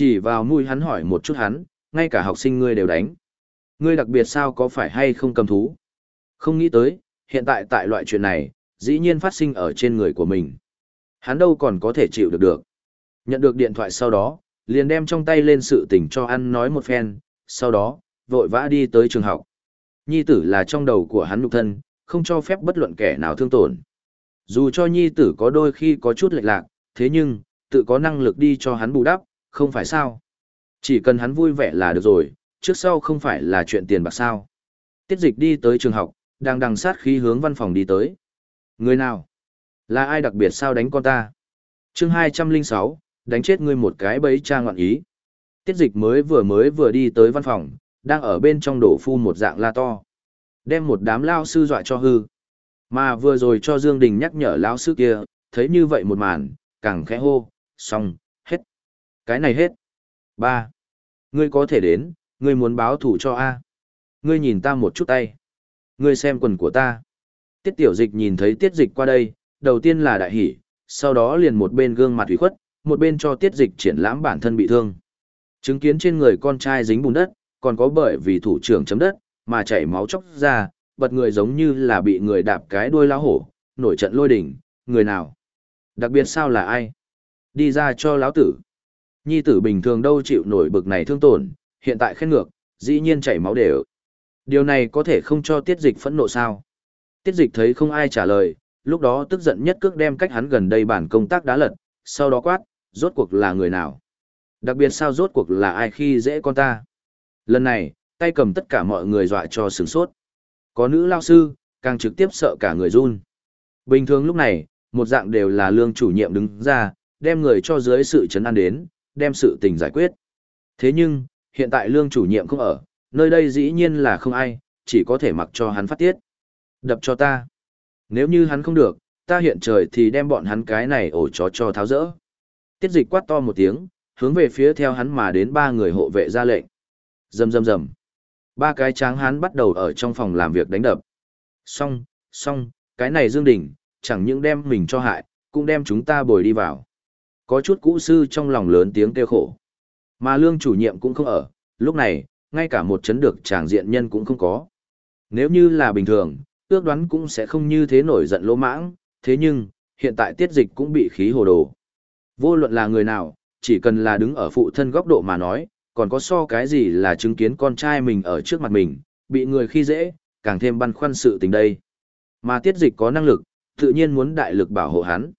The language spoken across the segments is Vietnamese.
Chỉ vào mũi hắn hỏi một chút hắn, ngay cả học sinh ngươi đều đánh. Ngươi đặc biệt sao có phải hay không cầm thú? Không nghĩ tới, hiện tại tại loại chuyện này, dĩ nhiên phát sinh ở trên người của mình. Hắn đâu còn có thể chịu được được. Nhận được điện thoại sau đó, liền đem trong tay lên sự tình cho ăn nói một phen, sau đó, vội vã đi tới trường học. Nhi tử là trong đầu của hắn nhục thân, không cho phép bất luận kẻ nào thương tổn. Dù cho nhi tử có đôi khi có chút lệch lạc, thế nhưng, tự có năng lực đi cho hắn bù đắp, không phải sao. Chỉ cần hắn vui vẻ là được rồi, trước sau không phải là chuyện tiền bạc sao. Tiết dịch đi tới trường học, đang đằng sát khí hướng văn phòng đi tới. Người nào? Là ai đặc biệt sao đánh con ta? chương 206, đánh chết ngươi một cái bấy cha ngọn ý. Tiết dịch mới vừa mới vừa đi tới văn phòng, đang ở bên trong đổ phu một dạng la to. Đem một đám lao sư dọa cho hư. Mà vừa rồi cho Dương Đình nhắc nhở lao sư kia, thấy như vậy một màn, càng khẽ hô, xong. Cái này hết. ba Ngươi có thể đến, ngươi muốn báo thủ cho A. Ngươi nhìn ta một chút tay. Ngươi xem quần của ta. Tiết tiểu dịch nhìn thấy tiết dịch qua đây, đầu tiên là đại hỉ, sau đó liền một bên gương mặt hủy khuất, một bên cho tiết dịch triển lãm bản thân bị thương. Chứng kiến trên người con trai dính bùn đất, còn có bởi vì thủ trưởng chấm đất, mà chảy máu chóc ra, bật người giống như là bị người đạp cái đuôi lão hổ, nổi trận lôi đỉnh, người nào? Đặc biệt sao là ai? Đi ra cho lão tử. Nhi tử bình thường đâu chịu nổi bực này thương tổn, hiện tại khen ngược, dĩ nhiên chảy máu đều. Điều này có thể không cho tiết dịch phẫn nộ sao? Tiết dịch thấy không ai trả lời, lúc đó tức giận nhất cước đem cách hắn gần đây bản công tác đá lật, sau đó quát, rốt cuộc là người nào? Đặc biệt sao rốt cuộc là ai khi dễ con ta? Lần này, tay cầm tất cả mọi người dọa cho sửng sốt. Có nữ lao sư, càng trực tiếp sợ cả người run. Bình thường lúc này, một dạng đều là lương chủ nhiệm đứng ra, đem người cho dưới sự chấn an đến, đem sự tình giải quyết. Thế nhưng, hiện tại lương chủ nhiệm không ở, nơi đây dĩ nhiên là không ai, chỉ có thể mặc cho hắn phát tiết. Đập cho ta. Nếu như hắn không được, ta hiện trời thì đem bọn hắn cái này ổ chó cho tháo rỡ. Tiết dịch quát to một tiếng, hướng về phía theo hắn mà đến ba người hộ vệ ra lệnh. Rầm rầm rầm. Ba cái tráng hắn bắt đầu ở trong phòng làm việc đánh đập. Xong, xong, cái này Dương Đình, chẳng những đem mình cho hại, cũng đem chúng ta bồi đi vào. Có chút cũ sư trong lòng lớn tiếng kêu khổ. Mà lương chủ nhiệm cũng không ở, lúc này, ngay cả một chấn được tràng diện nhân cũng không có. Nếu như là bình thường, ước đoán cũng sẽ không như thế nổi giận lỗ mãng, thế nhưng, hiện tại tiết dịch cũng bị khí hồ đồ. Vô luận là người nào, chỉ cần là đứng ở phụ thân góc độ mà nói, còn có so cái gì là chứng kiến con trai mình ở trước mặt mình, bị người khi dễ, càng thêm băn khoăn sự tình đây. Mà tiết dịch có năng lực, tự nhiên muốn đại lực bảo hộ hắn.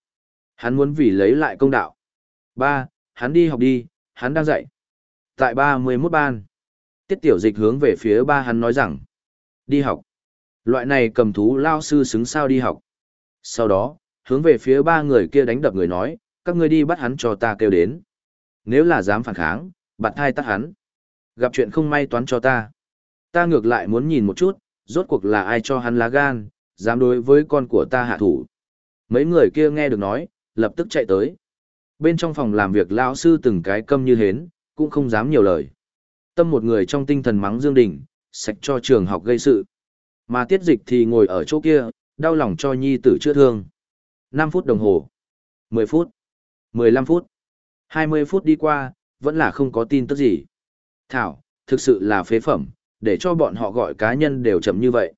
Hắn muốn vì lấy lại công đạo. Ba, hắn đi học đi, hắn đang dạy. Tại ba mươi 31 ban, tiết tiểu dịch hướng về phía ba hắn nói rằng, đi học. Loại này cầm thú lao sư xứng sao đi học. Sau đó, hướng về phía ba người kia đánh đập người nói, các ngươi đi bắt hắn cho ta kêu đến. Nếu là dám phản kháng, bạt thai tắt hắn. Gặp chuyện không may toán cho ta. Ta ngược lại muốn nhìn một chút, rốt cuộc là ai cho hắn lá gan, dám đối với con của ta hạ thủ. Mấy người kia nghe được nói, lập tức chạy tới. Bên trong phòng làm việc lão sư từng cái câm như hến, cũng không dám nhiều lời. Tâm một người trong tinh thần mắng Dương Đình, sạch cho trường học gây sự. Mà tiết dịch thì ngồi ở chỗ kia, đau lòng cho nhi tử chữa thương. 5 phút đồng hồ, 10 phút, 15 phút, 20 phút đi qua, vẫn là không có tin tức gì. Thảo, thực sự là phế phẩm, để cho bọn họ gọi cá nhân đều chậm như vậy.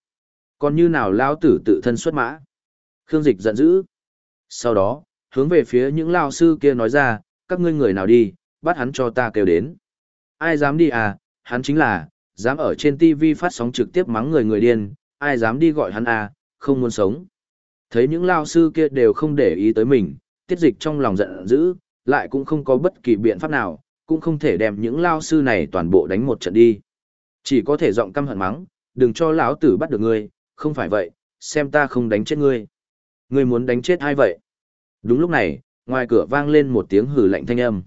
Còn như nào lao tử tự thân xuất mã? Khương Dịch giận dữ. Sau đó, hướng về phía những lao sư kia nói ra, các ngươi người nào đi, bắt hắn cho ta kêu đến. Ai dám đi à, hắn chính là, dám ở trên TV phát sóng trực tiếp mắng người người điên, ai dám đi gọi hắn à, không muốn sống. Thấy những lao sư kia đều không để ý tới mình, tiết dịch trong lòng giận dữ, lại cũng không có bất kỳ biện pháp nào, cũng không thể đem những lao sư này toàn bộ đánh một trận đi. Chỉ có thể giọng căm hận mắng, đừng cho lão tử bắt được ngươi, không phải vậy, xem ta không đánh chết ngươi. Ngươi muốn đánh chết ai vậy? Đúng lúc này, ngoài cửa vang lên một tiếng hừ lạnh thanh âm.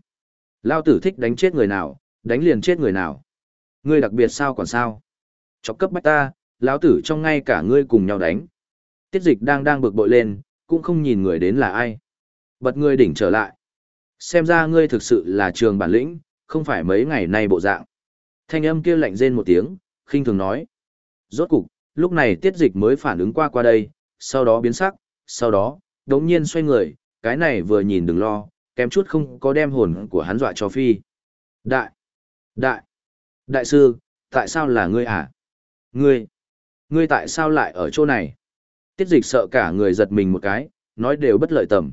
Lao tử thích đánh chết người nào, đánh liền chết người nào. Ngươi đặc biệt sao còn sao? Chọc cấp bách ta, lão tử trong ngay cả ngươi cùng nhau đánh. Tiết dịch đang đang bực bội lên, cũng không nhìn người đến là ai. Bật ngươi đỉnh trở lại. Xem ra ngươi thực sự là trường bản lĩnh, không phải mấy ngày nay bộ dạng. Thanh âm kia lạnh rên một tiếng, khinh thường nói. Rốt cục, lúc này tiết dịch mới phản ứng qua qua đây, sau đó biến sắc, sau đó, đống nhiên xoay người, cái này vừa nhìn đừng lo, kém chút không có đem hồn của hắn dọa cho phi. Đại, đại, đại sư, tại sao là ngươi à? Ngươi, ngươi tại sao lại ở chỗ này? Tiết dịch sợ cả người giật mình một cái, nói đều bất lợi tầm.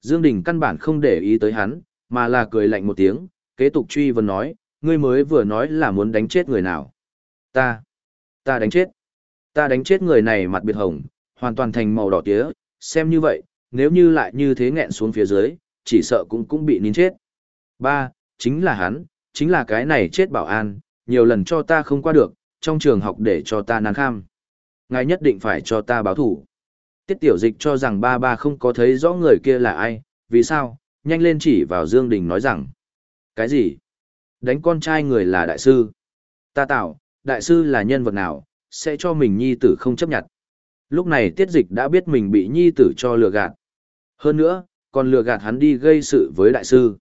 Dương Đình căn bản không để ý tới hắn, mà là cười lạnh một tiếng, kế tục truy vấn nói, ngươi mới vừa nói là muốn đánh chết người nào. Ta, ta đánh chết. Ta đánh chết người này mặt biệt hồng, hoàn toàn thành màu đỏ tía, xem như vậy, nếu như lại như thế nghẹn xuống phía dưới, chỉ sợ cũng cũng bị nín chết. Ba, chính là hắn, chính là cái này chết bảo an, nhiều lần cho ta không qua được, trong trường học để cho ta nan kham. Ngài nhất định phải cho ta báo thủ. Tiết tiểu dịch cho rằng ba ba không có thấy rõ người kia là ai, vì sao, nhanh lên chỉ vào Dương Đình nói rằng. Cái gì? Đánh con trai người là đại sư. Ta tạo, đại sư là nhân vật nào, sẽ cho mình nhi tử không chấp nhận. Lúc này tiết dịch đã biết mình bị nhi tử cho lừa gạt. Hơn nữa, còn lừa gạt hắn đi gây sự với đại sư.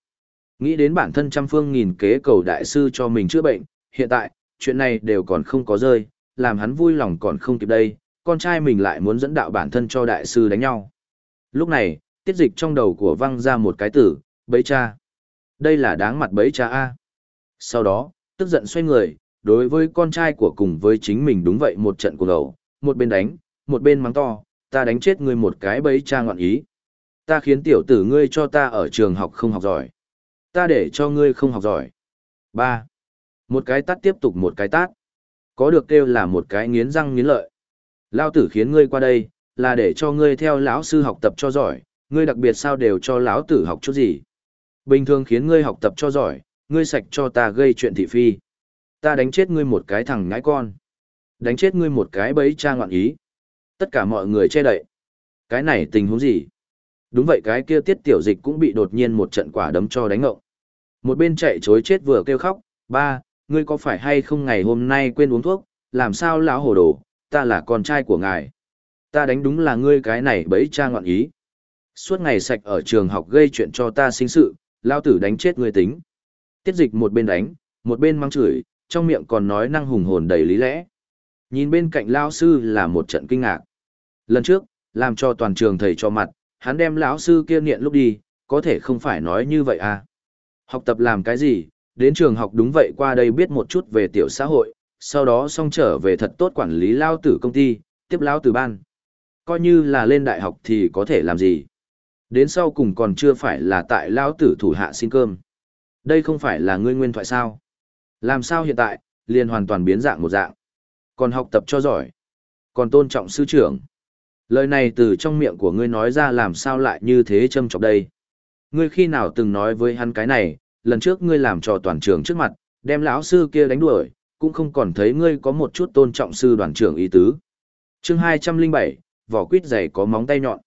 Nghĩ đến bản thân trăm phương nghìn kế cầu đại sư cho mình chữa bệnh, hiện tại, chuyện này đều còn không có rơi, làm hắn vui lòng còn không kịp đây, con trai mình lại muốn dẫn đạo bản thân cho đại sư đánh nhau. Lúc này, tiết dịch trong đầu của văng ra một cái tử, bấy cha. Đây là đáng mặt bấy cha A. Sau đó, tức giận xoay người, đối với con trai của cùng với chính mình đúng vậy một trận cùng đầu, một bên đánh, một bên mắng to, ta đánh chết ngươi một cái bấy cha ngoạn ý. Ta khiến tiểu tử ngươi cho ta ở trường học không học giỏi. Ta để cho ngươi không học giỏi. Ba, Một cái tát tiếp tục một cái tát. Có được kêu là một cái nghiến răng nghiến lợi. Lao tử khiến ngươi qua đây, là để cho ngươi theo lão sư học tập cho giỏi, ngươi đặc biệt sao đều cho lão tử học chút gì. Bình thường khiến ngươi học tập cho giỏi, ngươi sạch cho ta gây chuyện thị phi. Ta đánh chết ngươi một cái thằng ngãi con. Đánh chết ngươi một cái bấy cha ngoạn ý. Tất cả mọi người che đậy. Cái này tình huống gì? Đúng vậy cái kia tiết tiểu dịch cũng bị đột nhiên một trận quả đấm cho đánh ngộng. Một bên chạy chối chết vừa kêu khóc, ba, ngươi có phải hay không ngày hôm nay quên uống thuốc, làm sao lão hồ đồ, ta là con trai của ngài. Ta đánh đúng là ngươi cái này bấy cha ngoạn ý. Suốt ngày sạch ở trường học gây chuyện cho ta sinh sự, lao tử đánh chết ngươi tính. Tiết dịch một bên đánh, một bên mang chửi, trong miệng còn nói năng hùng hồn đầy lý lẽ. Nhìn bên cạnh lao sư là một trận kinh ngạc. Lần trước, làm cho toàn trường thầy cho mặt, hắn đem lão sư kia niệm lúc đi, có thể không phải nói như vậy à. Học tập làm cái gì, đến trường học đúng vậy qua đây biết một chút về tiểu xã hội, sau đó xong trở về thật tốt quản lý lao tử công ty, tiếp lao tử ban. Coi như là lên đại học thì có thể làm gì. Đến sau cùng còn chưa phải là tại lao tử thủ hạ xin cơm. Đây không phải là ngươi nguyên thoại sao. Làm sao hiện tại, liền hoàn toàn biến dạng một dạng. Còn học tập cho giỏi. Còn tôn trọng sư trưởng. Lời này từ trong miệng của ngươi nói ra làm sao lại như thế châm chọc đây. Ngươi khi nào từng nói với hắn cái này, lần trước ngươi làm trò toàn trường trước mặt, đem lão sư kia đánh đuổi, cũng không còn thấy ngươi có một chút tôn trọng sư đoàn trưởng ý tứ. chương 207, vỏ quýt dày có móng tay nhọn.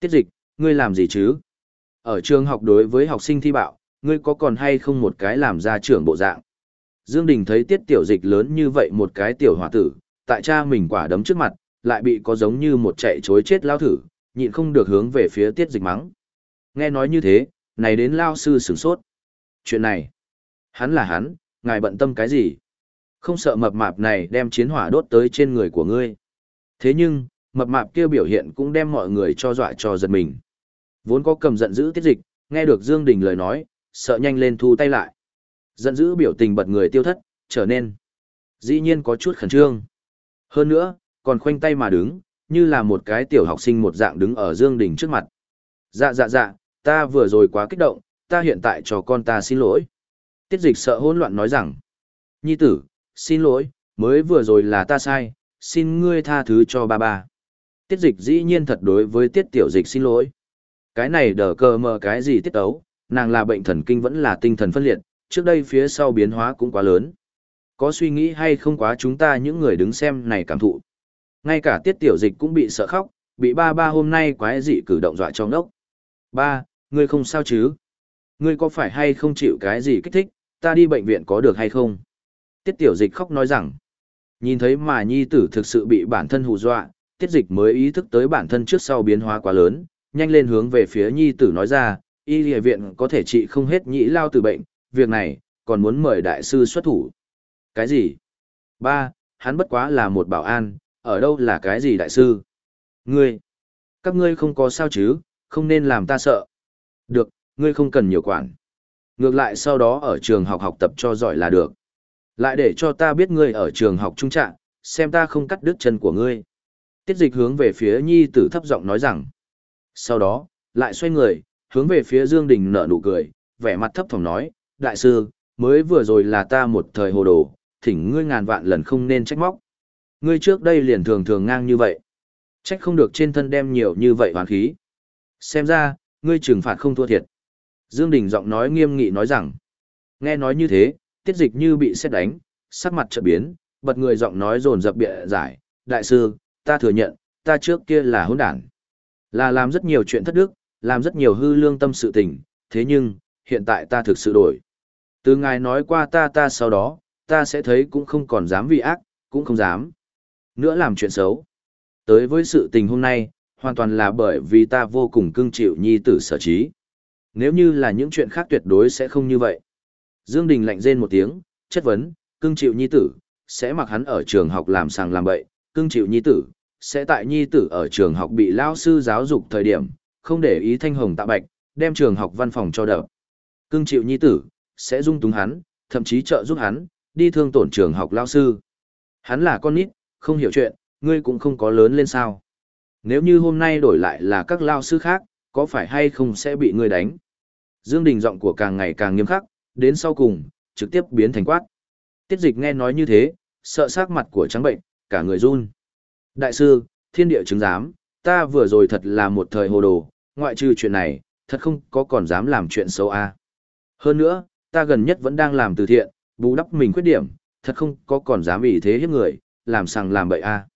Tiết dịch, ngươi làm gì chứ? Ở trường học đối với học sinh thi bạo, ngươi có còn hay không một cái làm ra trưởng bộ dạng? Dương Đình thấy tiết tiểu dịch lớn như vậy một cái tiểu hòa tử, tại cha mình quả đấm trước mặt, lại bị có giống như một chạy chối chết lao thử, nhịn không được hướng về phía tiết dịch mắng. Nghe nói như thế, này đến lao sư sửng sốt. Chuyện này, hắn là hắn, ngài bận tâm cái gì? Không sợ mập mạp này đem chiến hỏa đốt tới trên người của ngươi. Thế nhưng, mập mạp kia biểu hiện cũng đem mọi người cho dọa cho giật mình. Vốn có cầm giận dữ tiết dịch, nghe được Dương Đình lời nói, sợ nhanh lên thu tay lại. Giận dữ biểu tình bật người tiêu thất, trở nên dĩ nhiên có chút khẩn trương. Hơn nữa, còn khoanh tay mà đứng, như là một cái tiểu học sinh một dạng đứng ở Dương Đình trước mặt. Dạ dạ dạ, ta vừa rồi quá kích động, ta hiện tại cho con ta xin lỗi. Tiết dịch sợ hỗn loạn nói rằng, Nhi tử, xin lỗi, mới vừa rồi là ta sai, xin ngươi tha thứ cho ba ba. Tiết dịch dĩ nhiên thật đối với tiết tiểu dịch xin lỗi. Cái này đờ cờ mờ cái gì tiết ấu, nàng là bệnh thần kinh vẫn là tinh thần phân liệt, trước đây phía sau biến hóa cũng quá lớn. Có suy nghĩ hay không quá chúng ta những người đứng xem này cảm thụ. Ngay cả tiết tiểu dịch cũng bị sợ khóc, bị ba ba hôm nay quái dị cử động dọa trong đốc. Ba, ngươi không sao chứ? Ngươi có phải hay không chịu cái gì kích thích, ta đi bệnh viện có được hay không? Tiết tiểu dịch khóc nói rằng, nhìn thấy mà nhi tử thực sự bị bản thân hù dọa, tiết dịch mới ý thức tới bản thân trước sau biến hóa quá lớn, nhanh lên hướng về phía nhi tử nói ra, y địa viện có thể trị không hết nhĩ lao từ bệnh, việc này, còn muốn mời đại sư xuất thủ. Cái gì? Ba, hắn bất quá là một bảo an, ở đâu là cái gì đại sư? Ngươi, các ngươi không có sao chứ, không nên làm ta sợ. Được, ngươi không cần nhiều quản. Ngược lại sau đó ở trường học học tập cho giỏi là được. Lại để cho ta biết ngươi ở trường học trung trạng, xem ta không cắt đứt chân của ngươi. Tiết dịch hướng về phía nhi tử thấp giọng nói rằng. Sau đó, lại xoay người, hướng về phía Dương Đình nở nụ cười, vẻ mặt thấp thỏm nói, đại sư, mới vừa rồi là ta một thời hồ đồ, thỉnh ngươi ngàn vạn lần không nên trách móc. Ngươi trước đây liền thường thường ngang như vậy. Trách không được trên thân đem nhiều như vậy hoàn khí. Xem ra, ngươi trừng phạt không thua thiệt. Dương Đình giọng nói nghiêm nghị nói rằng, nghe nói như thế, tiết dịch như bị xét đánh, sắc mặt chợt biến, bật người giọng nói rồn rập bịa giải, đại sư, ta thừa nhận, ta trước kia là hỗn đản. Là làm rất nhiều chuyện thất đức, làm rất nhiều hư lương tâm sự tình, thế nhưng, hiện tại ta thực sự đổi. Từ ngài nói qua ta ta sau đó, ta sẽ thấy cũng không còn dám vì ác, cũng không dám. Nữa làm chuyện xấu. Tới với sự tình hôm nay, hoàn toàn là bởi vì ta vô cùng cưng chịu nhi tử sở trí. Nếu như là những chuyện khác tuyệt đối sẽ không như vậy. Dương Đình lạnh rên một tiếng, chất vấn, cưng chịu nhi tử, sẽ mặc hắn ở trường học làm sàng làm bậy, cưng chịu nhi tử, sẽ tại nhi tử ở trường học bị lao sư giáo dục thời điểm, không để ý thanh hồng tạ bạch, đem trường học văn phòng cho đập. Cưng chịu nhi tử, sẽ dung túng hắn, thậm chí trợ giúp hắn, đi thương tổn trường học lao sư. Hắn là con nít, không hiểu chuyện, ngươi cũng không có lớn lên sao. Nếu như hôm nay đổi lại là các lao sư khác, có phải hay không sẽ bị ngươi đánh? Dương Đình giọng của càng ngày càng nghiêm khắc, đến sau cùng, trực tiếp biến thành quát. Tiết dịch nghe nói như thế, sợ sắc mặt của trắng bệnh, cả người run. Đại sư, thiên địa chứng giám, ta vừa rồi thật là một thời hồ đồ, ngoại trừ chuyện này, thật không có còn dám làm chuyện xấu a. À. Hơn nữa, ta gần nhất vẫn đang làm từ thiện, bù đắp mình khuyết điểm, thật không có còn dám ý thế hiếp người, làm sằng làm bậy a. À.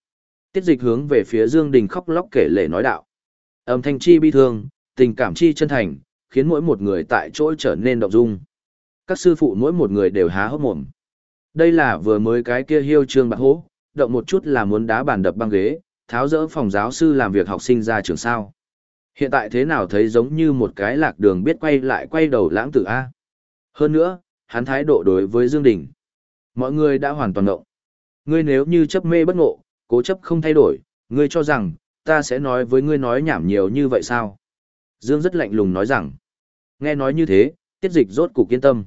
Tiết dịch hướng về phía Dương Đình khóc lóc kể lể nói đạo. Âm thanh chi bi thương, tình cảm chi chân thành, khiến mỗi một người tại chỗ trở nên động dung. Các sư phụ mỗi một người đều há hốc mồm. Đây là vừa mới cái kia hiêu trương bạc hố, động một chút là muốn đá bàn đập băng ghế, tháo rỡ phòng giáo sư làm việc học sinh ra trường sao. Hiện tại thế nào thấy giống như một cái lạc đường biết quay lại quay đầu lãng tử A. Hơn nữa, hắn thái độ đối với Dương Đình. Mọi người đã hoàn toàn ngộng. Ngươi nếu như chấp mê bất ngộ, cố chấp không thay đổi, ngươi cho rằng, ta sẽ nói với ngươi nói nhảm nhiều như vậy sao? Dương rất lạnh lùng nói rằng, nghe nói như thế, tiết dịch rốt cục kiên tâm.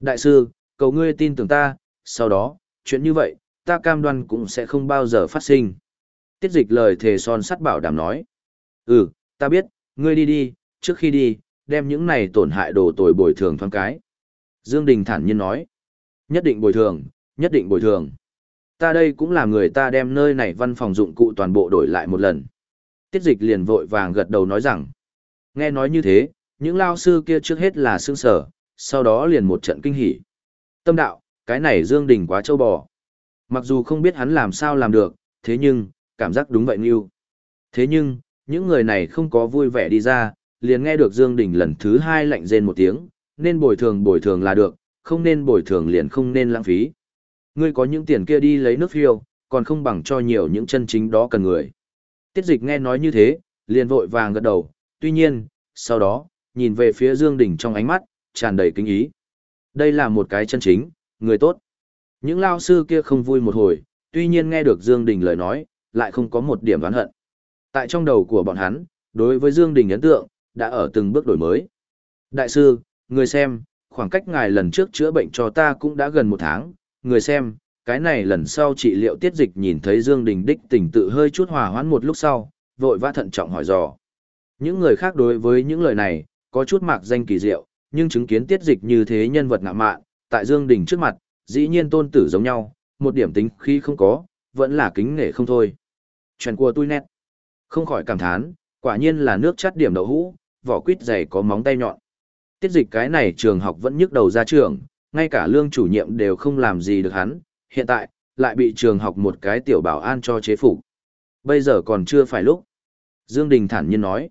Đại sư, cầu ngươi tin tưởng ta, sau đó, chuyện như vậy, ta cam đoan cũng sẽ không bao giờ phát sinh. Tiết dịch lời thề son sắt bảo đảm nói. Ừ, ta biết, ngươi đi đi, trước khi đi, đem những này tổn hại đồ tồi bồi thường thoáng cái. Dương Đình thản nhiên nói. Nhất định bồi thường, nhất định bồi thường. Ta đây cũng là người ta đem nơi này văn phòng dụng cụ toàn bộ đổi lại một lần. Tiết dịch liền vội vàng gật đầu nói rằng. Nghe nói như thế, những lao sư kia trước hết là sương sở, sau đó liền một trận kinh hỉ. Tâm đạo, cái này Dương Đình quá trâu bò. Mặc dù không biết hắn làm sao làm được, thế nhưng, cảm giác đúng vậy nghiêu. Thế nhưng, những người này không có vui vẻ đi ra, liền nghe được Dương Đình lần thứ hai lạnh rên một tiếng, nên bồi thường bồi thường là được, không nên bồi thường liền không nên lãng phí. Ngươi có những tiền kia đi lấy nước phiêu, còn không bằng cho nhiều những chân chính đó cần người. Tiết dịch nghe nói như thế, liền vội vàng gật đầu, tuy nhiên, sau đó, nhìn về phía Dương Đình trong ánh mắt, tràn đầy kính ý. Đây là một cái chân chính, người tốt. Những lao sư kia không vui một hồi, tuy nhiên nghe được Dương Đình lời nói, lại không có một điểm oán hận. Tại trong đầu của bọn hắn, đối với Dương Đình ấn tượng, đã ở từng bước đổi mới. Đại sư, người xem, khoảng cách ngài lần trước chữa bệnh cho ta cũng đã gần một tháng, người xem, cái này lần sau trị liệu tiết dịch nhìn thấy Dương Đình đích tình tự hơi chút hòa hoãn một lúc sau, vội vã thận trọng hỏi dò. Những người khác đối với những lời này, có chút mạc danh kỳ diệu, nhưng chứng kiến tiết dịch như thế nhân vật ngạ mạn, tại Dương Đình trước mặt, dĩ nhiên tôn tử giống nhau, một điểm tính khi không có, vẫn là kính nể không thôi. Chuyện của tôi nét. Không khỏi cảm thán, quả nhiên là nước chắt điểm đậu hũ, vỏ quýt dày có móng tay nhọn. Tiết dịch cái này trường học vẫn nhức đầu ra trường, ngay cả lương chủ nhiệm đều không làm gì được hắn, hiện tại, lại bị trường học một cái tiểu bảo an cho chế phục. Bây giờ còn chưa phải lúc. Dương Đình thản nhiên nói.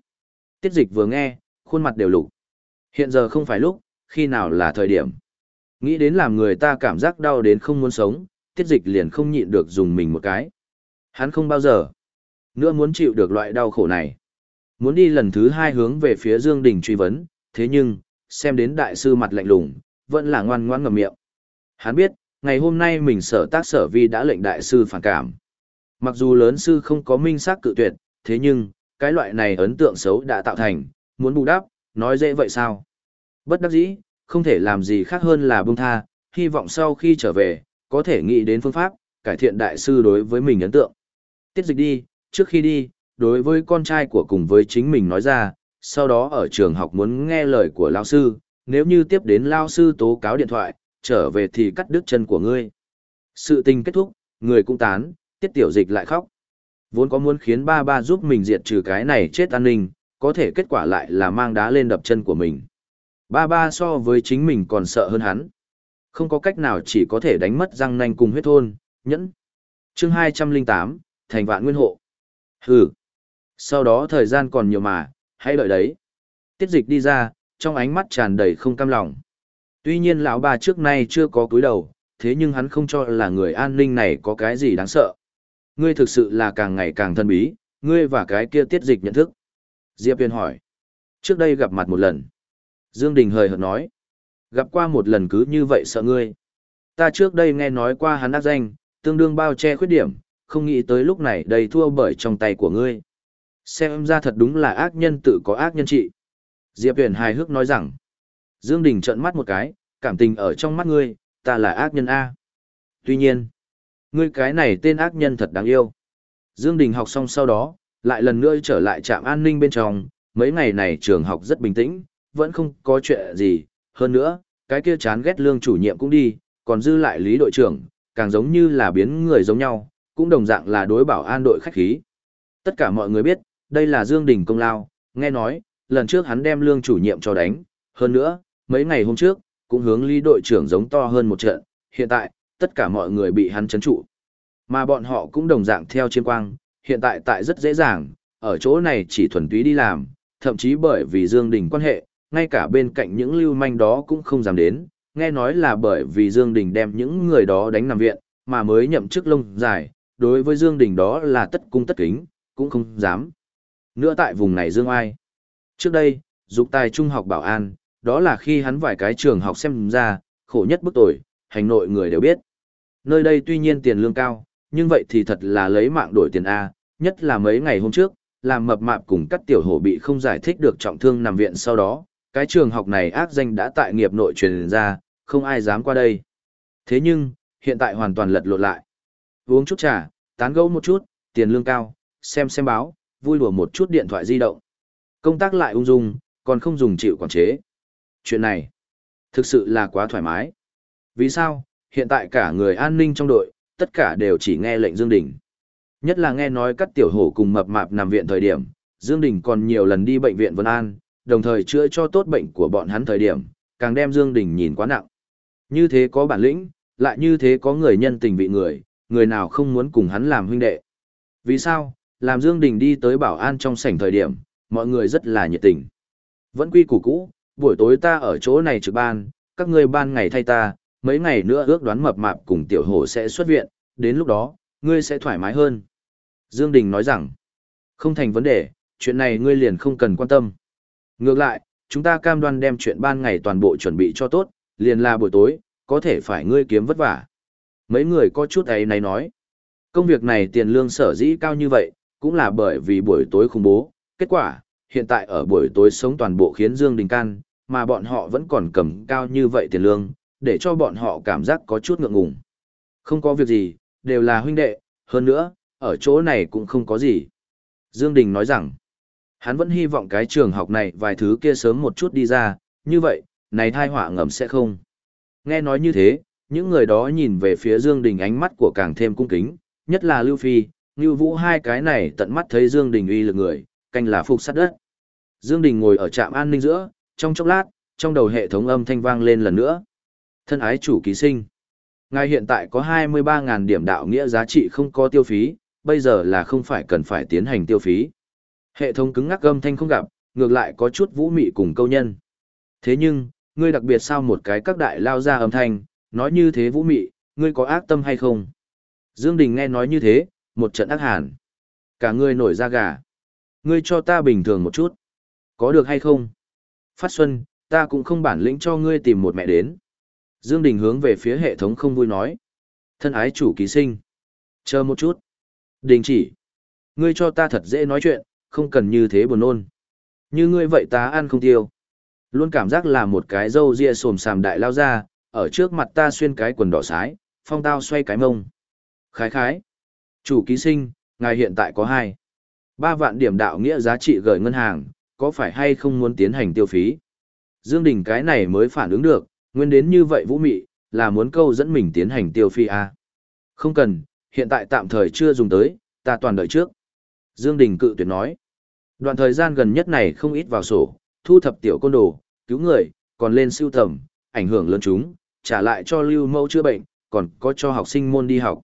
Tiết dịch vừa nghe, khuôn mặt đều lục. Hiện giờ không phải lúc, khi nào là thời điểm. Nghĩ đến làm người ta cảm giác đau đến không muốn sống, tiết dịch liền không nhịn được dùng mình một cái. Hắn không bao giờ nữa muốn chịu được loại đau khổ này. Muốn đi lần thứ hai hướng về phía Dương Đình truy vấn, thế nhưng, xem đến đại sư mặt lạnh lùng, vẫn là ngoan ngoãn ngậm miệng. Hắn biết, ngày hôm nay mình sở tác sở vi đã lệnh đại sư phản cảm. Mặc dù lớn sư không có minh xác cự tuyệt, thế nhưng, cái loại này ấn tượng xấu đã tạo thành, muốn bù đắp, nói dễ vậy sao? Bất đắc dĩ, không thể làm gì khác hơn là buông tha, hy vọng sau khi trở về, có thể nghĩ đến phương pháp, cải thiện đại sư đối với mình ấn tượng. Tiết dịch đi, trước khi đi, đối với con trai của cùng với chính mình nói ra, sau đó ở trường học muốn nghe lời của lao sư, nếu như tiếp đến lao sư tố cáo điện thoại, trở về thì cắt đứt chân của ngươi. Sự tình kết thúc, người cũng tán, tiết tiểu dịch lại khóc. Vốn có muốn khiến ba ba giúp mình diệt trừ cái này chết an ninh, có thể kết quả lại là mang đá lên đập chân của mình. Ba ba so với chính mình còn sợ hơn hắn. Không có cách nào chỉ có thể đánh mất răng nanh cùng huyết thôn, nhẫn. chương 208, thành vạn nguyên hộ. Hừ. Sau đó thời gian còn nhiều mà, hãy đợi đấy. Tiết dịch đi ra, trong ánh mắt tràn đầy không cam lòng. Tuy nhiên lão bà trước nay chưa có cúi đầu, thế nhưng hắn không cho là người an ninh này có cái gì đáng sợ. Ngươi thực sự là càng ngày càng thân bí, ngươi và cái kia tiết dịch nhận thức. Diệp Viên hỏi. Trước đây gặp mặt một lần. Dương Đình hời hợt nói. Gặp qua một lần cứ như vậy sợ ngươi. Ta trước đây nghe nói qua hắn ác danh, tương đương bao che khuyết điểm, không nghĩ tới lúc này đầy thua bởi trong tay của ngươi. Xem ra thật đúng là ác nhân tự có ác nhân trị. Diệp Huyền hài hước nói rằng, Dương Đình trợn mắt một cái, cảm tình ở trong mắt ngươi, ta là ác nhân A. Tuy nhiên, ngươi cái này tên ác nhân thật đáng yêu. Dương Đình học xong sau đó, lại lần nữa trở lại trạm an ninh bên trong, mấy ngày này trường học rất bình tĩnh, vẫn không có chuyện gì, hơn nữa, cái kia chán ghét lương chủ nhiệm cũng đi, còn dư lại lý đội trưởng, càng giống như là biến người giống nhau, cũng đồng dạng là đối bảo an đội khách khí. Tất cả mọi người biết, đây là Dương Đình công lao, nghe nói, lần trước hắn đem lương chủ nhiệm cho đánh, hơn nữa, mấy ngày hôm trước, cũng hướng lý đội trưởng giống to hơn một trận, hiện tại, tất cả mọi người bị hắn chấn trụ. Mà bọn họ cũng đồng dạng theo chiên quang, hiện tại tại rất dễ dàng, ở chỗ này chỉ thuần túy đi làm, thậm chí bởi vì Dương Đình quan hệ, ngay cả bên cạnh những lưu manh đó cũng không dám đến, nghe nói là bởi vì Dương Đình đem những người đó đánh nằm viện, mà mới nhậm chức lông dài, đối với Dương Đình đó là tất cung tất kính, cũng không dám. Nữa tại vùng này Dương Ai. Trước đây, dục tài trung học bảo an, đó là khi hắn vài cái trường học xem ra, khổ nhất bức tội, hành nội người đều biết. Nơi đây tuy nhiên tiền lương cao, nhưng vậy thì thật là lấy mạng đổi tiền A, nhất là mấy ngày hôm trước, làm mập mạp cùng các tiểu hổ bị không giải thích được trọng thương nằm viện sau đó, cái trường học này ác danh đã tại nghiệp nội truyền ra, không ai dám qua đây. Thế nhưng, hiện tại hoàn toàn lật lộn lại. Uống chút trà, tán gẫu một chút, tiền lương cao, xem xem báo, vui lùa một chút điện thoại di động. Công tác lại ung dung, còn không dùng chịu quản chế. Chuyện này, thực sự là quá thoải mái. Vì sao, hiện tại cả người an ninh trong đội, tất cả đều chỉ nghe lệnh Dương Đình. Nhất là nghe nói các tiểu hổ cùng mập mạp nằm viện thời điểm, Dương Đình còn nhiều lần đi bệnh viện Vân An, đồng thời chữa cho tốt bệnh của bọn hắn thời điểm, càng đem Dương Đình nhìn quá nặng. Như thế có bản lĩnh, lại như thế có người nhân tình vị người, người nào không muốn cùng hắn làm huynh đệ. Vì sao? Làm Dương Đình đi tới bảo an trong sảnh thời điểm, mọi người rất là nhiệt tình. Vẫn quy củ cũ, buổi tối ta ở chỗ này trực ban, các ngươi ban ngày thay ta, mấy ngày nữa ước đoán mập mạp cùng tiểu hổ sẽ xuất viện, đến lúc đó, ngươi sẽ thoải mái hơn. Dương Đình nói rằng, không thành vấn đề, chuyện này ngươi liền không cần quan tâm. Ngược lại, chúng ta cam đoan đem chuyện ban ngày toàn bộ chuẩn bị cho tốt, liền là buổi tối, có thể phải ngươi kiếm vất vả. Mấy người có chút ấy này nói, công việc này tiền lương sở dĩ cao như vậy, cũng là bởi vì buổi tối khủng bố, kết quả, hiện tại ở buổi tối sống toàn bộ khiến Dương Đình can, mà bọn họ vẫn còn cầm cao như vậy tiền lương, để cho bọn họ cảm giác có chút ngượng ngùng. Không có việc gì, đều là huynh đệ, hơn nữa, ở chỗ này cũng không có gì. Dương Đình nói rằng, hắn vẫn hy vọng cái trường học này vài thứ kia sớm một chút đi ra, như vậy, này thai họa ngầm sẽ không. Nghe nói như thế, những người đó nhìn về phía Dương Đình ánh mắt của càng thêm cung kính, nhất là Lưu Phi, Ngưu Vũ hai cái này tận mắt thấy Dương Đình uy lực người, canh là phục sát đất. Dương Đình ngồi ở trạm an ninh giữa, trong chốc lát, trong đầu hệ thống âm thanh vang lên lần nữa. Thân ái chủ ký sinh. Ngài hiện tại có 23.000 điểm đạo nghĩa giá trị không có tiêu phí, bây giờ là không phải cần phải tiến hành tiêu phí. Hệ thống cứng ngắc âm thanh không gặp, ngược lại có chút vũ mị cùng câu nhân. Thế nhưng, ngươi đặc biệt sao một cái các đại lao ra âm thanh, nói như thế vũ mị, ngươi có ác tâm hay không? Dương Đình nghe nói như thế, một trận ác hàn. Cả ngươi nổi da gà. Ngươi cho ta bình thường một chút. Có được hay không? Phát Xuân, ta cũng không bản lĩnh cho ngươi tìm một mẹ đến. Dương Đình hướng về phía hệ thống không vui nói. Thân ái chủ ký sinh. Chờ một chút. Đình chỉ. Ngươi cho ta thật dễ nói chuyện, không cần như thế buồn nôn. Như ngươi vậy ta ăn không tiêu. Luôn cảm giác là một cái dâu ria sồm sàm đại lao ra, ở trước mặt ta xuyên cái quần đỏ sái, phong tao xoay cái mông. Khái khái. Chủ ký sinh, ngài hiện tại có hai ba vạn điểm đạo nghĩa giá trị gửi ngân hàng, có phải hay không muốn tiến hành tiêu phí? Dương Đình cái này mới phản ứng được, nguyên đến như vậy vũ mị, là muốn câu dẫn mình tiến hành tiêu phí à? Không cần, hiện tại tạm thời chưa dùng tới, ta toàn đợi trước. Dương Đình cự tuyệt nói. Đoạn thời gian gần nhất này không ít vào sổ, thu thập tiểu côn đồ, cứu người, còn lên siêu tầm, ảnh hưởng lớn chúng, trả lại cho lưu mẫu chữa bệnh, còn có cho học sinh môn đi học.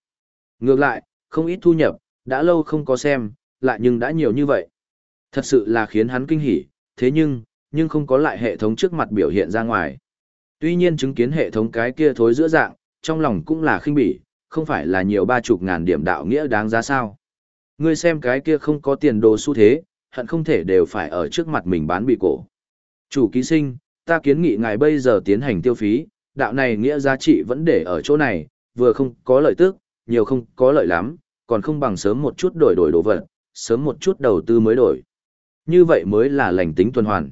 Ngược lại, không ít thu nhập, đã lâu không có xem, lại nhưng đã nhiều như vậy. Thật sự là khiến hắn kinh hỉ, thế nhưng, nhưng không có lại hệ thống trước mặt biểu hiện ra ngoài. Tuy nhiên chứng kiến hệ thống cái kia thối giữa dạng, trong lòng cũng là khinh bỉ, không phải là nhiều ba chục ngàn điểm đạo nghĩa đáng giá sao. Ngươi xem cái kia không có tiền đồ xu thế, hận không thể đều phải ở trước mặt mình bán bị cổ. Chủ ký sinh, ta kiến nghị ngài bây giờ tiến hành tiêu phí, đạo này nghĩa giá trị vẫn để ở chỗ này, vừa không có lợi tức, nhiều không có lợi lắm, còn không bằng sớm một chút đổi đổi đồ vật, sớm một chút đầu tư mới đổi. Như vậy mới là lành tính tuần hoàn.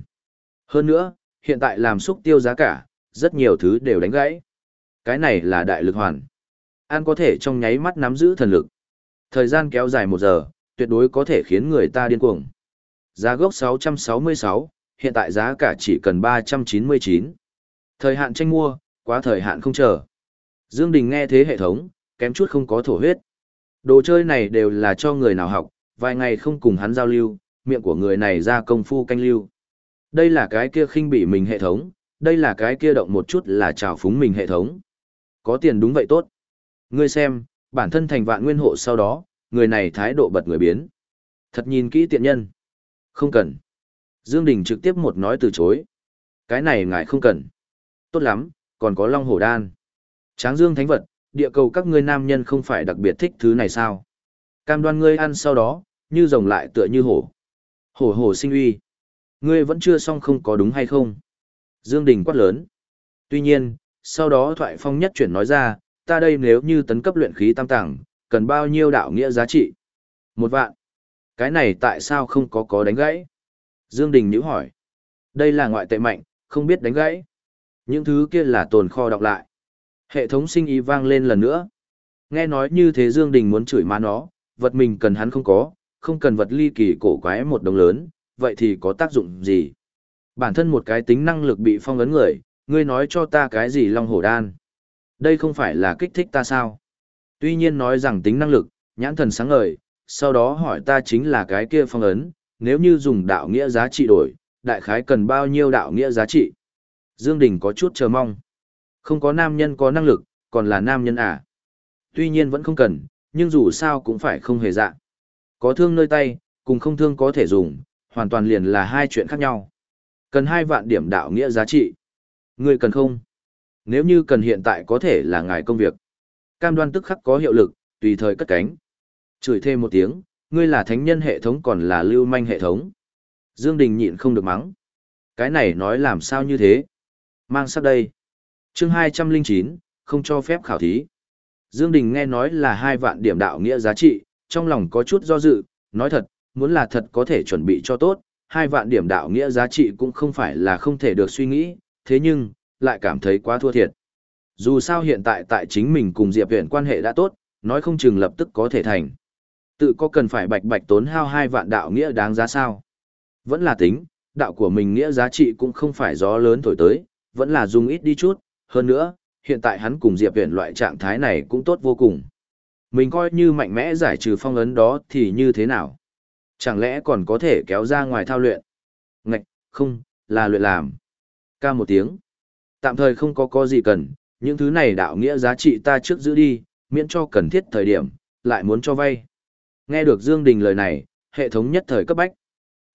Hơn nữa, hiện tại làm xúc tiêu giá cả, rất nhiều thứ đều đánh gãy. Cái này là đại lực hoàn. An có thể trong nháy mắt nắm giữ thần lực. Thời gian kéo dài một giờ, tuyệt đối có thể khiến người ta điên cuồng. Giá gốc 666, hiện tại giá cả chỉ cần 399. Thời hạn tranh mua, quá thời hạn không chờ. Dương Đình nghe thế hệ thống, kém chút không có thổ huyết. Đồ chơi này đều là cho người nào học, vài ngày không cùng hắn giao lưu, miệng của người này ra công phu canh lưu. Đây là cái kia khinh bỉ mình hệ thống, đây là cái kia động một chút là trào phúng mình hệ thống. Có tiền đúng vậy tốt. Ngươi xem, bản thân thành vạn nguyên hộ sau đó, người này thái độ bật người biến. Thật nhìn kỹ tiện nhân. Không cần. Dương Đình trực tiếp một nói từ chối. Cái này ngài không cần. Tốt lắm, còn có long hổ đan. Tráng dương thánh vật, địa cầu các ngươi nam nhân không phải đặc biệt thích thứ này sao? Cam đoan ngươi ăn sau đó, như rồng lại tựa như hổ. Hổ hổ sinh uy. Ngươi vẫn chưa xong không có đúng hay không? Dương Đình quát lớn. Tuy nhiên, sau đó thoại phong nhất chuyển nói ra, ta đây nếu như tấn cấp luyện khí tam tầng, cần bao nhiêu đạo nghĩa giá trị? Một vạn. Cái này tại sao không có có đánh gãy? Dương Đình nhíu hỏi. Đây là ngoại tệ mạnh, không biết đánh gãy. Những thứ kia là tồn kho đọc lại. Hệ thống sinh ý vang lên lần nữa. Nghe nói như thế Dương Đình muốn chửi má nó, vật mình cần hắn không có, không cần vật ly kỳ cổ quái một đồng lớn, vậy thì có tác dụng gì? Bản thân một cái tính năng lực bị phong ấn người, ngươi nói cho ta cái gì long hổ đan? Đây không phải là kích thích ta sao? Tuy nhiên nói rằng tính năng lực, nhãn thần sáng ngời, sau đó hỏi ta chính là cái kia phong ấn, nếu như dùng đạo nghĩa giá trị đổi, đại khái cần bao nhiêu đạo nghĩa giá trị? Dương Đình có chút chờ mong. Không có nam nhân có năng lực, còn là nam nhân à? Tuy nhiên vẫn không cần, nhưng dù sao cũng phải không hề dạng. Có thương nơi tay, cùng không thương có thể dùng, hoàn toàn liền là hai chuyện khác nhau. Cần hai vạn điểm đạo nghĩa giá trị. Người cần không? Nếu như cần hiện tại có thể là ngài công việc. Cam đoan tức khắc có hiệu lực, tùy thời cất cánh. Chửi thêm một tiếng, ngươi là thánh nhân hệ thống còn là lưu manh hệ thống. Dương Đình nhịn không được mắng. Cái này nói làm sao như thế? Mang sắp đây. Chương 209, không cho phép khảo thí. Dương Đình nghe nói là hai vạn điểm đạo nghĩa giá trị, trong lòng có chút do dự, nói thật, muốn là thật có thể chuẩn bị cho tốt, hai vạn điểm đạo nghĩa giá trị cũng không phải là không thể được suy nghĩ, thế nhưng, lại cảm thấy quá thua thiệt. Dù sao hiện tại tại chính mình cùng Diệp Viễn quan hệ đã tốt, nói không chừng lập tức có thể thành. Tự có cần phải bạch bạch tốn hao hai vạn đạo nghĩa đáng giá sao? Vẫn là tính, đạo của mình nghĩa giá trị cũng không phải gió lớn thổi tới, vẫn là dùng ít đi chút, hơn nữa, hiện tại hắn cùng Diệp Viễn loại trạng thái này cũng tốt vô cùng. Mình coi như mạnh mẽ giải trừ phong ấn đó thì như thế nào? Chẳng lẽ còn có thể kéo ra ngoài thao luyện? Ngạch, không, là luyện làm. Ca một tiếng. Tạm thời không có có gì cần, những thứ này đạo nghĩa giá trị ta trước giữ đi, miễn cho cần thiết thời điểm, lại muốn cho vay. Nghe được Dương Đình lời này, hệ thống nhất thời cấp bách.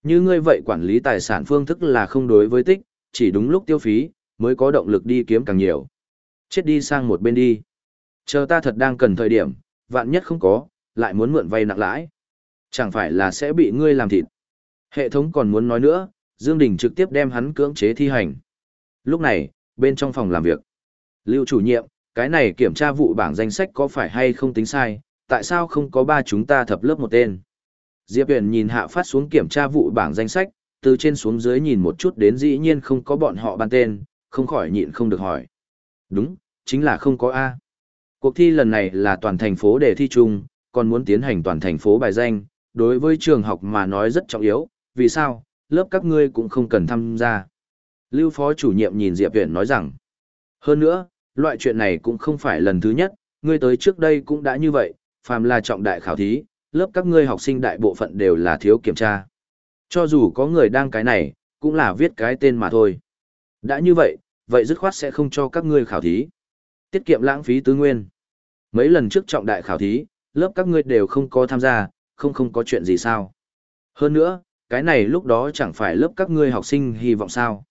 Như ngươi vậy quản lý tài sản phương thức là không đối với tích, chỉ đúng lúc tiêu phí, mới có động lực đi kiếm càng nhiều. Chết đi sang một bên đi. Chờ ta thật đang cần thời điểm, vạn nhất không có, lại muốn mượn vay nặng lãi. Chẳng phải là sẽ bị ngươi làm thịt. Hệ thống còn muốn nói nữa, Dương Đình trực tiếp đem hắn cưỡng chế thi hành. Lúc này, bên trong phòng làm việc, Lưu chủ nhiệm, cái này kiểm tra vụ bảng danh sách có phải hay không tính sai, tại sao không có ba chúng ta thập lớp một tên? Diệp Huyền nhìn hạ phát xuống kiểm tra vụ bảng danh sách, từ trên xuống dưới nhìn một chút đến dĩ nhiên không có bọn họ ban tên, không khỏi nhịn không được hỏi. Đúng, chính là không có A. Cuộc thi lần này là toàn thành phố để thi chung, còn muốn tiến hành toàn thành phố bài danh, đối với trường học mà nói rất trọng yếu, vì sao, lớp các ngươi cũng không cần tham gia. Lưu phó chủ nhiệm nhìn Diệp Viễn nói rằng, hơn nữa, loại chuyện này cũng không phải lần thứ nhất, ngươi tới trước đây cũng đã như vậy, phàm là trọng đại khảo thí, lớp các ngươi học sinh đại bộ phận đều là thiếu kiểm tra. Cho dù có người đang cái này, cũng là viết cái tên mà thôi. Đã như vậy, vậy dứt khoát sẽ không cho các ngươi khảo thí. Tiết kiệm lãng phí tư nguyên. Mấy lần trước trọng đại khảo thí, lớp các ngươi đều không có tham gia, không không có chuyện gì sao. Hơn nữa, cái này lúc đó chẳng phải lớp các ngươi học sinh hy vọng sao.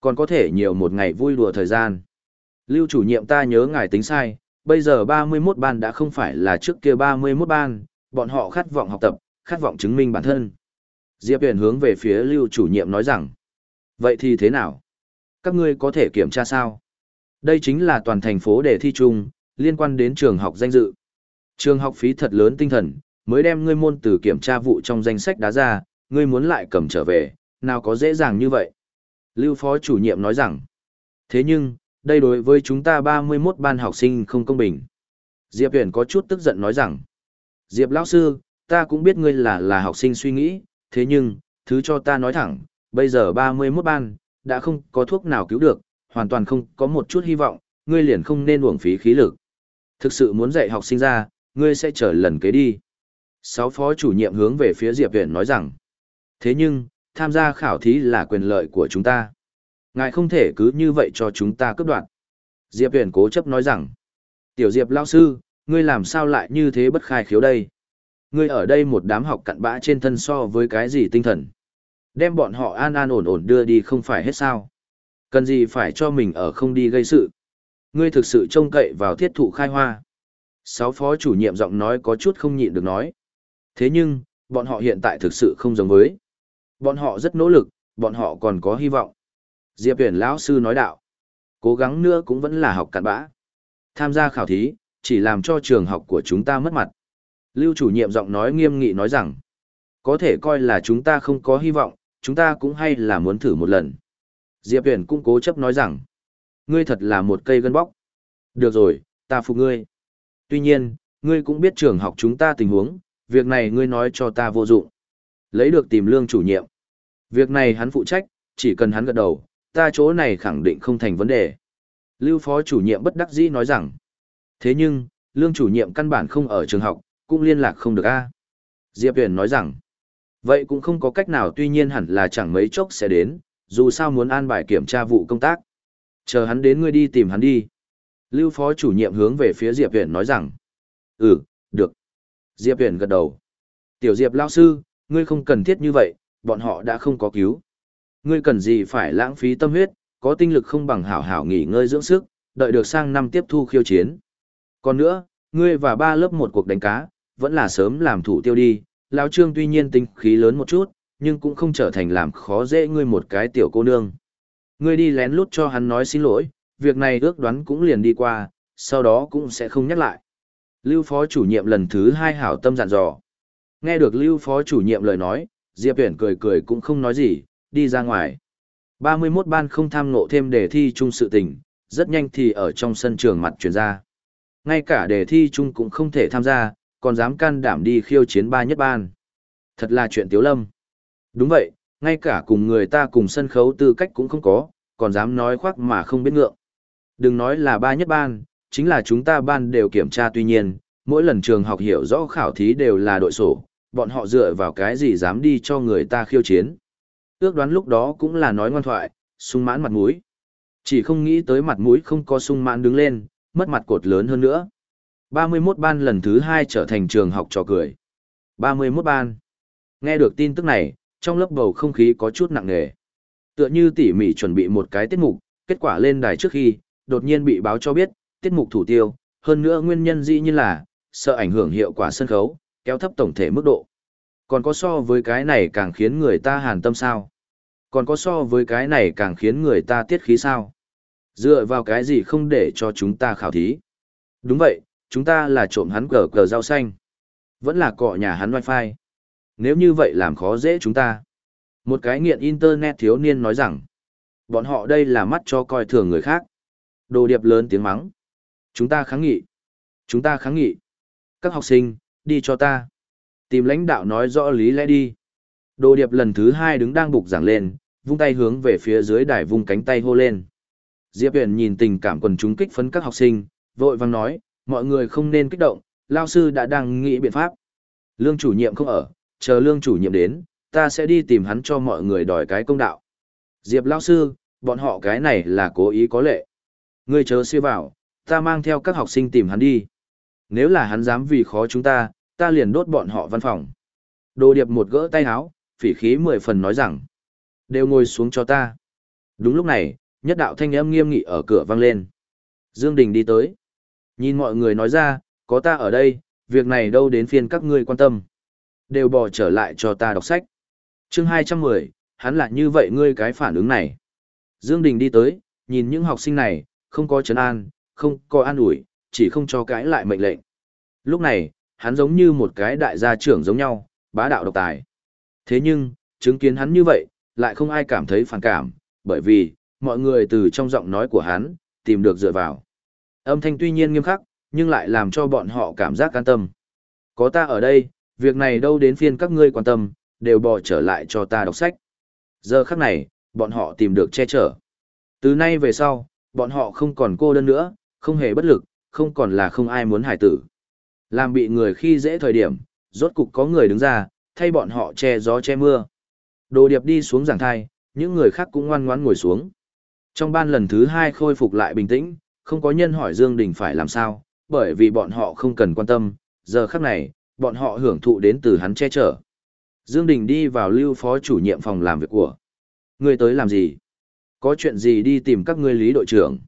Còn có thể nhiều một ngày vui đùa thời gian. Lưu chủ nhiệm ta nhớ ngài tính sai, bây giờ 31 ban đã không phải là trước kia 31 ban, bọn họ khát vọng học tập, khát vọng chứng minh bản thân. Diệp Huyền hướng về phía lưu chủ nhiệm nói rằng, vậy thì thế nào? Các ngươi có thể kiểm tra sao? Đây chính là toàn thành phố đề thi chung, liên quan đến trường học danh dự. Trường học phí thật lớn tinh thần, mới đem ngươi môn từ kiểm tra vụ trong danh sách đá ra, ngươi muốn lại cầm trở về, nào có dễ dàng như vậy. Lưu phó chủ nhiệm nói rằng, thế nhưng, đây đối với chúng ta 31 ban học sinh không công bình. Diệp Huyền có chút tức giận nói rằng, Diệp lão sư, ta cũng biết ngươi là là học sinh suy nghĩ, thế nhưng, thứ cho ta nói thẳng, bây giờ 31 ban, đã không có thuốc nào cứu được, hoàn toàn không có một chút hy vọng, ngươi liền không nên uổng phí khí lực. Thực sự muốn dạy học sinh ra, ngươi sẽ trở lần kế đi. Sáu phó chủ nhiệm hướng về phía Diệp Viễn nói rằng, thế nhưng, tham gia khảo thí là quyền lợi của chúng ta. Ngài không thể cứ như vậy cho chúng ta cướp đoạt. Diệp Viễn cố chấp nói rằng, tiểu Diệp lão sư, ngươi làm sao lại như thế bất khai khiếu đây? Ngươi ở đây một đám học cặn bã trên thân so với cái gì tinh thần? Đem bọn họ an an ổn ổn đưa đi không phải hết sao? Cần gì phải cho mình ở không đi gây sự? Ngươi thực sự trông cậy vào thiết thụ khai hoa. Sáu phó chủ nhiệm giọng nói có chút không nhịn được nói. Thế nhưng, bọn họ hiện tại thực sự không giống với. Bọn họ rất nỗ lực, bọn họ còn có hy vọng. Diệp Huyền lão sư nói đạo. Cố gắng nữa cũng vẫn là học cặn bã. Tham gia khảo thí, chỉ làm cho trường học của chúng ta mất mặt. Lưu chủ nhiệm giọng nói nghiêm nghị nói rằng, có thể coi là chúng ta không có hy vọng, chúng ta cũng hay là muốn thử một lần. Diệp Huyền cũng cố chấp nói rằng, ngươi thật là một cây gân bóc. Được rồi, ta phục ngươi. Tuy nhiên, ngươi cũng biết trường học chúng ta tình huống, việc này ngươi nói cho ta vô dụng. Lấy được tìm lương chủ nhiệm. Việc này hắn phụ trách, chỉ cần hắn gật đầu, ta chỗ này khẳng định không thành vấn đề. Lưu phó chủ nhiệm bất đắc dĩ nói rằng, thế nhưng, lương chủ nhiệm căn bản không ở trường học, cũng liên lạc không được a. Diệp Huyền nói rằng, vậy cũng không có cách nào tuy nhiên hẳn là chẳng mấy chốc sẽ đến, dù sao muốn an bài kiểm tra vụ công tác. Chờ hắn đến ngươi đi tìm hắn đi. Lưu phó chủ nhiệm hướng về phía Diệp Viễn nói rằng, ừ, được. Diệp Viễn gật đầu. Tiểu Diệp lao sư, ngươi không cần thiết như vậy, bọn họ đã không có cứu. Ngươi cần gì phải lãng phí tâm huyết, có tinh lực không bằng hảo hảo nghỉ ngơi dưỡng sức, đợi được sang năm tiếp thu khiêu chiến. Còn nữa, ngươi và ba lớp một cuộc đánh cá, vẫn là sớm làm thủ tiêu đi, lão trương tuy nhiên tinh khí lớn một chút, nhưng cũng không trở thành làm khó dễ ngươi một cái tiểu cô nương. Ngươi đi lén lút cho hắn nói xin lỗi, việc này ước đoán cũng liền đi qua, sau đó cũng sẽ không nhắc lại. Lưu phó chủ nhiệm lần thứ hai hảo tâm dặn dò. Nghe được lưu phó chủ nhiệm lời nói, Diệp Viễn cười cười cũng không nói gì, đi ra ngoài. 31 ban không tham ngộ thêm đề thi chung sự tình, rất nhanh thì ở trong sân trường mặt truyền ra. Ngay cả đề thi chung cũng không thể tham gia, còn dám can đảm đi khiêu chiến ba nhất ban. Thật là chuyện tiếu lâm. Đúng vậy, ngay cả cùng người ta cùng sân khấu tư cách cũng không có, còn dám nói khoác mà không biết ngượng. Đừng nói là ba nhất ban, chính là chúng ta ban đều kiểm tra tuy nhiên, mỗi lần trường học hiểu rõ khảo thí đều là đội sổ, bọn họ dựa vào cái gì dám đi cho người ta khiêu chiến. Ước đoán lúc đó cũng là nói ngoan thoại, sung mãn mặt mũi. Chỉ không nghĩ tới mặt mũi không có sung mãn đứng lên, mất mặt cột lớn hơn nữa. 31 ban lần thứ hai trở thành trường học trò cười. 31 ban. Nghe được tin tức này, trong lớp bầu không khí có chút nặng nề. Tựa như tỉ mỉ chuẩn bị một cái tiết mục, kết quả lên đài trước khi, đột nhiên bị báo cho biết, tiết mục thủ tiêu, hơn nữa nguyên nhân dĩ như là, sợ ảnh hưởng hiệu quả sân khấu, kéo thấp tổng thể mức độ. Còn có so với cái này càng khiến người ta hàn tâm sao? Còn có so với cái này càng khiến người ta tiết khí sao? Dựa vào cái gì không để cho chúng ta khảo thí? Đúng vậy, chúng ta là trộm hắn cờ cờ rau xanh. Vẫn là cọ nhà hắn wifi. Nếu như vậy làm khó dễ chúng ta. Một cái nghiện internet thiếu niên nói rằng, bọn họ đây là mắt cho coi thường người khác. Đồ điệp lớn tiếng mắng. Chúng ta kháng nghị. Chúng ta kháng nghị. Các học sinh, đi cho ta. Tìm lãnh đạo nói rõ lý lẽ đi. Đồ điệp lần thứ hai đứng đang bục giảng lên, vung tay hướng về phía dưới đài vung cánh tay hô lên. Diệp Huyền nhìn tình cảm quần chúng kích phấn các học sinh, vội vang nói, mọi người không nên kích động, lao sư đã đang nghĩ biện pháp. Lương chủ nhiệm không ở, chờ lương chủ nhiệm đến, ta sẽ đi tìm hắn cho mọi người đòi cái công đạo. Diệp lão sư, bọn họ cái này là cố ý có lệ. Ngươi chờ siêu vào, ta mang theo các học sinh tìm hắn đi. Nếu là hắn dám vì khó chúng ta, ta liền đốt bọn họ văn phòng. Đồ điệp một gỡ tay áo, phỉ khí mười phần nói rằng, đều ngồi xuống cho ta. Đúng lúc này, nhất đạo thanh âm nghiêm nghị ở cửa vang lên. Dương Đình đi tới. Nhìn mọi người nói ra, có ta ở đây, việc này đâu đến phiên các ngươi quan tâm. Đều bỏ trở lại cho ta đọc sách. Chương 210, hắn là như vậy ngươi cái phản ứng này. Dương Đình đi tới, nhìn những học sinh này, không có trấn an, không có an ủi, chỉ không cho cãi lại mệnh lệnh. Lúc này, hắn giống như một cái đại gia trưởng giống nhau, bá đạo độc tài. Thế nhưng, chứng kiến hắn như vậy, lại không ai cảm thấy phản cảm, bởi vì, mọi người từ trong giọng nói của hắn, tìm được dựa vào. Âm thanh tuy nhiên nghiêm khắc, nhưng lại làm cho bọn họ cảm giác an tâm. Có ta ở đây, việc này đâu đến phiên các ngươi quan tâm, đều bỏ trở lại cho ta đọc sách. Giờ khắc này, bọn họ tìm được che chở. Từ nay về sau, bọn họ không còn cô đơn nữa, không hề bất lực, không còn là không ai muốn hải tử. Làm bị người khi dễ thời điểm, rốt cục có người đứng ra, thay bọn họ che gió che mưa. Đồ điệp đi xuống giảng thai, những người khác cũng ngoan ngoãn ngồi xuống. Trong ban lần thứ hai khôi phục lại bình tĩnh, không có nhân hỏi Dương Đình phải làm sao, bởi vì bọn họ không cần quan tâm, giờ khắc này, bọn họ hưởng thụ đến từ hắn che chở. Dương Đình đi vào lưu phó chủ nhiệm phòng làm việc của. Ngươi tới làm gì? Có chuyện gì đi tìm các ngươi lý đội trưởng?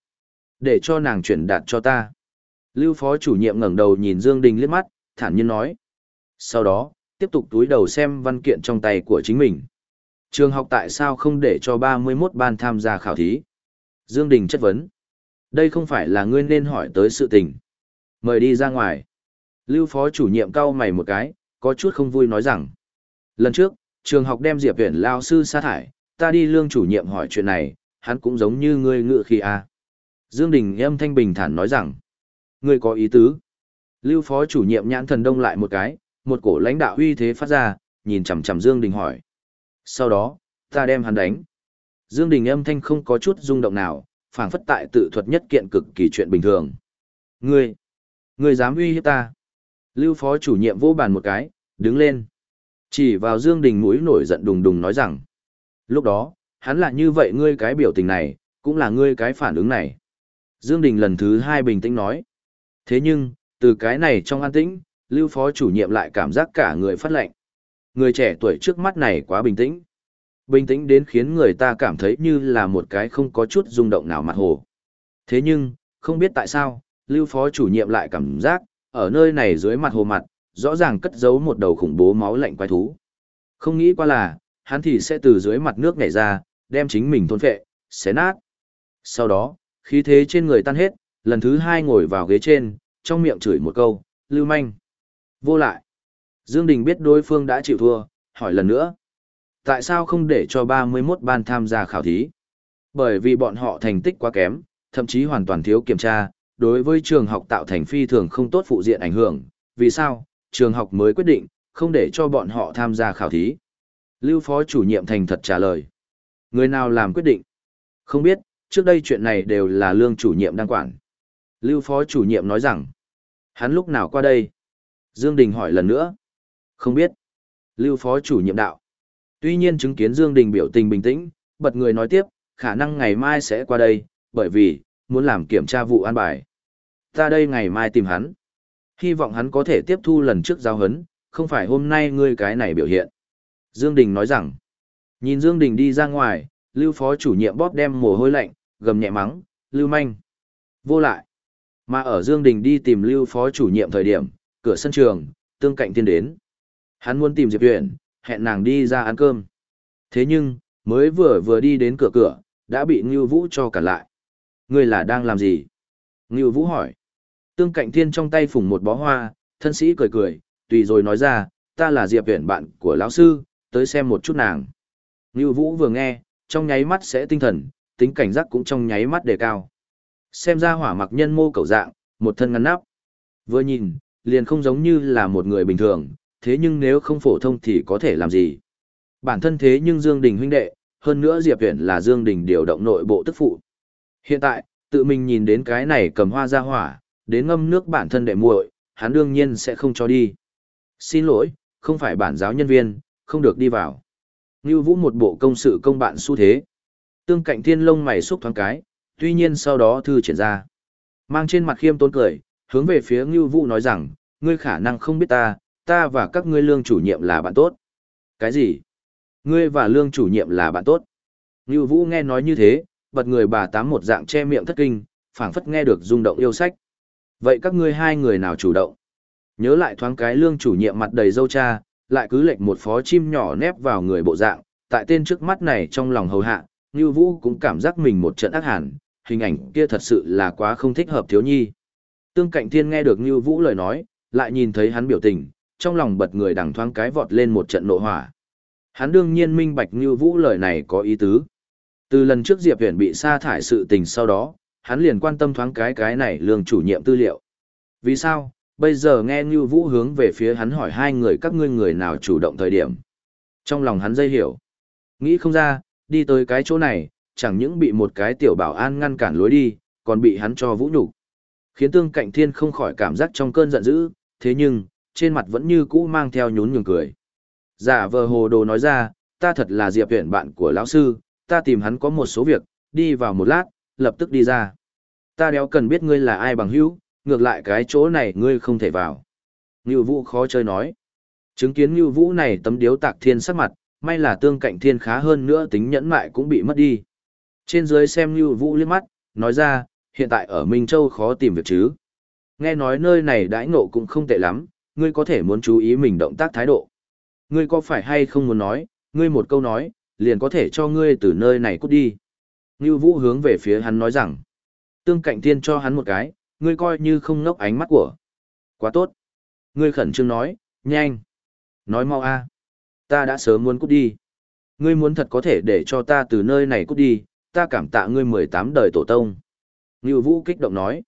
Để cho nàng chuyển đạt cho ta. Lưu phó chủ nhiệm ngẩng đầu nhìn Dương Đình liếc mắt, thản nhiên nói. Sau đó, tiếp tục túi đầu xem văn kiện trong tay của chính mình. Trường học tại sao không để cho 31 ban tham gia khảo thí? Dương Đình chất vấn. Đây không phải là ngươi nên hỏi tới sự tình. Mời đi ra ngoài. Lưu phó chủ nhiệm cau mày một cái, có chút không vui nói rằng. Lần trước, trường học đem Diệp Viễn lao sư sa thải, ta đi lương chủ nhiệm hỏi chuyện này, hắn cũng giống như ngươi ngự khi a. Dương Đình âm thanh bình thản nói rằng. Ngươi có ý tứ. Lưu phó chủ nhiệm nhãn thần đông lại một cái, một cổ lãnh đạo uy thế phát ra, nhìn chằm chằm Dương Đình hỏi. Sau đó, ta đem hắn đánh. Dương Đình âm thanh không có chút rung động nào, phảng phất tại tự thuật nhất kiện cực kỳ chuyện bình thường. Ngươi, ngươi dám uy hiếp ta? Lưu phó chủ nhiệm vô bàn một cái, đứng lên. Chỉ vào Dương Đình mũi nổi giận đùng đùng nói rằng. Lúc đó, hắn là như vậy ngươi cái biểu tình này, cũng là ngươi cái phản ứng này. Dương Đình lần thứ hai bình tĩnh nói. Thế nhưng, từ cái này trong an tĩnh, Lưu phó chủ nhiệm lại cảm giác cả người phát lệnh. Người trẻ tuổi trước mắt này quá bình tĩnh. Bình tĩnh đến khiến người ta cảm thấy như là một cái không có chút rung động nào mặt hồ. Thế nhưng, không biết tại sao, Lưu phó chủ nhiệm lại cảm giác, ở nơi này dưới mặt hồ mặt, rõ ràng cất giấu một đầu khủng bố máu lạnh quái thú. Không nghĩ qua là, hắn thì sẽ từ dưới mặt nước nhảy ra, đem chính mình thôn phệ, xé nát. Sau đó, khí thế trên người tan hết, lần thứ hai ngồi vào ghế trên, trong miệng chửi một câu, lưu manh. Vô lại. Dương Đình biết đối phương đã chịu thua, hỏi lần nữa. Tại sao không để cho 31 ban tham gia khảo thí? Bởi vì bọn họ thành tích quá kém, thậm chí hoàn toàn thiếu kiểm tra, đối với trường học tạo thành phi thường không tốt phụ diện ảnh hưởng. Vì sao? Trường học mới quyết định, không để cho bọn họ tham gia khảo thí. Lưu phó chủ nhiệm thành thật trả lời. Người nào làm quyết định? Không biết, trước đây chuyện này đều là lương chủ nhiệm đang quản. Lưu phó chủ nhiệm nói rằng, hắn lúc nào qua đây? Dương Đình hỏi lần nữa. Không biết. Lưu phó chủ nhiệm đạo. Tuy nhiên chứng kiến Dương Đình biểu tình bình tĩnh, bật người nói tiếp, khả năng ngày mai sẽ qua đây, bởi vì, muốn làm kiểm tra vụ an bài. Ta đây ngày mai tìm hắn. Hy vọng hắn có thể tiếp thu lần trước giao hấn, không phải hôm nay ngươi cái này biểu hiện. Dương Đình nói rằng, nhìn Dương Đình đi ra ngoài, Lưu phó chủ nhiệm bóp đem mồ hôi lạnh, gầm nhẹ mắng, Lưu manh. Vô lại. Mà ở Dương Đình đi tìm Lưu phó chủ nhiệm thời điểm, cửa sân trường, tương cạnh tiên đến. Hắn muốn tìm Diệp Huyền, hẹn nàng đi ra ăn cơm. Thế nhưng, mới vừa vừa đi đến cửa cửa, đã bị Ngưu Vũ cho cản lại. Ngươi là đang làm gì? Ngưu Vũ hỏi. Tương cạnh thiên trong tay phủng một bó hoa, thân sĩ cười cười, tùy rồi nói ra, ta là Diệp Viễn bạn của lão sư, tới xem một chút nàng. Ngưu Vũ vừa nghe, trong nháy mắt sẽ tinh thần, tính cảnh giác cũng trong nháy mắt đề cao. Xem ra hỏa mặc nhân mô cầu dạng, một thân ngắn nắp. Vừa nhìn, liền không giống như là một người bình thường, thế nhưng nếu không phổ thông thì có thể làm gì? Bản thân thế nhưng Dương Đình huynh đệ, hơn nữa Diệp Viễn là Dương Đình điều động nội bộ tức phụ. Hiện tại, tự mình nhìn đến cái này cầm hoa ra hỏa, đến ngâm nước bản thân đệ muội, hắn đương nhiên sẽ không cho đi. Xin lỗi, không phải bản giáo nhân viên, không được đi vào. Ngưu Vũ một bộ công sự công bạn xu thế. Tương cạnh thiên lông mày xúc thoáng cái, tuy nhiên sau đó thư triển ra. Mang trên mặt khiêm tốn cười, hướng về phía Ngưu Vũ nói rằng, ngươi khả năng không biết ta, ta và các ngươi lương chủ nhiệm là bạn tốt. Cái gì? Ngươi và lương chủ nhiệm là bạn tốt. Ngưu Vũ nghe nói như thế, bật người bà tám một dạng che miệng thất kinh, phảng phất nghe được rung động yêu sách. Vậy các ngươi hai người nào chủ động? Nhớ lại thoáng cái lương chủ nhiệm mặt đầy dâu cha, lại cứ lệch một phó chim nhỏ nép vào người bộ dạng, tại tên trước mắt này trong lòng hầu hạ, Ngưu Vũ cũng cảm giác mình một trận ác hẳn, hình ảnh kia thật sự là quá không thích hợp thiếu nhi. Tương Cạnh Thiên nghe được Ngưu Vũ lời nói, lại nhìn thấy hắn biểu tình, trong lòng bật người đằng thoáng cái vọt lên một trận nộ hỏa. Hắn đương nhiên minh bạch Ngưu Vũ lời này có ý tứ. Từ lần trước Diệp Huyền bị sa thải sự tình sau đó, hắn liền quan tâm thoáng cái cái này lương chủ nhiệm tư liệu. Vì sao? Bây giờ nghe Ngưu Vũ hướng về phía hắn hỏi hai người các ngươi người nào chủ động thời điểm. Trong lòng hắn dây hiểu. Nghĩ không ra, đi tới cái chỗ này, chẳng những bị một cái tiểu bảo an ngăn cản lối đi, còn bị hắn cho vũ nhục Khiến tương cạnh thiên không khỏi cảm giác trong cơn giận dữ, thế nhưng, trên mặt vẫn như cũ mang theo nhún nhường cười. Giả vờ hồ đồ nói ra, ta thật là Diệp huyện bạn của lão sư, ta tìm hắn có một số việc, đi vào một lát, lập tức đi ra. Ta đéo cần biết ngươi là ai bằng hữu, ngược lại cái chỗ này ngươi không thể vào. Ngưu Vũ khó chơi nói. Chứng kiến Ngưu Vũ này tấm điếu tạc thiên sắc mặt, may là tương cạnh thiên khá hơn nữa tính nhẫn mại cũng bị mất đi. Trên dưới xem Ngưu Vũ liếc mắt, nói ra, hiện tại ở Minh Châu khó tìm việc chứ. Nghe nói nơi này đãi ngộ cũng không tệ lắm, ngươi có thể muốn chú ý mình động tác thái độ. Ngươi có phải hay không muốn nói, ngươi một câu nói, liền có thể cho ngươi từ nơi này cút đi. Ngưu Vũ hướng về phía hắn nói rằng, tương cạnh thiên cho hắn một cái, ngươi coi như không ngốc ánh mắt của. Quá tốt. Ngươi khẩn trương nói, nhanh. Nói mau a. Ta đã sớm muốn cút đi. Ngươi muốn thật có thể để cho ta từ nơi này cút đi, ta cảm tạ ngươi 18 đời tổ tông. Ngưu Vũ kích động nói.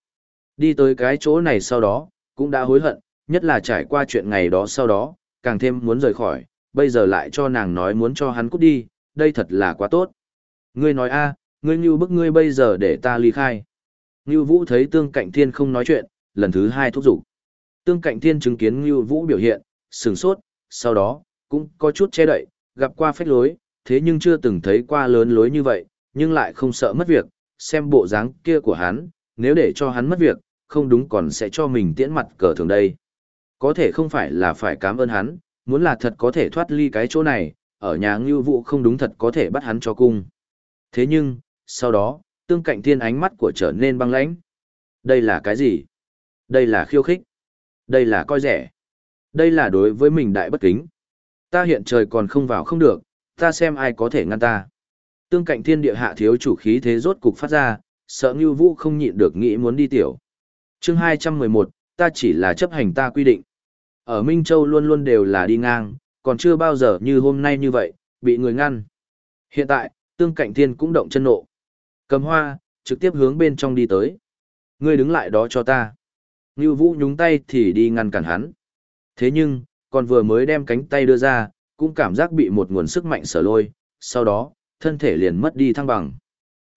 Đi tới cái chỗ này sau đó, cũng đã hối hận, nhất là trải qua chuyện ngày đó sau đó, càng thêm muốn rời khỏi, bây giờ lại cho nàng nói muốn cho hắn cút đi, đây thật là quá tốt. Ngươi nói a, ngươi như bức ngươi bây giờ để ta ly khai. Ngưu Vũ thấy Tương Cạnh Thiên không nói chuyện, lần thứ hai thúc giục. Tương Cạnh Thiên chứng kiến Ngưu Vũ biểu hiện, sừng sốt, sau đó, cũng có chút che đậy, gặp qua phách lối, thế nhưng chưa từng thấy qua lớn lối như vậy, nhưng lại không sợ mất việc, xem bộ dáng kia của hắn, nếu để cho hắn mất việc, không đúng còn sẽ cho mình tiễn mặt cờ thường đây. Có thể không phải là phải cảm ơn hắn, muốn là thật có thể thoát ly cái chỗ này, ở nhà ngưu Vũ không đúng thật có thể bắt hắn cho cung. Thế nhưng, sau đó, tương cạnh thiên ánh mắt của trở nên băng lãnh. Đây là cái gì? Đây là khiêu khích. Đây là coi rẻ. Đây là đối với mình đại bất kính. Ta hiện trời còn không vào không được, ta xem ai có thể ngăn ta. Tương cạnh thiên địa hạ thiếu chủ khí thế rốt cục phát ra, sợ Ngưu Vũ không nhịn được nghĩ muốn đi tiểu. Chương 211, ta chỉ là chấp hành ta quy định. Ở Minh Châu luôn luôn đều là đi ngang, còn chưa bao giờ như hôm nay như vậy, bị người ngăn. Hiện tại, tương cạnh thiên cũng động chân nộ. Cầm hoa, trực tiếp hướng bên trong đi tới. Ngươi đứng lại đó cho ta. Ngưu Vũ nhúng tay thì đi ngăn cản hắn. Thế nhưng, còn vừa mới đem cánh tay đưa ra, cũng cảm giác bị một nguồn sức mạnh sở lôi, sau đó, thân thể liền mất đi thăng bằng.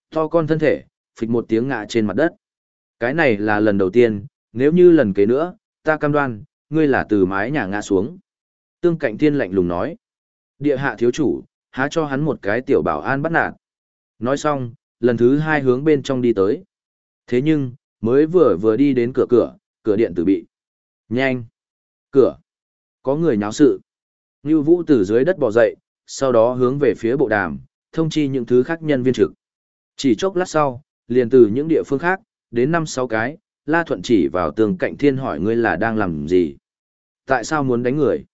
To con thân thể, phịch một tiếng ngã trên mặt đất. Cái này là lần đầu tiên, nếu như lần kế nữa, ta cam đoan, ngươi là từ mái nhà ngã xuống. Tương cạnh thiên lạnh lùng nói. Địa hạ thiếu chủ, há cho hắn một cái tiểu bảo an bắt nạt. Nói xong, lần thứ hai hướng bên trong đi tới. Thế nhưng, mới vừa vừa đi đến cửa cửa, cửa điện tử bị. Nhanh! Cửa! Có người nháo sự. Ngưu Vũ từ dưới đất bò dậy, sau đó hướng về phía bộ đàm, thông chi những thứ khác nhân viên trực. Chỉ chốc lát sau, liền từ những địa phương khác, đến năm sáu cái, La Thuận chỉ vào tường cạnh thiên hỏi ngươi là đang làm gì. Tại sao muốn đánh người?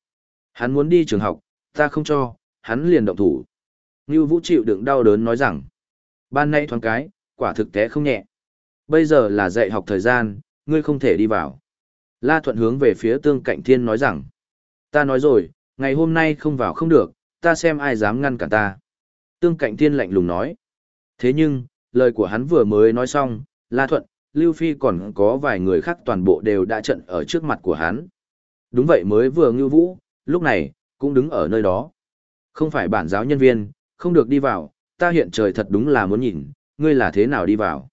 Hắn muốn đi trường học, ta không cho, hắn liền động thủ. Ngưu Vũ chịu đựng đau đớn nói rằng, ban nay thoáng cái, quả thực té không nhẹ. Bây giờ là dạy học thời gian, ngươi không thể đi vào. La Thuận hướng về phía tương cạnh thiên nói rằng, ta nói rồi, ngày hôm nay không vào không được, ta xem ai dám ngăn cản ta. Tương cạnh thiên lạnh lùng nói. Thế nhưng, lời của hắn vừa mới nói xong, La Thuận, Lưu Phi còn có vài người khác toàn bộ đều đã trận ở trước mặt của hắn. Đúng vậy mới vừa ngưu vũ, lúc này, cũng đứng ở nơi đó. Không phải bản giáo nhân viên, không được đi vào, ta hiện trời thật đúng là muốn nhìn, ngươi là thế nào đi vào.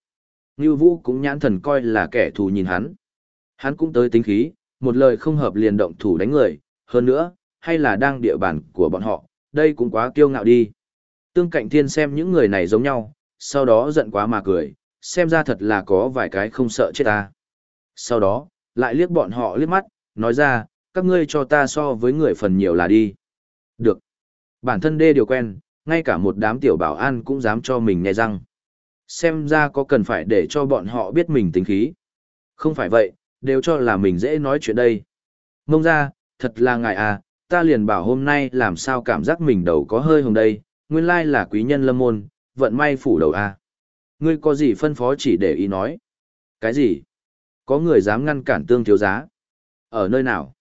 Ngưu vũ cũng nhãn thần coi là kẻ thù nhìn hắn. Hắn cũng tới tính khí, một lời không hợp liền động thủ đánh người, hơn nữa, hay là đang địa bàn của bọn họ, đây cũng quá kiêu ngạo đi. Tương cạnh thiên xem những người này giống nhau, sau đó giận quá mà cười, xem ra thật là có vài cái không sợ chết ta. Sau đó, lại liếc bọn họ liếc mắt, nói ra, các ngươi cho ta so với người phần nhiều là đi. Được. Bản thân đê điều quen, ngay cả một đám tiểu bảo an cũng dám cho mình nghe răng. Xem ra có cần phải để cho bọn họ biết mình tính khí. Không phải vậy, đều cho là mình dễ nói chuyện đây. Mông ra, thật là ngại à, ta liền bảo hôm nay làm sao cảm giác mình đầu có hơi hồng đây, nguyên lai là quý nhân lâm môn, vận may phủ đầu à. Ngươi có gì phân phó chỉ để ý nói. Cái gì? Có người dám ngăn cản tương thiếu giá. Ở nơi nào?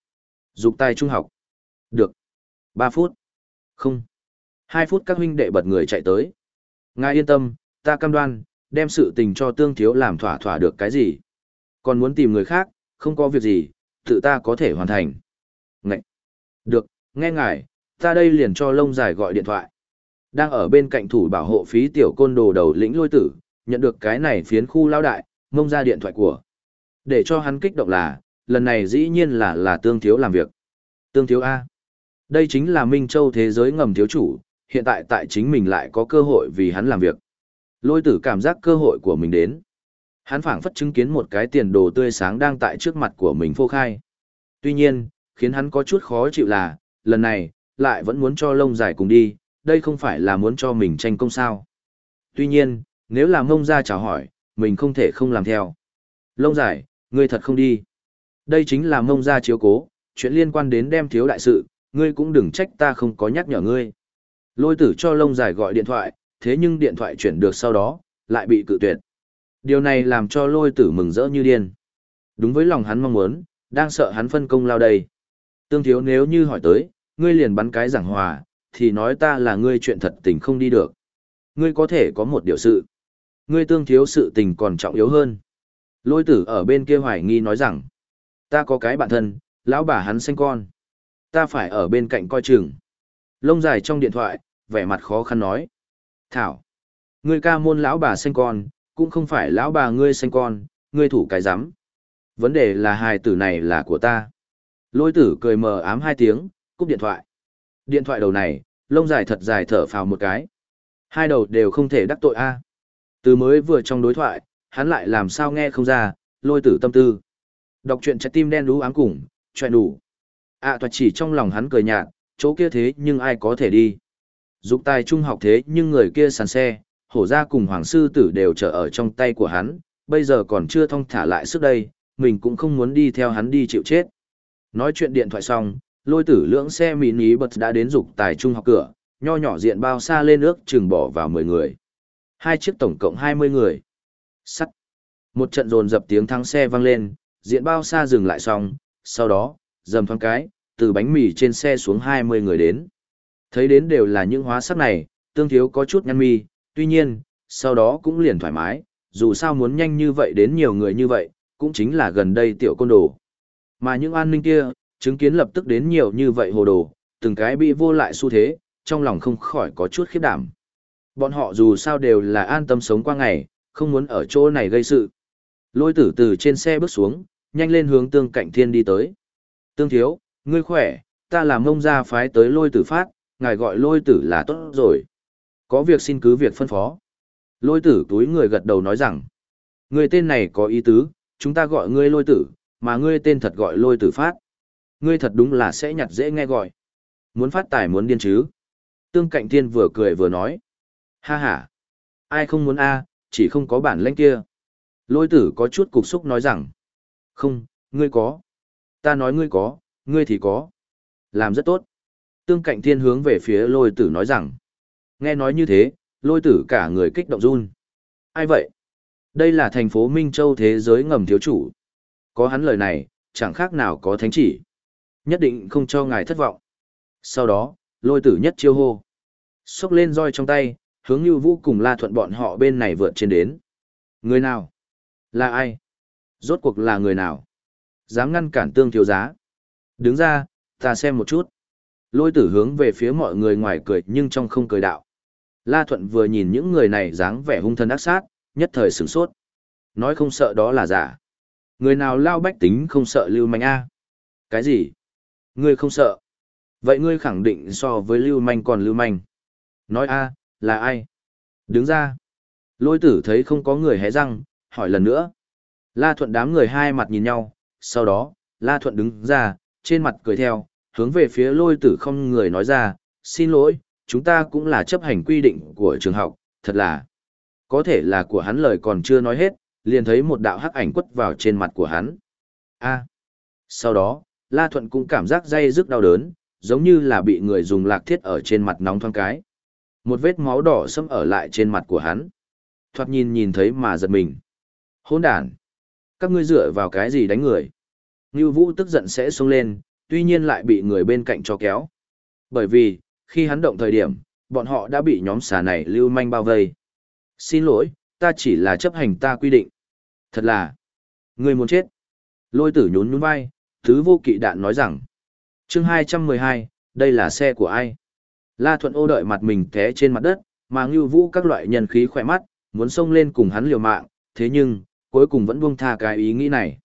Dục tài trung học. Được. Ba phút. Không. Hai phút các huynh đệ bật người chạy tới. Ngài yên tâm, ta cam đoan, đem sự tình cho tương thiếu làm thỏa thỏa được cái gì. Còn muốn tìm người khác, không có việc gì, tự ta có thể hoàn thành. Ngậy. Được, nghe ngài, ta đây liền cho lông dài gọi điện thoại. Đang ở bên cạnh thủ bảo hộ phí tiểu côn đồ đầu lĩnh lôi tử, nhận được cái này phiến khu lao đại, mông ra điện thoại của. Để cho hắn kích động là, lần này dĩ nhiên là là tương thiếu làm việc. Tương thiếu A. Đây chính là Minh Châu thế giới ngầm thiếu chủ, hiện tại tại chính mình lại có cơ hội vì hắn làm việc. Lôi tử cảm giác cơ hội của mình đến. Hắn phảng phất chứng kiến một cái tiền đồ tươi sáng đang tại trước mặt của mình phô khai. Tuy nhiên, khiến hắn có chút khó chịu là, lần này, lại vẫn muốn cho lông dài cùng đi, đây không phải là muốn cho mình tranh công sao. Tuy nhiên, nếu là mông ra chào hỏi, mình không thể không làm theo. Lông dài, ngươi thật không đi. Đây chính là mông ra chiếu cố, chuyện liên quan đến đem thiếu đại sự, ngươi cũng đừng trách ta không có nhắc nhở ngươi. Lôi tử cho lông dài gọi điện thoại, thế nhưng điện thoại chuyển được sau đó, lại bị cự tuyệt. Điều này làm cho lôi tử mừng rỡ như điên. Đúng với lòng hắn mong muốn, đang sợ hắn phân công lao đây. Tương thiếu nếu như hỏi tới, ngươi liền bắn cái giảng hòa, thì nói ta là ngươi chuyện thật tình không đi được. Ngươi có thể có một điều sự. Ngươi tương thiếu sự tình còn trọng yếu hơn. Lôi tử ở bên kia hoài nghi nói rằng, ta có cái bạn thân, lão bà hắn sinh con. Ta phải ở bên cạnh coi chừng. Lông dài trong điện thoại, vẻ mặt khó khăn nói. Thảo, ngươi ca môn lão bà sinh con, cũng không phải lão bà ngươi sinh con, ngươi thủ cái rắm Vấn đề là hài tử này là của ta. Lôi tử cười mờ ám hai tiếng, cúp điện thoại. Điện thoại đầu này, lông dài thật dài thở phào một cái. Hai đầu đều không thể đắc tội a. Từ mới vừa trong đối thoại, hắn lại làm sao nghe không ra, lôi tử tâm tư. Đọc truyện trái tim đen đú ám cùng, chuyện đủ. À toạt chỉ trong lòng hắn cười nhạt, chỗ kia thế nhưng ai có thể đi. Dục tài trung học thế nhưng người kia sàn xe, hổ ra cùng hoàng sư tử đều trở ở trong tay của hắn, bây giờ còn chưa thông thả lại sức đây, mình cũng không muốn đi theo hắn đi chịu chết. Nói chuyện điện thoại xong, lôi tử lưỡng xe mini bật đã đến dục tài trung học cửa, nho nhỏ diện bao xa lên ước chừng bỏ vào 10 người. Hai chiếc tổng cộng 20 người. Sắt. Một trận rồn dập tiếng thắng xe vang lên, diện bao xa dừng lại xong, sau đó, dầm thoáng cái, từ bánh mì trên xe xuống 20 người đến. Thấy đến đều là những hóa sắc này, tương thiếu có chút nhăn mi, tuy nhiên, sau đó cũng liền thoải mái, dù sao muốn nhanh như vậy đến nhiều người như vậy, cũng chính là gần đây tiểu côn đồ. Mà những an ninh kia, chứng kiến lập tức đến nhiều như vậy hồ đồ, từng cái bị vô lại xu thế, trong lòng không khỏi có chút khiếp đảm. Bọn họ dù sao đều là an tâm sống qua ngày, không muốn ở chỗ này gây sự. Lôi tử từ trên xe bước xuống, nhanh lên hướng tương cạnh thiên đi tới. Tương thiếu, ngươi khỏe, ta làm mông ra phái tới lôi tử phát, ngài gọi lôi tử là tốt rồi. Có việc xin cứ việc phân phó. Lôi tử túi người gật đầu nói rằng, người tên này có ý tứ, chúng ta gọi ngươi lôi tử, mà ngươi tên thật gọi lôi tử phát. Ngươi thật đúng là sẽ nhặt dễ nghe gọi. Muốn phát tài muốn điên chứ. Tương cạnh thiên vừa cười vừa nói. Ha ha. Ai không muốn a chỉ không có bản lãnh kia. Lôi tử có chút cục xúc nói rằng. Không, ngươi có. Ta nói ngươi có, ngươi thì có. Làm rất tốt. Tương cạnh thiên hướng về phía lôi tử nói rằng. Nghe nói như thế, lôi tử cả người kích động run. Ai vậy? Đây là thành phố Minh Châu thế giới ngầm thiếu chủ. Có hắn lời này, chẳng khác nào có thánh chỉ. Nhất định không cho ngài thất vọng. Sau đó, lôi tử nhất chiêu hô. Xốc lên roi trong tay, hướng Lưu Vũ cùng La Thuận bọn họ bên này vượt trên đến. Người nào? Là ai? Rốt cuộc là người nào? Dám ngăn cản tương thiếu giá. Đứng ra, ta xem một chút. Lôi tử hướng về phía mọi người ngoài cười nhưng trong không cười đạo. La Thuận vừa nhìn những người này dáng vẻ hung thân ác sát, nhất thời sửng sốt. Nói không sợ đó là giả. Người nào lao bách tính không sợ lưu manh a? Cái gì? Ngươi không sợ? Vậy ngươi khẳng định so với lưu manh còn lưu manh. Nói a, là ai? Đứng ra. Lôi tử thấy không có người hé răng, hỏi lần nữa. La Thuận đám người hai mặt nhìn nhau, sau đó, La Thuận đứng ra, trên mặt cười theo, hướng về phía lôi tử không người nói ra, xin lỗi, chúng ta cũng là chấp hành quy định của trường học, thật là. Có thể là của hắn lời còn chưa nói hết, liền thấy một đạo hắc ảnh quất vào trên mặt của hắn. A. Sau đó, La Thuận cũng cảm giác dây rức đau đớn, giống như là bị người dùng lạc thiết ở trên mặt nóng thoáng cái. Một vết máu đỏ sẫm ở lại trên mặt của hắn. Thoạt nhìn nhìn thấy mà giật mình. Hỗn đàn. Các ngươi dựa vào cái gì đánh người? Ngưu Vũ tức giận sẽ xuống lên, tuy nhiên lại bị người bên cạnh cho kéo. Bởi vì, khi hắn động thời điểm, bọn họ đã bị nhóm xà này lưu manh bao vây. Xin lỗi, ta chỉ là chấp hành ta quy định. Thật là, người muốn chết. Lôi tử nhún nhún vai, thứ vô kỵ đạn nói rằng. chương 212, đây là xe của ai? La Thuận ô đợi mặt mình té trên mặt đất, mà ngưu vũ các loại nhân khí khỏe mắt, muốn xông lên cùng hắn liều mạng, thế nhưng, cuối cùng vẫn buông tha cái ý nghĩ này.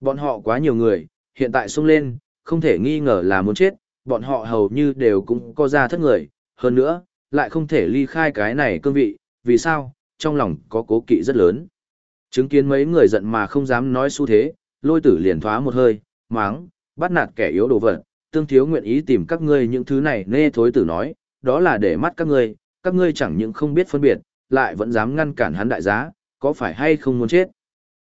Bọn họ quá nhiều người, hiện tại xông lên, không thể nghi ngờ là muốn chết, bọn họ hầu như đều cũng có ra thất người, hơn nữa, lại không thể ly khai cái này cương vị, vì sao, trong lòng có cố kỵ rất lớn. Chứng kiến mấy người giận mà không dám nói xu thế, lôi tử liền thoá một hơi, máng, bắt nạt kẻ yếu đồ vật, tương thiếu nguyện ý tìm các ngươi những thứ này nê thối tử nói, đó là để mắt các ngươi, các ngươi chẳng những không biết phân biệt, lại vẫn dám ngăn cản hắn đại giá, có phải hay không muốn chết.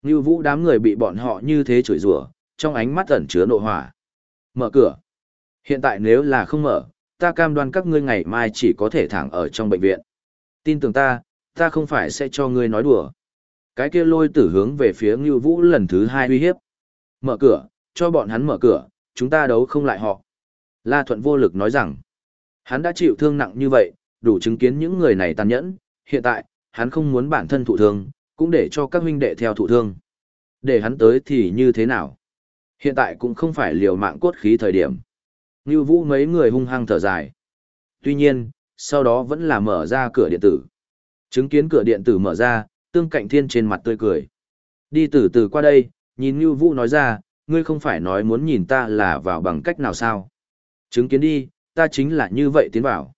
Như vũ đám người bị bọn họ như thế chửi rủa, trong ánh mắt ẩn chứa nộ hỏa. Mở cửa. Hiện tại nếu là không mở, ta cam đoan các ngươi ngày mai chỉ có thể thẳng ở trong bệnh viện. Tin tưởng ta, ta không phải sẽ cho ngươi nói đùa. Cái kia lôi tử hướng về phía Ngưu Vũ lần thứ hai uy hiếp. Mở cửa, cho bọn hắn mở cửa, chúng ta đấu không lại họ. La Thuận vô lực nói rằng, hắn đã chịu thương nặng như vậy, đủ chứng kiến những người này tàn nhẫn, hiện tại, hắn không muốn bản thân thụ thương, cũng để cho các huynh đệ theo thụ thương. Để hắn tới thì như thế nào? Hiện tại cũng không phải liều mạng cốt khí thời điểm. Như vũ mấy người hung hăng thở dài. Tuy nhiên, sau đó vẫn là mở ra cửa điện tử. Chứng kiến cửa điện tử mở ra, tương cạnh thiên trên mặt tươi cười. Đi từ từ qua đây, nhìn Như vũ nói ra, ngươi không phải nói muốn nhìn ta là vào bằng cách nào sao? Chứng kiến đi, ta chính là như vậy tiến vào.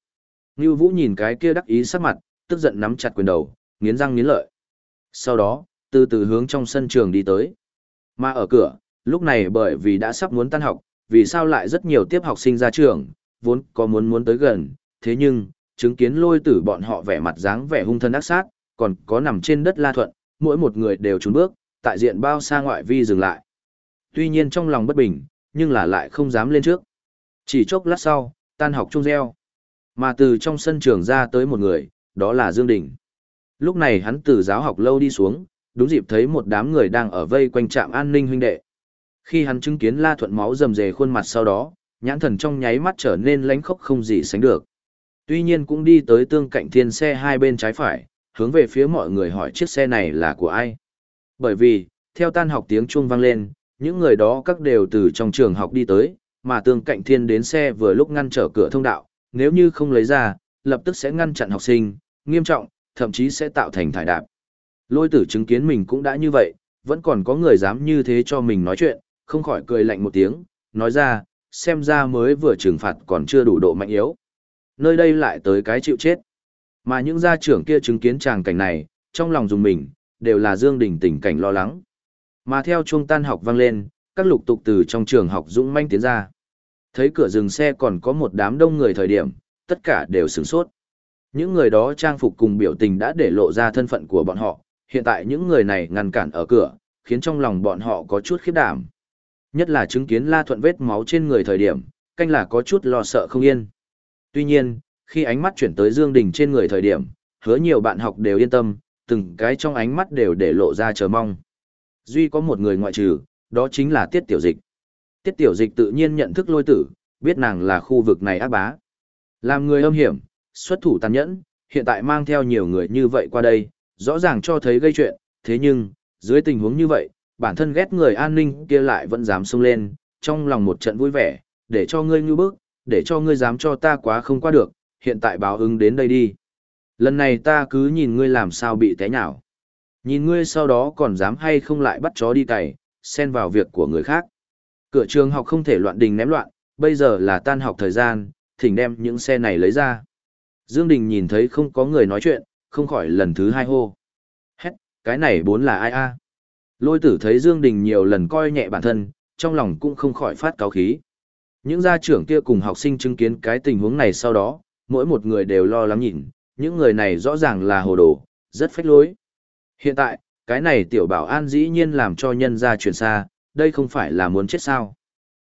Như vũ nhìn cái kia đắc ý sắc mặt, tức giận nắm chặt quyền đầu, nghiến răng nghiến lợi. Sau đó, từ từ hướng trong sân trường đi tới. Mà ở cửa, lúc này bởi vì đã sắp muốn tan học, vì sao lại rất nhiều tiếp học sinh ra trường, vốn có muốn muốn tới gần, thế nhưng, chứng kiến lôi tử bọn họ vẻ mặt dáng vẻ hung thân ác sát, còn có nằm trên đất la thuận, mỗi một người đều trốn bước, tại diện bao xa ngoại vi dừng lại. Tuy nhiên trong lòng bất bình, nhưng là lại không dám lên trước. Chỉ chốc lát sau, tan học chung reo. Mà từ trong sân trường ra tới một người, đó là Dương Đình. Lúc này hắn từ giáo học lâu đi xuống, đúng dịp thấy một đám người đang ở vây quanh trạm an ninh huynh đệ. Khi hắn chứng kiến La Thuận máu rầm rề khuôn mặt sau đó, nhãn thần trong nháy mắt trở nên lánh khốc không gì sánh được. Tuy nhiên cũng đi tới tương cạnh thiên xe hai bên trái phải, hướng về phía mọi người hỏi chiếc xe này là của ai. Bởi vì, theo tan học tiếng chuông vang lên, những người đó các đều từ trong trường học đi tới, mà tương cạnh thiên đến xe vừa lúc ngăn trở cửa thông đạo, nếu như không lấy ra, lập tức sẽ ngăn chặn học sinh, nghiêm trọng, thậm chí sẽ tạo thành thải đạp. Lôi tử chứng kiến mình cũng đã như vậy, vẫn còn có người dám như thế cho mình nói chuyện, không khỏi cười lạnh một tiếng, nói ra, xem ra mới vừa trừng phạt còn chưa đủ độ mạnh yếu. Nơi đây lại tới cái chịu chết. Mà những gia trưởng kia chứng kiến tràng cảnh này, trong lòng dùng mình, đều là Dương Đình tình cảnh lo lắng. Mà theo chuông tan học vang lên, các lục tục từ trong trường học dũng manh tiến ra. Thấy cửa dừng xe còn có một đám đông người thời điểm, tất cả đều sửng sốt. Những người đó trang phục cùng biểu tình đã để lộ ra thân phận của bọn họ, hiện tại những người này ngăn cản ở cửa, khiến trong lòng bọn họ có chút khiếp đảm. Nhất là chứng kiến La Thuận vết máu trên người thời điểm, canh là có chút lo sợ không yên. Tuy nhiên, khi ánh mắt chuyển tới Dương Đình trên người thời điểm, hứa nhiều bạn học đều yên tâm, từng cái trong ánh mắt đều để lộ ra chờ mong. Duy có một người ngoại trừ, đó chính là Tiết Tiểu Dịch. Tiết Tiểu Dịch tự nhiên nhận thức lôi tử, biết nàng là khu vực này ác bá. Làm người âm hiểm, xuất thủ tàn nhẫn, hiện tại mang theo nhiều người như vậy qua đây, rõ ràng cho thấy gây chuyện, thế nhưng, dưới tình huống như vậy, bản thân ghét người an ninh kia lại vẫn dám xông lên, trong lòng một trận vui vẻ, để cho ngươi như bước, để cho ngươi dám cho ta quá không qua được, hiện tại báo ứng đến đây đi. Lần này ta cứ nhìn ngươi làm sao bị té nhào. Nhìn ngươi sau đó còn dám hay không lại bắt chó đi cày, xen vào việc của người khác. Cửa trường học không thể loạn đình ném loạn, bây giờ là tan học thời gian, thỉnh đem những xe này lấy ra. Dương Đình nhìn thấy không có người nói chuyện, không khỏi lần thứ hai hô. Hét, cái này bốn là ai a? Lôi tử thấy Dương Đình nhiều lần coi nhẹ bản thân, trong lòng cũng không khỏi phát cáo khí. Những gia trưởng kia cùng học sinh chứng kiến cái tình huống này sau đó, mỗi một người đều lo lắng nhìn, những người này rõ ràng là hồ đồ, rất phách lối. Hiện tại, cái này tiểu bảo an dĩ nhiên làm cho nhân gia chuyển xa, đây không phải là muốn chết sao.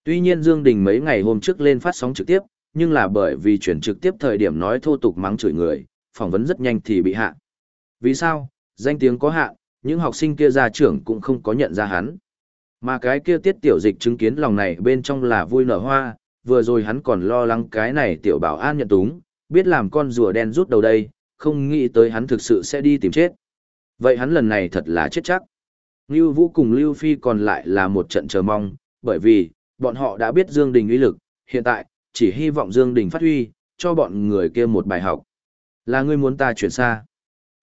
Tuy nhiên Dương Đình mấy ngày hôm trước lên phát sóng trực tiếp, nhưng là bởi vì chuyển trực tiếp thời điểm nói thô tục mắng chửi người, phỏng vấn rất nhanh thì bị hạ. Vì sao? Danh tiếng có hạn, những học sinh kia ra trưởng cũng không có nhận ra hắn. Mà cái kia tiết tiểu dịch chứng kiến lòng này bên trong là vui nở hoa, vừa rồi hắn còn lo lắng cái này tiểu bảo an nhận túng, biết làm con rùa đen rút đầu đây, không nghĩ tới hắn thực sự sẽ đi tìm chết. Vậy hắn lần này thật là chết chắc. Lưu Vũ cùng Lưu Phi còn lại là một trận chờ mong, bởi vì, bọn họ đã biết Dương Đình uy lực, hiện tại, chỉ hy vọng Dương Đình phát huy, cho bọn người kia một bài học. Là ngươi muốn ta chuyển xa.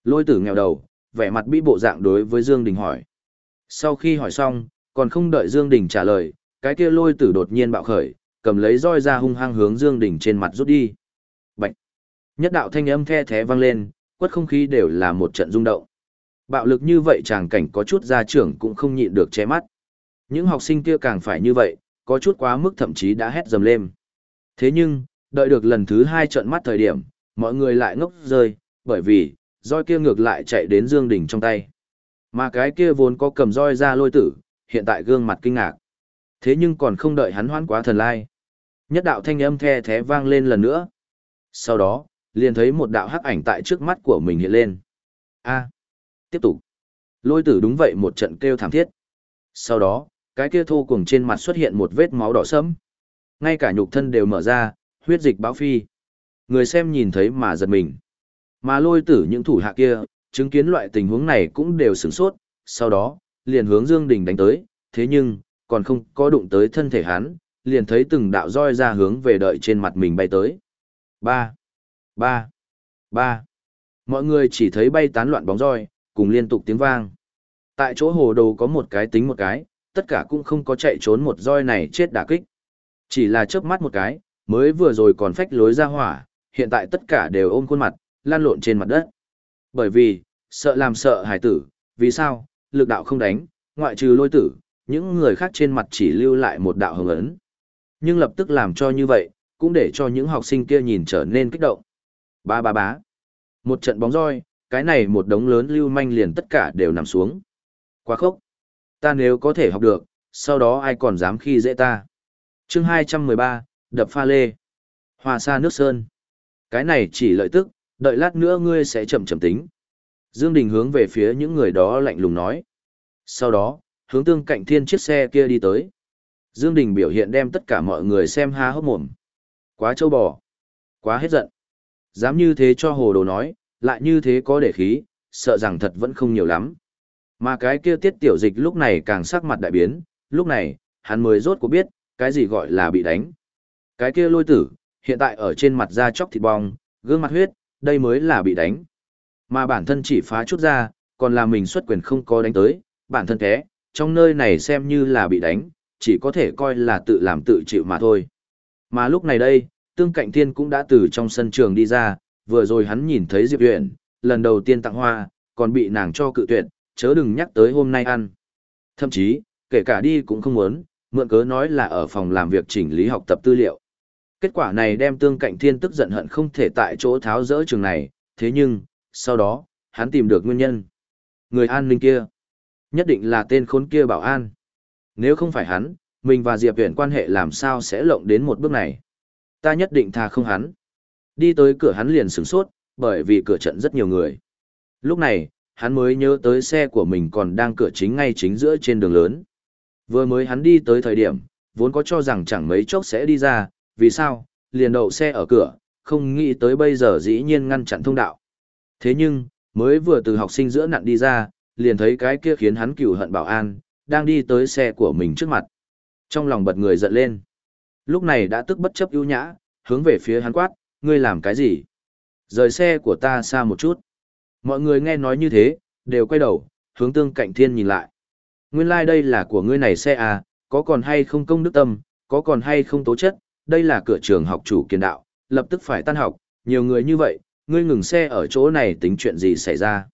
Lôi tử nghèo đầu, vẻ mặt bị bộ dạng đối với Dương Đình hỏi. Sau khi hỏi xong, còn không đợi Dương Đình trả lời, cái kia lôi tử đột nhiên bạo khởi, cầm lấy roi ra hung hăng hướng Dương Đình trên mặt rút đi. Bạch! Nhất đạo thanh âm the thế vang lên, quất không khí đều là một trận rung động. Bạo lực như vậy chàng cảnh có chút gia trưởng cũng không nhịn được che mắt. Những học sinh kia càng phải như vậy, có chút quá mức thậm chí đã hét dầm lên. Thế nhưng, đợi được lần thứ hai trận mắt thời điểm, mọi người lại ngốc rơi, bởi vì, roi kia ngược lại chạy đến Dương Đình trong tay. Mà cái kia vốn có cầm roi ra lôi tử, hiện tại gương mặt kinh ngạc. Thế nhưng còn không đợi hắn hoãn quá thần lai. Nhất đạo thanh âm the thế vang lên lần nữa. Sau đó, liền thấy một đạo hắc ảnh tại trước mắt của mình hiện lên. A. tiếp tục. Lôi tử đúng vậy một trận kêu thảm thiết. Sau đó, cái kia thô cùng trên mặt xuất hiện một vết máu đỏ sẫm. Ngay cả nhục thân đều mở ra, huyết dịch báo phi. Người xem nhìn thấy mà giật mình. Mà lôi tử những thủ hạ kia, chứng kiến loại tình huống này cũng đều sửng sốt, sau đó, liền hướng Dương Đình đánh tới, thế nhưng, còn không có đụng tới thân thể hắn, liền thấy từng đạo roi ra hướng về đợi trên mặt mình bay tới. Ba, ba, ba. Mọi người chỉ thấy bay tán loạn bóng roi, cùng liên tục tiếng vang. Tại chỗ hồ đồ có một cái tính một cái, tất cả cũng không có chạy trốn một roi này chết đả kích. Chỉ là chớp mắt một cái, mới vừa rồi còn phách lối ra hỏa, hiện tại tất cả đều ôm khuôn mặt, lan lộn trên mặt đất. Bởi vì, sợ làm sợ hải tử, vì sao, lực đạo không đánh, ngoại trừ lôi tử, những người khác trên mặt chỉ lưu lại một đạo hồng ấn. Nhưng lập tức làm cho như vậy, cũng để cho những học sinh kia nhìn trở nên kích động. Ba ba bá. Một trận bóng roi, cái này một đống lớn lưu manh liền tất cả đều nằm xuống. Quá khốc. Ta nếu có thể học được, sau đó ai còn dám khi dễ ta. chương 213, đập pha lê. Hòa xa nước sơn. Cái này chỉ lợi tức, đợi lát nữa ngươi sẽ chậm chậm tính. Dương Đình hướng về phía những người đó lạnh lùng nói. Sau đó, hướng tương cạnh thiên chiếc xe kia đi tới. Dương Đình biểu hiện đem tất cả mọi người xem há hốc mồm. Quá trâu bò. Quá hết giận. Dám như thế cho hồ đồ nói, lại như thế có để khí, sợ rằng thật vẫn không nhiều lắm. Mà cái kia tiết tiểu dịch lúc này càng sắc mặt đại biến, lúc này, hắn mới rốt cuộc biết, cái gì gọi là bị đánh. Cái kia lôi tử, hiện tại ở trên mặt da chóc thịt bong, gương mặt huyết, đây mới là bị đánh. Mà bản thân chỉ phá chút ra, còn là mình xuất quyền không có đánh tới, bản thân thế, trong nơi này xem như là bị đánh, chỉ có thể coi là tự làm tự chịu mà thôi. Mà lúc này đây, tương cạnh thiên cũng đã từ trong sân trường đi ra, vừa rồi hắn nhìn thấy Diệp Uyển, lần đầu tiên tặng hoa, còn bị nàng cho cự tuyệt, chớ đừng nhắc tới hôm nay ăn. Thậm chí, kể cả đi cũng không muốn, mượn cớ nói là ở phòng làm việc chỉnh lý học tập tư liệu. Kết quả này đem tương cạnh thiên tức giận hận không thể tại chỗ tháo rỡ trường này, thế nhưng, sau đó, hắn tìm được nguyên nhân. Người an ninh kia, nhất định là tên khốn kia bảo an. Nếu không phải hắn, mình và Diệp Viễn quan hệ làm sao sẽ lộng đến một bước này. Ta nhất định tha không hắn. Đi tới cửa hắn liền sửng sốt, bởi vì cửa trận rất nhiều người. Lúc này, hắn mới nhớ tới xe của mình còn đang cửa chính ngay chính giữa trên đường lớn. Vừa mới hắn đi tới thời điểm, vốn có cho rằng chẳng mấy chốc sẽ đi ra, vì sao, liền đậu xe ở cửa, không nghĩ tới bây giờ dĩ nhiên ngăn chặn thông đạo. Thế nhưng, mới vừa từ học sinh giữa nặn đi ra, liền thấy cái kia khiến hắn cửu hận bảo an, đang đi tới xe của mình trước mặt. Trong lòng bật người giận lên. Lúc này đã tức bất chấp ưu nhã, hướng về phía hắn quát, ngươi làm cái gì? Rời xe của ta xa một chút. Mọi người nghe nói như thế, đều quay đầu, hướng tương cạnh thiên nhìn lại. Nguyên lai like đây là của ngươi này xe à, có còn hay không công đức tâm, có còn hay không tố chất, đây là cửa trường học chủ kiến đạo, lập tức phải tan học, nhiều người như vậy, ngươi ngừng xe ở chỗ này tính chuyện gì xảy ra.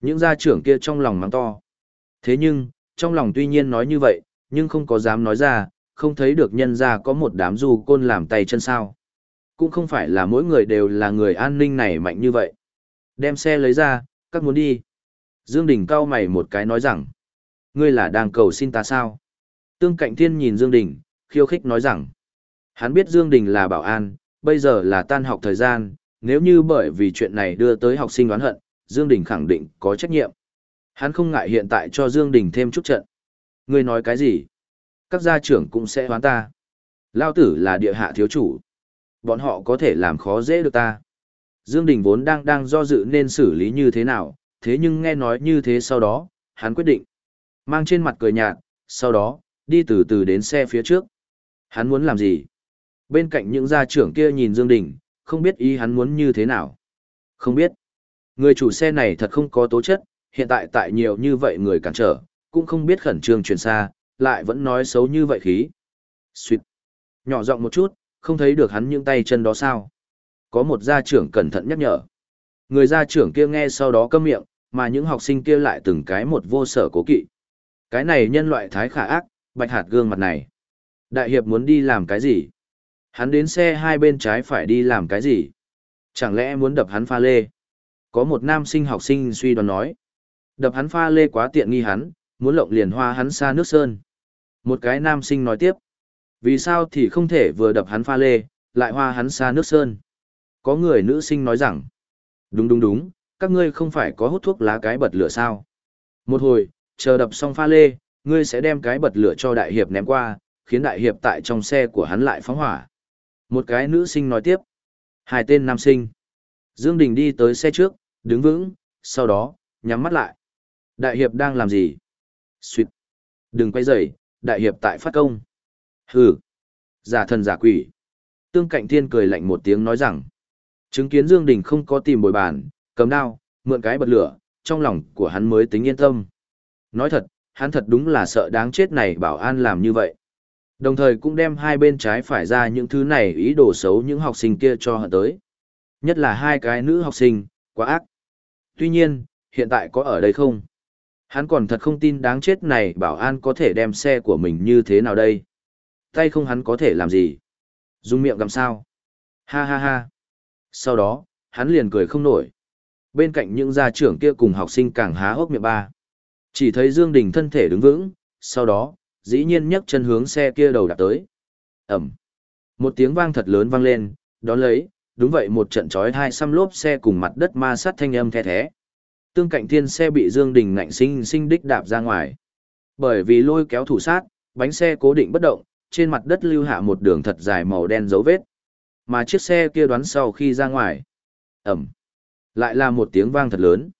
Những gia trưởng kia trong lòng mắng to. Thế nhưng, trong lòng tuy nhiên nói như vậy, nhưng không có dám nói ra, không thấy được nhân ra có một đám du côn làm tay chân sao. Cũng không phải là mỗi người đều là người an ninh này mạnh như vậy. Đem xe lấy ra, các muốn đi. Dương Đình cao mày một cái nói rằng, ngươi là đang cầu xin ta sao? Tương Cạnh Thiên nhìn Dương Đình, khiêu khích nói rằng, hắn biết Dương Đình là bảo an, bây giờ là tan học thời gian, nếu như bởi vì chuyện này đưa tới học sinh đoán hận, Dương Đình khẳng định có trách nhiệm. Hắn không ngại hiện tại cho Dương Đình thêm chút trận. Ngươi nói cái gì? Các gia trưởng cũng sẽ hoán ta. Lao tử là địa hạ thiếu chủ. Bọn họ có thể làm khó dễ được ta. Dương Đình vốn đang đang do dự nên xử lý như thế nào, thế nhưng nghe nói như thế sau đó, hắn quyết định. Mang trên mặt cười nhạt, sau đó, đi từ từ đến xe phía trước. Hắn muốn làm gì? Bên cạnh những gia trưởng kia nhìn Dương Đình, không biết ý hắn muốn như thế nào. Không biết. Người chủ xe này thật không có tố chất, hiện tại tại nhiều như vậy người cản trở, cũng không biết khẩn trương chuyển xa, lại vẫn nói xấu như vậy khí. Xuyệt. Nhỏ giọng một chút, không thấy được hắn những tay chân đó sao. Có một gia trưởng cẩn thận nhắc nhở. Người gia trưởng kia nghe sau đó câm miệng, mà những học sinh kia lại từng cái một vô sở cố kỵ. Cái này nhân loại thái khả ác, bạch hạt gương mặt này. Đại hiệp muốn đi làm cái gì? Hắn đến xe hai bên trái phải đi làm cái gì? Chẳng lẽ muốn đập hắn pha lê? Có một nam sinh học sinh suy đoán nói. Đập hắn pha lê quá tiện nghi hắn, muốn lộng liền hoa hắn xa nước sơn. Một cái nam sinh nói tiếp. Vì sao thì không thể vừa đập hắn pha lê, lại hoa hắn xa nước sơn? Có người nữ sinh nói rằng. Đúng đúng đúng, các ngươi không phải có hút thuốc lá cái bật lửa sao? Một hồi, chờ đập xong pha lê, ngươi sẽ đem cái bật lửa cho đại hiệp ném qua, khiến đại hiệp tại trong xe của hắn lại phóng hỏa. Một cái nữ sinh nói tiếp. Hai tên nam sinh. Dương Đình đi tới xe trước, đứng vững, sau đó, nhắm mắt lại. Đại hiệp đang làm gì? Xuyệt. Đừng quay rời, đại hiệp tại phát công. Hừ. Giả thần giả quỷ. Tương cạnh thiên cười lạnh một tiếng nói rằng. Chứng kiến Dương Đình không có tìm bồi bàn, cầm đao, mượn cái bật lửa, trong lòng của hắn mới tính yên tâm. Nói thật, hắn thật đúng là sợ đáng chết này bảo an làm như vậy. Đồng thời cũng đem hai bên trái phải ra những thứ này ý đồ xấu những học sinh kia cho hận tới. Nhất là hai cái nữ học sinh, quá ác. Tuy nhiên, hiện tại có ở đây không? Hắn còn thật không tin đáng chết này bảo an có thể đem xe của mình như thế nào đây? Tay không hắn có thể làm gì? Dùng miệng làm sao? Ha ha ha. Sau đó, hắn liền cười không nổi. Bên cạnh những gia trưởng kia cùng học sinh càng há hốc miệng ba. Chỉ thấy Dương Đình thân thể đứng vững, sau đó, dĩ nhiên nhấc chân hướng xe kia đầu đạp tới. Ẩm. Một tiếng vang thật lớn vang lên, đón lấy, đúng vậy một trận chói hai xăm lốp xe cùng mặt đất ma sát thanh âm the thế. Tương cạnh thiên xe bị Dương Đình ngạnh sinh sinh đích đạp ra ngoài. Bởi vì lôi kéo thủ sát, bánh xe cố định bất động, trên mặt đất lưu hạ một đường thật dài màu đen dấu vết. Mà chiếc xe kia đoán sau khi ra ngoài. Ẩm. Lại là một tiếng vang thật lớn.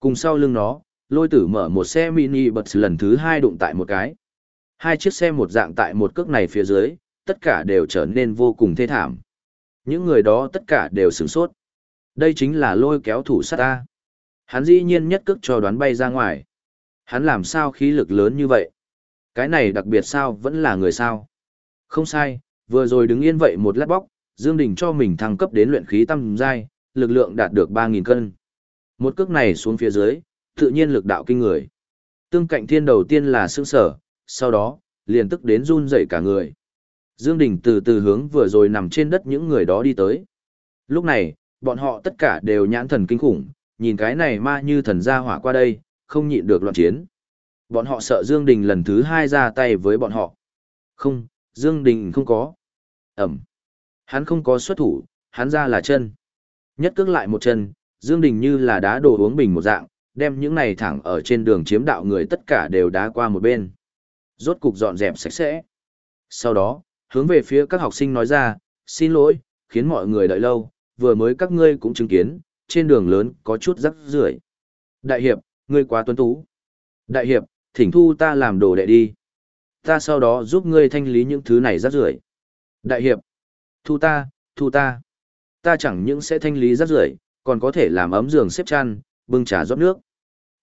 Cùng sau lưng nó, lôi tử mở một xe mini bật lần thứ hai đụng tại một cái. Hai chiếc xe một dạng tại một cước này phía dưới, tất cả đều trở nên vô cùng thê thảm. Những người đó tất cả đều sửng sốt. Đây chính là lôi kéo thủ sát ta. Hắn dĩ nhiên nhất cước cho đoán bay ra ngoài. Hắn làm sao khí lực lớn như vậy? Cái này đặc biệt sao vẫn là người sao? Không sai, vừa rồi đứng yên vậy một lát bóc, Dương Đình cho mình thăng cấp đến luyện khí tam giai, lực lượng đạt được 3.000 cân. Một cước này xuống phía dưới, tự nhiên lực đạo kinh người. Tương cạnh thiên đầu tiên là sương sở, sau đó, liền tức đến run rẩy cả người. Dương Đình từ từ hướng vừa rồi nằm trên đất những người đó đi tới. Lúc này, bọn họ tất cả đều nhãn thần kinh khủng, nhìn cái này ma như thần gia hỏa qua đây, không nhịn được loạn chiến. Bọn họ sợ Dương Đình lần thứ hai ra tay với bọn họ. Không, Dương Đình không có. Ẩm. Hắn không có xuất thủ, hắn ra là chân. Nhất cước lại một chân, Dương Đình như là đá đồ uống bình một dạng, đem những này thẳng ở trên đường chiếm đạo người tất cả đều đá qua một bên. Rốt cục dọn dẹp sạch sẽ. Sau đó, hướng về phía các học sinh nói ra, xin lỗi, khiến mọi người đợi lâu, vừa mới các ngươi cũng chứng kiến, trên đường lớn có chút rắc rưởi. Đại hiệp, ngươi quá tuấn tú. Đại hiệp, thỉnh thu ta làm đồ đệ đi. Ta sau đó giúp ngươi thanh lý những thứ này rắc rưởi. Đại hiệp, thu ta, thu ta. Ta chẳng những sẽ thanh lý rắc rưởi, còn có thể làm ấm giường xếp chăn, bưng trà rót nước.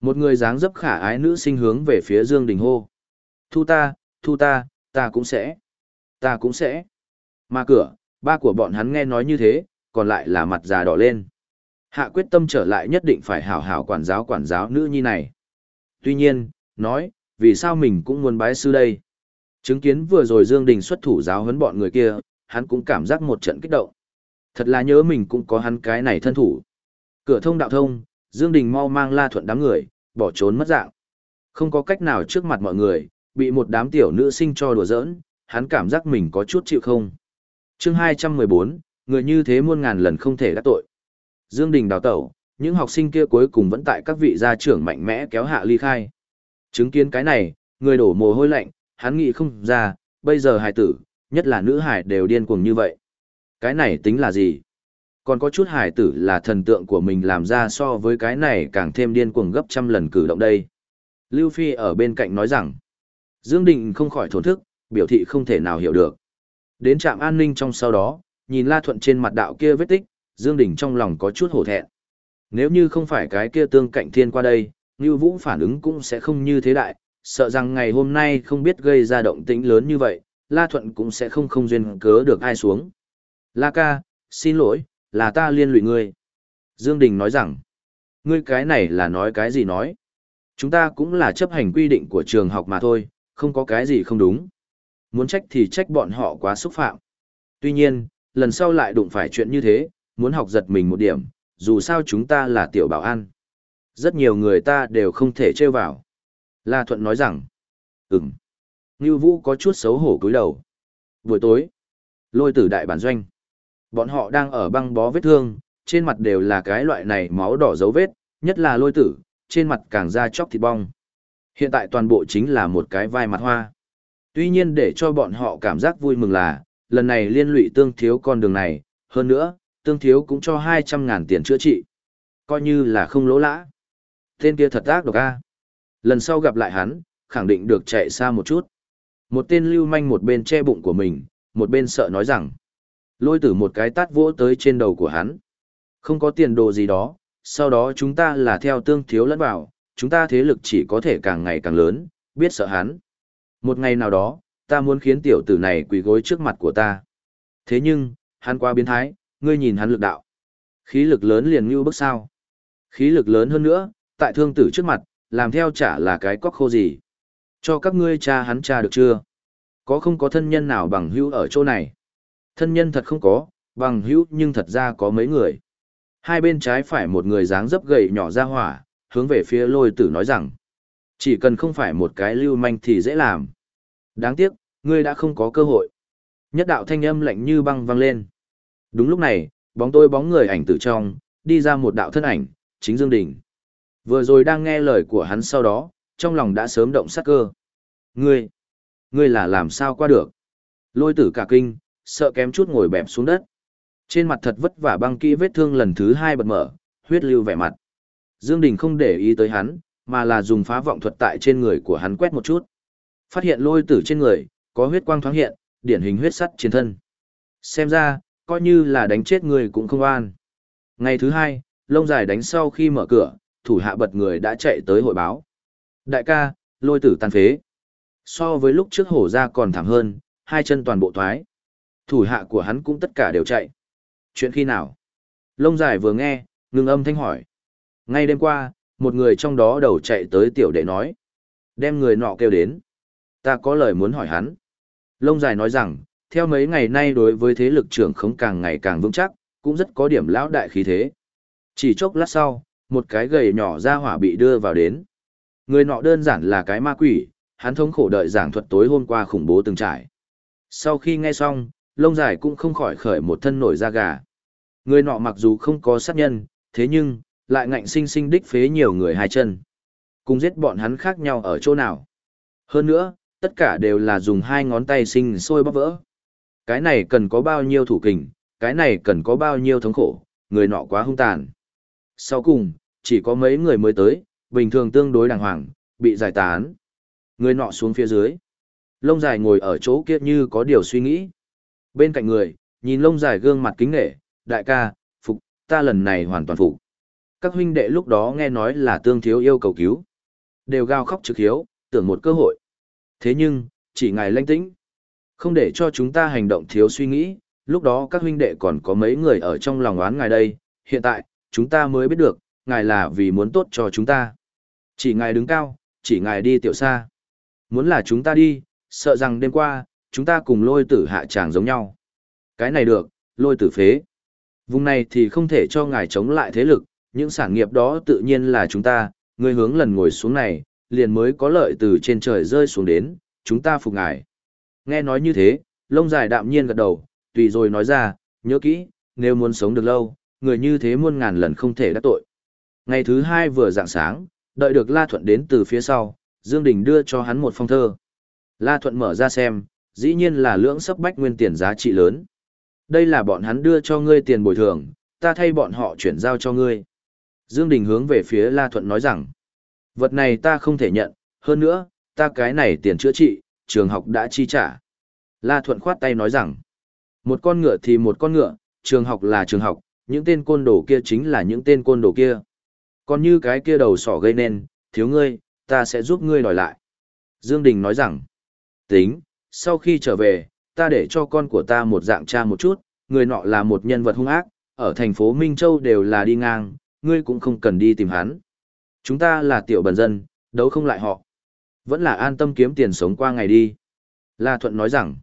Một người dáng dấp khả ái nữ sinh hướng về phía Dương Đình hô. Thu ta, thu ta, ta cũng sẽ. Ta cũng sẽ. Mà cửa, ba của bọn hắn nghe nói như thế, còn lại là mặt già đỏ lên. Hạ quyết tâm trở lại nhất định phải hảo hảo quản giáo quản giáo nữ nhi này. Tuy nhiên, nói, vì sao mình cũng muốn bái sư đây? Chứng kiến vừa rồi Dương Đình xuất thủ giáo huấn bọn người kia, hắn cũng cảm giác một trận kích động. Thật là nhớ mình cũng có hắn cái này thân thủ. Cửa thông đạo thông, Dương Đình mau mang La Thuận đám người, bỏ trốn mất dạng. Không có cách nào trước mặt mọi người, bị một đám tiểu nữ sinh cho đùa giỡn, hắn cảm giác mình có chút chịu không. Chương 214, người như thế muôn ngàn lần không thể đắc tội. Dương Đình đào tẩu, những học sinh kia cuối cùng vẫn tại các vị gia trưởng mạnh mẽ kéo hạ ly khai. Chứng kiến cái này, người đổ mồ hôi lạnh, hắn nghĩ không ra, bây giờ hài tử, nhất là nữ hài đều điên cuồng như vậy. Cái này tính là gì? Còn có chút hài tử là thần tượng của mình làm ra so với cái này càng thêm điên cuồng gấp trăm lần cử động đây. Lưu Phi ở bên cạnh nói rằng, Dương Đình không khỏi thổn thức, biểu thị không thể nào hiểu được. Đến trạm an ninh trong sau đó, nhìn La Thuận trên mặt đạo kia vết tích, Dương Đình trong lòng có chút hổ thẹn. Nếu như không phải cái kia tương cạnh thiên qua đây, Ngưu Vũ phản ứng cũng sẽ không như thế đại, sợ rằng ngày hôm nay không biết gây ra động tĩnh lớn như vậy, La Thuận cũng sẽ không không duyên cớ được ai xuống. La ca, xin lỗi, là ta liên lụy ngươi. Dương Đình nói rằng, ngươi cái này là nói cái gì nói. Chúng ta cũng là chấp hành quy định của trường học mà thôi, không có cái gì không đúng. Muốn trách thì trách bọn họ quá xúc phạm. Tuy nhiên, lần sau lại đụng phải chuyện như thế, muốn học giật mình một điểm, dù sao chúng ta là tiểu bảo an. Rất nhiều người ta đều không thể trêu vào. La Thuận nói rằng, ừm. Ngưu Vũ có chút xấu hổ cúi đầu. Buổi tối, lôi tử đại bản doanh. Bọn họ đang ở băng bó vết thương, trên mặt đều là cái loại này máu đỏ dấu vết, nhất là lôi tử, trên mặt càng da chóc thịt bong. Hiện tại toàn bộ chính là một cái vai mặt hoa. Tuy nhiên để cho bọn họ cảm giác vui mừng là, lần này liên lụy tương thiếu con đường này, hơn nữa, tương thiếu cũng cho 200 ngàn tiền chữa trị. Coi như là không lỗ lã. Tên kia thật ác độc a. Lần sau gặp lại hắn, khẳng định được chạy xa một chút. Một tên lưu manh một bên che bụng của mình, một bên sợ nói rằng. Lôi tử một cái tát vỗ tới trên đầu của hắn. Không có tiền đồ gì đó, sau đó chúng ta là theo tương thiếu lẫn vào, chúng ta thế lực chỉ có thể càng ngày càng lớn, biết sợ hắn. Một ngày nào đó, ta muốn khiến tiểu tử này quỳ gối trước mặt của ta. Thế nhưng, hắn qua biến thái, ngươi nhìn hắn lực đạo. Khí lực lớn liền như bức sao. Khí lực lớn hơn nữa, tại thương tử trước mặt, làm theo chả là cái cóc khô gì. Cho các ngươi cha hắn cha được chưa? Có không có thân nhân nào bằng hữu ở chỗ này? Thân nhân thật không có, bằng hữu nhưng thật ra có mấy người. Hai bên trái phải một người dáng dấp gầy nhỏ ra hỏa, hướng về phía lôi tử nói rằng, chỉ cần không phải một cái lưu manh thì dễ làm. Đáng tiếc, ngươi đã không có cơ hội. Nhất đạo thanh âm lạnh như băng vang lên. Đúng lúc này, bóng tôi bóng người ảnh tử trong, đi ra một đạo thân ảnh, chính Dương Đình. Vừa rồi đang nghe lời của hắn sau đó, trong lòng đã sớm động sát cơ. Ngươi, ngươi là làm sao qua được? Lôi tử cả kinh, sợ kém chút ngồi bẹp xuống đất. Trên mặt thật vất vả băng kỹ vết thương lần thứ hai bật mở, huyết lưu vẻ mặt. Dương Đình không để ý tới hắn, mà là dùng phá vọng thuật tại trên người của hắn quét một chút. Phát hiện lôi tử trên người, có huyết quang thoáng hiện, điển hình huyết sắt trên thân. Xem ra, coi như là đánh chết người cũng không an. Ngày thứ hai, lông dài đánh sau khi mở cửa, thủ hạ bật người đã chạy tới hội báo. Đại ca, lôi tử tàn phế. So với lúc trước hổ ra còn thảm hơn, hai chân toàn bộ thoái. Thủ hạ của hắn cũng tất cả đều chạy. Chuyện khi nào? Lông dài vừa nghe, ngừng âm thanh hỏi. Ngay đêm qua, một người trong đó đầu chạy tới tiểu đệ nói. Đem người nọ kêu đến. Ta có lời muốn hỏi hắn. Lông dài nói rằng, theo mấy ngày nay đối với thế lực trưởng khống càng ngày càng vững chắc, cũng rất có điểm lão đại khí thế. Chỉ chốc lát sau, một cái gầy nhỏ ra hỏa bị đưa vào đến. Người nọ đơn giản là cái ma quỷ, hắn thống khổ đợi giảng thuật tối hôm qua khủng bố từng trải. Sau khi nghe xong, lông dài cũng không khỏi khởi một thân nổi da gà. Người nọ mặc dù không có sát nhân, thế nhưng, lại ngạnh sinh sinh đích phế nhiều người hai chân. Cùng giết bọn hắn khác nhau ở chỗ nào. Hơn nữa, tất cả đều là dùng hai ngón tay sinh sôi bóp vỡ. Cái này cần có bao nhiêu thủ kình, cái này cần có bao nhiêu thống khổ, người nọ quá hung tàn. Sau cùng, chỉ có mấy người mới tới, bình thường tương đối đàng hoàng, bị giải tán. Người nọ xuống phía dưới. Lông dài ngồi ở chỗ kia như có điều suy nghĩ. Bên cạnh người, nhìn lông dài gương mặt kính nghệ, đại ca, phục, ta lần này hoàn toàn phục. Các huynh đệ lúc đó nghe nói là tương thiếu yêu cầu cứu. Đều gào khóc trực hiếu, tưởng một cơ hội. Thế nhưng, chỉ ngài lanh tĩnh. Không để cho chúng ta hành động thiếu suy nghĩ, lúc đó các huynh đệ còn có mấy người ở trong lòng oán ngài đây, hiện tại, chúng ta mới biết được, ngài là vì muốn tốt cho chúng ta. Chỉ ngài đứng cao, chỉ ngài đi tiểu xa. Muốn là chúng ta đi, sợ rằng đêm qua, chúng ta cùng lôi tử hạ tràng giống nhau. Cái này được, lôi tử phế. Vùng này thì không thể cho ngài chống lại thế lực, những sản nghiệp đó tự nhiên là chúng ta, người hướng lần ngồi xuống này, liền mới có lợi từ trên trời rơi xuống đến, chúng ta phục ngài. Nghe nói như thế, lông dài đạm nhiên gật đầu, tùy rồi nói ra, nhớ kỹ, nếu muốn sống được lâu, người như thế muôn ngàn lần không thể đắc tội. Ngày thứ hai vừa dạng sáng, đợi được La Thuận đến từ phía sau, Dương Đình đưa cho hắn một phong thơ. La Thuận mở ra xem, dĩ nhiên là lưỡng sấp bách nguyên tiền giá trị lớn. Đây là bọn hắn đưa cho ngươi tiền bồi thường, ta thay bọn họ chuyển giao cho ngươi. Dương Đình hướng về phía La Thuận nói rằng, vật này ta không thể nhận, hơn nữa, ta cái này tiền chữa trị, trường học đã chi trả. La Thuận khoát tay nói rằng, một con ngựa thì một con ngựa, trường học là trường học, những tên côn đồ kia chính là những tên côn đồ kia. Còn như cái kia đầu sỏ gây nên, thiếu ngươi, ta sẽ giúp ngươi đòi lại. Dương Đình nói rằng, tính, sau khi trở về, ta để cho con của ta một dạng cha một chút, người nọ là một nhân vật hung ác, ở thành phố Minh Châu đều là đi ngang, ngươi cũng không cần đi tìm hắn. Chúng ta là tiểu bần dân, đấu không lại họ. Vẫn là an tâm kiếm tiền sống qua ngày đi. La Thuận nói rằng,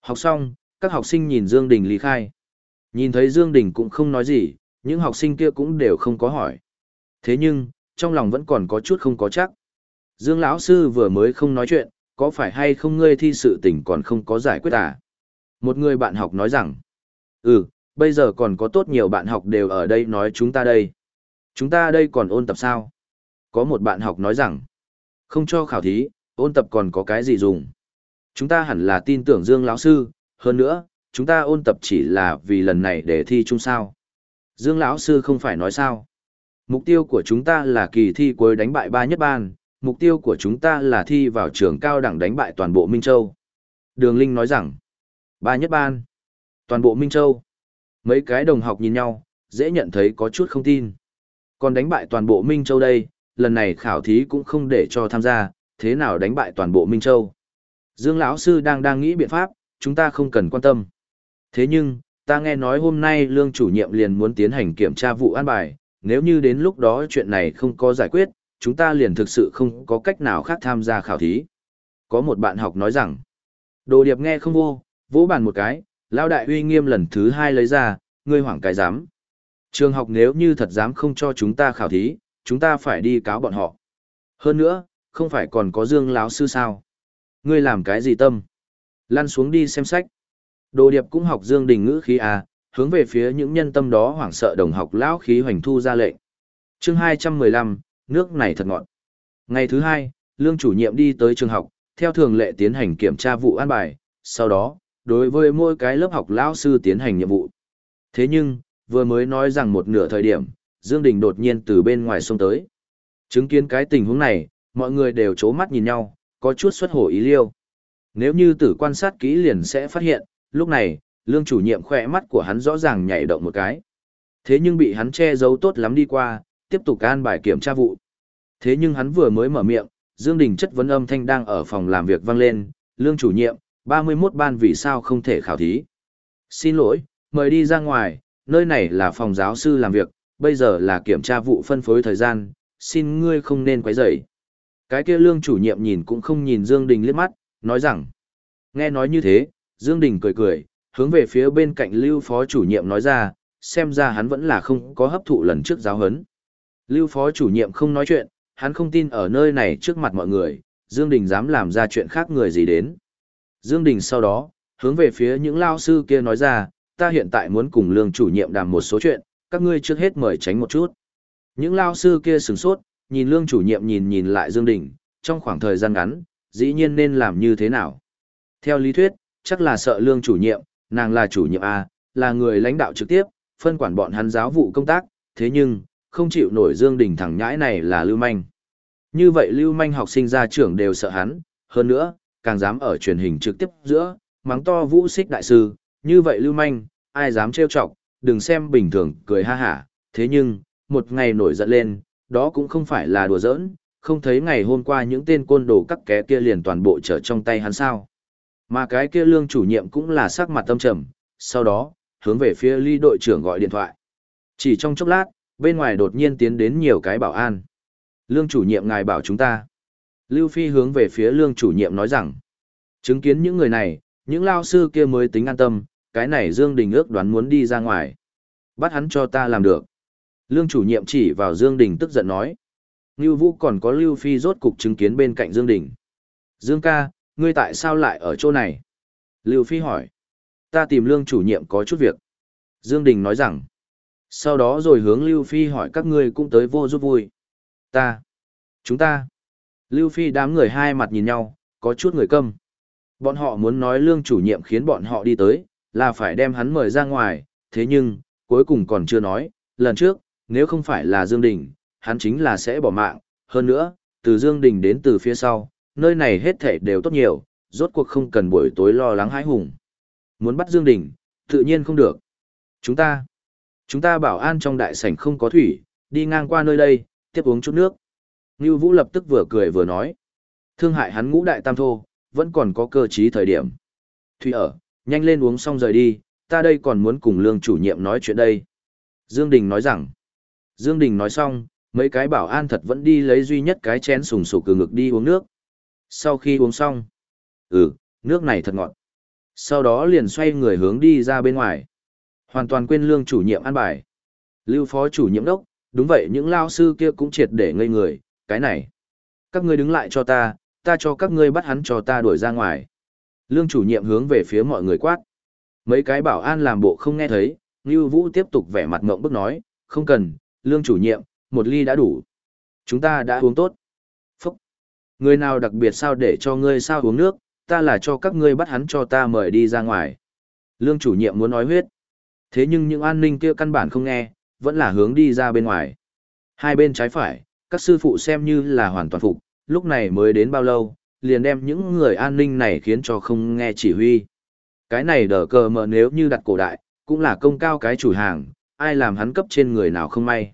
học xong, các học sinh nhìn Dương Đình lý khai. Nhìn thấy Dương Đình cũng không nói gì, những học sinh kia cũng đều không có hỏi. Thế nhưng, trong lòng vẫn còn có chút không có chắc. Dương lão sư vừa mới không nói chuyện, có phải hay không ngươi thi sự tình còn không có giải quyết à? Một người bạn học nói rằng, ừ, bây giờ còn có tốt nhiều bạn học đều ở đây nói chúng ta đây. Chúng ta đây còn ôn tập sao? Có một bạn học nói rằng, không cho khảo thí, ôn tập còn có cái gì dùng? Chúng ta hẳn là tin tưởng Dương lão sư, hơn nữa, chúng ta ôn tập chỉ là vì lần này để thi chung sao. Dương lão sư không phải nói sao? Mục tiêu của chúng ta là kỳ thi cuối đánh bại ba nhất ban, mục tiêu của chúng ta là thi vào trường cao đẳng đánh bại toàn bộ Minh Châu. Đường Linh nói rằng, ba nhất ban, toàn bộ Minh Châu. Mấy cái đồng học nhìn nhau, dễ nhận thấy có chút không tin. Còn đánh bại toàn bộ Minh Châu đây, lần này khảo thí cũng không để cho tham gia, thế nào đánh bại toàn bộ Minh Châu. Dương lão sư đang đang nghĩ biện pháp, chúng ta không cần quan tâm. Thế nhưng, ta nghe nói hôm nay lương chủ nhiệm liền muốn tiến hành kiểm tra vụ an bài, nếu như đến lúc đó chuyện này không có giải quyết, chúng ta liền thực sự không có cách nào khác tham gia khảo thí. Có một bạn học nói rằng, đồ điệp nghe không vô, vỗ bàn một cái, lao đại uy nghiêm lần thứ hai lấy ra, ngươi hoảng cái dám. Trường học nếu như thật dám không cho chúng ta khảo thí, chúng ta phải đi cáo bọn họ. Hơn nữa, không phải còn có dương láo sư sao. Ngươi làm cái gì tâm? Lăn xuống đi xem sách. Đồ điệp cũng học dương đình ngữ khí à, hướng về phía những nhân tâm đó hoảng sợ đồng học lão khí hoành thu ra lệnh. chương 215, nước này thật ngọt. Ngày thứ hai, lương chủ nhiệm đi tới trường học, theo thường lệ tiến hành kiểm tra vụ an bài, sau đó, đối với mỗi cái lớp học lão sư tiến hành nhiệm vụ. Thế nhưng, vừa mới nói rằng một nửa thời điểm, Dương Đình đột nhiên từ bên ngoài xông tới. Chứng kiến cái tình huống này, mọi người đều chố mắt nhìn nhau, có chút xuất hổ ý liêu. Nếu như tử quan sát kỹ liền sẽ phát hiện, lúc này, lương chủ nhiệm khỏe mắt của hắn rõ ràng nhảy động một cái. Thế nhưng bị hắn che giấu tốt lắm đi qua, tiếp tục can bài kiểm tra vụ. Thế nhưng hắn vừa mới mở miệng, Dương Đình chất vấn âm thanh đang ở phòng làm việc vang lên, lương chủ nhiệm, 31 ban vì sao không thể khảo thí. Xin lỗi, mời đi ra ngoài, nơi này là phòng giáo sư làm việc, bây giờ là kiểm tra vụ phân phối thời gian, xin ngươi không nên quấy rầy. Cái kia lương chủ nhiệm nhìn cũng không nhìn Dương Đình liếc mắt, nói rằng. Nghe nói như thế, Dương Đình cười cười, hướng về phía bên cạnh lưu phó chủ nhiệm nói ra, xem ra hắn vẫn là không có hấp thụ lần trước giáo hấn. Lưu phó chủ nhiệm không nói chuyện, hắn không tin ở nơi này trước mặt mọi người, Dương Đình dám làm ra chuyện khác người gì đến. Dương Đình sau đó, hướng về phía những lao sư kia nói ra, ta hiện tại muốn cùng lương chủ nhiệm đàm một số chuyện, các ngươi trước hết mời tránh một chút. Những lao sư kia sửng sốt, nhìn lương chủ nhiệm nhìn nhìn lại Dương Đình, trong khoảng thời gian ngắn, dĩ nhiên nên làm như thế nào. Theo lý thuyết, chắc là sợ lương chủ nhiệm, nàng là chủ nhiệm A, là người lãnh đạo trực tiếp, phân quản bọn hắn giáo vụ công tác, thế nhưng, không chịu nổi Dương Đình thẳng nhãi này là lưu manh. Như vậy lưu manh học sinh ra trưởng đều sợ hắn, hơn nữa, càng dám ở truyền hình trực tiếp giữa, mắng to vũ xích đại sư, như vậy lưu manh, ai dám trêu chọc, đừng xem bình thường cười ha hả, thế nhưng, một ngày nổi giận lên, đó cũng không phải là đùa giỡn, không thấy ngày hôm qua những tên côn đồ cắt ké kia liền toàn bộ trở trong tay hắn sao. Mà cái kia lương chủ nhiệm cũng là sắc mặt tâm trầm, sau đó, hướng về phía ly đội trưởng gọi điện thoại. Chỉ trong chốc lát, bên ngoài đột nhiên tiến đến nhiều cái bảo an. Lương chủ nhiệm ngài bảo chúng ta. Lưu Phi hướng về phía lương chủ nhiệm nói rằng, chứng kiến những người này, những lao sư kia mới tính an tâm, cái này Dương Đình ước đoán muốn đi ra ngoài. Bắt hắn cho ta làm được. Lương chủ nhiệm chỉ vào Dương Đình tức giận nói. Ngưu Vũ còn có Lưu Phi rốt cục chứng kiến bên cạnh Dương Đình. Dương ca, ngươi tại sao lại ở chỗ này? Lưu Phi hỏi. Ta tìm lương chủ nhiệm có chút việc. Dương Đình nói rằng. Sau đó rồi hướng Lưu Phi hỏi các ngươi cũng tới vô giúp vui. Ta. Chúng ta. Lưu Phi đám người hai mặt nhìn nhau, có chút người câm. Bọn họ muốn nói lương chủ nhiệm khiến bọn họ đi tới, là phải đem hắn mời ra ngoài, thế nhưng, cuối cùng còn chưa nói, lần trước, nếu không phải là Dương Đình, hắn chính là sẽ bỏ mạng, hơn nữa, từ Dương Đình đến từ phía sau, nơi này hết thảy đều tốt nhiều, rốt cuộc không cần buổi tối lo lắng hãi hùng. Muốn bắt Dương Đình, tự nhiên không được. Chúng ta, chúng ta bảo an trong đại sảnh không có thủy, đi ngang qua nơi đây, tiếp uống chút nước. Ngưu Vũ lập tức vừa cười vừa nói. Thương hại hắn ngũ đại tam thô, vẫn còn có cơ trí thời điểm. Thủy ở, nhanh lên uống xong rời đi, ta đây còn muốn cùng lương chủ nhiệm nói chuyện đây. Dương Đình nói rằng, Dương Đình nói xong, mấy cái bảo an thật vẫn đi lấy duy nhất cái chén sùng sục cử ngực đi uống nước. Sau khi uống xong, ừ, nước này thật ngọt. Sau đó liền xoay người hướng đi ra bên ngoài. Hoàn toàn quên lương chủ nhiệm an bài. Lưu phó chủ nhiệm đốc, đúng vậy những lao sư kia cũng triệt để ngây người, cái này. Các ngươi đứng lại cho ta, ta cho các ngươi bắt hắn cho ta đuổi ra ngoài. Lương chủ nhiệm hướng về phía mọi người quát. Mấy cái bảo an làm bộ không nghe thấy, Ngưu Vũ tiếp tục vẻ mặt ngộng bức nói, không cần, lương chủ nhiệm, một ly đã đủ. Chúng ta đã uống tốt. Phúc. Người nào đặc biệt sao để cho ngươi sao uống nước, ta là cho các ngươi bắt hắn cho ta mời đi ra ngoài. Lương chủ nhiệm muốn nói huyết. Thế nhưng những an ninh kia căn bản không nghe, vẫn là hướng đi ra bên ngoài. Hai bên trái phải, các sư phụ xem như là hoàn toàn phục, lúc này mới đến bao lâu, liền đem những người an ninh này khiến cho không nghe chỉ huy. Cái này đỡ cờ mờ nếu như đặt cổ đại, cũng là công cao cái chủ hàng, ai làm hắn cấp trên người nào không may.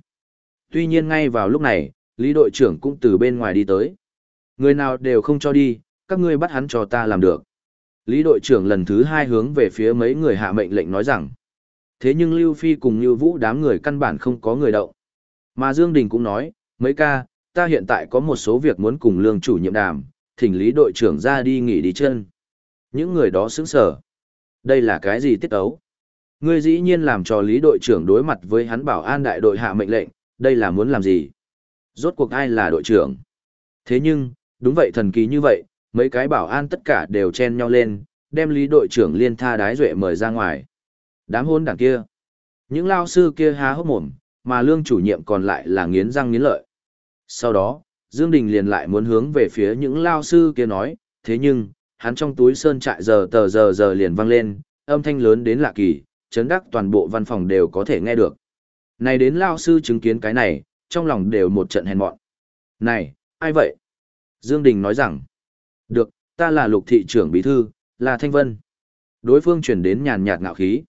Tuy nhiên ngay vào lúc này, Lý đội trưởng cũng từ bên ngoài đi tới. Người nào đều không cho đi, các ngươi bắt hắn cho ta làm được. Lý đội trưởng lần thứ hai hướng về phía mấy người hạ mệnh lệnh nói rằng. Thế nhưng Lưu Phi cùng Lưu Vũ đám người căn bản không có người động. Mà Dương Đình cũng nói, mấy ca, ta hiện tại có một số việc muốn cùng lương chủ nhiệm đàm, thỉnh Lý đội trưởng ra đi nghỉ đi chân. Những người đó sững sở Đây là cái gì tiết ấu? Ngươi dĩ nhiên làm cho Lý đội trưởng đối mặt với hắn bảo an đại đội hạ mệnh lệnh, đây là muốn làm gì? Rốt cuộc ai là đội trưởng? Thế nhưng, đúng vậy thần kỳ như vậy, mấy cái bảo an tất cả đều chen nhau lên, đem Lý đội trưởng liên tha đái duệ mời ra ngoài. Đám hôn đảng kia. Những lao sư kia há hốc mồm, mà lương chủ nhiệm còn lại là nghiến răng nghiến lợi. Sau đó, Dương Đình liền lại muốn hướng về phía những lao sư kia nói, thế nhưng, hắn trong túi sơn trại giờ tờ giờ giờ liền vang lên, âm thanh lớn đến lạ kỳ, chấn đắc toàn bộ văn phòng đều có thể nghe được. Này đến lao sư chứng kiến cái này, trong lòng đều một trận hèn mọn. Này, ai vậy? Dương Đình nói rằng, được, ta là lục thị trưởng bí thư, là Thanh Vân. Đối phương chuyển đến nhàn nhạt ngạo khí.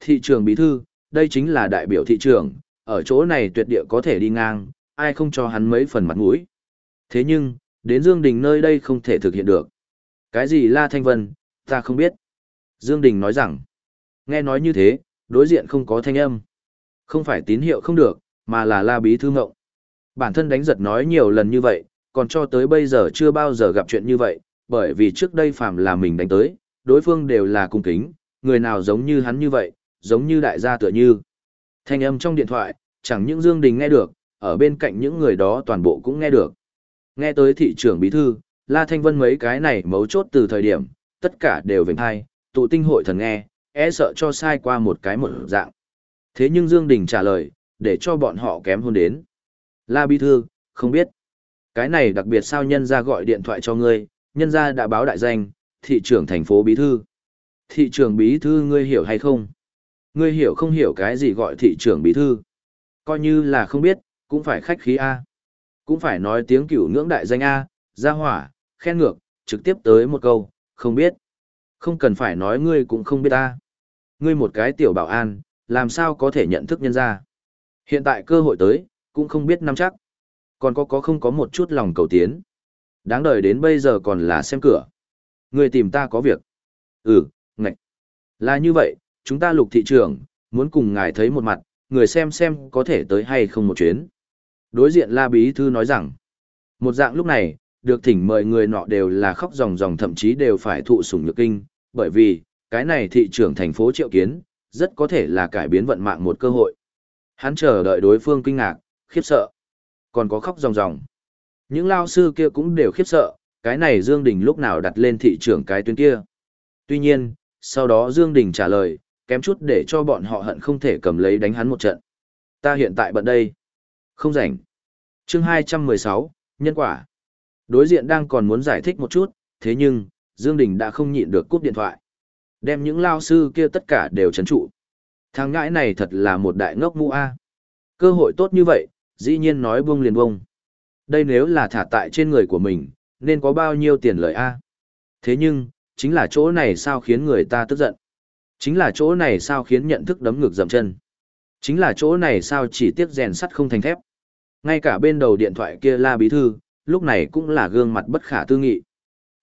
Thị trưởng bí thư, đây chính là đại biểu thị trưởng, ở chỗ này tuyệt địa có thể đi ngang, ai không cho hắn mấy phần mặt mũi. Thế nhưng, đến Dương Đình nơi đây không thể thực hiện được. Cái gì La Thanh Vân, ta không biết. Dương Đình nói rằng, nghe nói như thế, đối diện không có thanh âm. Không phải tín hiệu không được, mà là La Bí Thư Ngộng. Bản thân đánh giật nói nhiều lần như vậy, còn cho tới bây giờ chưa bao giờ gặp chuyện như vậy, bởi vì trước đây phàm là mình đánh tới, đối phương đều là cung kính, người nào giống như hắn như vậy, giống như đại gia tựa như. Thanh âm trong điện thoại, chẳng những Dương Đình nghe được, ở bên cạnh những người đó toàn bộ cũng nghe được. Nghe tới thị trưởng bí thư, La Thanh Vân mấy cái này mấu chốt từ thời điểm, tất cả đều vệnh thai, tụ tinh hội thần nghe, e sợ cho sai qua một cái một dạng. Thế nhưng Dương Đình trả lời, để cho bọn họ kém hơn đến. La bí thư, không biết. Cái này đặc biệt sao nhân gia gọi điện thoại cho ngươi, nhân gia đã báo đại danh, thị trưởng thành phố bí thư. Thị trưởng bí thư ngươi hiểu hay không? Ngươi hiểu không hiểu cái gì gọi thị trưởng bí thư? Coi như là không biết, cũng phải khách khí A. Cũng phải nói tiếng cửu ngưỡng đại danh A, ra hỏa, khen ngược, trực tiếp tới một câu, không biết. Không cần phải nói ngươi cũng không biết ta. Ngươi một cái tiểu bảo an, làm sao có thể nhận thức nhân ra. Hiện tại cơ hội tới, cũng không biết năm chắc. Còn có có không có một chút lòng cầu tiến. Đáng đời đến bây giờ còn là xem cửa. Ngươi tìm ta có việc. Ừ, ngạch. Là như vậy, chúng ta lục thị trường, muốn cùng ngài thấy một mặt, người xem xem có thể tới hay không một chuyến. Đối diện La Bí Thư nói rằng, một dạng lúc này, được thỉnh mời người nọ đều là khóc ròng ròng thậm chí đều phải thụ sủng nhược kinh, bởi vì, cái này thị trưởng thành phố triệu kiến, rất có thể là cải biến vận mạng một cơ hội. Hắn chờ đợi đối phương kinh ngạc, khiếp sợ, còn có khóc ròng ròng. Những lao sư kia cũng đều khiếp sợ, cái này Dương Đình lúc nào đặt lên thị trưởng cái tuyến kia. Tuy nhiên, sau đó Dương Đình trả lời, kém chút để cho bọn họ hận không thể cầm lấy đánh hắn một trận. Ta hiện tại bận đây. Không rảnh. Chương 216, Nhân quả. Đối diện đang còn muốn giải thích một chút, thế nhưng, Dương Đình đã không nhịn được cúp điện thoại. Đem những lao sư kia tất cả đều chấn trụ. Thằng ngãi này thật là một đại ngốc mũ a. Cơ hội tốt như vậy, dĩ nhiên nói buông liền buông. Đây nếu là thả tại trên người của mình, nên có bao nhiêu tiền lợi a? Thế nhưng, chính là chỗ này sao khiến người ta tức giận. Chính là chỗ này sao khiến nhận thức đấm ngược dậm chân. Chính là chỗ này sao chỉ tiếc rèn sắt không thành thép. Ngay cả bên đầu điện thoại kia la bí thư, lúc này cũng là gương mặt bất khả tư nghị.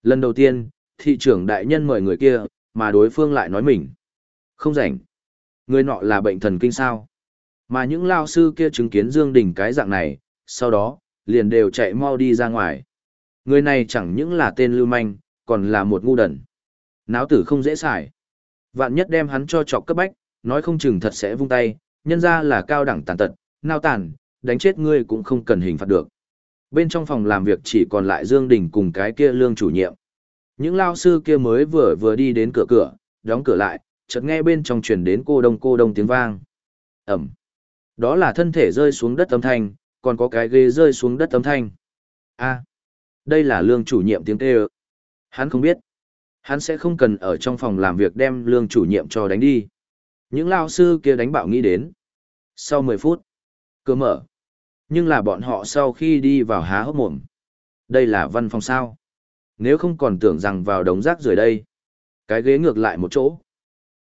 Lần đầu tiên, thị trưởng đại nhân mời người kia, mà đối phương lại nói mình. Không rảnh. Người nọ là bệnh thần kinh sao. Mà những lao sư kia chứng kiến Dương Đình cái dạng này, sau đó, liền đều chạy mau đi ra ngoài. Người này chẳng những là tên lưu manh, còn là một ngu đần. Náo tử không dễ xài. Vạn nhất đem hắn cho chọc cấp bách, nói không chừng thật sẽ vung tay, nhân ra là cao đẳng tàn tật, nao tàn, đánh chết ngươi cũng không cần hình phạt được. Bên trong phòng làm việc chỉ còn lại Dương Đình cùng cái kia lương chủ nhiệm. Những lao sư kia mới vừa vừa đi đến cửa cửa, đóng cửa lại, chợt nghe bên trong truyền đến cô đông cô đông tiếng vang. ầm, Đó là thân thể rơi xuống đất âm thanh, còn có cái ghế rơi xuống đất âm thanh. A. đây là lương chủ nhiệm tiếng kêu. Hắn không biết. Hắn sẽ không cần ở trong phòng làm việc đem lương chủ nhiệm cho đánh đi. Những lao sư kia đánh bạo nghĩ đến. Sau 10 phút, cửa mở. Nhưng là bọn họ sau khi đi vào há hốc mồm. Đây là văn phòng sao. Nếu không còn tưởng rằng vào đống rác rưởi đây. Cái ghế ngược lại một chỗ.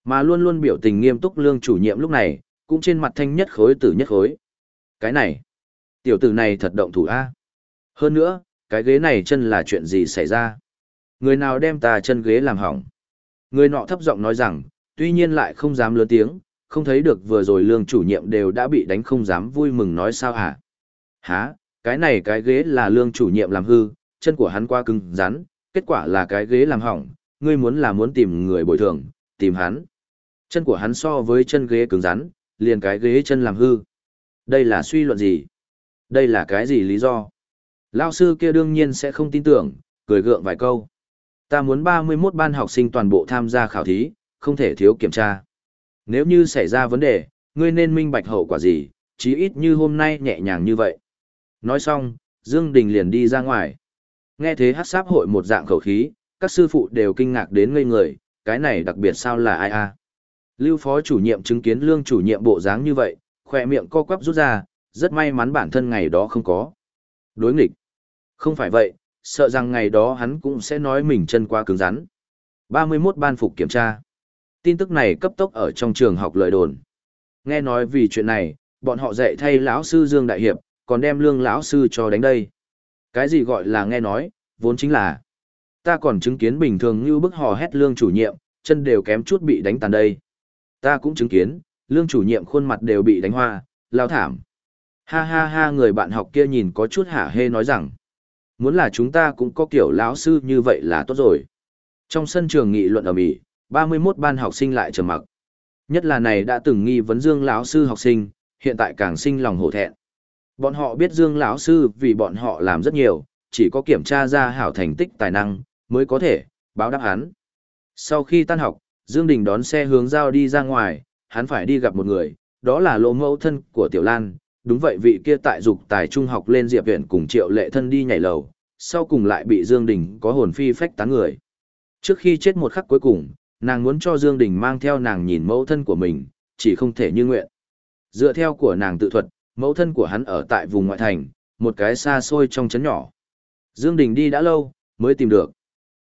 Mà luôn luôn biểu tình nghiêm túc lương chủ nhiệm lúc này, cũng trên mặt thanh nhất khối tử nhất khối. Cái này, tiểu tử này thật động thủ A. Hơn nữa, cái ghế này chân là chuyện gì xảy ra? Người nào đem ta chân ghế làm hỏng? Người nọ thấp giọng nói rằng, tuy nhiên lại không dám lớn tiếng, không thấy được vừa rồi lương chủ nhiệm đều đã bị đánh không dám vui mừng nói sao hả? Hả, cái này cái ghế là lương chủ nhiệm làm hư, chân của hắn qua cứng rắn, kết quả là cái ghế làm hỏng, ngươi muốn là muốn tìm người bồi thường, tìm hắn. Chân của hắn so với chân ghế cứng rắn, liền cái ghế chân làm hư. Đây là suy luận gì? Đây là cái gì lý do? Lao sư kia đương nhiên sẽ không tin tưởng, cười gượng vài câu. Ta muốn 31 ban học sinh toàn bộ tham gia khảo thí, không thể thiếu kiểm tra. Nếu như xảy ra vấn đề, ngươi nên minh bạch hậu quả gì, chí ít như hôm nay nhẹ nhàng như vậy. Nói xong, Dương Đình liền đi ra ngoài. Nghe thế hát sáp hội một dạng khẩu khí, các sư phụ đều kinh ngạc đến ngây người, cái này đặc biệt sao là ai a? Lưu phó chủ nhiệm chứng kiến lương chủ nhiệm bộ dáng như vậy, khỏe miệng co quắp rút ra, rất may mắn bản thân ngày đó không có. Đối nghịch. Không phải vậy, sợ rằng ngày đó hắn cũng sẽ nói mình chân quá cứng rắn. 31 ban phục kiểm tra. Tin tức này cấp tốc ở trong trường học lời đồn. Nghe nói vì chuyện này, bọn họ dạy thay lão sư Dương Đại Hiệp, còn đem lương lão sư cho đánh đây. Cái gì gọi là nghe nói, vốn chính là ta còn chứng kiến bình thường như bức hò hét lương chủ nhiệm, chân đều kém chút bị đánh tàn đây. Ta cũng chứng kiến, lương chủ nhiệm khuôn mặt đều bị đánh hoa, lao thảm. Ha ha ha người bạn học kia nhìn có chút hả hê nói rằng, muốn là chúng ta cũng có kiểu lão sư như vậy là tốt rồi. Trong sân trường nghị luận ở Mỹ, 31 ban học sinh lại trầm mặc. Nhất là này đã từng nghi vấn Dương lão sư học sinh, hiện tại càng sinh lòng hổ thẹn. Bọn họ biết Dương lão sư vì bọn họ làm rất nhiều, chỉ có kiểm tra ra hảo thành tích tài năng mới có thể báo đáp án. Sau khi tan học, Dương Đình đón xe hướng giao đi ra ngoài, hắn phải đi gặp một người, đó là lộ mẫu thân của Tiểu Lan. Đúng vậy vị kia tại dục tài trung học lên diệp viện cùng triệu lệ thân đi nhảy lầu, sau cùng lại bị Dương Đình có hồn phi phách tán người. Trước khi chết một khắc cuối cùng, nàng muốn cho Dương Đình mang theo nàng nhìn mẫu thân của mình, chỉ không thể như nguyện. Dựa theo của nàng tự thuật, mẫu thân của hắn ở tại vùng ngoại thành, một cái xa xôi trong trấn nhỏ. Dương Đình đi đã lâu, mới tìm được.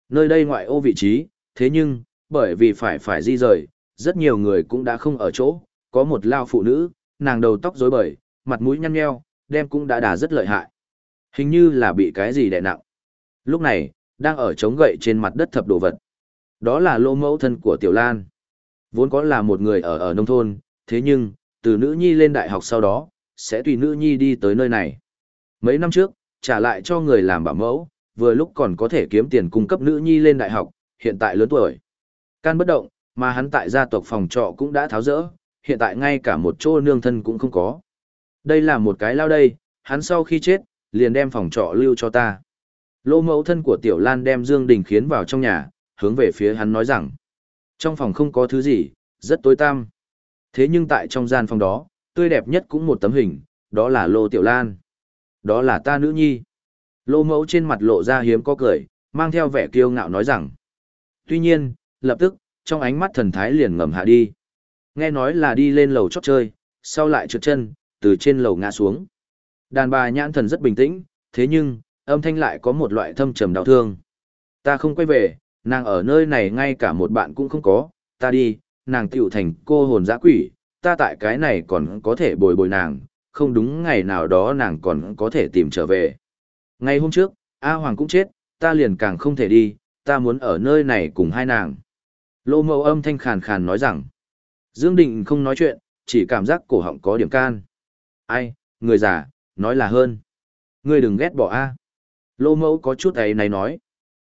Nơi đây ngoại ô vị trí, thế nhưng, bởi vì phải phải di rời, rất nhiều người cũng đã không ở chỗ, có một lao phụ nữ, nàng đầu tóc rối bời, mặt mũi nhăn nheo, đem cũng đã đà rất lợi hại. Hình như là bị cái gì đè nặng. Lúc này, đang ở chống gậy trên mặt đất thập đồ vật. Đó là lô mẫu thân của Tiểu Lan. Vốn có là một người ở ở nông thôn, thế nhưng, từ nữ nhi lên đại học sau đó, sẽ tùy nữ nhi đi tới nơi này. Mấy năm trước, trả lại cho người làm bảo mẫu, vừa lúc còn có thể kiếm tiền cung cấp nữ nhi lên đại học, hiện tại lớn tuổi. Can bất động, mà hắn tại gia tộc phòng trọ cũng đã tháo rỡ, hiện tại ngay cả một chỗ nương thân cũng không có. Đây là một cái lao đây, hắn sau khi chết, liền đem phòng trọ lưu cho ta. Lô mẫu thân của Tiểu Lan đem Dương Đình khiến vào trong nhà, hướng về phía hắn nói rằng, trong phòng không có thứ gì, rất tối tăm. Thế nhưng tại trong gian phòng đó, tươi đẹp nhất cũng một tấm hình, đó là Lô Tiểu Lan. Đó là ta nữ nhi. Lô mẫu trên mặt lộ ra hiếm có cười, mang theo vẻ kiêu ngạo nói rằng. Tuy nhiên, lập tức, trong ánh mắt thần thái liền ngầm hạ đi. Nghe nói là đi lên lầu chót chơi, sau lại trượt chân, từ trên lầu ngã xuống. Đàn bà nhãn thần rất bình tĩnh, thế nhưng, âm thanh lại có một loại thâm trầm đau thương. Ta không quay về, nàng ở nơi này ngay cả một bạn cũng không có, ta đi, nàng tiểu thành cô hồn dã quỷ, ta tại cái này còn có thể bồi bồi nàng, không đúng ngày nào đó nàng còn có thể tìm trở về. Ngày hôm trước, A Hoàng cũng chết, ta liền càng không thể đi, ta muốn ở nơi này cùng hai nàng. Lô mẫu âm thanh khàn khàn nói rằng, Dương Định không nói chuyện, chỉ cảm giác cổ họng có điểm can. Ai, người già, nói là hơn. Ngươi đừng ghét bỏ A. Lô mẫu có chút ấy này nói.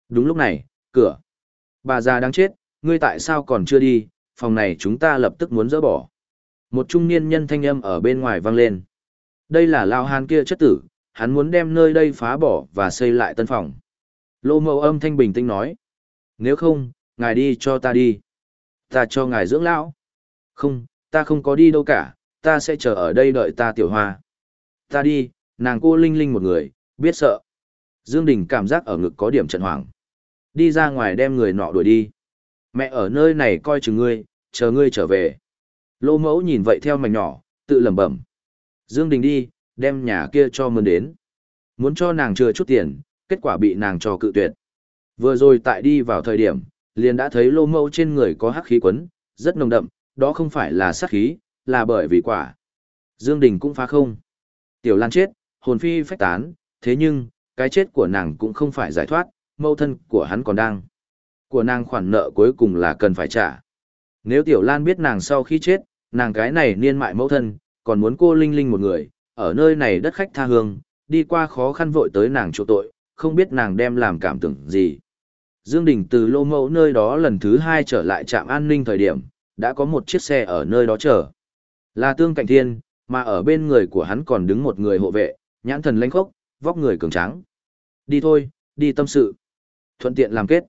Đúng lúc này, cửa. Bà già đang chết, ngươi tại sao còn chưa đi, phòng này chúng ta lập tức muốn dỡ bỏ. Một trung niên nhân thanh âm ở bên ngoài vang lên. Đây là Lao Hàn kia chất tử, hắn muốn đem nơi đây phá bỏ và xây lại tân phòng. Lô mẫu âm thanh bình tĩnh nói. Nếu không, ngài đi cho ta đi. Ta cho ngài dưỡng lão. Không, ta không có đi đâu cả, ta sẽ chờ ở đây đợi ta tiểu hoa. Ta đi, nàng cô linh linh một người, biết sợ. Dương Đình cảm giác ở ngực có điểm trận hoảng. Đi ra ngoài đem người nọ đuổi đi. Mẹ ở nơi này coi chừng ngươi, chờ ngươi trở về. Lô mẫu nhìn vậy theo mảnh nhỏ, tự lẩm bẩm. Dương Đình đi, đem nhà kia cho mơn đến. Muốn cho nàng chừa chút tiền, kết quả bị nàng cho cự tuyệt. Vừa rồi tại đi vào thời điểm, liền đã thấy lô mẫu trên người có hắc khí quấn, rất nồng đậm, đó không phải là sát khí, là bởi vì quả. Dương Đình cũng phá không. Tiểu Lan chết, hồn phi phách tán, thế nhưng, cái chết của nàng cũng không phải giải thoát, mâu thân của hắn còn đang. Của nàng khoản nợ cuối cùng là cần phải trả. Nếu Tiểu Lan biết nàng sau khi chết, nàng cái này niên mại mẫu thân, còn muốn cô Linh Linh một người, ở nơi này đất khách tha hương, đi qua khó khăn vội tới nàng chỗ tội, không biết nàng đem làm cảm tưởng gì. Dương Đình từ lô mẫu nơi đó lần thứ hai trở lại trạm an ninh thời điểm, đã có một chiếc xe ở nơi đó chờ. Là tương cạnh thiên, mà ở bên người của hắn còn đứng một người hộ vệ, nhãn thần lãnh khốc, vóc người cường tráng. Đi thôi, đi tâm sự. Thuận tiện làm kết.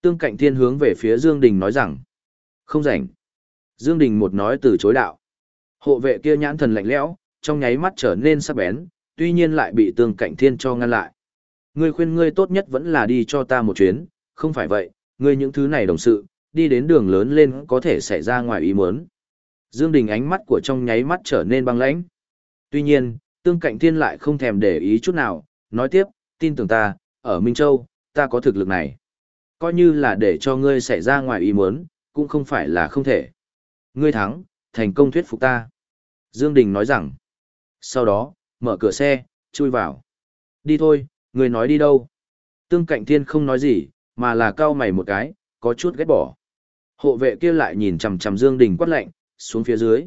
Tương cạnh thiên hướng về phía Dương Đình nói rằng. Không rảnh. Dương Đình một nói từ chối đạo. Hộ vệ kia nhãn thần lạnh lẽo, trong nháy mắt trở nên sắc bén, tuy nhiên lại bị tương cạnh thiên cho ngăn lại. Ngươi khuyên ngươi tốt nhất vẫn là đi cho ta một chuyến, không phải vậy, ngươi những thứ này đồng sự, đi đến đường lớn lên có thể xảy ra ngoài ý muốn. Dương Đình ánh mắt của trong nháy mắt trở nên băng lãnh. Tuy nhiên, tương cạnh thiên lại không thèm để ý chút nào, nói tiếp, tin tưởng ta, ở Minh Châu, ta có thực lực này. Coi như là để cho ngươi xảy ra ngoài ý muốn, cũng không phải là không thể. Ngươi thắng, thành công thuyết phục ta. Dương Đình nói rằng, sau đó, mở cửa xe, chui vào. Đi thôi, ngươi nói đi đâu? Tương cạnh thiên không nói gì, mà là cao mày một cái, có chút ghét bỏ. Hộ vệ kia lại nhìn chằm chằm Dương Đình quát lạnh, xuống phía dưới.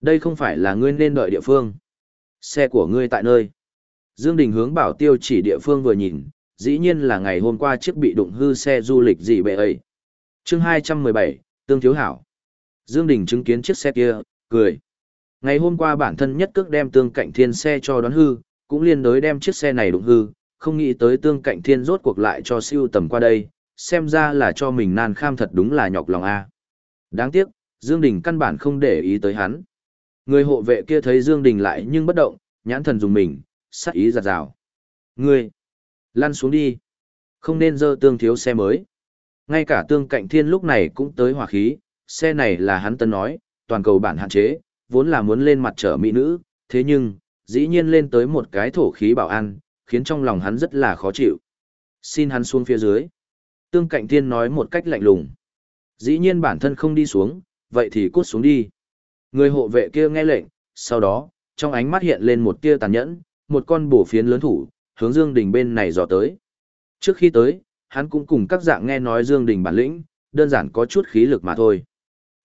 Đây không phải là ngươi nên đợi địa phương. Xe của ngươi tại nơi. Dương Đình hướng bảo tiêu chỉ địa phương vừa nhìn, dĩ nhiên là ngày hôm qua chiếc bị đụng hư xe du lịch gì bệ ấy. Chương 217, Tương Thiếu Hảo. Dương Đình chứng kiến chiếc xe kia, cười. Ngày hôm qua bản thân nhất cước đem tương cạnh thiên xe cho đón hư, cũng liên đối đem chiếc xe này đụng hư, không nghĩ tới tương cạnh thiên rốt cuộc lại cho siêu tầm qua đây, xem ra là cho mình nan kham thật đúng là nhọc lòng a. Đáng tiếc, Dương Đình căn bản không để ý tới hắn. Người hộ vệ kia thấy Dương Đình lại nhưng bất động, nhãn thần dùng mình, sắc ý giật rào. Ngươi, lăn xuống đi. Không nên dơ tương thiếu xe mới. Ngay cả tương cạnh thiên lúc này cũng tới hỏa khí, xe này là hắn tân nói, toàn cầu bản hạn chế, vốn là muốn lên mặt trở mỹ nữ, thế nhưng, dĩ nhiên lên tới một cái thổ khí bảo an, khiến trong lòng hắn rất là khó chịu. Xin hắn xuống phía dưới. Tương cạnh thiên nói một cách lạnh lùng. Dĩ nhiên bản thân không đi xuống, vậy thì cút xuống đi. Người hộ vệ kia nghe lệnh, sau đó, trong ánh mắt hiện lên một tia tàn nhẫn, một con bổ phiến lớn thủ, hướng Dương Đình bên này dò tới. Trước khi tới, hắn cũng cùng các dạng nghe nói Dương Đình bản lĩnh, đơn giản có chút khí lực mà thôi.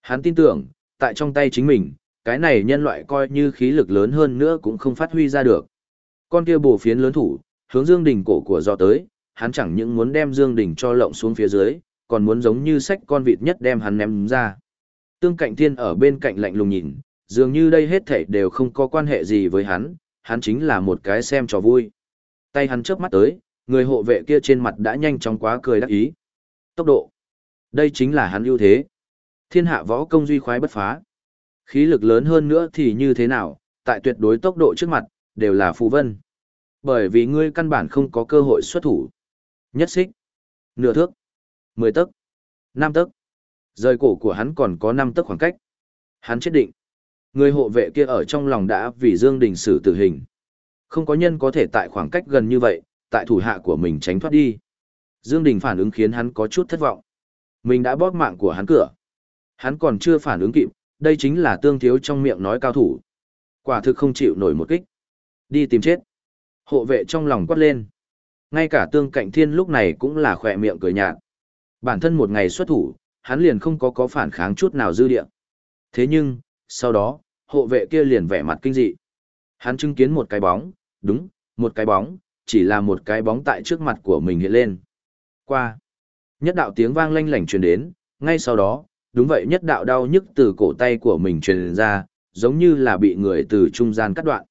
Hắn tin tưởng, tại trong tay chính mình, cái này nhân loại coi như khí lực lớn hơn nữa cũng không phát huy ra được. Con kia bổ phiến lớn thủ, hướng Dương Đình cổ của dò tới, hắn chẳng những muốn đem Dương Đình cho lộng xuống phía dưới, còn muốn giống như sách con vịt nhất đem hắn ném ra. Tương cạnh thiên ở bên cạnh lạnh lùng nhìn, dường như đây hết thảy đều không có quan hệ gì với hắn, hắn chính là một cái xem trò vui. Tay hắn chớp mắt tới, người hộ vệ kia trên mặt đã nhanh chóng quá cười đắc ý. Tốc độ. Đây chính là hắn ưu thế. Thiên hạ võ công duy khoái bất phá. Khí lực lớn hơn nữa thì như thế nào, tại tuyệt đối tốc độ trước mặt, đều là phù vân. Bởi vì ngươi căn bản không có cơ hội xuất thủ. Nhất xích. Nửa thước. Mười tấc. Năm tấc. Rời cổ của hắn còn có năm tấc khoảng cách. Hắn chết định. Người hộ vệ kia ở trong lòng đã vì Dương Đình xử tử hình. Không có nhân có thể tại khoảng cách gần như vậy, tại thủ hạ của mình tránh thoát đi. Dương Đình phản ứng khiến hắn có chút thất vọng. Mình đã bóp mạng của hắn cửa. Hắn còn chưa phản ứng kịp, đây chính là tương thiếu trong miệng nói cao thủ. Quả thực không chịu nổi một kích. Đi tìm chết. Hộ vệ trong lòng quát lên. Ngay cả tương cạnh thiên lúc này cũng là khỏe miệng cười nhạt. Bản thân một ngày xuất thủ, hắn liền không có có phản kháng chút nào dư địa. Thế nhưng, sau đó, hộ vệ kia liền vẻ mặt kinh dị. Hắn chứng kiến một cái bóng, đúng, một cái bóng, chỉ là một cái bóng tại trước mặt của mình hiện lên. Qua. Nhất đạo tiếng vang lanh lảnh truyền đến, ngay sau đó, đúng vậy nhất đạo đau nhức từ cổ tay của mình truyền ra, giống như là bị người từ trung gian cắt đoạn.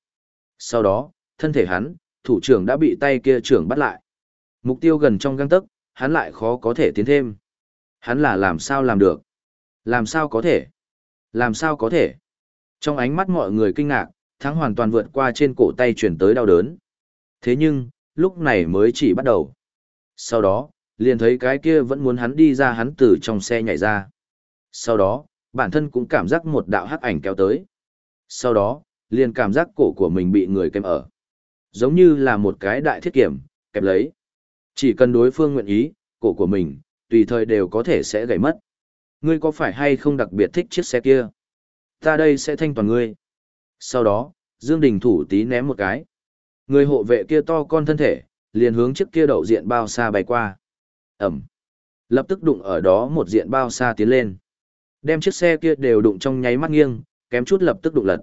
Sau đó, thân thể hắn, thủ trưởng đã bị tay kia trưởng bắt lại. Mục tiêu gần trong găng tấc, hắn lại khó có thể tiến thêm. Hắn là làm sao làm được? Làm sao có thể? Làm sao có thể? Trong ánh mắt mọi người kinh ngạc, thắng hoàn toàn vượt qua trên cổ tay chuyển tới đau đớn. Thế nhưng, lúc này mới chỉ bắt đầu. Sau đó, liền thấy cái kia vẫn muốn hắn đi ra hắn từ trong xe nhảy ra. Sau đó, bản thân cũng cảm giác một đạo hắc ảnh kéo tới. Sau đó, liền cảm giác cổ của mình bị người kèm ở. Giống như là một cái đại thiết kiểm, kẹp lấy. Chỉ cần đối phương nguyện ý, cổ của mình, tùy thời đều có thể sẽ gãy mất. Ngươi có phải hay không đặc biệt thích chiếc xe kia? Ta đây sẽ thanh toàn ngươi. Sau đó, Dương Đình thủ tí ném một cái. Người hộ vệ kia to con thân thể, liền hướng chiếc kia đậu diện bao xa bay qua. Ẩm. Lập tức đụng ở đó một diện bao xa tiến lên. Đem chiếc xe kia đều đụng trong nháy mắt nghiêng, kém chút lập tức đụng lật.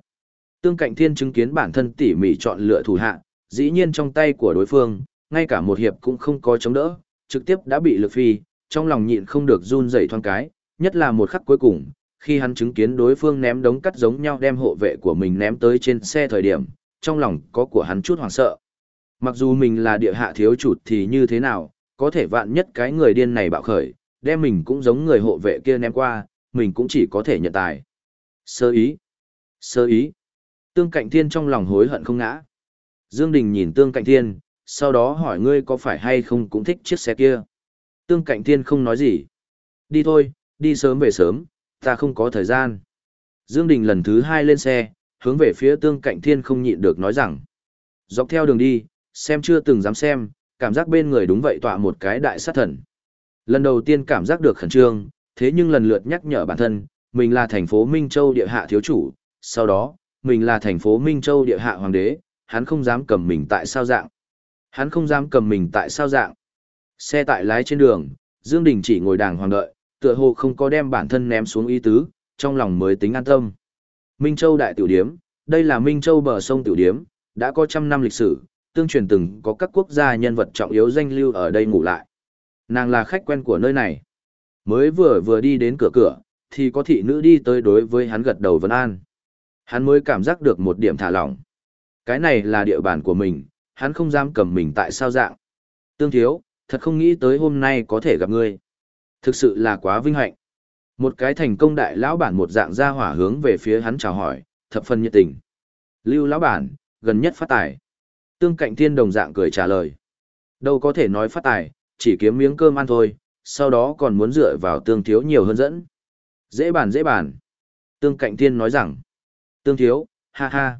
Tương cạnh thiên chứng kiến bản thân tỉ mỉ chọn lựa thủ hạ, dĩ nhiên trong tay của đối phương, ngay cả một hiệp cũng không có chống đỡ, trực tiếp đã bị lực phi, trong lòng nhịn không được run rẩy thoáng cái, nhất là một khắc cuối cùng, khi hắn chứng kiến đối phương ném đống cắt giống nhau đem hộ vệ của mình ném tới trên xe thời điểm, trong lòng có của hắn chút hoảng sợ. Mặc dù mình là địa hạ thiếu chủ thì như thế nào, có thể vạn nhất cái người điên này bạo khởi, đem mình cũng giống người hộ vệ kia ném qua, mình cũng chỉ có thể nhận tài. Sơ ý. Sơ ý. Tương cạnh thiên trong lòng hối hận không ngã. Dương Đình nhìn tương cạnh thiên, sau đó hỏi ngươi có phải hay không cũng thích chiếc xe kia. Tương cạnh thiên không nói gì. Đi thôi, đi sớm về sớm, ta không có thời gian. Dương Đình lần thứ hai lên xe, hướng về phía tương cạnh thiên không nhịn được nói rằng. Dọc theo đường đi, xem chưa từng dám xem, cảm giác bên người đúng vậy tọa một cái đại sát thần. Lần đầu tiên cảm giác được khẩn trương, thế nhưng lần lượt nhắc nhở bản thân, mình là thành phố Minh Châu địa hạ thiếu chủ, sau đó, mình là thành phố Minh Châu địa hạ hoàng đế, hắn không dám cầm mình tại sao dạng. Hắn không dám cầm mình tại sao dạng. Xe tại lái trên đường, Dương Đình chỉ ngồi đàng hoàng đợi, tựa hồ không có đem bản thân ném xuống ý tứ, trong lòng mới tính an tâm. Minh Châu Đại Tiểu Điếm, đây là Minh Châu bờ sông Tiểu Điếm, đã có trăm năm lịch sử, tương truyền từng có các quốc gia nhân vật trọng yếu danh lưu ở đây ngủ lại. Nàng là khách quen của nơi này. Mới vừa vừa đi đến cửa cửa, thì có thị nữ đi tới đối với hắn gật đầu vấn an. Hắn mới cảm giác được một điểm thả lỏng. Cái này là địa bàn của mình, hắn không dám cầm mình tại sao dạng. Tương thiếu, thật không nghĩ tới hôm nay có thể gặp ngươi. Thực sự là quá vinh hạnh. Một cái thành công đại lão bản một dạng ra hỏa hướng về phía hắn chào hỏi, thập phần nhiệt tình. Lưu lão bản, gần nhất phát tài. Tương cạnh thiên đồng dạng cười trả lời. Đâu có thể nói phát tài, chỉ kiếm miếng cơm ăn thôi, sau đó còn muốn dựa vào tương thiếu nhiều hơn dẫn. Dễ bàn dễ bàn. Tương Cạnh Thiên nói rằng, Tương Thiếu, ha ha.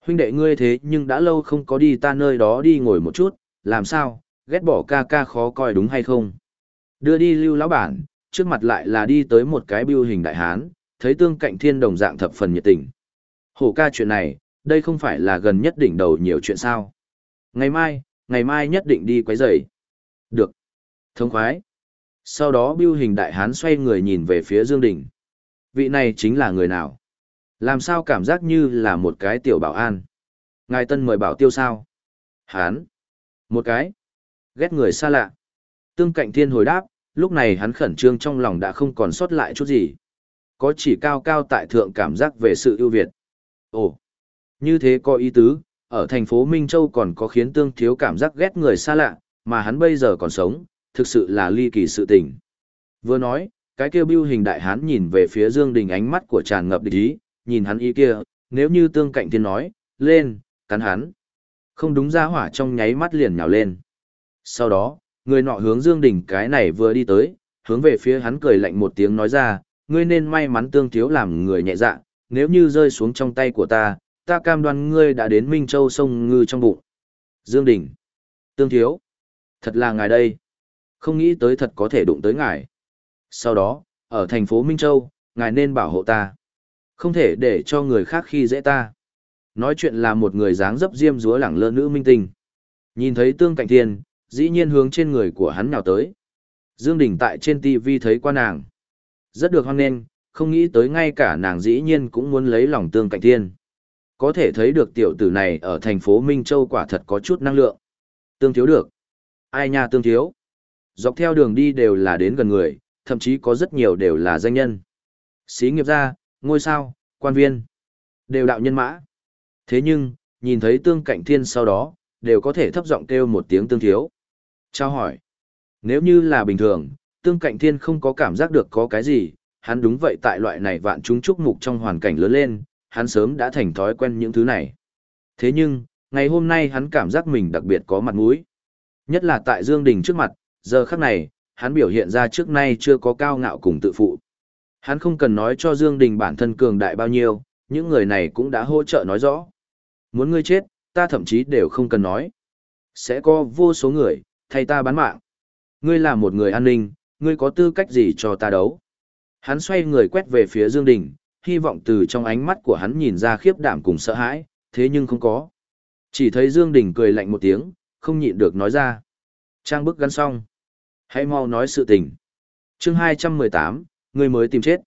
Huynh đệ ngươi thế nhưng đã lâu không có đi ta nơi đó đi ngồi một chút, làm sao, ghét bỏ ca ca khó coi đúng hay không? Đưa đi lưu lão bản, trước mặt lại là đi tới một cái biêu hình đại hán, thấy Tương Cạnh Thiên đồng dạng thập phần nhiệt tình. Hổ ca chuyện này, đây không phải là gần nhất đỉnh đầu nhiều chuyện sao. Ngày mai, ngày mai nhất định đi quấy rầy. Được. Thông khoái. Sau đó biêu hình đại hán xoay người nhìn về phía Dương Đình. Vị này chính là người nào? Làm sao cảm giác như là một cái tiểu bảo an? Ngài Tân mời bảo tiêu sao? Hán. Một cái. Ghét người xa lạ. Tương cạnh thiên hồi đáp, lúc này hắn khẩn trương trong lòng đã không còn sót lại chút gì. Có chỉ cao cao tại thượng cảm giác về sự ưu việt. Ồ, như thế có ý tứ, ở thành phố Minh Châu còn có khiến tương thiếu cảm giác ghét người xa lạ, mà hắn bây giờ còn sống, thực sự là ly kỳ sự tình. Vừa nói, cái kia bưu hình đại hán nhìn về phía Dương Đình ánh mắt của tràn ngập địch ý, nhìn hắn ý kia, nếu như tương cạnh thiên nói, lên, cắn hắn. Không đúng ra hỏa trong nháy mắt liền nhào lên. Sau đó, người nọ hướng Dương Đình cái này vừa đi tới, hướng về phía hắn cười lạnh một tiếng nói ra, ngươi nên may mắn tương thiếu làm người nhẹ dạ, nếu như rơi xuống trong tay của ta, ta cam đoan ngươi đã đến Minh Châu sông ngư trong bụng. Dương Đình. Tương thiếu. Thật là ngài đây. Không nghĩ tới thật có thể đụng tới ngài. Sau đó, ở thành phố Minh Châu, ngài nên bảo hộ ta. Không thể để cho người khác khi dễ ta. Nói chuyện là một người dáng dấp diêm dúa lẳng lơ nữ minh tinh. Nhìn thấy tương cạnh thiên, dĩ nhiên hướng trên người của hắn nào tới. Dương Đình tại trên TV thấy qua nàng. Rất được hoan nghênh, không nghĩ tới ngay cả nàng dĩ nhiên cũng muốn lấy lòng tương cạnh thiên. Có thể thấy được tiểu tử này ở thành phố Minh Châu quả thật có chút năng lượng. Tương thiếu được. Ai nha tương thiếu. Dọc theo đường đi đều là đến gần người, thậm chí có rất nhiều đều là danh nhân. Xí nghiệp gia, ngôi sao, quan viên, đều đạo nhân mã. Thế nhưng, nhìn thấy tương cạnh thiên sau đó, đều có thể thấp giọng kêu một tiếng tương thiếu. Trao hỏi. Nếu như là bình thường, tương cạnh thiên không có cảm giác được có cái gì, hắn đúng vậy tại loại này vạn chúng chúc mục trong hoàn cảnh lớn lên, hắn sớm đã thành thói quen những thứ này. Thế nhưng, ngày hôm nay hắn cảm giác mình đặc biệt có mặt mũi. Nhất là tại Dương Đình trước mặt, giờ khắc này, hắn biểu hiện ra trước nay chưa có cao ngạo cùng tự phụ. Hắn không cần nói cho Dương Đình bản thân cường đại bao nhiêu, những người này cũng đã hỗ trợ nói rõ. Muốn ngươi chết, ta thậm chí đều không cần nói. Sẽ có vô số người, thay ta bán mạng. Ngươi là một người an ninh, ngươi có tư cách gì cho ta đấu? Hắn xoay người quét về phía Dương Đình, hy vọng từ trong ánh mắt của hắn nhìn ra khiếp đảm cùng sợ hãi, thế nhưng không có. Chỉ thấy Dương Đình cười lạnh một tiếng, không nhịn được nói ra. Trang bức gắn xong. Hãy mau nói sự tình. Chương 218, người mới tìm chết.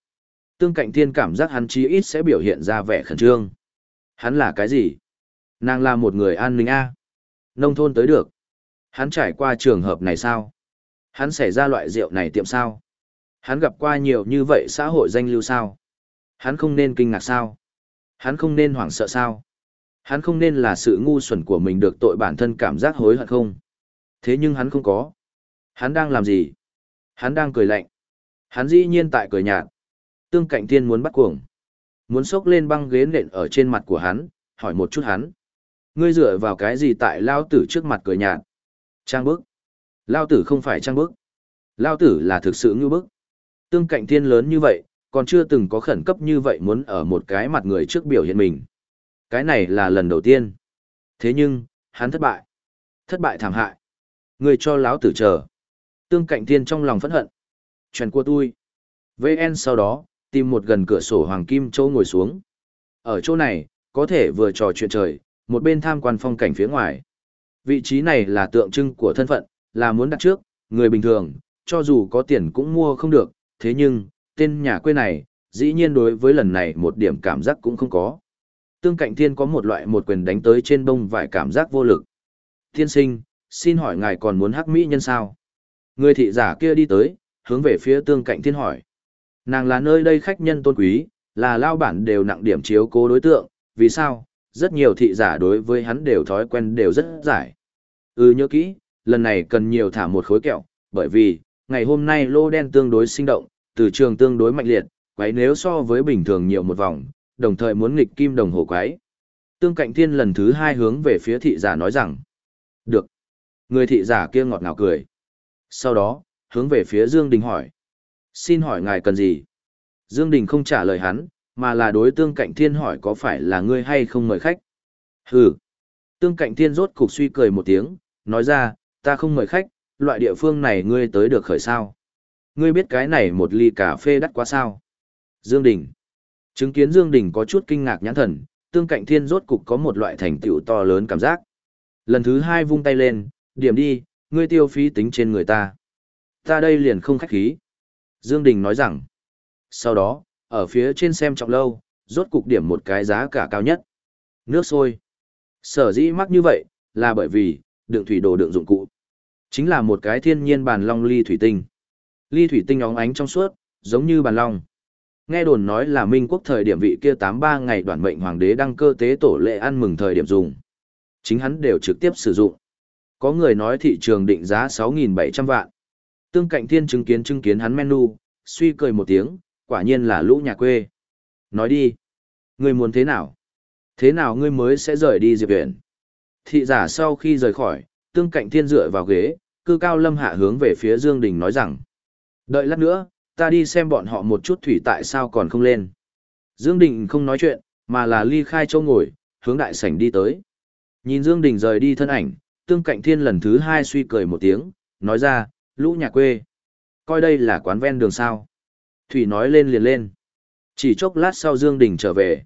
Tương cạnh thiên cảm giác hắn chí ít sẽ biểu hiện ra vẻ khẩn trương. Hắn là cái gì? Nàng là một người an ninh A. Nông thôn tới được. Hắn trải qua trường hợp này sao? Hắn xảy ra loại rượu này tiệm sao? Hắn gặp qua nhiều như vậy xã hội danh lưu sao? Hắn không nên kinh ngạc sao? Hắn không nên hoảng sợ sao? Hắn không nên là sự ngu xuẩn của mình được tội bản thân cảm giác hối hận không? Thế nhưng hắn không có. Hắn đang làm gì? Hắn đang cười lạnh. Hắn dĩ nhiên tại cười nhạt. Tương cạnh thiên muốn bắt cuồng. Muốn xốc lên băng ghế nện ở trên mặt của hắn, hỏi một chút hắn. Ngươi dựa vào cái gì tại lao tử trước mặt cười nhạt? Trang bức. Lao tử không phải trang bức. Lao tử là thực sự như bức. Tương cạnh thiên lớn như vậy, còn chưa từng có khẩn cấp như vậy muốn ở một cái mặt người trước biểu hiện mình. Cái này là lần đầu tiên. Thế nhưng, hắn thất bại. Thất bại thảm hại. Người cho lão tử chờ. Tương cạnh thiên trong lòng phẫn hận. Chuyện của tôi. VN sau đó, tìm một gần cửa sổ hoàng kim châu ngồi xuống. Ở chỗ này, có thể vừa trò chuyện trời, một bên tham quan phong cảnh phía ngoài. Vị trí này là tượng trưng của thân phận, là muốn đặt trước, người bình thường, cho dù có tiền cũng mua không được, thế nhưng, tên nhà quê này, dĩ nhiên đối với lần này một điểm cảm giác cũng không có. Tương cạnh thiên có một loại một quyền đánh tới trên bông vài cảm giác vô lực. Thiên sinh, xin hỏi ngài còn muốn hắc mỹ nhân sao? Người thị giả kia đi tới, hướng về phía tương cạnh thiên hỏi. Nàng là nơi đây khách nhân tôn quý, là lao bản đều nặng điểm chiếu cố đối tượng, vì sao? Rất nhiều thị giả đối với hắn đều thói quen đều rất giải. Ừ nhớ kỹ, lần này cần nhiều thả một khối kẹo, bởi vì, ngày hôm nay lô đen tương đối sinh động, từ trường tương đối mạnh liệt, quái nếu so với bình thường nhiều một vòng, đồng thời muốn nghịch kim đồng hồ quái. Tương cạnh thiên lần thứ hai hướng về phía thị giả nói rằng, được. Người thị giả kia ngọt ngào cười. Sau đó, hướng về phía Dương Đình hỏi. Xin hỏi ngài cần gì? Dương Đình không trả lời hắn, mà là đối tương cạnh thiên hỏi có phải là ngươi hay không mời khách. Hừ. Tương cạnh thiên rốt cục suy cười một tiếng, nói ra, ta không mời khách, loại địa phương này ngươi tới được khởi sao. Ngươi biết cái này một ly cà phê đắt quá sao. Dương Đình. Chứng kiến Dương Đình có chút kinh ngạc nhãn thần, tương cạnh thiên rốt cục có một loại thành tựu to lớn cảm giác. Lần thứ hai vung tay lên, điểm đi, ngươi tiêu phí tính trên người ta. Ta đây liền không khách khí. Dương Đình nói rằng. Sau đó, ở phía trên xem trọng lâu, rốt cục điểm một cái giá cả cao nhất. Nước sôi. Sở dĩ mắc như vậy, là bởi vì, đựng thủy đồ đựng dụng cụ. Chính là một cái thiên nhiên bàn long ly thủy tinh. Ly thủy tinh óng ánh trong suốt, giống như bàn long. Nghe đồn nói là Minh quốc thời điểm vị kia 83 ngày đoàn mệnh hoàng đế đăng cơ tế tổ lệ ăn mừng thời điểm dùng. Chính hắn đều trực tiếp sử dụng. Có người nói thị trường định giá 6.700 vạn. Tương cạnh thiên chứng kiến chứng kiến hắn menu, suy cười một tiếng, quả nhiên là lũ nhà quê. Nói đi, ngươi muốn thế nào? Thế nào ngươi mới sẽ rời đi Diệp Viện? Thị giả sau khi rời khỏi, tương cạnh thiên dựa vào ghế, cư cao lâm hạ hướng về phía Dương Đình nói rằng. Đợi lát nữa, ta đi xem bọn họ một chút thủy tại sao còn không lên. Dương Đình không nói chuyện, mà là ly khai châu ngồi, hướng đại sảnh đi tới. Nhìn Dương Đình rời đi thân ảnh, tương cạnh thiên lần thứ hai suy cười một tiếng, nói ra, lũ nhà quê. Coi đây là quán ven đường sao. Thủy nói lên liền lên. Chỉ chốc lát sau Dương Đình trở về.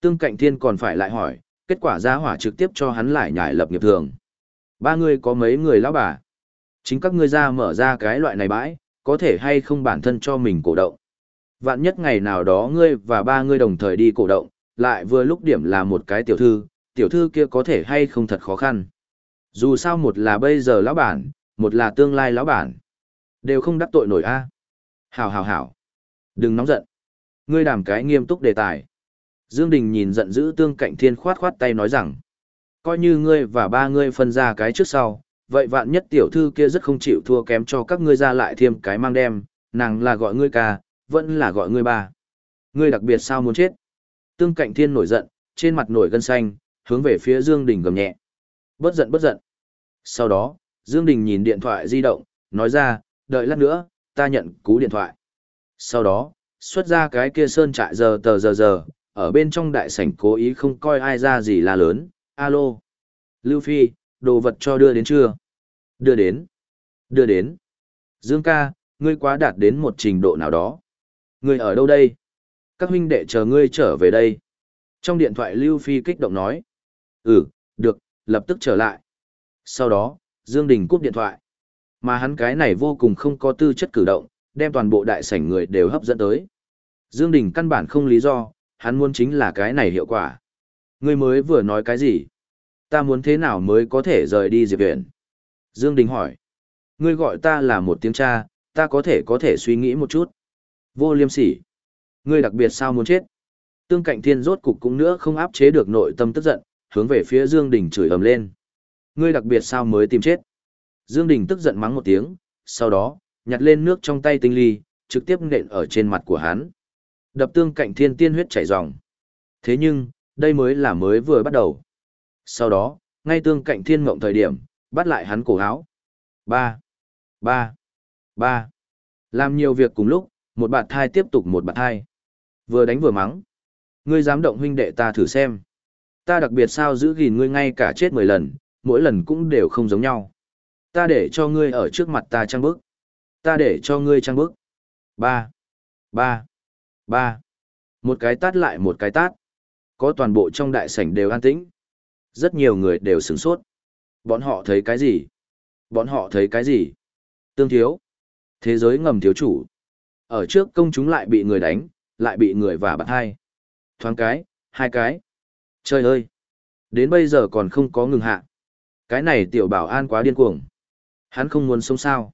Tương cạnh thiên còn phải lại hỏi, kết quả ra hỏa trực tiếp cho hắn lại nhảy lập nghiệp thường. Ba người có mấy người lão bà. Chính các ngươi ra mở ra cái loại này bãi, có thể hay không bản thân cho mình cổ động. Vạn nhất ngày nào đó ngươi và ba ngươi đồng thời đi cổ động, lại vừa lúc điểm là một cái tiểu thư, tiểu thư kia có thể hay không thật khó khăn. Dù sao một là bây giờ lão bản, một là tương lai lão bản. Đều không đắc tội nổi a. Hảo hảo hảo. Đừng nóng giận. Ngươi đảm cái nghiêm túc đề tài. Dương Đình nhìn giận dữ tương cạnh thiên khoát khoát tay nói rằng. Coi như ngươi và ba ngươi phân ra cái trước sau, vậy vạn nhất tiểu thư kia rất không chịu thua kém cho các ngươi ra lại thêm cái mang đem, nàng là gọi ngươi ca, vẫn là gọi ngươi ba. Ngươi đặc biệt sao muốn chết? Tương cạnh thiên nổi giận, trên mặt nổi gân xanh, hướng về phía Dương Đình gầm nhẹ. Bất giận bất giận. Sau đó, Dương Đình nhìn điện thoại di động, nói ra, đợi lát nữa, ta nhận cú điện thoại. Sau đó, xuất ra cái kia sơn trại giờ tờ giờ giờ, ở bên trong đại sảnh cố ý không coi ai ra gì là lớn, alo. Lưu Phi, đồ vật cho đưa đến chưa? Đưa đến. Đưa đến. Dương ca, ngươi quá đạt đến một trình độ nào đó. Ngươi ở đâu đây? Các huynh đệ chờ ngươi trở về đây. Trong điện thoại Lưu Phi kích động nói. Ừ, được, lập tức trở lại. Sau đó, Dương Đình cúp điện thoại. Mà hắn cái này vô cùng không có tư chất cử động, đem toàn bộ đại sảnh người đều hấp dẫn tới. Dương Đình căn bản không lý do, hắn muốn chính là cái này hiệu quả. Ngươi mới vừa nói cái gì? Ta muốn thế nào mới có thể rời đi Diệp Viện? Dương Đình hỏi. Ngươi gọi ta là một tiếng cha, ta có thể có thể suy nghĩ một chút. Vô liêm sỉ. Ngươi đặc biệt sao muốn chết? Tương cạnh thiên rốt cục cũng nữa không áp chế được nội tâm tức giận, hướng về phía Dương Đình chửi ầm lên. Ngươi đặc biệt sao mới tìm chết? Dương Đình tức giận mắng một tiếng, sau đó, nhặt lên nước trong tay tinh ly, trực tiếp nện ở trên mặt của hắn. Đập tương cạnh thiên tiên huyết chảy ròng. Thế nhưng, đây mới là mới vừa bắt đầu. Sau đó, ngay tương cạnh thiên mộng thời điểm, bắt lại hắn cổ áo. Ba, ba, ba. Làm nhiều việc cùng lúc, một bạt thai tiếp tục một bạt thai. Vừa đánh vừa mắng. Ngươi dám động huynh đệ ta thử xem. Ta đặc biệt sao giữ gìn ngươi ngay cả chết mười lần, mỗi lần cũng đều không giống nhau. Ta để cho ngươi ở trước mặt ta trang bức. Ta để cho ngươi trang bức. Ba, ba, ba. Một cái tát lại một cái tát. Có toàn bộ trong đại sảnh đều an tĩnh. Rất nhiều người đều sửng sốt. Bọn họ thấy cái gì? Bọn họ thấy cái gì? Tương thiếu. Thế giới ngầm thiếu chủ. Ở trước công chúng lại bị người đánh, lại bị người vả bắt hai. Thoáng cái, hai cái. Trời ơi! Đến bây giờ còn không có ngừng hạ. Cái này tiểu bảo an quá điên cuồng. Hắn không muốn sống sao.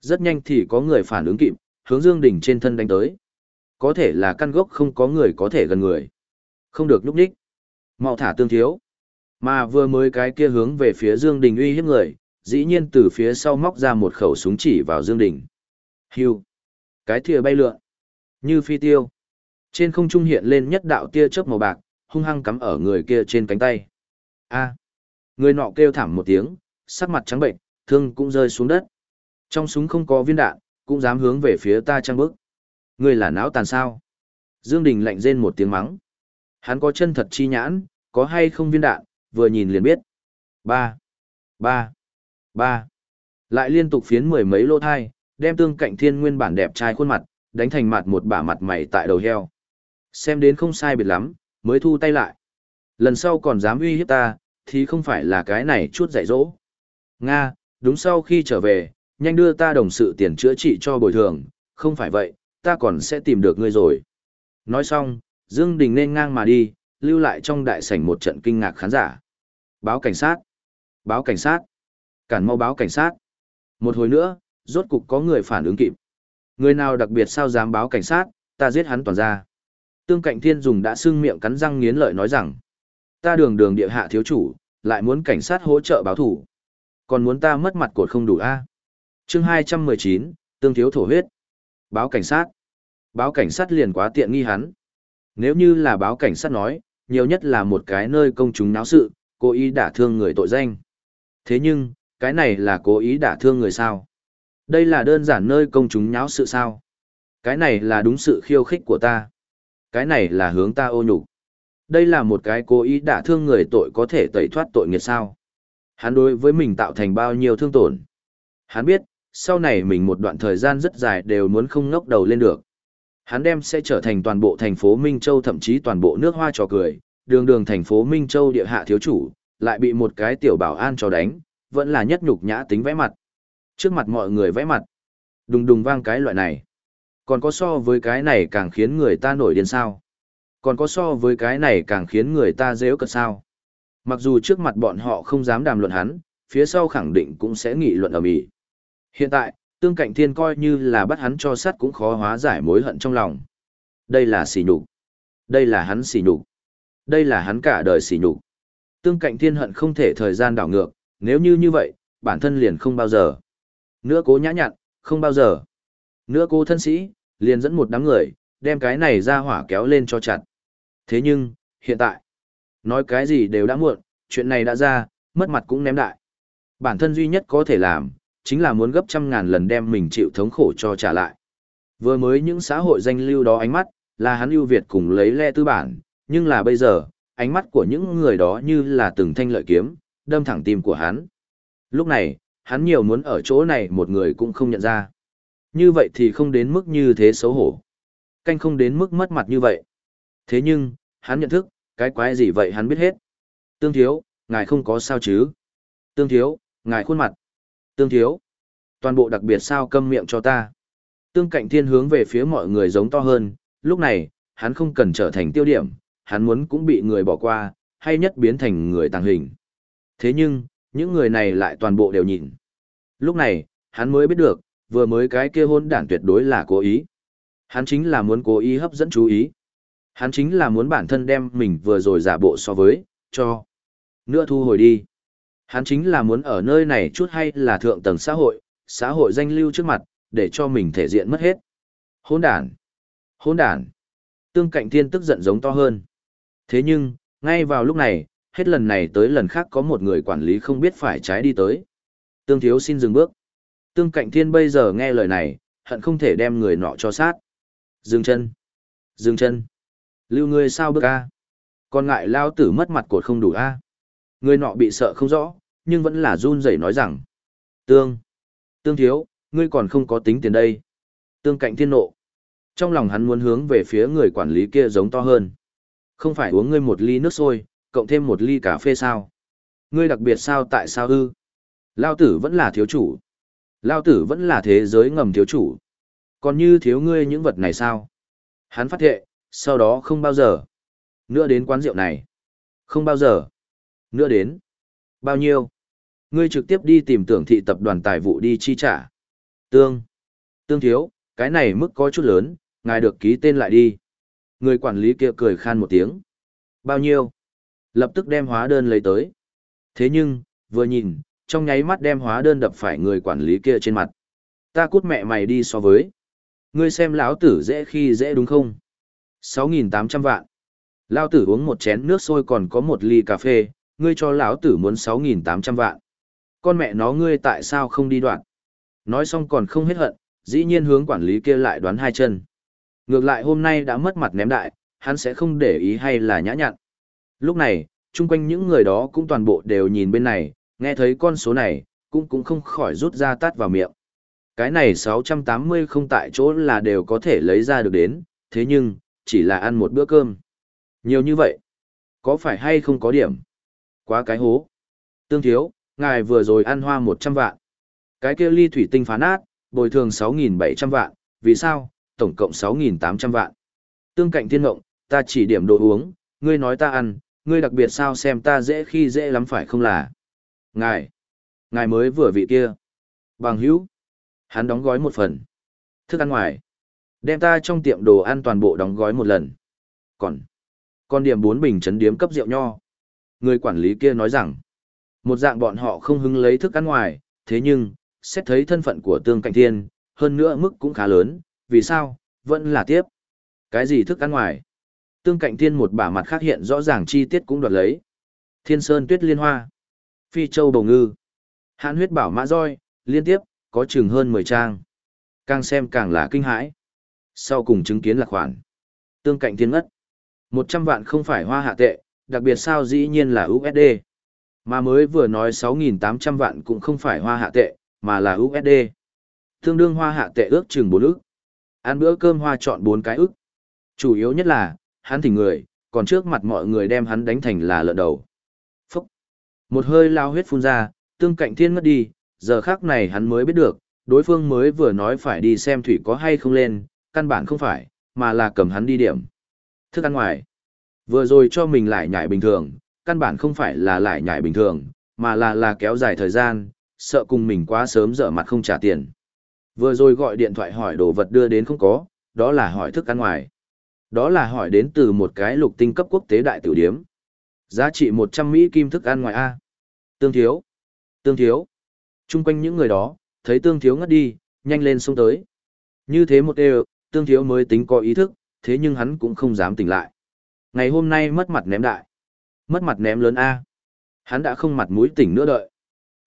Rất nhanh thì có người phản ứng kịp, hướng Dương Đình trên thân đánh tới. Có thể là căn gốc không có người có thể gần người. Không được núp đích. Mau thả tương thiếu. Mà vừa mới cái kia hướng về phía Dương Đình uy hiếp người, dĩ nhiên từ phía sau móc ra một khẩu súng chỉ vào Dương Đình. Hưu. Cái thìa bay lượn. Như phi tiêu. Trên không trung hiện lên nhất đạo tia chớp màu bạc, hung hăng cắm ở người kia trên cánh tay. A. Người nọ kêu thảm một tiếng, sắc mặt trắng bệnh, thương cũng rơi xuống đất. Trong súng không có viên đạn, cũng dám hướng về phía ta trang bức. Ngươi là não tàn sao? Dương Đình lạnh rên một tiếng mắng. Hắn có chân thật chi nhãn, có hay không viên đạn, vừa nhìn liền biết. Ba, ba, ba. Lại liên tục phiến mười mấy lô thai, đem tương cạnh thiên nguyên bản đẹp trai khuôn mặt, đánh thành mặt một bả mặt mày tại đầu heo. Xem đến không sai biệt lắm, mới thu tay lại. Lần sau còn dám uy hiếp ta, thì không phải là cái này chút dạy dỗ. Nga, đúng sau khi trở về, nhanh đưa ta đồng sự tiền chữa trị cho bồi thường, không phải vậy, ta còn sẽ tìm được ngươi rồi. Nói xong, Dương Đình nên ngang mà đi, lưu lại trong đại sảnh một trận kinh ngạc khán giả. Báo cảnh sát! Báo cảnh sát! Cản mau báo cảnh sát! Một hồi nữa, rốt cục có người phản ứng kịp. Người nào đặc biệt sao dám báo cảnh sát, ta giết hắn toàn ra. Tương cạnh thiên dùng đã sưng miệng cắn răng nghiến lợi nói rằng, ta đường đường địa hạ thiếu chủ, lại muốn cảnh sát hỗ trợ báo thủ. Còn muốn ta mất mặt cột không đủ a chương 219, tương thiếu thổ huyết. Báo cảnh sát. Báo cảnh sát liền quá tiện nghi hắn. Nếu như là báo cảnh sát nói, nhiều nhất là một cái nơi công chúng náo sự, cố ý đả thương người tội danh. Thế nhưng, cái này là cố ý đả thương người sao? Đây là đơn giản nơi công chúng nháo sự sao? Cái này là đúng sự khiêu khích của ta. Cái này là hướng ta ô nhục. Đây là một cái cố ý đả thương người tội có thể tẩy thoát tội nghiệt sao? Hắn đối với mình tạo thành bao nhiêu thương tổn? Hắn biết, sau này mình một đoạn thời gian rất dài đều muốn không ngóc đầu lên được. Hắn đem sẽ trở thành toàn bộ thành phố Minh Châu thậm chí toàn bộ nước hoa trò cười, đường đường thành phố Minh Châu địa hạ thiếu chủ, lại bị một cái tiểu bảo an cho đánh, vẫn là nhất nhục nhã tính vẽ mặt. Trước mặt mọi người vẽ mặt, đùng đùng vang cái loại này. Còn có so với cái này càng khiến người ta nổi điên sao? Còn có so với cái này càng khiến người ta dễ cật sao? Mặc dù trước mặt bọn họ không dám đàm luận hắn, phía sau khẳng định cũng sẽ nghị luận ở mỹ. Hiện tại, tương cạnh thiên coi như là bắt hắn cho sát cũng khó hóa giải mối hận trong lòng. Đây là sỉ nhục. Đây là hắn sỉ nhục. Đây là hắn cả đời sỉ nhục. Tương cạnh thiên hận không thể thời gian đảo ngược, nếu như như vậy, bản thân liền không bao giờ. Nữa cố nhã nhặn, không bao giờ. Nữa cố thân sĩ, liền dẫn một đám người, đem cái này ra hỏa kéo lên cho chặt. Thế nhưng, hiện tại, nói cái gì đều đã muộn, chuyện này đã ra, mất mặt cũng ném đại. Bản thân duy nhất có thể làm, chính là muốn gấp trăm ngàn lần đem mình chịu thống khổ cho trả lại. Vừa mới những xã hội danh lưu đó ánh mắt, là hắn ưu việt cùng lấy le tư bản, nhưng là bây giờ, ánh mắt của những người đó như là từng thanh lợi kiếm, đâm thẳng tim của hắn. Lúc này, hắn nhiều muốn ở chỗ này một người cũng không nhận ra. Như vậy thì không đến mức như thế xấu hổ. Canh không đến mức mất mặt như vậy. Thế nhưng, hắn nhận thức, cái quái gì vậy hắn biết hết. Tương thiếu, ngài không có sao chứ. Tương thiếu, ngài khuôn mặt. Tương thiếu. Toàn bộ đặc biệt sao câm miệng cho ta. Tương cạnh thiên hướng về phía mọi người giống to hơn, lúc này, hắn không cần trở thành tiêu điểm, hắn muốn cũng bị người bỏ qua, hay nhất biến thành người tàng hình. Thế nhưng, những người này lại toàn bộ đều nhìn. Lúc này, hắn mới biết được, vừa mới cái kia hôn đản tuyệt đối là cố ý. Hắn chính là muốn cố ý hấp dẫn chú ý. Hắn chính là muốn bản thân đem mình vừa rồi giả bộ so với, cho. Nữa thu hồi đi. Hắn chính là muốn ở nơi này chút hay là thượng tầng xã hội, xã hội danh lưu trước mặt, để cho mình thể diện mất hết. Hôn đản! Hôn đản! Tương cạnh thiên tức giận giống to hơn. Thế nhưng, ngay vào lúc này, hết lần này tới lần khác có một người quản lý không biết phải trái đi tới. Tương thiếu xin dừng bước. Tương cạnh thiên bây giờ nghe lời này, hận không thể đem người nọ cho sát. Dừng chân. Dừng chân. Lưu ngươi sao bước a? Còn ngại lao tử mất mặt cột không đủ a? Người nọ bị sợ không rõ, nhưng vẫn là run rẩy nói rằng. Tương. Tương thiếu, ngươi còn không có tính tiền đây. Tương cạnh thiên nộ. Trong lòng hắn muốn hướng về phía người quản lý kia giống to hơn. Không phải uống ngươi một ly nước sôi, cộng thêm một ly cà phê sao? Ngươi đặc biệt sao tại sao ư? Lao tử vẫn là thiếu chủ. Lao tử vẫn là thế giới ngầm thiếu chủ. Còn như thiếu ngươi những vật này sao? Hắn phát thệ, sau đó không bao giờ. Nữa đến quán rượu này. Không bao giờ. Nữa đến. Bao nhiêu? Ngươi trực tiếp đi tìm tưởng thị tập đoàn tài vụ đi chi trả. Tương. Tương thiếu, cái này mức có chút lớn, ngài được ký tên lại đi. Người quản lý kia cười khan một tiếng. Bao nhiêu? Lập tức đem hóa đơn lấy tới. Thế nhưng, vừa nhìn, trong nháy mắt đem hóa đơn đập phải người quản lý kia trên mặt. Ta cút mẹ mày đi so với. Ngươi xem lão tử dễ khi dễ đúng không? 6.800 vạn. Lão tử uống một chén nước sôi còn có một ly cà phê, ngươi cho lão tử muốn 6.800 vạn. Con mẹ nó ngươi tại sao không đi đoạn? Nói xong còn không hết hận, dĩ nhiên hướng quản lý kia lại đoán hai chân. Ngược lại hôm nay đã mất mặt ném đại, hắn sẽ không để ý hay là nhã nhặn. Lúc này, chung quanh những người đó cũng toàn bộ đều nhìn bên này, nghe thấy con số này, cũng cũng không khỏi rút ra tát vào miệng. Cái này 680 không tại chỗ là đều có thể lấy ra được đến, thế nhưng, chỉ là ăn một bữa cơm. Nhiều như vậy, có phải hay không có điểm? Quá cái hố. Tương thiếu, ngài vừa rồi ăn hoa 100 vạn. Cái kia ly thủy tinh phá nát, bồi thường 6.700 vạn, vì sao, tổng cộng 6.800 vạn. Tương cạnh thiên ngộng, ta chỉ điểm đồ uống, ngươi nói ta ăn, ngươi đặc biệt sao xem ta dễ khi dễ lắm phải không là. Ngài, ngài mới vừa vị kia. Bằng hữu, hắn đóng gói một phần. Thức ăn ngoài, đem ta trong tiệm đồ ăn toàn bộ đóng gói một lần. Còn, con điểm bốn bình chấn điếm cấp rượu nho. Người quản lý kia nói rằng, một dạng bọn họ không hứng lấy thức ăn ngoài, thế nhưng, xét thấy thân phận của tương cạnh thiên, hơn nữa mức cũng khá lớn, vì sao, vẫn là tiếp. Cái gì thức ăn ngoài? Tương cạnh thiên một bả mặt khác hiện rõ ràng chi tiết cũng đoạt lấy. Thiên sơn tuyết liên hoa, phi châu bầu ngư, hãn huyết bảo mã roi, liên tiếp, có chừng hơn 10 trang. Càng xem càng là kinh hãi. Sau cùng chứng kiến là khoản. Tương cạnh thiên ngất. 100 vạn không phải hoa hạ tệ, đặc biệt sao dĩ nhiên là USD. Mà mới vừa nói 6.800 vạn cũng không phải hoa hạ tệ, mà là USD. Tương đương hoa hạ tệ ước chừng 4 ức. Ăn bữa cơm hoa chọn 4 cái ức. Chủ yếu nhất là, hắn thỉnh người, còn trước mặt mọi người đem hắn đánh thành là lợn đầu. Phúc! Một hơi lao huyết phun ra, tương cạnh thiên ngất đi, giờ khác này hắn mới biết được, đối phương mới vừa nói phải đi xem thủy có hay không lên, căn bản không phải, mà là cầm hắn đi điểm. Thức ăn ngoài. Vừa rồi cho mình lại nhảy bình thường, căn bản không phải là lại nhảy bình thường, mà là là kéo dài thời gian, sợ cùng mình quá sớm dở mặt không trả tiền. Vừa rồi gọi điện thoại hỏi đồ vật đưa đến không có, đó là hỏi thức ăn ngoài. Đó là hỏi đến từ một cái lục tinh cấp quốc tế đại tiểu điếm. Giá trị 100 Mỹ kim thức ăn ngoài A. Tương thiếu. Tương thiếu. Trung quanh những người đó, thấy tương thiếu ngất đi, nhanh lên xuống tới. Như thế một đều, tương thiếu mới tính có ý thức, thế nhưng hắn cũng không dám tỉnh lại. Ngày hôm nay mất mặt ném đại. Mất mặt ném lớn A. Hắn đã không mặt mũi tỉnh nữa đợi.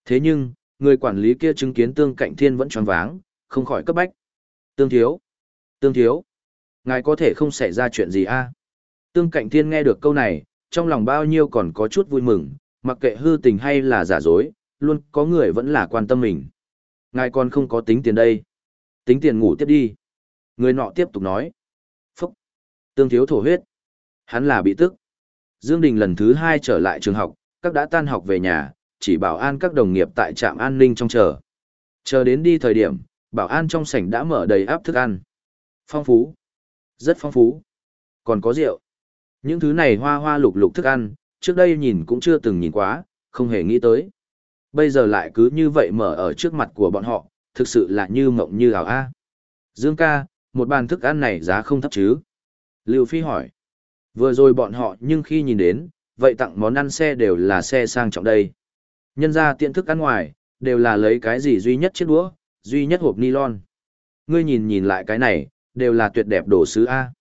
Thế nhưng, người quản lý kia chứng kiến tương cạnh thiên vẫn tròn váng, không khỏi cấp bách. Tương thiếu. Tương thiếu. Ngài có thể không xảy ra chuyện gì a? Tương cạnh thiên nghe được câu này, trong lòng bao nhiêu còn có chút vui mừng, mặc kệ hư tình hay là giả dối, luôn có người vẫn là quan tâm mình. Ngài còn không có tính tiền đây. Tính tiền ngủ tiếp đi. Người nọ tiếp tục nói. Phúc. Tương thiếu thổ huyết. Hắn là bị tức. Dương Đình lần thứ hai trở lại trường học, các đã tan học về nhà, chỉ bảo an các đồng nghiệp tại trạm an ninh trong chờ. Chờ đến đi thời điểm, bảo an trong sảnh đã mở đầy áp thức ăn. Phong phú. Rất phong phú. Còn có rượu. Những thứ này hoa hoa lục lục thức ăn, trước đây nhìn cũng chưa từng nhìn quá, không hề nghĩ tới. Bây giờ lại cứ như vậy mở ở trước mặt của bọn họ, thực sự là như mộng như ảo a. Dương ca, một bàn thức ăn này giá không thấp chứ? Lưu Phi hỏi. Vừa rồi bọn họ nhưng khi nhìn đến, vậy tặng món ăn xe đều là xe sang trọng đây. Nhân ra tiện thức ăn ngoài, đều là lấy cái gì duy nhất chiếc đũa, duy nhất hộp nylon. Ngươi nhìn nhìn lại cái này, đều là tuyệt đẹp đồ sứ A.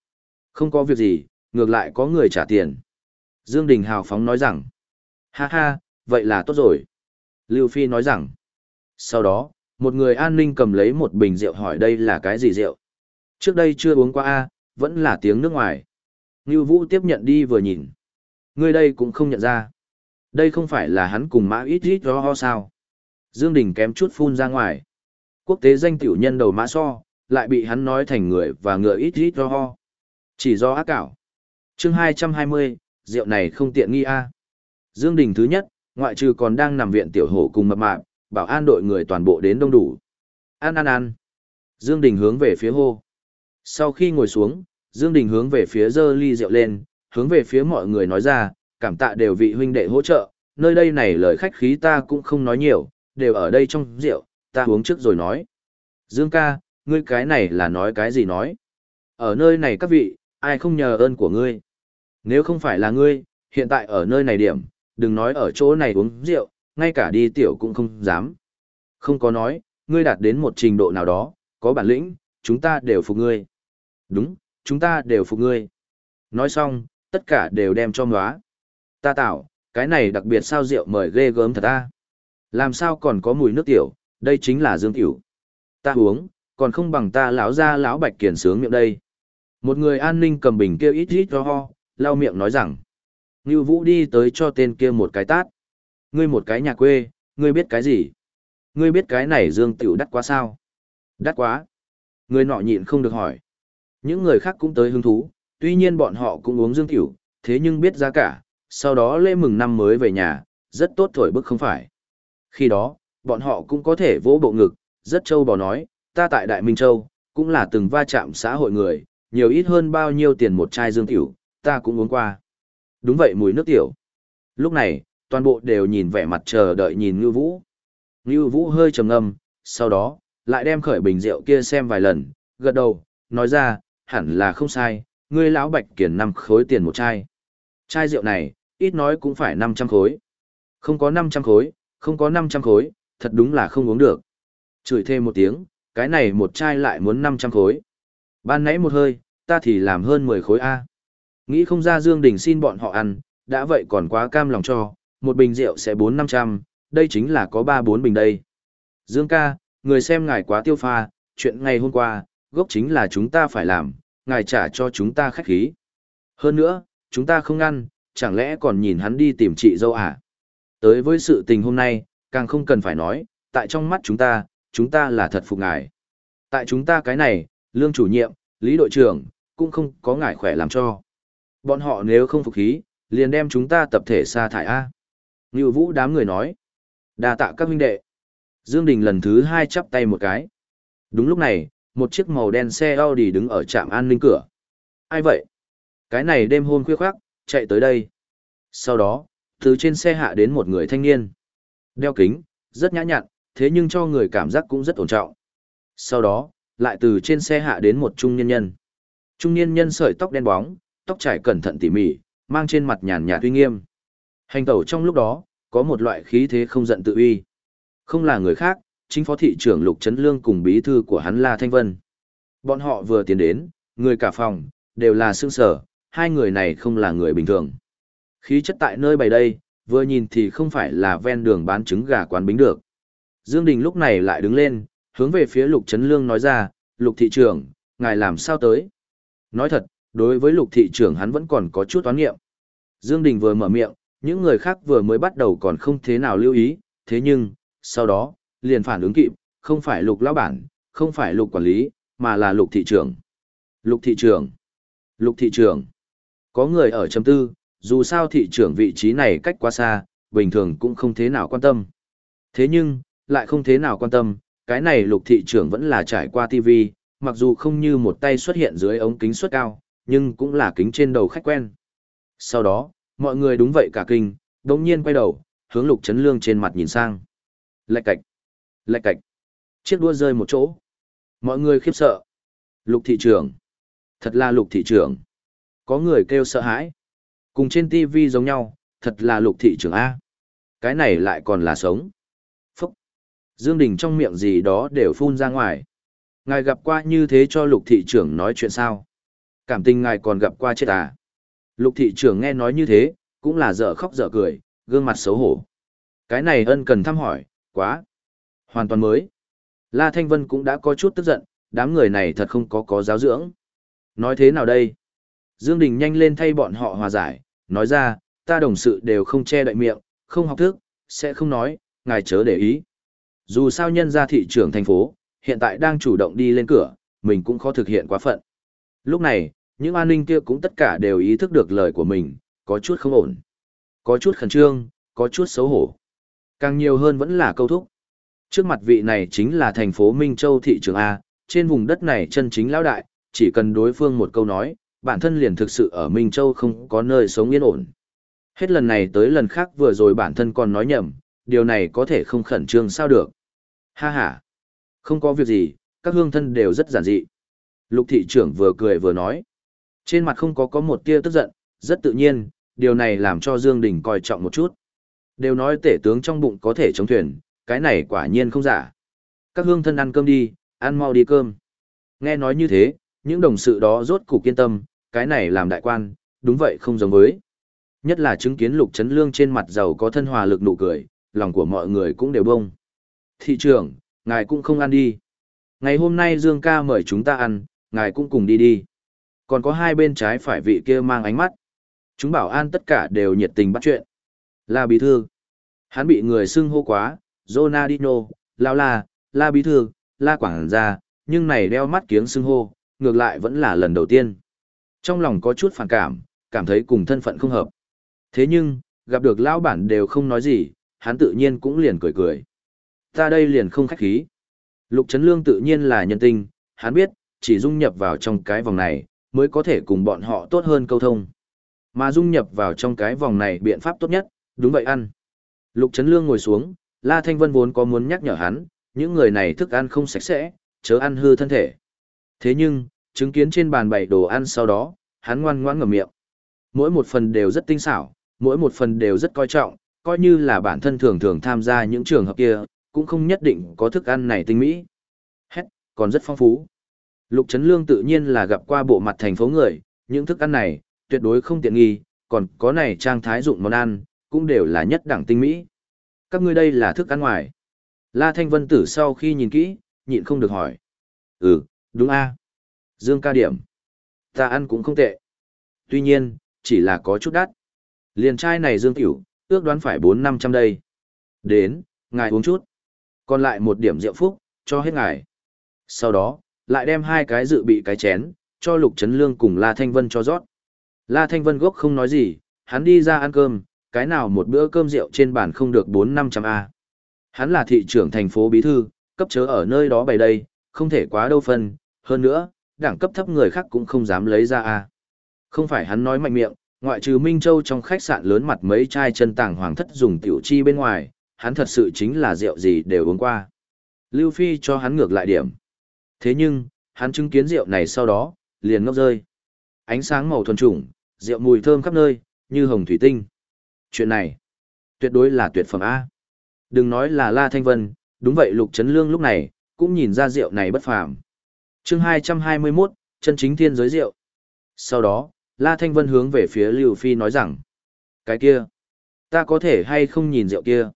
Không có việc gì, ngược lại có người trả tiền. Dương Đình hào phóng nói rằng, ha ha, vậy là tốt rồi. Lưu Phi nói rằng, sau đó, một người an ninh cầm lấy một bình rượu hỏi đây là cái gì rượu. Trước đây chưa uống qua A, vẫn là tiếng nước ngoài. Ngưu Vũ tiếp nhận đi vừa nhìn. Người đây cũng không nhận ra. Đây không phải là hắn cùng mã ít ít ho sao. Dương Đình kém chút phun ra ngoài. Quốc tế danh tiểu nhân đầu mã so, lại bị hắn nói thành người và ngựa ít ít ho. Chỉ do ác cảo. Chương 220, rượu này không tiện nghi a. Dương Đình thứ nhất, ngoại trừ còn đang nằm viện tiểu hổ cùng mập mạp, bảo an đội người toàn bộ đến đông đủ. Ăn ăn ăn. Dương Đình hướng về phía hô. Sau khi ngồi xuống, Dương Đình hướng về phía dơ ly rượu lên, hướng về phía mọi người nói ra, cảm tạ đều vị huynh đệ hỗ trợ, nơi đây này lời khách khí ta cũng không nói nhiều, đều ở đây trong rượu, ta uống trước rồi nói. Dương ca, ngươi cái này là nói cái gì nói? Ở nơi này các vị, ai không nhờ ơn của ngươi? Nếu không phải là ngươi, hiện tại ở nơi này điểm, đừng nói ở chỗ này uống rượu, ngay cả đi tiểu cũng không dám. Không có nói, ngươi đạt đến một trình độ nào đó, có bản lĩnh, chúng ta đều phục ngươi. Đúng, chúng ta đều phục ngươi. Nói xong, tất cả đều đem cho ngóa. Ta tạo, cái này đặc biệt sao rượu mời ghê gớm thật ta. Làm sao còn có mùi nước tiểu, đây chính là dương tiểu. Ta uống, còn không bằng ta lão ra lão bạch kiển sướng miệng đây. Một người an ninh cầm bình kia ít ít cho ho, lau miệng nói rằng. Ngưu Vũ đi tới cho tên kia một cái tát. Ngươi một cái nhà quê, ngươi biết cái gì? Ngươi biết cái này dương tiểu đắt quá sao? Đắt quá. Người nọ nhịn không được hỏi. Những người khác cũng tới hứng thú, tuy nhiên bọn họ cũng uống dương tiểu, thế nhưng biết giá cả, sau đó lễ mừng năm mới về nhà, rất tốt thổi bức không phải. Khi đó, bọn họ cũng có thể vỗ bộ ngực, rất châu bò nói, ta tại Đại Minh Châu, cũng là từng va chạm xã hội người, nhiều ít hơn bao nhiêu tiền một chai dương tiểu, ta cũng uống qua. Đúng vậy mùi nước tiểu. Lúc này, toàn bộ đều nhìn vẻ mặt chờ đợi nhìn Ngưu Vũ. Ngưu Vũ hơi trầm ngâm, sau đó, lại đem khởi bình rượu kia xem vài lần, gật đầu, nói ra, hẳn là không sai, ngươi lão bạch kiển năm khối tiền một chai. Chai rượu này, ít nói cũng phải 500 khối. Không có 500 khối, không có 500 khối, thật đúng là không uống được. Chửi thêm một tiếng, cái này một chai lại muốn 500 khối. Ban nãy một hơi, ta thì làm hơn 10 khối A. Nghĩ không ra Dương Đình xin bọn họ ăn, đã vậy còn quá cam lòng cho, một bình rượu sẽ 4-500, đây chính là có 3-4 bình đây. Dương ca, người xem ngài quá tiêu pha, chuyện ngày hôm qua, gốc chính là chúng ta phải làm, ngài trả cho chúng ta khách khí. Hơn nữa, chúng ta không ăn, chẳng lẽ còn nhìn hắn đi tìm chị dâu à? Tới với sự tình hôm nay, càng không cần phải nói, tại trong mắt chúng ta, chúng ta là thật phục ngài. Tại chúng ta cái này, lương chủ nhiệm, lý đội trưởng, cũng không có ngài khỏe làm cho. Bọn họ nếu không phục khí, liền đem chúng ta tập thể sa thải A. Ngưu Vũ đám người nói. đa tạ các huynh đệ. Dương Đình lần thứ hai chắp tay một cái. Đúng lúc này, một chiếc màu đen xe Audi đứng ở trạm an ninh cửa. Ai vậy? Cái này đêm hôm khuya khoác, chạy tới đây. Sau đó, từ trên xe hạ đến một người thanh niên. Đeo kính, rất nhã nhặn, thế nhưng cho người cảm giác cũng rất ổn trọng. Sau đó, lại từ trên xe hạ đến một trung niên nhân. Trung niên nhân sợi tóc đen bóng, tóc trải cẩn thận tỉ mỉ, mang trên mặt nhàn nhạt uy nghiêm. Hành tẩu trong lúc đó, có một loại khí thế không giận tự uy. Không là người khác, chính phó thị trưởng Lục Trấn Lương cùng bí thư của hắn La Thanh Vân. Bọn họ vừa tiến đến, người cả phòng, đều là sương sở, hai người này không là người bình thường. Khí chất tại nơi bày đây, vừa nhìn thì không phải là ven đường bán trứng gà quán bính được. Dương Đình lúc này lại đứng lên, hướng về phía Lục Trấn Lương nói ra, Lục thị trưởng, ngài làm sao tới? Nói thật, đối với Lục thị trưởng hắn vẫn còn có chút toán nghiệm. Dương Đình vừa mở miệng, những người khác vừa mới bắt đầu còn không thế nào lưu ý, thế nhưng, sau đó, liền phản ứng kịp, không phải Lục lão bản, không phải Lục quản lý, mà là Lục thị trưởng. Lục thị trưởng. Lục thị trưởng. Có người ở chấm tư, dù sao thị trưởng vị trí này cách quá xa, bình thường cũng không thế nào quan tâm. Thế nhưng, lại không thế nào quan tâm, cái này lục thị trưởng vẫn là trải qua TV, mặc dù không như một tay xuất hiện dưới ống kính suất cao, nhưng cũng là kính trên đầu khách quen. Sau đó, mọi người đúng vậy cả kinh, đồng nhiên quay đầu, hướng lục chấn lương trên mặt nhìn sang. Lạch cạch, lạch cạch, chiếc đua rơi một chỗ. Mọi người khiếp sợ. Lục thị trưởng, thật là lục thị trưởng. Có người kêu sợ hãi. Cùng trên TV giống nhau, thật là lục thị trưởng A. Cái này lại còn là sống. Phúc. Dương Đình trong miệng gì đó đều phun ra ngoài. Ngài gặp qua như thế cho lục thị trưởng nói chuyện sao? Cảm tình ngài còn gặp qua chết à? Lục thị trưởng nghe nói như thế, cũng là dở khóc dở cười, gương mặt xấu hổ. Cái này ân cần thăm hỏi, quá. Hoàn toàn mới. La Thanh Vân cũng đã có chút tức giận, đám người này thật không có có giáo dưỡng. Nói thế nào đây? Dương Đình nhanh lên thay bọn họ hòa giải, nói ra, ta đồng sự đều không che đậy miệng, không học thức, sẽ không nói, ngài chớ để ý. Dù sao nhân ra thị trưởng thành phố, hiện tại đang chủ động đi lên cửa, mình cũng khó thực hiện quá phận. Lúc này, những an ninh kia cũng tất cả đều ý thức được lời của mình, có chút không ổn. Có chút khẩn trương, có chút xấu hổ. Càng nhiều hơn vẫn là câu thúc. Trước mặt vị này chính là thành phố Minh Châu thị trường A, trên vùng đất này chân chính lão đại, chỉ cần đối phương một câu nói, bản thân liền thực sự ở Minh Châu không có nơi sống yên ổn. Hết lần này tới lần khác vừa rồi bản thân còn nói nhầm, điều này có thể không khẩn trương sao được. Ha ha, không có việc gì, các hương thân đều rất giản dị. Lục thị trưởng vừa cười vừa nói. Trên mặt không có có một tia tức giận, rất tự nhiên, điều này làm cho Dương Đình coi trọng một chút. Đều nói tể tướng trong bụng có thể chống thuyền, cái này quả nhiên không giả. Các hương thân ăn cơm đi, ăn mau đi cơm. Nghe nói như thế, những đồng sự đó rốt cục kiên tâm, cái này làm đại quan, đúng vậy không giống với. Nhất là chứng kiến lục chấn lương trên mặt giàu có thân hòa lực nụ cười, lòng của mọi người cũng đều bông. Thị trưởng, ngài cũng không ăn đi. Ngày hôm nay Dương ca mời chúng ta ăn, ngài cũng cùng đi đi. Còn có hai bên trái phải vị kia mang ánh mắt. Chúng bảo an tất cả đều nhiệt tình bắt chuyện. là bí thư. Hắn bị người xưng hô quá, Ronaldinho, Lao La, La bí thư, La quảng gia, nhưng này đeo mắt kiếng xưng hô, ngược lại vẫn là lần đầu tiên. Trong lòng có chút phản cảm, cảm thấy cùng thân phận không hợp. Thế nhưng, gặp được lão bản đều không nói gì, hắn tự nhiên cũng liền cười cười. Ta đây liền không khách khí. Lục Trấn Lương tự nhiên là nhân tinh, hắn biết, chỉ dung nhập vào trong cái vòng này, mới có thể cùng bọn họ tốt hơn câu thông. Mà dung nhập vào trong cái vòng này biện pháp tốt nhất, đúng vậy ăn. Lục Trấn Lương ngồi xuống, La Thanh Vân vốn có muốn nhắc nhở hắn, những người này thức ăn không sạch sẽ, chớ ăn hư thân thể. Thế nhưng, chứng kiến trên bàn bày đồ ăn sau đó, hắn ngoan ngoãn ngậm miệng. Mỗi một phần đều rất tinh xảo, mỗi một phần đều rất coi trọng, coi như là bản thân thường thường tham gia những trường hợp kia, cũng không nhất định có thức ăn này tinh mỹ. Hết, còn rất phong phú. Lục Trấn Lương tự nhiên là gặp qua bộ mặt thành phố người, những thức ăn này, tuyệt đối không tiện nghi, còn có này trang thái dụng món ăn, cũng đều là nhất đẳng tinh mỹ. Các ngươi đây là thức ăn ngoài. La Thanh Vân Tử sau khi nhìn kỹ, nhịn không được hỏi. Ừ, đúng a Dương ca điểm. Ta ăn cũng không tệ. Tuy nhiên, chỉ là có chút đắt. Liền chai này Dương Tiểu, ước đoán phải bốn năm trăm đây. Đến, ngài uống chút. Còn lại một điểm rượu phúc, cho hết ngài. Sau đó, lại đem hai cái dự bị cái chén, cho Lục Trấn Lương cùng La Thanh Vân cho rót. La Thanh Vân gốc không nói gì, hắn đi ra ăn cơm, cái nào một bữa cơm rượu trên bàn không được bốn năm trăm a Hắn là thị trưởng thành phố Bí Thư, cấp chớ ở nơi đó bày đây, không thể quá đâu phân, hơn nữa, đẳng cấp thấp người khác cũng không dám lấy ra a Không phải hắn nói mạnh miệng, ngoại trừ Minh Châu trong khách sạn lớn mặt mấy chai chân tàng hoàng thất dùng tiểu chi bên ngoài, hắn thật sự chính là rượu gì đều uống qua. Lưu Phi cho hắn ngược lại điểm. Thế nhưng, hắn chứng kiến rượu này sau đó, liền ngốc rơi. Ánh sáng màu thuần trùng, rượu mùi thơm khắp nơi, như hồng thủy tinh. Chuyện này, tuyệt đối là tuyệt phẩm A. Đừng nói là La Thanh Vân, đúng vậy Lục Trấn Lương lúc này, cũng nhìn ra rượu này bất phàm. chương 221, chân chính thiên giới rượu. Sau đó, La Thanh Vân hướng về phía Lưu Phi nói rằng, cái kia, ta có thể hay không nhìn rượu kia?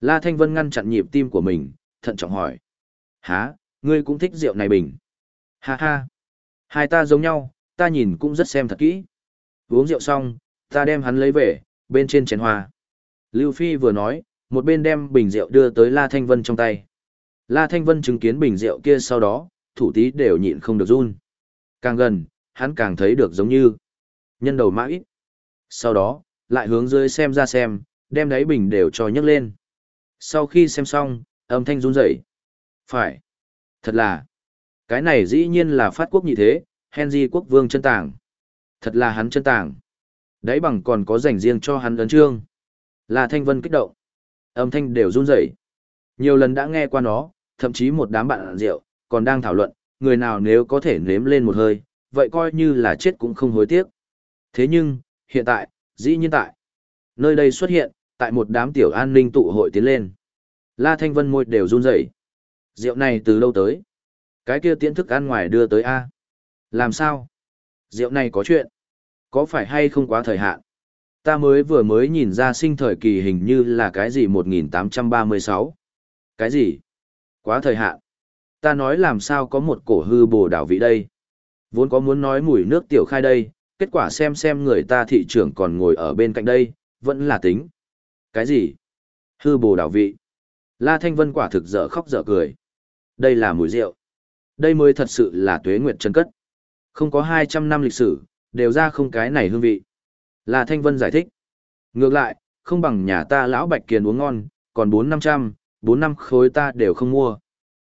La Thanh Vân ngăn chặn nhịp tim của mình, thận trọng hỏi. Hả, ngươi cũng thích rượu này bình. Ha ha, hai ta giống nhau, ta nhìn cũng rất xem thật kỹ. Uống rượu xong, ta đem hắn lấy về, bên trên chén hoa. Lưu Phi vừa nói, một bên đem bình rượu đưa tới La Thanh Vân trong tay. La Thanh Vân chứng kiến bình rượu kia sau đó, thủ tí đều nhịn không được run. Càng gần, hắn càng thấy được giống như nhân đầu mã ít. Sau đó, lại hướng dưới xem ra xem, đem đáy bình đều cho nhấc lên. Sau khi xem xong, âm thanh run rẩy. Phải. Thật là. Cái này dĩ nhiên là phát quốc như thế, Henry quốc vương chân tàng. Thật là hắn chân tàng. Đáy bằng còn có dành riêng cho hắn ấn trương. Là thanh vân kích động. Âm thanh đều run rẩy. Nhiều lần đã nghe qua nó, thậm chí một đám bạn rượu, còn đang thảo luận, người nào nếu có thể nếm lên một hơi, vậy coi như là chết cũng không hối tiếc. Thế nhưng, hiện tại, dĩ nhiên tại, nơi đây xuất hiện, tại một đám tiểu an ninh tụ hội tiến lên. La Thanh Vân môi đều run rẩy. Rượu này từ lâu tới? Cái kia tiễn thức ăn ngoài đưa tới A. Làm sao? Rượu này có chuyện. Có phải hay không quá thời hạn? Ta mới vừa mới nhìn ra sinh thời kỳ hình như là cái gì 1836. Cái gì? Quá thời hạn. Ta nói làm sao có một cổ hư bồ đảo vị đây. Vốn có muốn nói mùi nước tiểu khai đây, kết quả xem xem người ta thị trưởng còn ngồi ở bên cạnh đây, vẫn là tính. Cái gì? Hư bồ đảo vị. La Thanh Vân quả thực dở khóc dở cười. Đây là mùi rượu. Đây mới thật sự là tuế nguyệt chân cất. Không có 200 năm lịch sử, đều ra không cái này hương vị. là Thanh Vân giải thích. Ngược lại, không bằng nhà ta lão Bạch Kiền uống ngon, còn 4-500, 4 năm khối ta đều không mua.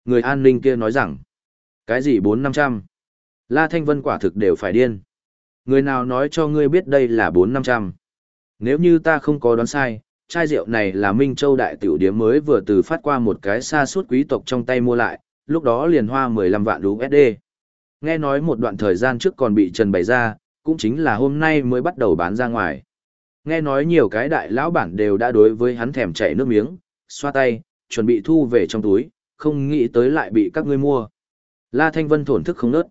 Người an ninh kia nói rằng, cái gì 4-500? La Thanh Vân quả thực đều phải điên. Người nào nói cho ngươi biết đây là 4-500? Nếu như ta không có đoán sai, chai rượu này là Minh Châu đại tiểu điếm mới vừa từ phát qua một cái xa suốt quý tộc trong tay mua lại, lúc đó liền hoa 15 vạn USD. Nghe nói một đoạn thời gian trước còn bị trần bày ra, cũng chính là hôm nay mới bắt đầu bán ra ngoài. Nghe nói nhiều cái đại lão bản đều đã đối với hắn thèm chảy nước miếng, xoa tay, chuẩn bị thu về trong túi, không nghĩ tới lại bị các ngươi mua. La Thanh Vân thổn thức không nớt.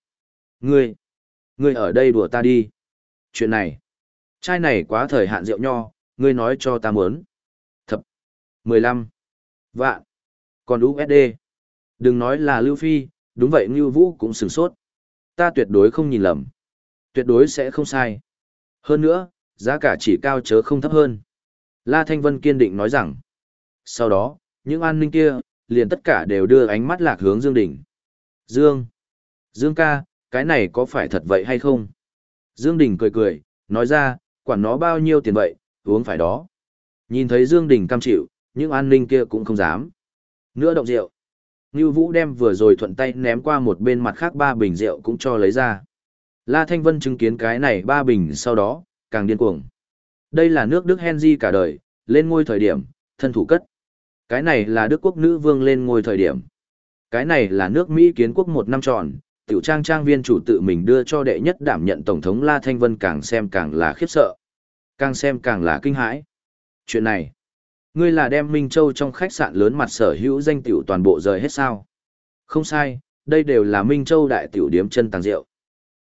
Ngươi, ngươi ở đây đùa ta đi. Chuyện này, chai này quá thời hạn rượu nho, ngươi nói cho ta muốn. Thập, 15, vạn, còn USD. Đừng nói là Lưu Phi, đúng vậy Ngưu Vũ cũng sửng sốt. Ta tuyệt đối không nhìn lầm. Tuyệt đối sẽ không sai. Hơn nữa, giá cả chỉ cao chớ không thấp hơn. La Thanh Vân kiên định nói rằng. Sau đó, những an ninh kia, liền tất cả đều đưa ánh mắt lạc hướng Dương Đình. Dương! Dương ca, cái này có phải thật vậy hay không? Dương Đình cười cười, nói ra, quản nó bao nhiêu tiền vậy, uống phải đó. Nhìn thấy Dương Đình cam chịu, những an ninh kia cũng không dám. Nữa động rượu. Ngưu Vũ đem vừa rồi thuận tay ném qua một bên mặt khác ba bình rượu cũng cho lấy ra. La Thanh Vân chứng kiến cái này ba bình sau đó, càng điên cuồng. Đây là nước Đức Henry cả đời, lên ngôi thời điểm, thân thủ cất. Cái này là Đức quốc nữ vương lên ngôi thời điểm. Cái này là nước Mỹ kiến quốc một năm tròn, tiểu trang trang viên chủ tự mình đưa cho đệ nhất đảm nhận Tổng thống La Thanh Vân càng xem càng là khiếp sợ. Càng xem càng là kinh hãi. Chuyện này, ngươi là đem Minh Châu trong khách sạn lớn mặt sở hữu danh tiểu toàn bộ rời hết sao? Không sai, đây đều là Minh Châu đại tiểu điếm chân tàng rượu.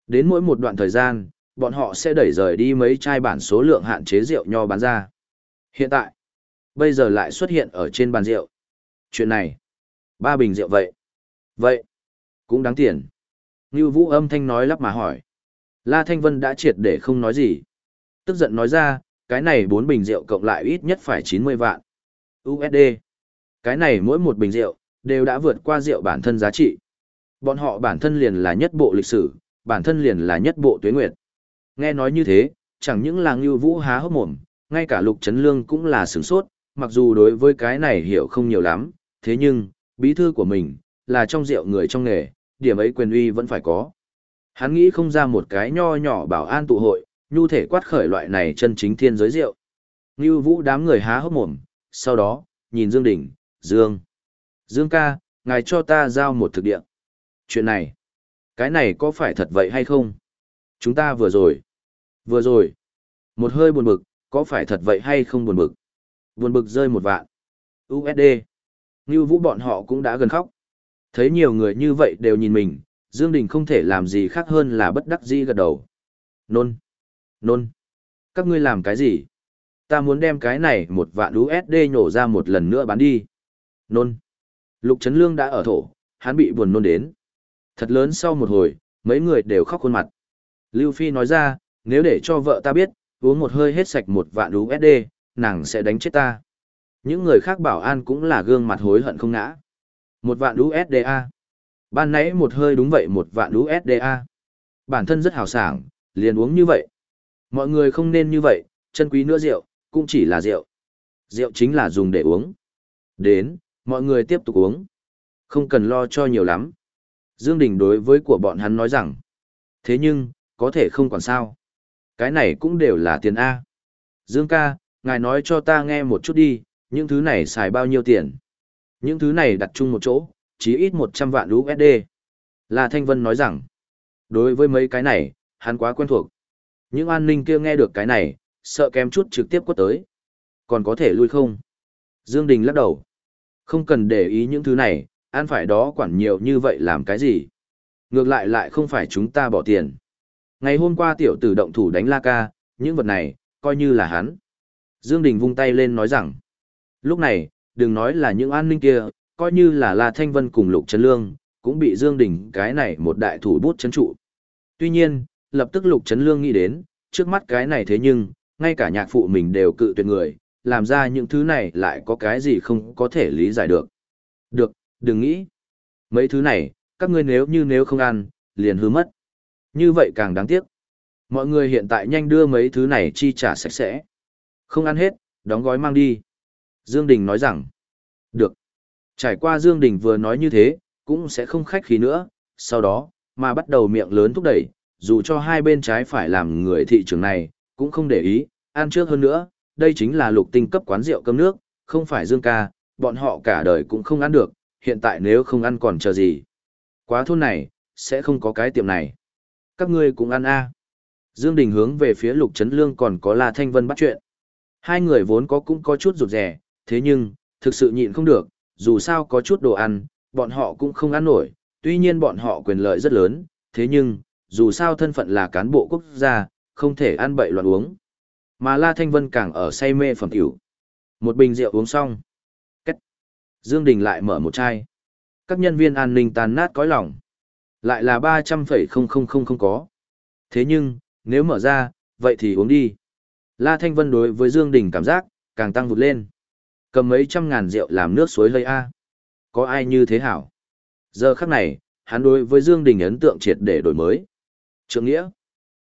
Đến mỗi một đoạn thời gian, bọn họ sẽ đẩy rời đi mấy chai bản số lượng hạn chế rượu nho bán ra. Hiện tại, bây giờ lại xuất hiện ở trên bàn rượu. Chuyện này, ba bình rượu vậy. Vậy, cũng đáng tiền. Ngưu Vũ âm thanh nói lắp mà hỏi. La Thanh Vân đã triệt để không nói gì. Tức giận nói ra, cái này bốn bình rượu cộng lại ít nhất phải 90 vạn. USD. Cái này mỗi một bình rượu, đều đã vượt qua rượu bản thân giá trị. Bọn họ bản thân liền là nhất bộ lịch sử, bản thân liền là nhất bộ tuế nguyệt. Nghe nói như thế, chẳng những là Ngưu Vũ há hốc mồm, ngay cả Lục Trấn Lương cũng là sửng sốt, mặc dù đối với cái này hiểu không nhiều lắm, thế nhưng, bí thư của mình, là trong rượu người trong nghề, điểm ấy quyền uy vẫn phải có. Hắn nghĩ không ra một cái nho nhỏ bảo an tụ hội, nhu thể quát khởi loại này chân chính thiên giới rượu. Ngưu Vũ đám người há hốc mồm, sau đó, nhìn Dương Đình, Dương. Dương ca, ngài cho ta giao một thực địa. Chuyện này, cái này có phải thật vậy hay không? Chúng ta vừa rồi. Vừa rồi. Một hơi buồn bực, có phải thật vậy hay không buồn bực? Buồn bực rơi một vạn. USD. Như vũ bọn họ cũng đã gần khóc. Thấy nhiều người như vậy đều nhìn mình, Dương Đình không thể làm gì khác hơn là bất đắc dĩ gật đầu. Nôn. Nôn. Các ngươi làm cái gì? Ta muốn đem cái này một vạn USD nhổ ra một lần nữa bán đi. Nôn. Lục Trấn Lương đã ở thổ, hắn bị buồn nôn đến. Thật lớn sau một hồi, mấy người đều khóc khuôn mặt. Lưu Phi nói ra, nếu để cho vợ ta biết, uống một hơi hết sạch một vạn USD, nàng sẽ đánh chết ta. Những người khác bảo an cũng là gương mặt hối hận không ngã. Một vạn USDA. Ban nãy một hơi đúng vậy một vạn USDA. Bản thân rất hào sảng, liền uống như vậy. Mọi người không nên như vậy, chân quý nữa rượu, cũng chỉ là rượu. Rượu chính là dùng để uống. Đến, mọi người tiếp tục uống. Không cần lo cho nhiều lắm. Dương Đình đối với của bọn hắn nói rằng. Thế nhưng, có thể không còn sao. Cái này cũng đều là tiền A. Dương ca, ngài nói cho ta nghe một chút đi, những thứ này xài bao nhiêu tiền. Những thứ này đặt chung một chỗ, chỉ ít 100 vạn USD. La Thanh Vân nói rằng, đối với mấy cái này, hắn quá quen thuộc. Những an ninh kia nghe được cái này, sợ kém chút trực tiếp quất tới. Còn có thể lui không? Dương Đình lắc đầu. Không cần để ý những thứ này, ăn phải đó quản nhiều như vậy làm cái gì. Ngược lại lại không phải chúng ta bỏ tiền. Ngày hôm qua tiểu tử động thủ đánh La Ca, những vật này, coi như là hắn. Dương Đình vung tay lên nói rằng, lúc này, đừng nói là những an ninh kia, coi như là La Thanh Vân cùng Lục Trấn Lương, cũng bị Dương Đình cái này một đại thủ bút chấn trụ. Tuy nhiên, lập tức Lục Trấn Lương nghĩ đến, trước mắt cái này thế nhưng, ngay cả nhạc phụ mình đều cự tuyệt người, làm ra những thứ này lại có cái gì không có thể lý giải được. Được, đừng nghĩ. Mấy thứ này, các ngươi nếu như nếu không ăn, liền hư mất. Như vậy càng đáng tiếc. Mọi người hiện tại nhanh đưa mấy thứ này chi trả sạch sẽ. Không ăn hết, đóng gói mang đi. Dương Đình nói rằng, được. Trải qua Dương Đình vừa nói như thế, cũng sẽ không khách khí nữa, sau đó, mà bắt đầu miệng lớn thúc đẩy, dù cho hai bên trái phải làm người thị trường này, cũng không để ý, ăn trước hơn nữa, đây chính là lục tinh cấp quán rượu cơm nước, không phải Dương ca, bọn họ cả đời cũng không ăn được, hiện tại nếu không ăn còn chờ gì. Quá thôn này, sẽ không có cái tiệm này. Các ngươi cũng ăn a. Dương Đình hướng về phía Lục Trấn Lương còn có La Thanh Vân bắt chuyện. Hai người vốn có cũng có chút rụt rè, thế nhưng, thực sự nhịn không được, dù sao có chút đồ ăn, bọn họ cũng không ăn nổi, tuy nhiên bọn họ quyền lợi rất lớn, thế nhưng, dù sao thân phận là cán bộ quốc gia, không thể ăn bậy loạn uống. Mà La Thanh Vân càng ở say mê phẩm tiểu. Một bình rượu uống xong. Dương Đình lại mở một chai. Các nhân viên an ninh tàn nát cõi lòng. Lại là 300,000 không có. Thế nhưng, Nếu mở ra, vậy thì uống đi. La Thanh Vân đối với Dương Đình cảm giác, càng tăng vụt lên. Cầm mấy trăm ngàn rượu làm nước suối lây A. Có ai như thế hảo? Giờ khắc này, hắn đối với Dương Đình ấn tượng triệt để đổi mới. Trượng nghĩa.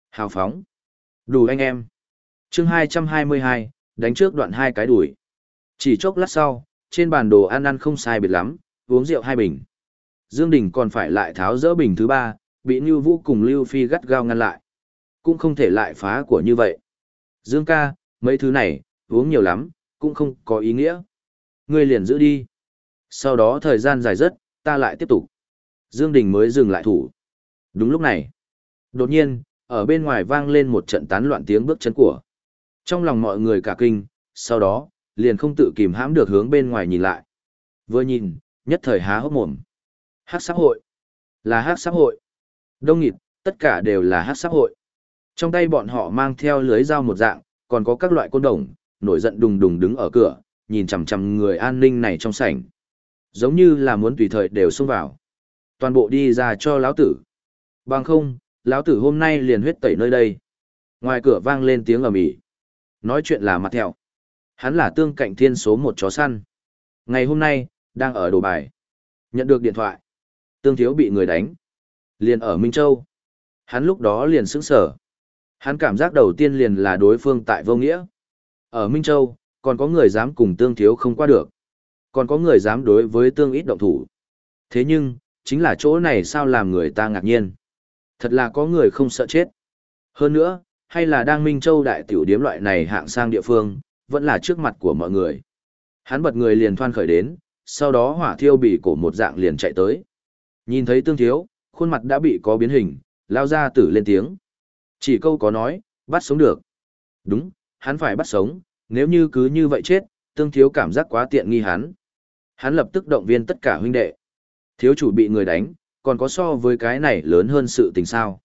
Hào phóng. Đủ anh em. chương 222, đánh trước đoạn hai cái đuổi. Chỉ chốc lát sau, trên bàn đồ ăn ăn không sai biệt lắm, uống rượu hai bình. Dương Đình còn phải lại tháo dỡ bình thứ ba, bị Như Vũ cùng Lưu Phi gắt gao ngăn lại. Cũng không thể lại phá của như vậy. Dương ca, mấy thứ này, uống nhiều lắm, cũng không có ý nghĩa. Ngươi liền giữ đi. Sau đó thời gian dài rất, ta lại tiếp tục. Dương Đình mới dừng lại thủ. Đúng lúc này, đột nhiên, ở bên ngoài vang lên một trận tán loạn tiếng bước chân của. Trong lòng mọi người cả kinh, sau đó, liền không tự kìm hãm được hướng bên ngoài nhìn lại. Vừa nhìn, nhất thời há hốc mồm. Hát xã hội. Là hát xã hội. Đông nghịt, tất cả đều là hát xã hội. Trong tay bọn họ mang theo lưới dao một dạng, còn có các loại côn đồng, nổi giận đùng đùng đứng ở cửa, nhìn chằm chằm người an ninh này trong sảnh. Giống như là muốn tùy thời đều xông vào. Toàn bộ đi ra cho lão tử. Bằng không, lão tử hôm nay liền huyết tẩy nơi đây. Ngoài cửa vang lên tiếng ầm ĩ. Nói chuyện là mặt thẹo. Hắn là tương cạnh thiên số một chó săn. Ngày hôm nay, đang ở đồ bài. Nhận được điện thoại. Tương thiếu bị người đánh. Liền ở Minh Châu. Hắn lúc đó liền sững sở. Hắn cảm giác đầu tiên liền là đối phương tại vô nghĩa. Ở Minh Châu, còn có người dám cùng tương thiếu không qua được. Còn có người dám đối với tương ít động thủ. Thế nhưng, chính là chỗ này sao làm người ta ngạc nhiên. Thật là có người không sợ chết. Hơn nữa, hay là đang Minh Châu đại tiểu điếm loại này hạng sang địa phương, vẫn là trước mặt của mọi người. Hắn bật người liền thoan khởi đến, sau đó hỏa thiêu bị cổ một dạng liền chạy tới. Nhìn thấy tương thiếu, khuôn mặt đã bị có biến hình, lao ra tử lên tiếng. Chỉ câu có nói, bắt sống được. Đúng, hắn phải bắt sống, nếu như cứ như vậy chết, tương thiếu cảm giác quá tiện nghi hắn. Hắn lập tức động viên tất cả huynh đệ. Thiếu chủ bị người đánh, còn có so với cái này lớn hơn sự tình sao.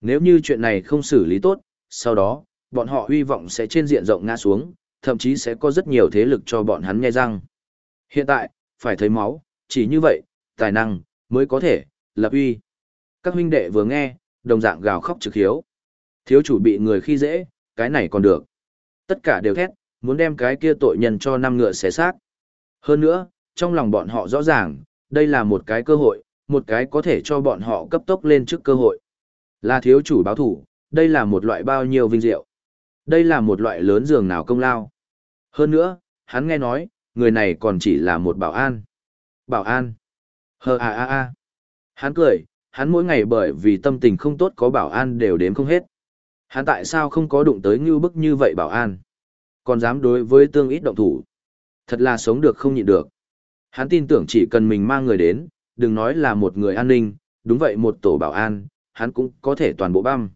Nếu như chuyện này không xử lý tốt, sau đó, bọn họ hy vọng sẽ trên diện rộng ngã xuống, thậm chí sẽ có rất nhiều thế lực cho bọn hắn nghe răng. Hiện tại, phải thấy máu, chỉ như vậy, tài năng, mới có thể, lập uy. Các huynh đệ vừa nghe, đồng dạng gào khóc trực hiếu. Thiếu chủ bị người khi dễ, cái này còn được. Tất cả đều thét, muốn đem cái kia tội nhân cho năm ngựa xé xác. Hơn nữa, trong lòng bọn họ rõ ràng, đây là một cái cơ hội, một cái có thể cho bọn họ cấp tốc lên trước cơ hội. Là thiếu chủ báo thủ, đây là một loại bao nhiêu vinh diệu. Đây là một loại lớn giường nào công lao. Hơn nữa, hắn nghe nói, người này còn chỉ là một bảo an. Bảo an. Hờ à à à. Hắn cười, hắn mỗi ngày bởi vì tâm tình không tốt có bảo an đều đếm không hết. Hắn tại sao không có đụng tới như bức như vậy bảo an? Còn dám đối với tương ít động thủ. Thật là sống được không nhịn được. Hắn tin tưởng chỉ cần mình mang người đến, đừng nói là một người an ninh, đúng vậy một tổ bảo an, hắn cũng có thể toàn bộ băm.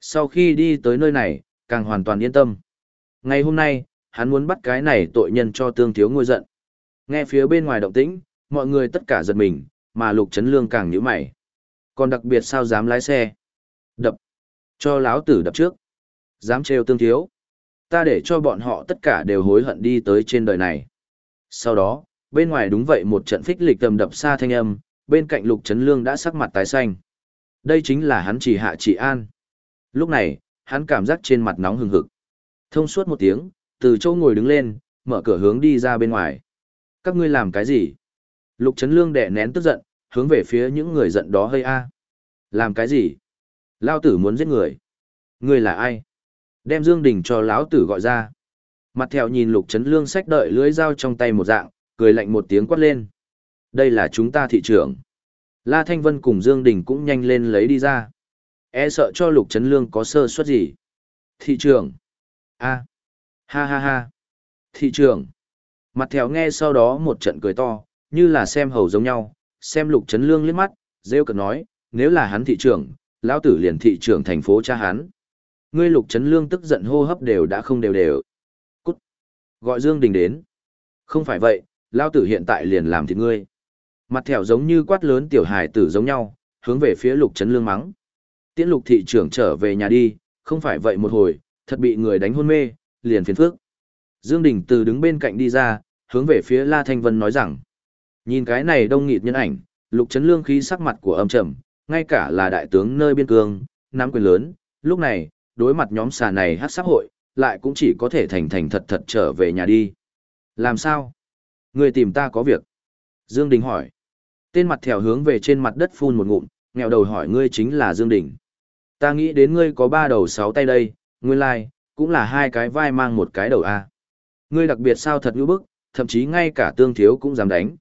Sau khi đi tới nơi này, càng hoàn toàn yên tâm. Ngày hôm nay, hắn muốn bắt cái này tội nhân cho tương thiếu ngôi giận. Nghe phía bên ngoài động tĩnh, mọi người tất cả giật mình, mà lục chấn lương càng nhíu mày. Còn đặc biệt sao dám lái xe? Đập. Cho láo tử đập trước. Dám trêu tương thiếu. Ta để cho bọn họ tất cả đều hối hận đi tới trên đời này. Sau đó, bên ngoài đúng vậy một trận phích lịch tầm đập xa thanh âm, bên cạnh lục chấn lương đã sắc mặt tái xanh. Đây chính là hắn chỉ hạ chỉ an. Lúc này, hắn cảm giác trên mặt nóng hừng hực. Thông suốt một tiếng, từ chỗ ngồi đứng lên, mở cửa hướng đi ra bên ngoài. Các ngươi làm cái gì? Lục Trấn Lương đè nén tức giận, hướng về phía những người giận đó hơi a. Làm cái gì? Lao tử muốn giết người. Ngươi là ai? Đem Dương Đình cho lão tử gọi ra. Mặt theo nhìn Lục Trấn Lương sách đợi lưới dao trong tay một dạng, cười lạnh một tiếng quát lên. Đây là chúng ta thị trưởng. La Thanh Vân cùng Dương Đình cũng nhanh lên lấy đi ra. E sợ cho Lục Trấn Lương có sơ suất gì. Thị trưởng. a Ha ha ha. Thị trưởng. Mặt theo nghe sau đó một trận cười to, như là xem hầu giống nhau, xem Lục Trấn Lương liếc mắt, rêu cợt nói, nếu là hắn thị trưởng, lão tử liền thị trưởng thành phố cha hắn. Ngươi Lục Trấn Lương tức giận hô hấp đều đã không đều đều. Cút. Gọi Dương Đình đến. Không phải vậy, lão tử hiện tại liền làm thịt ngươi. Mặt thẻo giống như quát lớn tiểu hài tử giống nhau, hướng về phía Lục Trấn Lương mắng. Tiễn Lục thị trưởng trở về nhà đi, không phải vậy một hồi, thật bị người đánh hôn mê, liền phiền phức. Dương Đình từ đứng bên cạnh đi ra, hướng về phía La Thanh Vân nói rằng, nhìn cái này đông nghịt nhân ảnh, Lục Trấn Lương khí sắc mặt của âm trầm, ngay cả là đại tướng nơi biên cương, nắm quyền lớn, lúc này, đối mặt nhóm xà này hát sắc hội, lại cũng chỉ có thể thành thành thật thật trở về nhà đi. Làm sao? Người tìm ta có việc. Dương Đình hỏi. Tên mặt thèo hướng về trên mặt đất phun một ngụm, nghèo đầu hỏi ngươi chính là Dương Đình. Ta nghĩ đến ngươi có ba đầu sáu tay đây, nguyên lai, like, cũng là hai cái vai mang một cái đầu a. Ngươi đặc biệt sao thật ngữ bức, thậm chí ngay cả tương thiếu cũng dám đánh.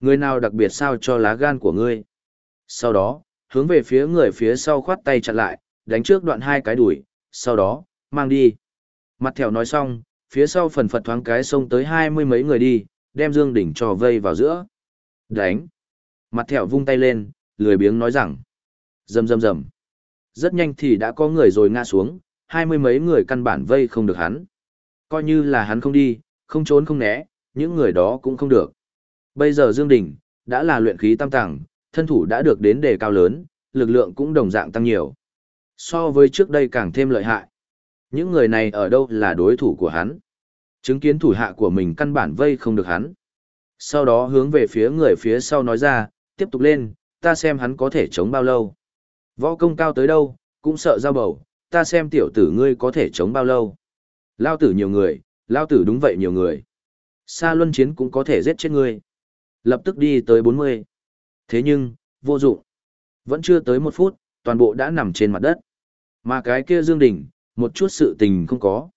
Người nào đặc biệt sao cho lá gan của ngươi. Sau đó, hướng về phía người phía sau khoát tay chặn lại, đánh trước đoạn hai cái đuổi, sau đó, mang đi. Mặt thẹo nói xong, phía sau phần phật thoáng cái xông tới hai mươi mấy người đi, đem Dương Đỉnh trò vây vào giữa. Đánh. Mặt thẹo vung tay lên, lười biếng nói rằng. Rầm rầm rầm. Rất nhanh thì đã có người rồi ngã xuống, hai mươi mấy người căn bản vây không được hắn. Coi như là hắn không đi, không trốn không né, những người đó cũng không được. Bây giờ Dương Đình, đã là luyện khí tam tàng, thân thủ đã được đến đề cao lớn, lực lượng cũng đồng dạng tăng nhiều. So với trước đây càng thêm lợi hại. Những người này ở đâu là đối thủ của hắn? Chứng kiến thủ hạ của mình căn bản vây không được hắn. Sau đó hướng về phía người phía sau nói ra, tiếp tục lên, ta xem hắn có thể chống bao lâu. Võ công cao tới đâu, cũng sợ giao bầu, ta xem tiểu tử ngươi có thể chống bao lâu. Lao tử nhiều người, lao tử đúng vậy nhiều người. Sa luân chiến cũng có thể giết chết ngươi. Lập tức đi tới 40. Thế nhưng, vô dụng. Vẫn chưa tới một phút, toàn bộ đã nằm trên mặt đất. Mà cái kia Dương Đình, một chút sự tình không có.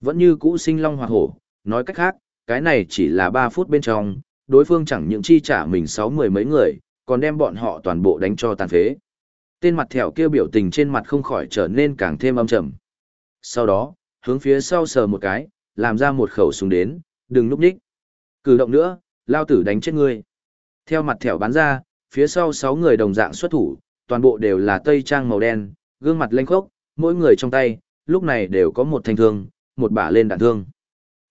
Vẫn như cũ sinh long hoặc hổ, nói cách khác, cái này chỉ là 3 phút bên trong, đối phương chẳng những chi trả mình sáu mười mấy người, còn đem bọn họ toàn bộ đánh cho tàn phế. Tên mặt thẻo kia biểu tình trên mặt không khỏi trở nên càng thêm âm trầm. Sau đó, hướng phía sau sờ một cái, làm ra một khẩu súng đến, đừng núp nhích. Cử động nữa, lao tử đánh chết ngươi. Theo mặt thẻo bắn ra, phía sau sáu người đồng dạng xuất thủ, toàn bộ đều là tây trang màu đen, gương mặt lênh khốc, mỗi người trong tay, lúc này đều có một thanh thương, một bả lên đạn thương.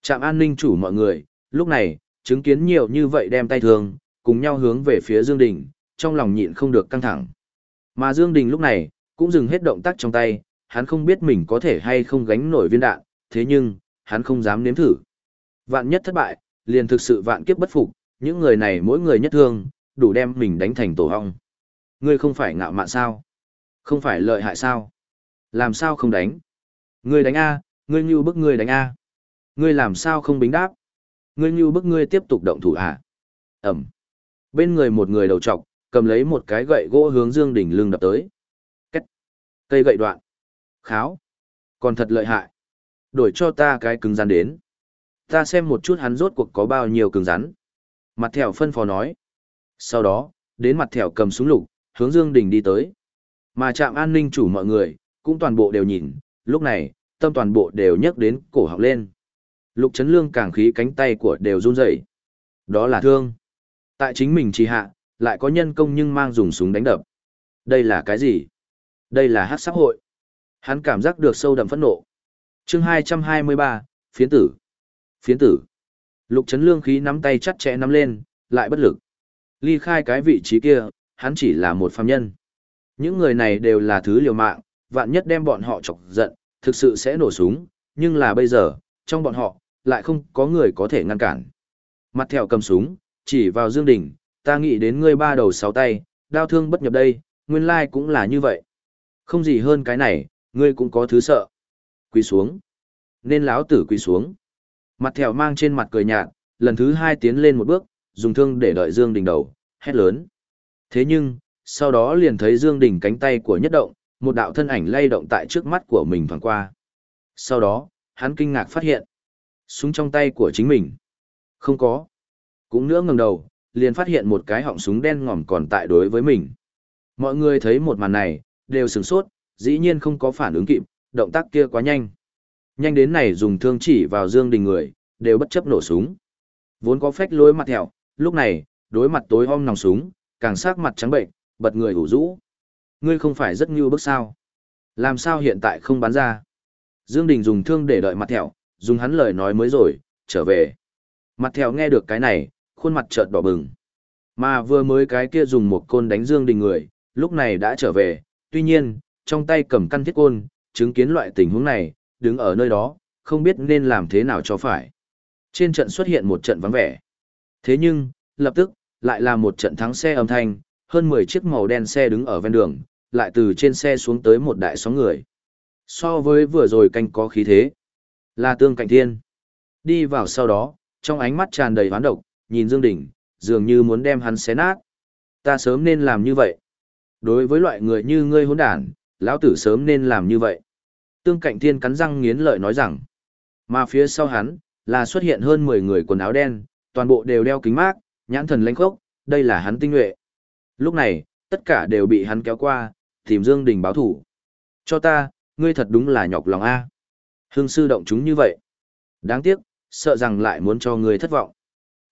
Trạm an ninh chủ mọi người, lúc này, chứng kiến nhiều như vậy đem tay thương, cùng nhau hướng về phía Dương Đình, trong lòng nhịn không được căng thẳng. Mà Dương Đình lúc này, cũng dừng hết động tác trong tay, hắn không biết mình có thể hay không gánh nổi viên đạn, thế nhưng, hắn không dám nếm thử. Vạn nhất thất bại, liền thực sự vạn kiếp bất phục, những người này mỗi người nhất thương, đủ đem mình đánh thành tổ hong. Ngươi không phải ngạo mạn sao? Không phải lợi hại sao? Làm sao không đánh? Ngươi đánh A, ngươi như bức ngươi đánh A. Ngươi làm sao không bính đáp? Ngươi như bức ngươi tiếp tục động thủ à? Ẩm. Bên người một người đầu trọc, cầm lấy một cái gậy gỗ hướng Dương Đình lưng đập tới. Cách. Cây gậy đoạn. Kháo. Còn thật lợi hại. Đổi cho ta cái cứng rắn đến. Ta xem một chút hắn rốt cuộc có bao nhiêu cứng rắn. Mặt thẻo phân phó nói. Sau đó, đến mặt thẻo cầm súng lục, hướng Dương Đình đi tới. Mà trạm an ninh chủ mọi người, cũng toàn bộ đều nhìn, lúc này, tâm toàn bộ đều nhấc đến cổ họng lên. Lục chấn lương càng khí cánh tay của đều run rẩy. Đó là thương. Tại chính mình trì hạ, lại có nhân công nhưng mang dùng súng đánh đập. Đây là cái gì? Đây là hát xã hội. Hắn cảm giác được sâu đậm phẫn nộ. chương 223, phiến tử. Phiến tử. Lục chấn lương khí nắm tay chặt chẽ nắm lên, lại bất lực. Ly khai cái vị trí kia, hắn chỉ là một phàm nhân. Những người này đều là thứ liều mạng, vạn nhất đem bọn họ chọc giận, thực sự sẽ nổ súng, nhưng là bây giờ, trong bọn họ, lại không có người có thể ngăn cản. Mặt thẹo cầm súng, chỉ vào Dương Đình, ta nghĩ đến ngươi ba đầu sáu tay, đau thương bất nhập đây, nguyên lai cũng là như vậy. Không gì hơn cái này, ngươi cũng có thứ sợ. Quỳ xuống. Nên lão tử quỳ xuống. Mặt thẹo mang trên mặt cười nhạt, lần thứ hai tiến lên một bước, dùng thương để đợi Dương Đình đầu, hét lớn. Thế nhưng, sau đó liền thấy Dương Đình cánh tay của nhất động, một đạo thân ảnh lay động tại trước mắt của mình thoáng qua. Sau đó, hắn kinh ngạc phát hiện, súng trong tay của chính mình. Không có. Cũng nữa ngẩng đầu, liền phát hiện một cái họng súng đen ngòm còn tại đối với mình. Mọi người thấy một màn này, đều sửng sốt, dĩ nhiên không có phản ứng kịp, động tác kia quá nhanh. Nhanh đến này dùng thương chỉ vào Dương Đình người, đều bất chấp nổ súng. Vốn có phách lối mặt hẹo, lúc này, đối mặt tối om nòng súng, càng sắc mặt trắng bệnh, bật người ủ rũ. Ngươi không phải rất như bức sao? Làm sao hiện tại không bắn ra? Dương Đình dùng thương để đợi mặt thẹo, dùng hắn lời nói mới rồi, trở về. Mặt thẹo nghe được cái này, khuôn mặt chợt đỏ bừng. Mà vừa mới cái kia dùng một côn đánh Dương Đình người, lúc này đã trở về, tuy nhiên, trong tay cầm căn thiết côn, chứng kiến loại tình huống này, đứng ở nơi đó, không biết nên làm thế nào cho phải. Trên trận xuất hiện một trận vắng vẻ. Thế nhưng, lập tức, lại là một trận thắng xe âm thanh, hơn 10 chiếc màu đen xe đứng ở ven đường, lại từ trên xe xuống tới một đại sóng người. So với vừa rồi canh có khí thế, là tương cạnh thiên. Đi vào sau đó, trong ánh mắt tràn đầy hoán độc, nhìn Dương Đình, dường như muốn đem hắn xé nát. Ta sớm nên làm như vậy. Đối với loại người như ngươi hỗn đản, lão tử sớm nên làm như vậy. Tương cạnh thiên cắn răng nghiến lợi nói rằng, mà phía sau hắn, là xuất hiện hơn 10 người quần áo đen, toàn bộ đều đeo kính mát, nhãn thần lãnh khốc, đây là hắn tinh nhuệ. Lúc này, tất cả đều bị hắn kéo qua, tìm Dương Đình báo thủ. Cho ta, ngươi thật đúng là nhọc lòng A. Hương sư động chúng như vậy. Đáng tiếc, sợ rằng lại muốn cho ngươi thất vọng.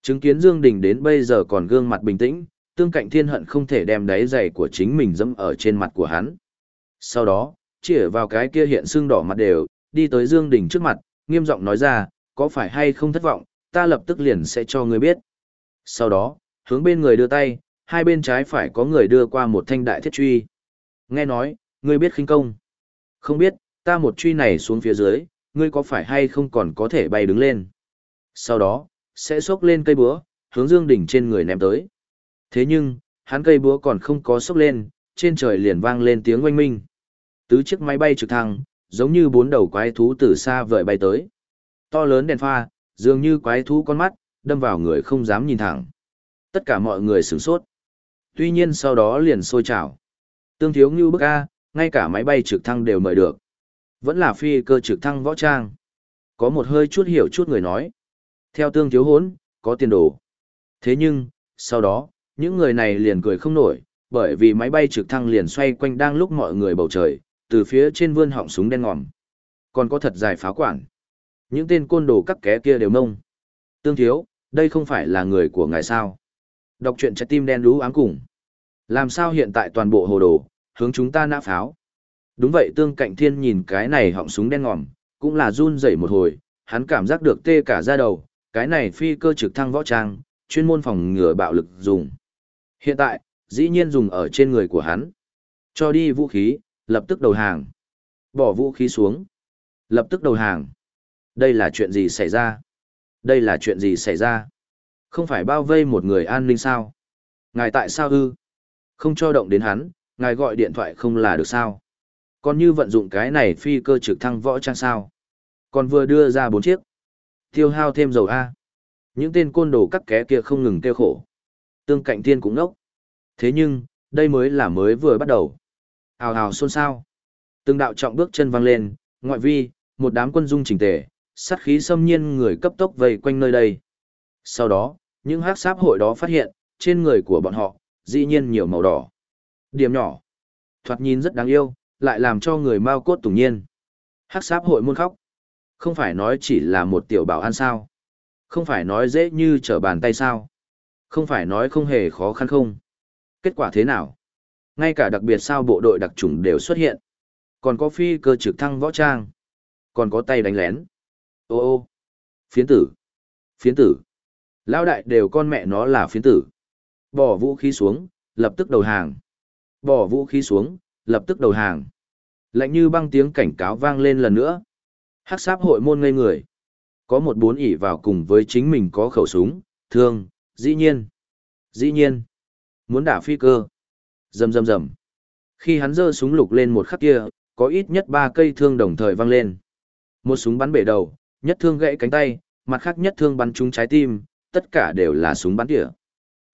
Chứng kiến Dương Đình đến bây giờ còn gương mặt bình tĩnh, tương cạnh thiên hận không thể đem đáy giày của chính mình dẫm ở trên mặt của hắn. Sau đó, chỉ vào cái kia hiện sưng đỏ mặt đều, đi tới Dương Đình trước mặt, nghiêm giọng nói ra, có phải hay không thất vọng, ta lập tức liền sẽ cho ngươi biết. Sau đó, hướng bên người đưa tay, hai bên trái phải có người đưa qua một thanh đại thiết truy. Nghe nói, ngươi biết khinh công. Không biết, ta một truy này xuống phía dưới, ngươi có phải hay không còn có thể bay đứng lên. Sau đó, sẽ xốc lên cây búa, hướng Dương Đình trên người ném tới. Thế nhưng, hắn cây búa còn không có xốc lên, trên trời liền vang lên tiếng oanh minh. Tứ chiếc máy bay trực thăng, giống như bốn đầu quái thú từ xa vời bay tới. To lớn đèn pha, dường như quái thú con mắt, đâm vào người không dám nhìn thẳng. Tất cả mọi người sửng sốt. Tuy nhiên sau đó liền sôi trào. Tương thiếu như bức A, ngay cả máy bay trực thăng đều mời được. Vẫn là phi cơ trực thăng võ trang. Có một hơi chút hiểu chút người nói. Theo tương thiếu hốn, có tiền đồ. Thế nhưng, sau đó, những người này liền cười không nổi, bởi vì máy bay trực thăng liền xoay quanh đang lúc mọi người bầu trời, từ phía trên vươn họng súng đen ngòm. Còn có thật dài pháo quản. Những tên côn đồ các ké kia đều nông. Tương thiếu, đây không phải là người của ngài sao. Đọc truyện trái tim đen đú áng cùng. Làm sao hiện tại toàn bộ hồ đồ, hướng chúng ta nã pháo. Đúng vậy tương cạnh thiên nhìn cái này họng súng đen ngòm, cũng là run rẩy một hồi, hắn cảm giác được tê cả da đầu, cái này phi cơ trực thăng võ trang, chuyên môn phòng ngừa bạo lực dùng. Hiện tại, dĩ nhiên dùng ở trên người của hắn. Cho đi vũ khí, lập tức đầu hàng. Bỏ vũ khí xuống. Lập tức đầu hàng. Đây là chuyện gì xảy ra? Đây là chuyện gì xảy ra? Không phải bao vây một người an ninh sao? Ngài tại sao ư? Không cho động đến hắn, ngài gọi điện thoại không là được sao? Còn như vận dụng cái này phi cơ trực thăng võ trang sao? Còn vừa đưa ra bốn chiếc. Tiêu hao thêm dầu A. Những tên côn đồ cắt ké kia không ngừng kêu khổ. Tương cạnh thiên cũng nốc. Thế nhưng, đây mới là mới vừa bắt đầu. Hào hào xôn xao. Từng đạo trọng bước chân văng lên, ngoại vi, một đám quân dung chỉnh tề, sát khí xâm nhiên người cấp tốc vây quanh nơi đây. Sau đó, những hát sáp hội đó phát hiện, trên người của bọn họ, dĩ nhiên nhiều màu đỏ. Điểm nhỏ, thoạt nhìn rất đáng yêu, lại làm cho người mau cốt tủng nhiên. Hát sáp hội muôn khóc. Không phải nói chỉ là một tiểu bảo an sao. Không phải nói dễ như trở bàn tay sao. Không phải nói không hề khó khăn không. Kết quả thế nào? Ngay cả đặc biệt sao bộ đội đặc trùng đều xuất hiện. Còn có phi cơ trực thăng võ trang. Còn có tay đánh lén. Ô ô. Phiến tử. Phiến tử. Lao đại đều con mẹ nó là phiến tử. Bỏ vũ khí xuống, lập tức đầu hàng. Bỏ vũ khí xuống, lập tức đầu hàng. Lạnh như băng tiếng cảnh cáo vang lên lần nữa. Hắc sáp hội môn ngây người. Có một bốn ỉ vào cùng với chính mình có khẩu súng, thương, dĩ nhiên. Dĩ nhiên. Muốn đả phi cơ. Rầm rầm rầm. Khi hắn giơ súng lục lên một khắc kia, có ít nhất ba cây thương đồng thời văng lên. Một súng bắn bể đầu, nhất thương gãy cánh tay, mặt khác nhất thương bắn trúng trái tim, tất cả đều là súng bắn tỉa.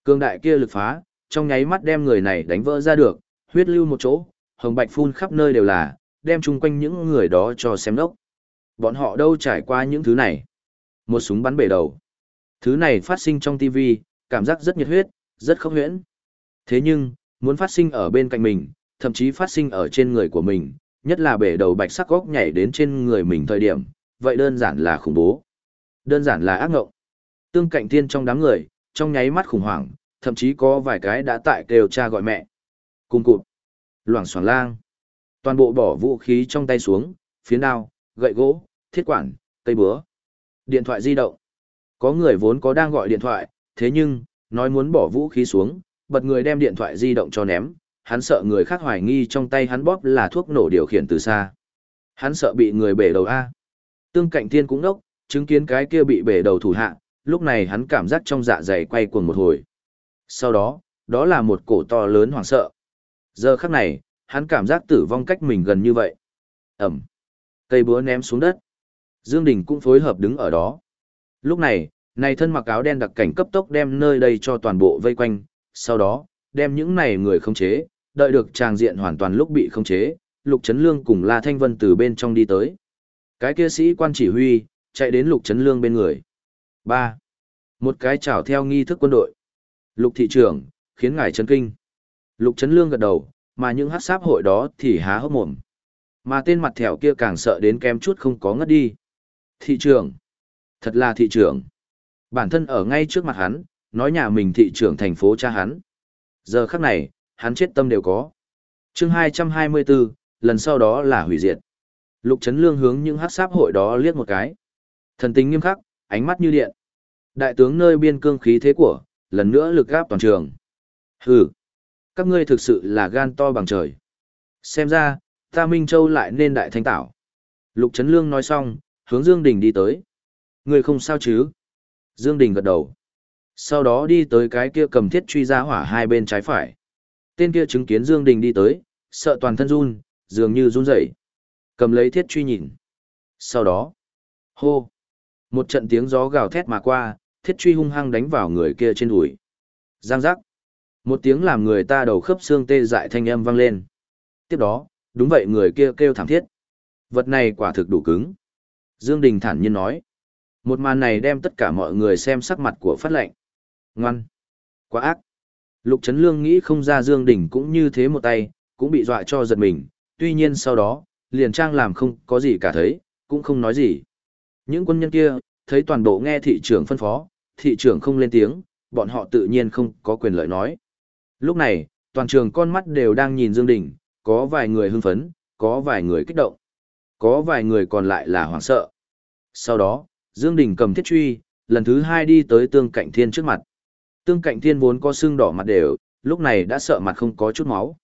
Cương đại kia lực phá, trong nháy mắt đem người này đánh vỡ ra được, huyết lưu một chỗ, hồng bạch phun khắp nơi đều là, đem chung quanh những người đó cho xem đốc. Bọn họ đâu trải qua những thứ này. Một súng bắn bể đầu. Thứ này phát sinh trong TV, cảm giác rất nhiệt huyết, rất khốc huyễn. Thế nhưng, muốn phát sinh ở bên cạnh mình, thậm chí phát sinh ở trên người của mình, nhất là bể đầu bạch sắc góc nhảy đến trên người mình thời điểm, vậy đơn giản là khủng bố. Đơn giản là ác ngộng. Tương cạnh tiên trong đám người, trong nháy mắt khủng hoảng, thậm chí có vài cái đã tại kêu cha gọi mẹ. Cùng cụt. Loảng xoảng lang. Toàn bộ bỏ vũ khí trong tay xuống, phiến đao, gậy gỗ, thiết quản, cây búa. Điện thoại di động. Có người vốn có đang gọi điện thoại, thế nhưng, nói muốn bỏ vũ khí xuống, bật người đem điện thoại di động cho ném, hắn sợ người khác hoài nghi trong tay hắn bóp là thuốc nổ điều khiển từ xa. Hắn sợ bị người bể đầu A. Tương cạnh thiên cũng đốc, chứng kiến cái kia bị bể đầu thủ hạ, lúc này hắn cảm giác trong dạ dày quay cuồng một hồi. Sau đó, đó là một cổ to lớn hoảng sợ. Giờ khắc này, hắn cảm giác tử vong cách mình gần như vậy. Ẩm. Cây búa ném xuống đất. Dương Đình cũng phối hợp đứng ở đó. Lúc này, này thân mặc áo đen đặc cảnh cấp tốc đem nơi đây cho toàn bộ vây quanh, sau đó, đem những này người không chế, đợi được tràng diện hoàn toàn lúc bị không chế, Lục Trấn Lương cùng La Thanh Vân từ bên trong đi tới. Cái kia sĩ quan chỉ huy, chạy đến Lục Trấn Lương bên người. 3. Một cái chào theo nghi thức quân đội. Lục thị trưởng, khiến ngài chấn kinh. Lục Trấn Lương gật đầu, mà những hát sáp hội đó thì há hốc mồm. Mà tên mặt thẻo kia càng sợ đến kém chút không có ngất đi. Thị trưởng. Thật là thị trưởng. Bản thân ở ngay trước mặt hắn, nói nhà mình thị trưởng thành phố cha hắn. Giờ khắc này, hắn chết tâm đều có. chương 224, lần sau đó là hủy diệt. Lục Trấn Lương hướng những hát sáp hội đó liếc một cái. Thần tính nghiêm khắc, ánh mắt như điện. Đại tướng nơi biên cương khí thế của, lần nữa lực gáp toàn trường. Hừ, các ngươi thực sự là gan to bằng trời. Xem ra, ta Minh Châu lại nên đại thanh tảo. Lục Trấn Lương nói xong, hướng Dương Đình đi tới. Ngươi không sao chứ? Dương Đình gật đầu. Sau đó đi tới cái kia cầm thiết truy ra hỏa hai bên trái phải. Tên kia chứng kiến Dương Đình đi tới, sợ toàn thân run, dường như run rẩy. Cầm lấy thiết truy nhìn. Sau đó, hô. Một trận tiếng gió gào thét mà qua, thiết truy hung hăng đánh vào người kia trên đùi. Giang giác. Một tiếng làm người ta đầu khớp xương tê dại thanh âm vang lên. Tiếp đó, đúng vậy người kia kêu thảm thiết. Vật này quả thực đủ cứng. Dương Đình thản nhiên nói. Một màn này đem tất cả mọi người xem sắc mặt của phát lệnh. Ngoan. Quá ác. Lục Trấn Lương nghĩ không ra Dương Đình cũng như thế một tay, cũng bị dọa cho giật mình. Tuy nhiên sau đó, liền trang làm không có gì cả thấy, cũng không nói gì. Những quân nhân kia, thấy toàn bộ nghe thị trưởng phân phó, thị trưởng không lên tiếng, bọn họ tự nhiên không có quyền lợi nói. Lúc này, toàn trường con mắt đều đang nhìn Dương Đình, có vài người hưng phấn, có vài người kích động, có vài người còn lại là hoảng sợ. Sau đó, Dương Đình cầm thiết truy, lần thứ hai đi tới tương cạnh thiên trước mặt. Tương cạnh thiên vốn có sưng đỏ mặt đều, lúc này đã sợ mặt không có chút máu.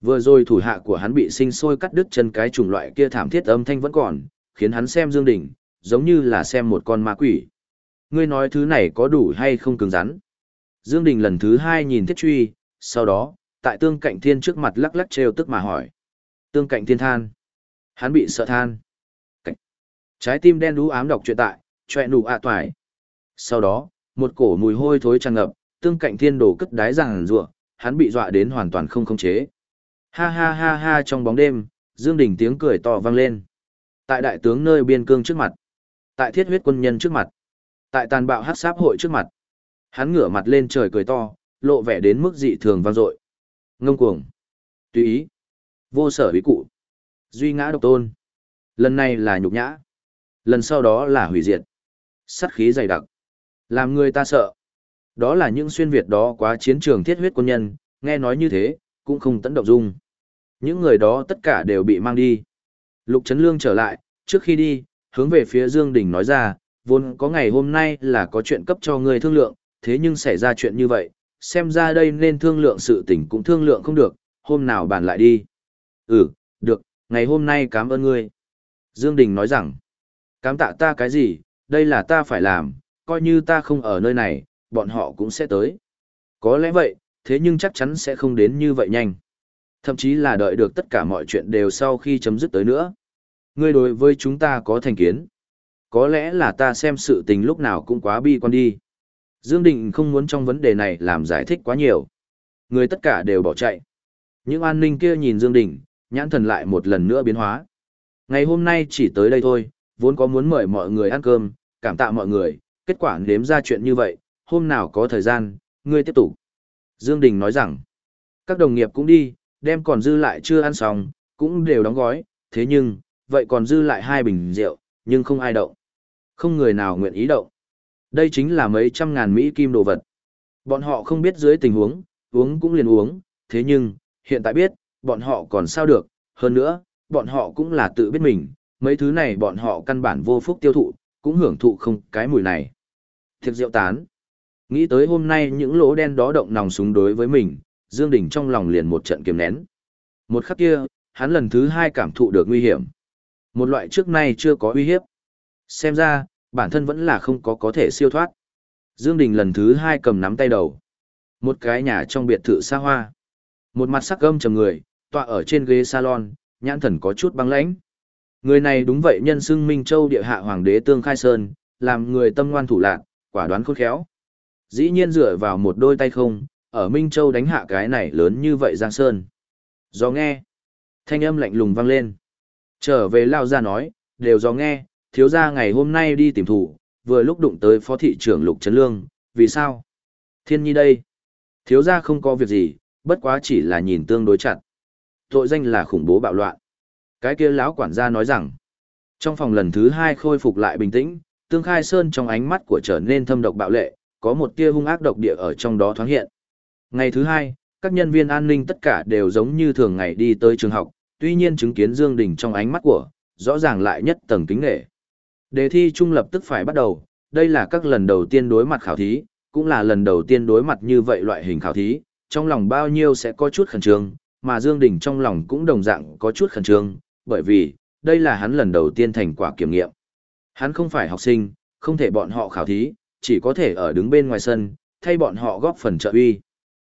Vừa rồi thủ hạ của hắn bị sinh sôi cắt đứt chân cái chủng loại kia thảm thiết âm thanh vẫn còn, khiến hắn xem Dương Đình, giống như là xem một con ma quỷ. Ngươi nói thứ này có đủ hay không cứng rắn? Dương Đình lần thứ hai nhìn thiết truy, sau đó, tại tương cạnh thiên trước mặt lắc lắc trêu tức mà hỏi. Tương cạnh thiên than. Hắn bị sợ than. Cảnh. Trái tim đen đú ám đọc truyện tại, chọe nụ ạ toải Sau đó, một cổ mùi hôi thối tràn ngập, tương cạnh thiên đổ cất đái ràng rùa, hắn bị dọa đến hoàn toàn không khống chế. Ha ha ha ha trong bóng đêm, Dương Đình tiếng cười to vang lên. Tại đại tướng nơi biên cương trước mặt, tại thiết huyết quân nhân trước mặt, tại tàn bạo hắc sáp hội trước mặt. Hắn ngửa mặt lên trời cười to, lộ vẻ đến mức dị thường vang dội. Ngông cuồng, tùy ý, vô sở ý cụ, duy ngã độc tôn. Lần này là nhục nhã, lần sau đó là hủy diệt. Sắt khí dày đặc, làm người ta sợ. Đó là những xuyên Việt đó quá chiến trường thiết huyết quân nhân, nghe nói như thế, cũng không tấn động dung. Những người đó tất cả đều bị mang đi. Lục Trấn Lương trở lại, trước khi đi, hướng về phía Dương Đình nói ra, vốn có ngày hôm nay là có chuyện cấp cho ngươi thương lượng, thế nhưng xảy ra chuyện như vậy, xem ra đây nên thương lượng sự tình cũng thương lượng không được, hôm nào bàn lại đi. Ừ, được, ngày hôm nay cảm ơn ngươi. Dương Đình nói rằng, cám tạ ta cái gì, đây là ta phải làm, coi như ta không ở nơi này, bọn họ cũng sẽ tới. Có lẽ vậy, thế nhưng chắc chắn sẽ không đến như vậy nhanh. Thậm chí là đợi được tất cả mọi chuyện đều sau khi chấm dứt tới nữa. Ngươi đối với chúng ta có thành kiến. Có lẽ là ta xem sự tình lúc nào cũng quá bi quan đi. Dương Định không muốn trong vấn đề này làm giải thích quá nhiều. Người tất cả đều bỏ chạy. Những an ninh kia nhìn Dương Đình, nhãn thần lại một lần nữa biến hóa. Ngày hôm nay chỉ tới đây thôi, vốn có muốn mời mọi người ăn cơm, cảm tạ mọi người, kết quả nếm ra chuyện như vậy, hôm nào có thời gian, ngươi tiếp tục. Dương Đình nói rằng, các đồng nghiệp cũng đi, đem còn dư lại chưa ăn xong, cũng đều đóng gói, thế nhưng, vậy còn dư lại hai bình rượu, nhưng không ai động. Không người nào nguyện ý động. Đây chính là mấy trăm ngàn Mỹ kim đồ vật. Bọn họ không biết dưới tình huống, uống cũng liền uống, thế nhưng, hiện tại biết, bọn họ còn sao được, hơn nữa, bọn họ cũng là tự biết mình, mấy thứ này bọn họ căn bản vô phúc tiêu thụ, cũng hưởng thụ không cái mùi này. Thiệt rượu tán. Nghĩ tới hôm nay những lỗ đen đó động nòng súng đối với mình, Dương Đình trong lòng liền một trận kiềm nén. Một khắc kia, hắn lần thứ hai cảm thụ được nguy hiểm. Một loại trước nay chưa có uy hiếp. Xem ra, bản thân vẫn là không có có thể siêu thoát. Dương Đình lần thứ hai cầm nắm tay đầu. Một cái nhà trong biệt thự xa hoa. Một mặt sắc gâm trầm người, tọa ở trên ghế salon, nhãn thần có chút băng lãnh. Người này đúng vậy nhân xưng Minh Châu địa hạ hoàng đế Tương Khai Sơn, làm người tâm ngoan thủ lạc, quả đoán khôn khéo. Dĩ nhiên dựa vào một đôi tay không, ở Minh Châu đánh hạ cái này lớn như vậy Giang Sơn. Do nghe, thanh âm lạnh lùng vang lên. Trở về lao ra nói, đều do nghe, thiếu gia ngày hôm nay đi tìm thủ, vừa lúc đụng tới phó thị trưởng Lục Trấn Lương, vì sao? Thiên nhi đây. Thiếu gia không có việc gì, bất quá chỉ là nhìn tương đối chặt. Tội danh là khủng bố bạo loạn. Cái kia lão quản gia nói rằng, trong phòng lần thứ hai khôi phục lại bình tĩnh, tương khai sơn trong ánh mắt của trở nên thâm độc bạo lệ, có một tia hung ác độc địa ở trong đó thoáng hiện. Ngày thứ hai, các nhân viên an ninh tất cả đều giống như thường ngày đi tới trường học, tuy nhiên chứng kiến Dương Đình trong ánh mắt của, rõ ràng lại nhất tầng kính nghệ. Đề thi trung lập tức phải bắt đầu, đây là các lần đầu tiên đối mặt khảo thí, cũng là lần đầu tiên đối mặt như vậy loại hình khảo thí, trong lòng bao nhiêu sẽ có chút khẩn trương, mà Dương Đình trong lòng cũng đồng dạng có chút khẩn trương, bởi vì, đây là hắn lần đầu tiên thành quả kiểm nghiệm. Hắn không phải học sinh, không thể bọn họ khảo thí, chỉ có thể ở đứng bên ngoài sân, thay bọn họ góp phần trợ uy.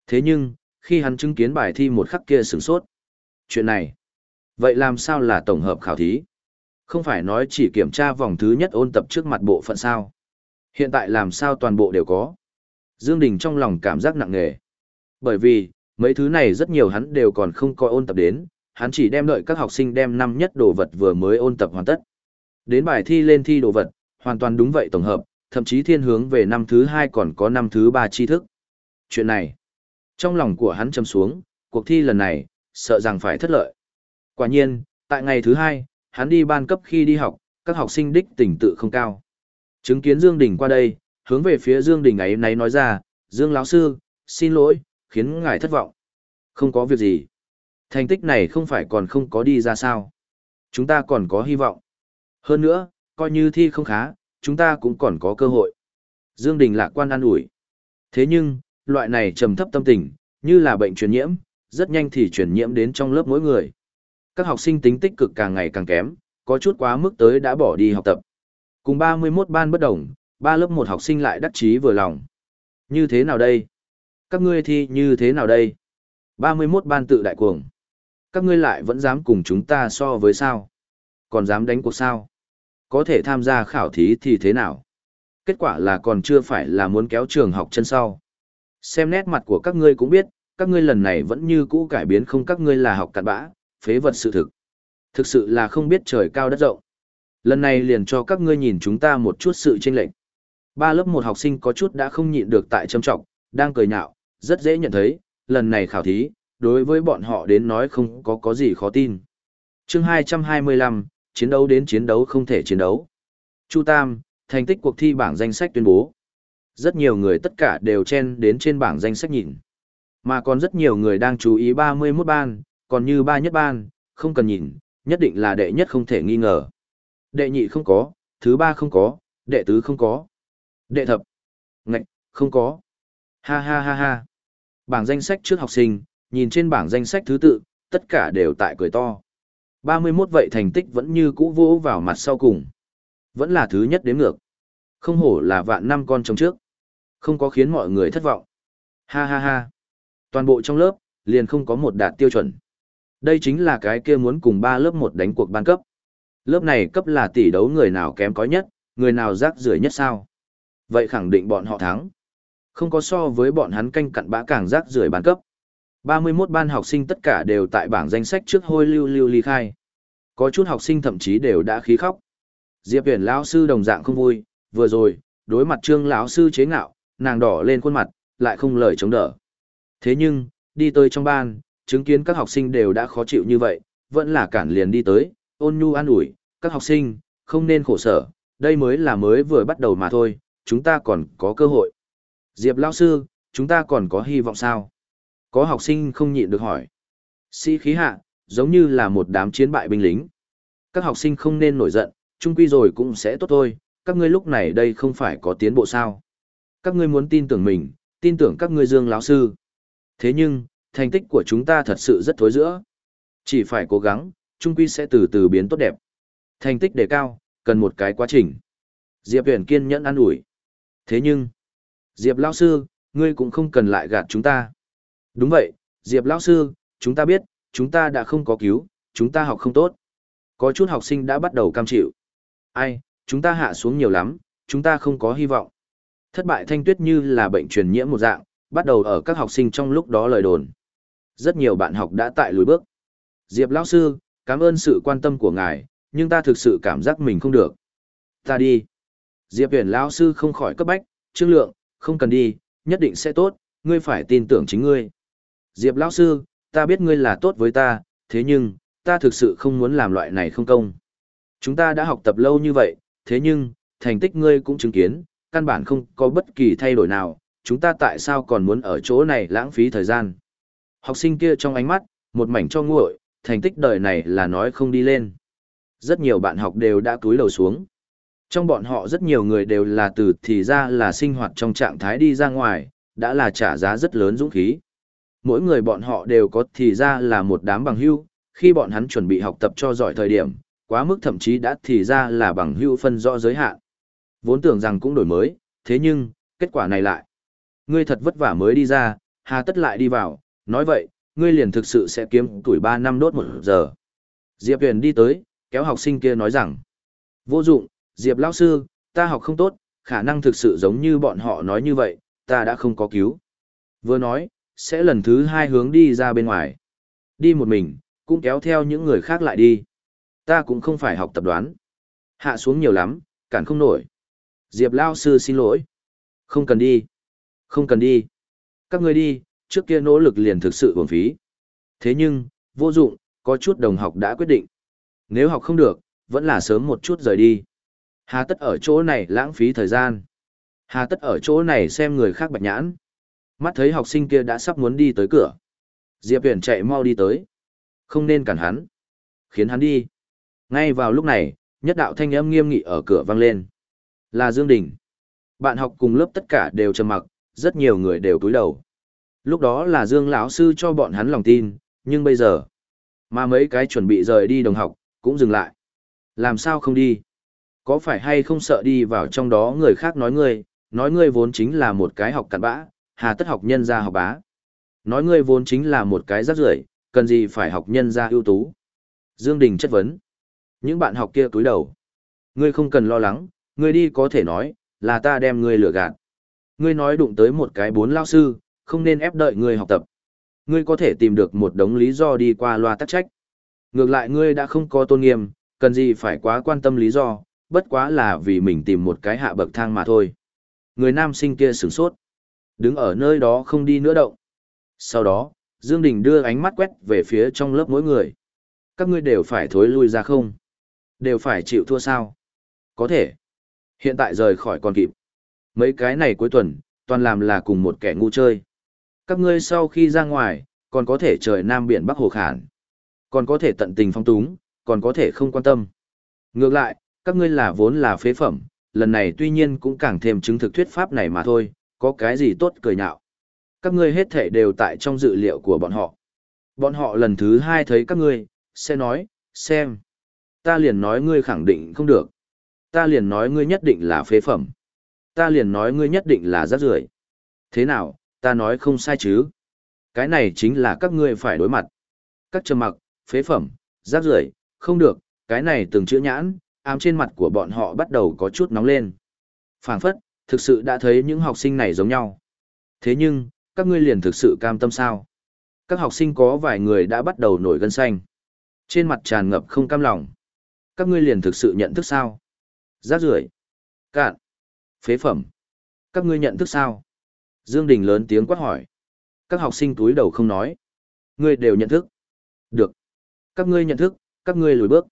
Thế nhưng, khi hắn chứng kiến bài thi một khắc kia sửng sốt. Chuyện này, vậy làm sao là tổng hợp khảo thí? Không phải nói chỉ kiểm tra vòng thứ nhất ôn tập trước mặt bộ phận sao? Hiện tại làm sao toàn bộ đều có? Dương Đình trong lòng cảm giác nặng nề. Bởi vì, mấy thứ này rất nhiều hắn đều còn không coi ôn tập đến, hắn chỉ đem đợi các học sinh đem năm nhất đồ vật vừa mới ôn tập hoàn tất. Đến bài thi lên thi đồ vật, hoàn toàn đúng vậy tổng hợp, thậm chí thiên hướng về năm thứ hai còn có năm thứ ba tri thức. Chuyện này, trong lòng của hắn châm xuống, cuộc thi lần này, sợ rằng phải thất lợi. Quả nhiên, tại ngày thứ hai, hắn đi ban cấp khi đi học, các học sinh đích tỉnh tự không cao. Chứng kiến Dương Đình qua đây, hướng về phía Dương Đình ấy nấy nói ra, Dương lão sư, xin lỗi, khiến ngài thất vọng. Không có việc gì. Thành tích này không phải còn không có đi ra sao. Chúng ta còn có hy vọng. Hơn nữa, coi như thi không khá, chúng ta cũng còn có cơ hội. Dương Đình lạc quan an ủi. Thế nhưng, loại này trầm thấp tâm tình, như là bệnh truyền nhiễm, rất nhanh thì truyền nhiễm đến trong lớp mỗi người. Các học sinh tính tích cực càng ngày càng kém, có chút quá mức tới đã bỏ đi học tập. Cùng 31 ban bất đồng, ba lớp một học sinh lại đắc chí vừa lòng. Như thế nào đây? Các ngươi thi như thế nào đây? 31 ban tự đại cuồng. Các ngươi lại vẫn dám cùng chúng ta so với sao? Còn dám đánh cuộc sao? Có thể tham gia khảo thí thì thế nào? Kết quả là còn chưa phải là muốn kéo trường học chân sau. Xem nét mặt của các ngươi cũng biết, các ngươi lần này vẫn như cũ cải biến không các ngươi là học cặn bã, phế vật sự thực. Thực sự là không biết trời cao đất rộng. Lần này liền cho các ngươi nhìn chúng ta một chút sự chênh lệch. Ba lớp một học sinh có chút đã không nhịn được tại trầm trọng, đang cười nhạo, rất dễ nhận thấy, lần này khảo thí, đối với bọn họ đến nói không có có gì khó tin. chương 225, chiến đấu đến chiến đấu không thể chiến đấu. Chu Tam, thành tích cuộc thi bảng danh sách tuyên bố. Rất nhiều người tất cả đều chen đến trên bảng danh sách nhìn. Mà còn rất nhiều người đang chú ý 31 ban, còn như ba nhất ban, không cần nhìn, nhất định là đệ nhất không thể nghi ngờ. Đệ nhị không có, thứ ba không có, đệ tứ không có. Đệ thập. Ngạch, không có. Ha ha ha ha. Bảng danh sách trước học sinh, nhìn trên bảng danh sách thứ tự, tất cả đều tại cười to. 31 vậy thành tích vẫn như cũ vỗ vào mặt sau cùng. Vẫn là thứ nhất đếm ngược. Không hổ là vạn năm con trong trước. Không có khiến mọi người thất vọng. Ha ha ha. Toàn bộ trong lớp, liền không có một đạt tiêu chuẩn. Đây chính là cái kia muốn cùng ba lớp một đánh cuộc ban cấp. Lớp này cấp là tỷ đấu người nào kém có nhất, người nào rác rưởi nhất sao. Vậy khẳng định bọn họ thắng. Không có so với bọn hắn canh cặn bã càng rác rưởi ban cấp. 31 ban học sinh tất cả đều tại bảng danh sách trước hôi lưu lưu ly khai. Có chút học sinh thậm chí đều đã khí khóc. Diệp Huyền lão sư đồng dạng không vui, vừa rồi, đối mặt Trương lão sư chế ngạo, nàng đỏ lên khuôn mặt, lại không lời chống đỡ. Thế nhưng, đi tới trong ban, chứng kiến các học sinh đều đã khó chịu như vậy, vẫn là cản liền đi tới, ôn nhu an ủi, các học sinh, không nên khổ sở, đây mới là mới vừa bắt đầu mà thôi, chúng ta còn có cơ hội. Diệp lão sư, chúng ta còn có hy vọng sao? Có học sinh không nhịn được hỏi. Sĩ khí hạ, giống như là một đám chiến bại binh lính. Các học sinh không nên nổi giận, chung quy rồi cũng sẽ tốt thôi, các ngươi lúc này đây không phải có tiến bộ sao. Các ngươi muốn tin tưởng mình, tin tưởng các ngươi dương lão sư. Thế nhưng, thành tích của chúng ta thật sự rất thối giữa. Chỉ phải cố gắng, chung quy sẽ từ từ biến tốt đẹp. Thành tích đề cao, cần một cái quá trình. Diệp Huyền kiên nhẫn an ủi. Thế nhưng, Diệp lão sư, ngươi cũng không cần lại gạt chúng ta. Đúng vậy, Diệp lão sư, chúng ta biết, chúng ta đã không có cứu, chúng ta học không tốt. Có chút học sinh đã bắt đầu cam chịu. Ai, chúng ta hạ xuống nhiều lắm, chúng ta không có hy vọng. Thất bại thanh tuyết như là bệnh truyền nhiễm một dạng, bắt đầu ở các học sinh trong lúc đó lời đồn. Rất nhiều bạn học đã tại lùi bước. Diệp lão sư, cảm ơn sự quan tâm của ngài, nhưng ta thực sự cảm giác mình không được. Ta đi. Diệp huyền lão sư không khỏi cấp bách, trương lượng, không cần đi, nhất định sẽ tốt, ngươi phải tin tưởng chính ngươi. Diệp lão sư, ta biết ngươi là tốt với ta, thế nhưng, ta thực sự không muốn làm loại này không công. Chúng ta đã học tập lâu như vậy, thế nhưng, thành tích ngươi cũng chứng kiến, căn bản không có bất kỳ thay đổi nào, chúng ta tại sao còn muốn ở chỗ này lãng phí thời gian. Học sinh kia trong ánh mắt, một mảnh cho nguội, thành tích đời này là nói không đi lên. Rất nhiều bạn học đều đã cúi đầu xuống. Trong bọn họ rất nhiều người đều là từ thì ra là sinh hoạt trong trạng thái đi ra ngoài, đã là trả giá rất lớn dũng khí. Mỗi người bọn họ đều có thì ra là một đám bằng hưu, khi bọn hắn chuẩn bị học tập cho giỏi thời điểm, quá mức thậm chí đã thì ra là bằng hưu phân rõ giới hạn. Vốn tưởng rằng cũng đổi mới, thế nhưng, kết quả này lại. Ngươi thật vất vả mới đi ra, hà tất lại đi vào, nói vậy, ngươi liền thực sự sẽ kiếm tuổi 3 năm đốt một giờ. Diệp Huyền đi tới, kéo học sinh kia nói rằng, vô dụng, Diệp lão sư, ta học không tốt, khả năng thực sự giống như bọn họ nói như vậy, ta đã không có cứu. Vừa nói, sẽ lần thứ hai hướng đi ra bên ngoài. Đi một mình, cũng kéo theo những người khác lại đi. Ta cũng không phải học tập đoán. Hạ xuống nhiều lắm, cản không nổi. Diệp lão sư xin lỗi. Không cần đi. Không cần đi. Các ngươi đi, trước kia nỗ lực liền thực sự uổng phí. Thế nhưng, vô dụng, có chút đồng học đã quyết định. Nếu học không được, vẫn là sớm một chút rời đi. Hà tất ở chỗ này lãng phí thời gian. Hà tất ở chỗ này xem người khác bạch nhãn. Mắt thấy học sinh kia đã sắp muốn đi tới cửa. Diệp Huyền chạy mau đi tới. Không nên cản hắn. Khiến hắn đi. Ngay vào lúc này, nhất đạo thanh âm nghiêm nghị ở cửa vang lên. Là Dương Đình. Bạn học cùng lớp tất cả đều trầm mặc, rất nhiều người đều cúi đầu. Lúc đó là Dương lão sư cho bọn hắn lòng tin, nhưng bây giờ, mà mấy cái chuẩn bị rời đi đồng học, cũng dừng lại. Làm sao không đi? Có phải hay không sợ đi vào trong đó người khác nói ngươi, nói ngươi vốn chính là một cái học cặn bã, hà tất học nhân gia học bá. Nói ngươi vốn chính là một cái rác rưởi, cần gì phải học nhân gia ưu tú. Dương Đình chất vấn. Những bạn học kia cúi đầu. Ngươi không cần lo lắng, ngươi đi có thể nói, là ta đem ngươi lừa gạt. Ngươi nói đụng tới một cái bốn lao sư, không nên ép đợi ngươi học tập. Ngươi có thể tìm được một đống lý do đi qua loa tắc trách. Ngược lại ngươi đã không có tôn nghiêm, cần gì phải quá quan tâm lý do, bất quá là vì mình tìm một cái hạ bậc thang mà thôi. Người nam sinh kia sửng sốt. Đứng ở nơi đó không đi nữa động. Sau đó, Dương Đình đưa ánh mắt quét về phía trong lớp mỗi người. Các ngươi đều phải thối lui ra không? Đều phải chịu thua sao? Có thể. Hiện tại rời khỏi còn kịp. Mấy cái này cuối tuần, toàn làm là cùng một kẻ ngu chơi. Các ngươi sau khi ra ngoài, còn có thể trời Nam Biển Bắc Hồ Khản. Còn có thể tận tình phong túng, còn có thể không quan tâm. Ngược lại, các ngươi là vốn là phế phẩm, lần này tuy nhiên cũng càng thêm chứng thực thuyết pháp này mà thôi, có cái gì tốt cười nhạo. Các ngươi hết thể đều tại trong dự liệu của bọn họ. Bọn họ lần thứ hai thấy các ngươi, sẽ nói, xem. Ta liền nói ngươi khẳng định không được. Ta liền nói ngươi nhất định là phế phẩm. Ta liền nói ngươi nhất định là rác rưởi. Thế nào, ta nói không sai chứ? Cái này chính là các ngươi phải đối mặt. Các trầm mặc, phế phẩm, rác rưởi, không được, cái này từng chữ nhãn, ám trên mặt của bọn họ bắt đầu có chút nóng lên. phảng phất, thực sự đã thấy những học sinh này giống nhau. Thế nhưng, các ngươi liền thực sự cam tâm sao? Các học sinh có vài người đã bắt đầu nổi gân xanh. Trên mặt tràn ngập không cam lòng. Các ngươi liền thực sự nhận thức sao? Rác rưởi, cạn, phế phẩm. Các ngươi nhận thức sao? Dương Đình lớn tiếng quát hỏi. Các học sinh túi đầu không nói. Ngươi đều nhận thức. Được. Các ngươi nhận thức, các ngươi lùi bước.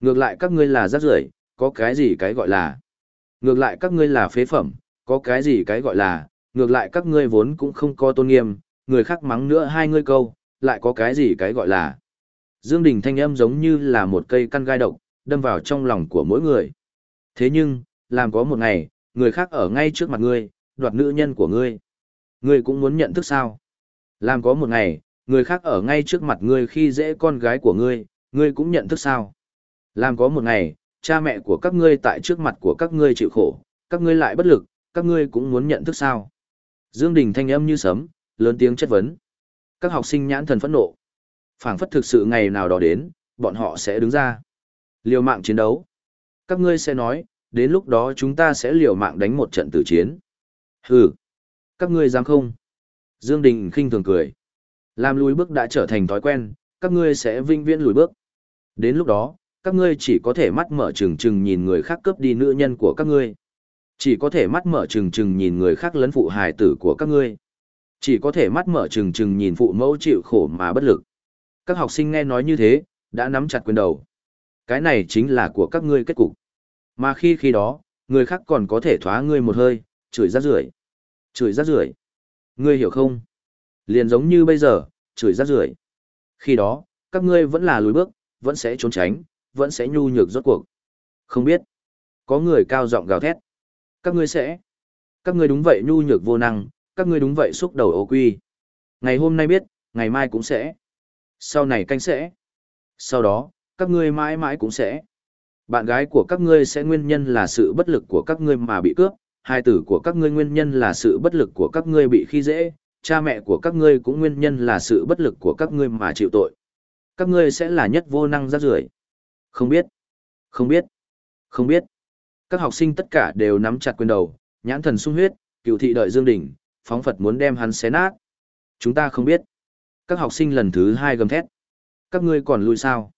Ngược lại các ngươi là rác rưởi, có cái gì cái gọi là. Ngược lại các ngươi là phế phẩm, có cái gì cái gọi là. Ngược lại các ngươi vốn cũng không có tôn nghiêm, người khác mắng nữa hai ngươi câu, lại có cái gì cái gọi là. Dương Đình thanh âm giống như là một cây căn gai độc, đâm vào trong lòng của mỗi người. Thế nhưng, làm có một ngày, người khác ở ngay trước mặt ngươi, đoạt nữ nhân của ngươi. Ngươi cũng muốn nhận thức sao? Làm có một ngày, người khác ở ngay trước mặt ngươi khi dễ con gái của ngươi, ngươi cũng nhận thức sao? Làm có một ngày, cha mẹ của các ngươi tại trước mặt của các ngươi chịu khổ, các ngươi lại bất lực, các ngươi cũng muốn nhận thức sao? Dương Đình thanh âm như sấm, lớn tiếng chất vấn. Các học sinh nhãn thần phẫn nộ. phảng phất thực sự ngày nào đó đến, bọn họ sẽ đứng ra. Liều mạng chiến đấu. Các ngươi sẽ nói, đến lúc đó chúng ta sẽ liều mạng đánh một trận tử chiến. Hừ, các ngươi dám không? Dương Đình khinh thường cười. Làm lùi bước đã trở thành thói quen, các ngươi sẽ vinh viễn lùi bước. Đến lúc đó, các ngươi chỉ có thể mắt mở trừng trừng nhìn người khác cướp đi nữ nhân của các ngươi. Chỉ có thể mắt mở trừng trừng nhìn người khác lấn phụ hài tử của các ngươi. Chỉ có thể mắt mở trừng trừng nhìn phụ mẫu chịu khổ mà bất lực. Các học sinh nghe nói như thế, đã nắm chặt quyền đầu. Cái này chính là của các ngươi kết cục. Mà khi khi đó, người khác còn có thể thoá ngươi một hơi, chửi ra rưởi Chửi rác rưởi Ngươi hiểu không? Liền giống như bây giờ, chửi rác rưởi Khi đó, các ngươi vẫn là lùi bước, vẫn sẽ trốn tránh, vẫn sẽ nhu nhược rốt cuộc. Không biết. Có người cao giọng gào thét. Các ngươi sẽ. Các ngươi đúng vậy nhu nhược vô năng, các ngươi đúng vậy xúc đầu ô quy. Ngày hôm nay biết, ngày mai cũng sẽ. Sau này canh sẽ. Sau đó, các ngươi mãi mãi cũng sẽ. Bạn gái của các ngươi sẽ nguyên nhân là sự bất lực của các ngươi mà bị cướp, hai tử của các ngươi nguyên nhân là sự bất lực của các ngươi bị khi dễ, cha mẹ của các ngươi cũng nguyên nhân là sự bất lực của các ngươi mà chịu tội. Các ngươi sẽ là nhất vô năng rác rưởi. Không biết, không biết, không biết. Các học sinh tất cả đều nắm chặt quyền đầu, nhãn thần sung huyết, cựu thị đợi Dương Đình, phóng Phật muốn đem hắn xé nát. Chúng ta không biết. Các học sinh lần thứ hai gầm thét. Các ngươi còn lùi sao?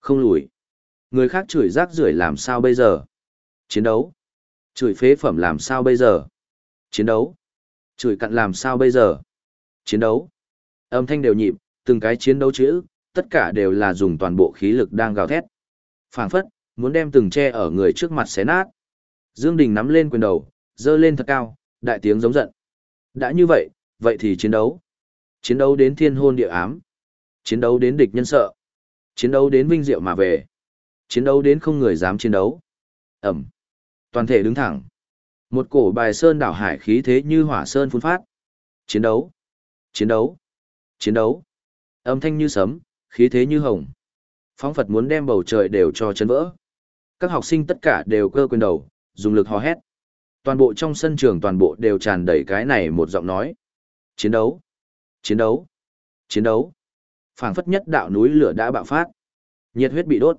Không lùi. Người khác chửi rác rưởi làm sao bây giờ? Chiến đấu. Chửi phế phẩm làm sao bây giờ? Chiến đấu. Chửi cặn làm sao bây giờ? Chiến đấu. Âm thanh đều nhịp, từng cái chiến đấu chữ, tất cả đều là dùng toàn bộ khí lực đang gào thét. phảng phất, muốn đem từng che ở người trước mặt xé nát. Dương Đình nắm lên quyền đầu, dơ lên thật cao, đại tiếng giống giận. Đã như vậy, vậy thì chiến đấu. Chiến đấu đến thiên hôn địa ám. Chiến đấu đến địch nhân sợ. Chiến đấu đến vinh diệu mà về. Chiến đấu đến không người dám chiến đấu. Ẩm. Toàn thể đứng thẳng. Một cổ bài sơn đảo hải khí thế như hỏa sơn phun phát. Chiến đấu. Chiến đấu. Chiến đấu. Âm thanh như sấm, khí thế như hồng. Phóng Phật muốn đem bầu trời đều cho chấn vỡ. Các học sinh tất cả đều cơ quyền đầu, dùng lực hò hét. Toàn bộ trong sân trường toàn bộ đều tràn đầy cái này một giọng nói. Chiến đấu. Chiến đấu. Chiến đấu. phảng phất nhất đạo núi lửa đã bạo phát. Nhiệt huyết bị đốt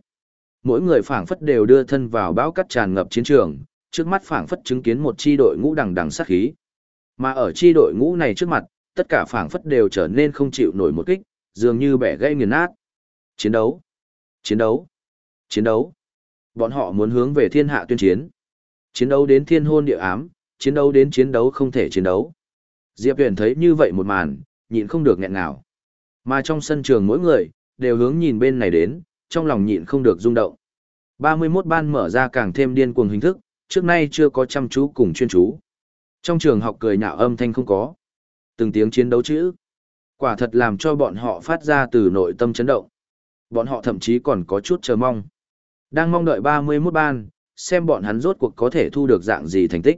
mỗi người phảng phất đều đưa thân vào bão cắt tràn ngập chiến trường, trước mắt phảng phất chứng kiến một chi đội ngũ đằng đằng sát khí. Mà ở chi đội ngũ này trước mặt, tất cả phảng phất đều trở nên không chịu nổi một kích, dường như bẻ gãy nghiền nát. Chiến đấu, chiến đấu, chiến đấu. Bọn họ muốn hướng về thiên hạ tuyên chiến. Chiến đấu đến thiên hôn địa ám, chiến đấu đến chiến đấu không thể chiến đấu. Diệp Huyền thấy như vậy một màn, nhịn không được nghẹn nào. Mà trong sân trường mỗi người, đều hướng nhìn bên này đến, trong lòng nhịn không được rung động. 31 ban mở ra càng thêm điên cuồng hình thức, trước nay chưa có chăm chú cùng chuyên chú. Trong trường học cười nhạo âm thanh không có. Từng tiếng chiến đấu chữ. Quả thật làm cho bọn họ phát ra từ nội tâm chấn động. Bọn họ thậm chí còn có chút chờ mong. Đang mong đợi 31 ban, xem bọn hắn rốt cuộc có thể thu được dạng gì thành tích.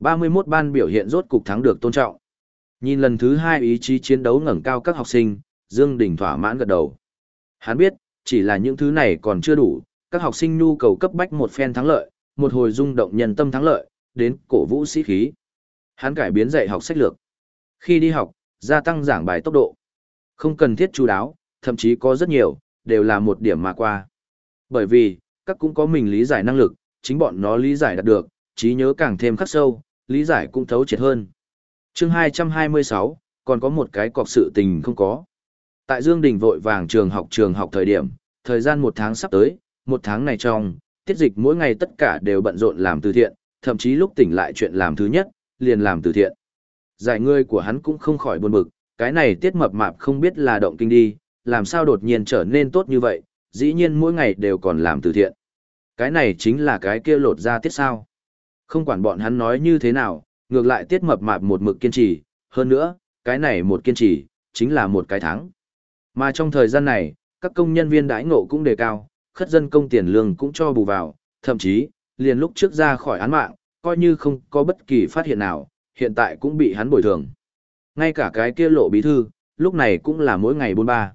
31 ban biểu hiện rốt cục thắng được tôn trọng. Nhìn lần thứ hai ý chí chiến đấu ngẩng cao các học sinh, Dương Đình thỏa mãn gật đầu. Hắn biết, chỉ là những thứ này còn chưa đủ, các học sinh nhu cầu cấp bách một phen thắng lợi, một hồi rung động nhân tâm thắng lợi, đến cổ vũ sĩ khí. Hắn cải biến dạy học sách lược. Khi đi học, gia tăng giảng bài tốc độ. Không cần thiết chú đáo, thậm chí có rất nhiều, đều là một điểm mà qua. Bởi vì, các cũng có mình lý giải năng lực, chính bọn nó lý giải đạt được, trí nhớ càng thêm khắc sâu, lý giải cũng thấu triệt hơn. chương 226, còn có một cái cọc sự tình không có. Tại Dương Đình vội vàng trường học trường học thời điểm, thời gian một tháng sắp tới, một tháng này trong, tiết dịch mỗi ngày tất cả đều bận rộn làm từ thiện, thậm chí lúc tỉnh lại chuyện làm thứ nhất, liền làm từ thiện. Giải ngươi của hắn cũng không khỏi buồn bực, cái này tiết mập mạp không biết là động kinh đi, làm sao đột nhiên trở nên tốt như vậy, dĩ nhiên mỗi ngày đều còn làm từ thiện. Cái này chính là cái kia lột ra tiết sao. Không quản bọn hắn nói như thế nào, ngược lại tiết mập mạp một mực kiên trì, hơn nữa, cái này một kiên trì, chính là một cái thắng. Mà trong thời gian này, các công nhân viên đãi ngộ cũng đề cao, khất dân công tiền lương cũng cho bù vào, thậm chí, liền lúc trước ra khỏi án mạng, coi như không có bất kỳ phát hiện nào, hiện tại cũng bị hắn bồi thường. Ngay cả cái kia lộ bí thư, lúc này cũng là mỗi ngày bốn ba.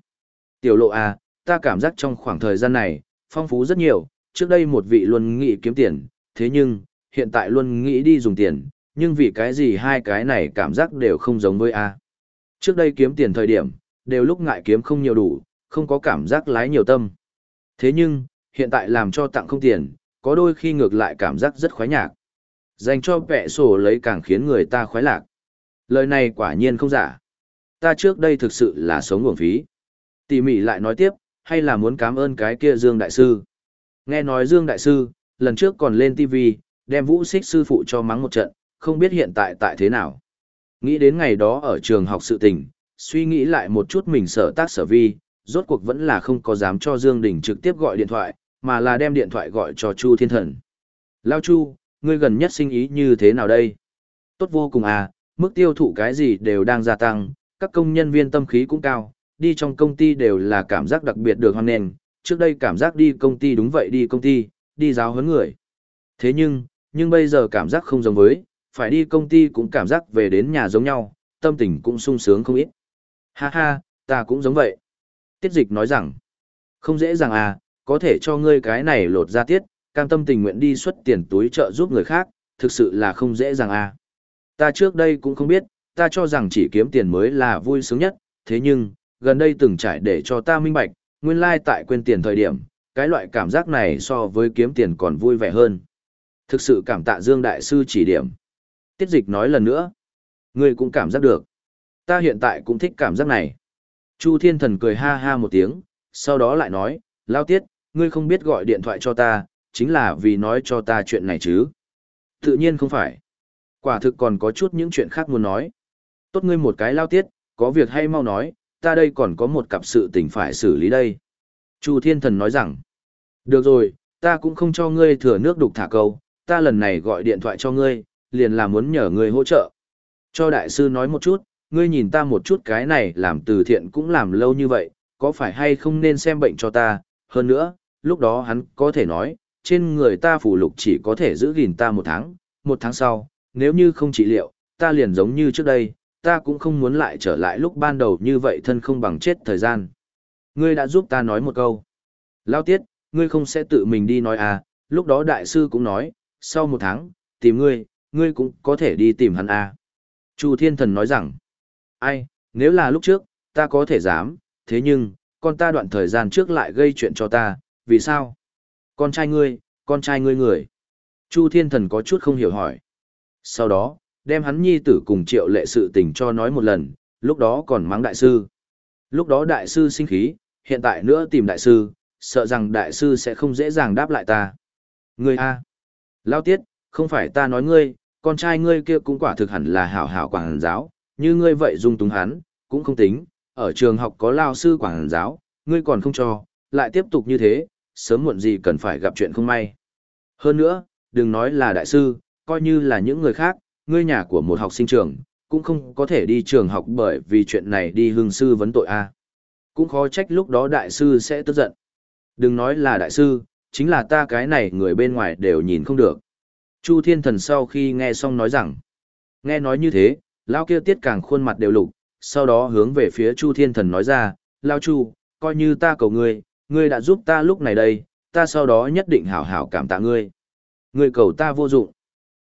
Tiểu lộ à, ta cảm giác trong khoảng thời gian này, phong phú rất nhiều, trước đây một vị luôn nghĩ kiếm tiền, thế nhưng, hiện tại luôn nghĩ đi dùng tiền, nhưng vì cái gì hai cái này cảm giác đều không giống với A. Trước đây kiếm tiền thời điểm, đều lúc ngại kiếm không nhiều đủ, không có cảm giác lái nhiều tâm. Thế nhưng, Hiện tại làm cho tặng không tiền, có đôi khi ngược lại cảm giác rất khoái nhạc. Dành cho vẹ sổ lấy càng khiến người ta khoái lạc. Lời này quả nhiên không giả. Ta trước đây thực sự là sống nguồn phí. Tỉ mỉ lại nói tiếp, hay là muốn cảm ơn cái kia Dương Đại Sư. Nghe nói Dương Đại Sư, lần trước còn lên TV, đem vũ xích sư phụ cho mắng một trận, không biết hiện tại tại thế nào. Nghĩ đến ngày đó ở trường học sự tình, suy nghĩ lại một chút mình sở tác sở vi, rốt cuộc vẫn là không có dám cho Dương Đình trực tiếp gọi điện thoại, mà là đem điện thoại gọi cho Chu Thiên Thần. Lao Chu, ngươi gần nhất sinh ý như thế nào đây? Tốt vô cùng à, mức tiêu thụ cái gì đều đang gia tăng, các công nhân viên tâm khí cũng cao, đi trong công ty đều là cảm giác đặc biệt được hoan nghênh, trước đây cảm giác đi công ty đúng vậy đi công ty, đi giáo huấn người. Thế nhưng, nhưng bây giờ cảm giác không giống với, phải đi công ty cũng cảm giác về đến nhà giống nhau, tâm tình cũng sung sướng không ít. Ha ha, ta cũng giống vậy. Tiết dịch nói rằng, không dễ dàng à, có thể cho ngươi cái này lột ra tiết, cam tâm tình nguyện đi xuất tiền túi trợ giúp người khác, thực sự là không dễ dàng à. Ta trước đây cũng không biết, ta cho rằng chỉ kiếm tiền mới là vui sướng nhất, thế nhưng, gần đây từng trải để cho ta minh bạch, nguyên lai tại quên tiền thời điểm, cái loại cảm giác này so với kiếm tiền còn vui vẻ hơn. Thực sự cảm tạ Dương Đại Sư chỉ điểm. Tiết dịch nói lần nữa. Ngươi cũng cảm giác được. Ta hiện tại cũng thích cảm giác này. Chu Thiên Thần cười ha ha một tiếng, sau đó lại nói, Lao Tiết, ngươi không biết gọi điện thoại cho ta, chính là vì nói cho ta chuyện này chứ. Tự nhiên không phải. Quả thực còn có chút những chuyện khác muốn nói. Tốt ngươi một cái Lao Tiết, có việc hay mau nói, ta đây còn có một cặp sự tình phải xử lý đây. Chu Thiên Thần nói rằng, được rồi, ta cũng không cho ngươi thừa nước đục thả câu, ta lần này gọi điện thoại cho ngươi, liền là muốn nhờ ngươi hỗ trợ. Cho đại sư nói một chút, ngươi nhìn ta một chút cái này làm từ thiện cũng làm lâu như vậy, có phải hay không nên xem bệnh cho ta, hơn nữa, lúc đó hắn có thể nói, trên người ta phủ lục chỉ có thể giữ gìn ta một tháng, một tháng sau, nếu như không trị liệu, ta liền giống như trước đây, ta cũng không muốn lại trở lại lúc ban đầu như vậy thân không bằng chết thời gian. Ngươi đã giúp ta nói một câu. Lao tiết, ngươi không sẽ tự mình đi nói à, lúc đó đại sư cũng nói, sau một tháng, tìm ngươi, ngươi cũng có thể đi tìm hắn à. Chu Thiên Thần nói rằng, ai, nếu là lúc trước, ta có thể dám, thế nhưng, con ta đoạn thời gian trước lại gây chuyện cho ta, vì sao? Con trai ngươi, con trai ngươi người. Chu Thiên Thần có chút không hiểu hỏi. Sau đó, đem hắn nhi tử cùng triệu lệ sự tình cho nói một lần, lúc đó còn mắng đại sư. Lúc đó đại sư sinh khí, hiện tại nữa tìm đại sư, sợ rằng đại sư sẽ không dễ dàng đáp lại ta. Ngươi A. Lao tiết, không phải ta nói ngươi, con trai ngươi kia cũng quả thực hẳn là hảo hảo quảng giáo, như ngươi vậy dung túng hắn, cũng không tính, ở trường học có lao sư quảng giáo, ngươi còn không cho, lại tiếp tục như thế, sớm muộn gì cần phải gặp chuyện không may. Hơn nữa, đừng nói là đại sư, coi như là những người khác, ngươi nhà của một học sinh trường, cũng không có thể đi trường học bởi vì chuyện này đi hương sư vấn tội a. Cũng khó trách lúc đó đại sư sẽ tức giận. Đừng nói là đại sư, chính là ta cái này người bên ngoài đều nhìn không được. Chu Thiên Thần sau khi nghe xong nói rằng, nghe nói như thế, Lao kia tiết càng khuôn mặt đều lục, sau đó hướng về phía Chu Thiên Thần nói ra, Lao Chu, coi như ta cầu ngươi, ngươi đã giúp ta lúc này đây, ta sau đó nhất định hảo hảo cảm tạ ngươi. Ngươi cầu ta vô dụng.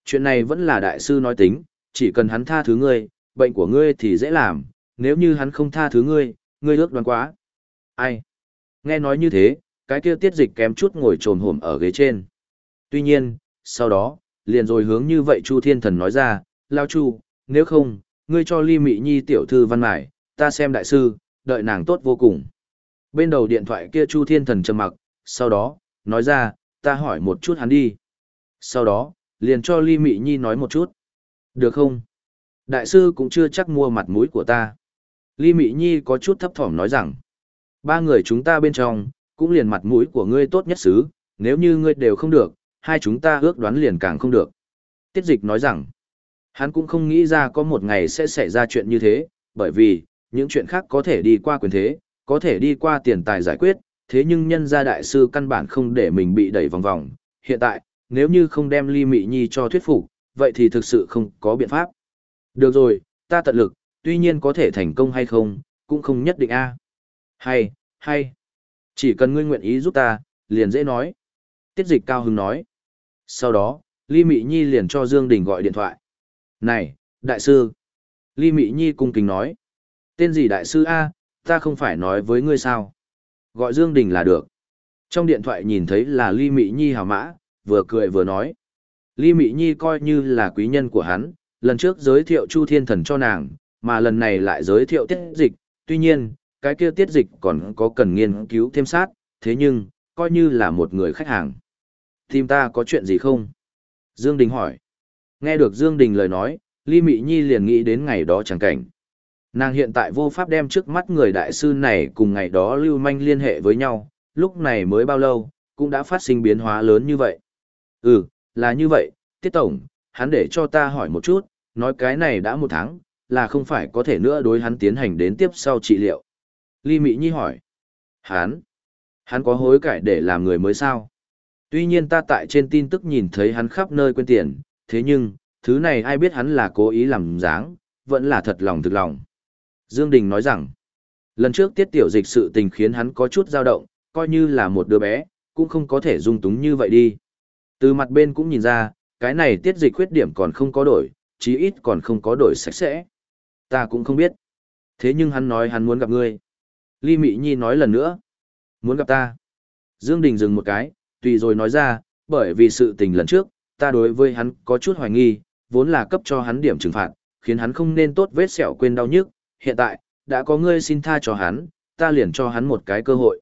Chuyện này vẫn là đại sư nói tính, chỉ cần hắn tha thứ ngươi, bệnh của ngươi thì dễ làm, nếu như hắn không tha thứ ngươi, ngươi ước đoán quá. Ai? Nghe nói như thế, cái kia tiết dịch kém chút ngồi trồn hổm ở ghế trên. Tuy nhiên, sau đó, liền rồi hướng như vậy Chu Thiên Thần nói ra, Lao Chu, nếu không, ngươi cho Ly Mị Nhi tiểu thư văn mải, ta xem đại sư, đợi nàng tốt vô cùng. Bên đầu điện thoại kia Chu Thiên Thần trầm mặc, sau đó, nói ra, ta hỏi một chút hắn đi. Sau đó, liền cho Ly Mị Nhi nói một chút. Được không? Đại sư cũng chưa chắc mua mặt mũi của ta. Ly Mị Nhi có chút thấp thỏm nói rằng, ba người chúng ta bên trong, cũng liền mặt mũi của ngươi tốt nhất xứ, nếu như ngươi đều không được, hai chúng ta ước đoán liền càng không được. Tiết dịch nói rằng, hắn cũng không nghĩ ra có một ngày sẽ xảy ra chuyện như thế, bởi vì, những chuyện khác có thể đi qua quyền thế, có thể đi qua tiền tài giải quyết, thế nhưng nhân gia đại sư căn bản không để mình bị đẩy vòng vòng. Hiện tại, nếu như không đem ly mị nhi cho thuyết phục, vậy thì thực sự không có biện pháp. Được rồi, ta tận lực, tuy nhiên có thể thành công hay không, cũng không nhất định a. Hay, hay. Chỉ cần ngươi nguyện ý giúp ta, liền dễ nói. Tiết dịch cao hứng nói. Sau đó, Ly Mị Nhi liền cho Dương Đình gọi điện thoại. Này, đại sư. Ly Mị Nhi cung kính nói. Tên gì đại sư A, ta không phải nói với ngươi sao. Gọi Dương Đình là được. Trong điện thoại nhìn thấy là Ly Mị Nhi hào mã, vừa cười vừa nói. Ly Mị Nhi coi như là quý nhân của hắn, lần trước giới thiệu Chu Thiên Thần cho nàng, mà lần này lại giới thiệu tiết dịch, tuy nhiên, cái kia tiết dịch còn có cần nghiên cứu thêm sát, thế nhưng, coi như là một người khách hàng. Tìm ta có chuyện gì không? Dương Đình hỏi. Nghe được Dương Đình lời nói, Ly Mị Nhi liền nghĩ đến ngày đó chẳng cảnh. Nàng hiện tại vô pháp đem trước mắt người đại sư này cùng ngày đó lưu manh liên hệ với nhau, lúc này mới bao lâu, cũng đã phát sinh biến hóa lớn như vậy. Ừ, là như vậy, Tiết Tổng, hắn để cho ta hỏi một chút, nói cái này đã một tháng, là không phải có thể nữa đối hắn tiến hành đến tiếp sau trị liệu. Ly Mị Nhi hỏi. Hắn? Hắn có hối cải để làm người mới sao? Tuy nhiên ta tại trên tin tức nhìn thấy hắn khắp nơi quên tiền, thế nhưng, thứ này ai biết hắn là cố ý làm dáng, vẫn là thật lòng thực lòng. Dương Đình nói rằng, lần trước tiết tiểu dịch sự tình khiến hắn có chút dao động, coi như là một đứa bé, cũng không có thể dung túng như vậy đi. Từ mặt bên cũng nhìn ra, cái này tiết dịch khuyết điểm còn không có đổi, chí ít còn không có đổi sạch sẽ. Ta cũng không biết. Thế nhưng hắn nói hắn muốn gặp ngươi. Ly Mị Nhi nói lần nữa. Muốn gặp ta. Dương Đình dừng một cái, tùy rồi nói ra, bởi vì sự tình lần trước, ta đối với hắn có chút hoài nghi, vốn là cấp cho hắn điểm trừng phạt, khiến hắn không nên tốt vết sẹo quên đau nhức, hiện tại, đã có ngươi xin tha cho hắn, ta liền cho hắn một cái cơ hội.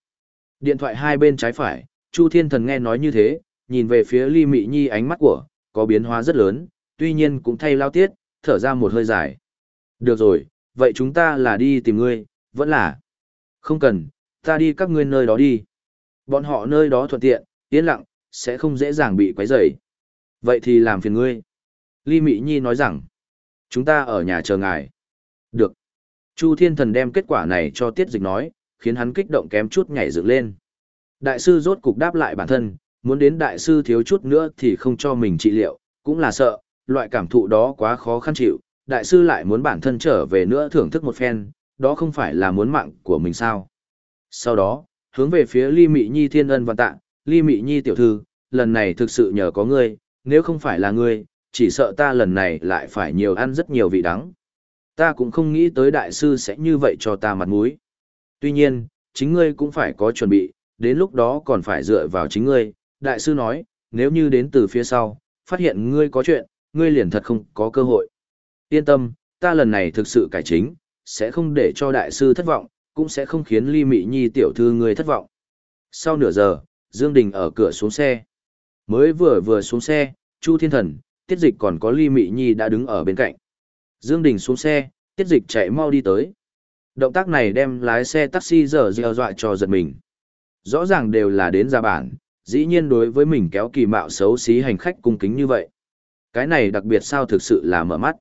Điện thoại hai bên trái phải, Chu Thiên Thần nghe nói như thế, nhìn về phía Ly Mị Nhi ánh mắt của, có biến hóa rất lớn, tuy nhiên cũng thay lao tiết, thở ra một hơi dài. Được rồi, vậy chúng ta là đi tìm ngươi, vẫn là. Không cần, ta đi các ngươi nơi đó đi. Bọn họ nơi đó thuận tiện, yên lặng, sẽ không dễ dàng bị quấy rầy. Vậy thì làm phiền ngươi. Ly Mị Nhi nói rằng, chúng ta ở nhà chờ ngài. Được. Chu Thiên Thần đem kết quả này cho Tiết Dịch nói, khiến hắn kích động kém chút nhảy dựng lên. Đại sư rốt cục đáp lại bản thân, muốn đến đại sư thiếu chút nữa thì không cho mình trị liệu, cũng là sợ, loại cảm thụ đó quá khó khăn chịu, đại sư lại muốn bản thân trở về nữa thưởng thức một phen, đó không phải là muốn mạng của mình sao. Sau đó, hướng về phía Ly Mị Nhi thiên ân văn tạ, Ly Mị Nhi tiểu thư, lần này thực sự nhờ có ngươi, nếu không phải là ngươi, chỉ sợ ta lần này lại phải nhiều ăn rất nhiều vị đắng. Ta cũng không nghĩ tới đại sư sẽ như vậy cho ta mặt mũi. Tuy nhiên, chính ngươi cũng phải có chuẩn bị, đến lúc đó còn phải dựa vào chính ngươi. Đại sư nói, nếu như đến từ phía sau, phát hiện ngươi có chuyện, ngươi liền thật không có cơ hội. Yên tâm, ta lần này thực sự cải chính, sẽ không để cho đại sư thất vọng, cũng sẽ không khiến ly mị nhi tiểu thư ngươi thất vọng. Sau nửa giờ, Dương Đình ở cửa xuống xe. Mới vừa vừa xuống xe, Chu Thiên Thần, Tiết Dịch còn có ly mị nhi đã đứng ở bên cạnh. Dương Đình xuống xe, Tiết Dịch chạy mau đi tới. Động tác này đem lái xe taxi dở dịu dọa cho giật mình. Rõ ràng đều là đến ra bản, dĩ nhiên đối với mình kéo kỳ mạo xấu xí hành khách cung kính như vậy. Cái này đặc biệt sao thực sự là mở mắt.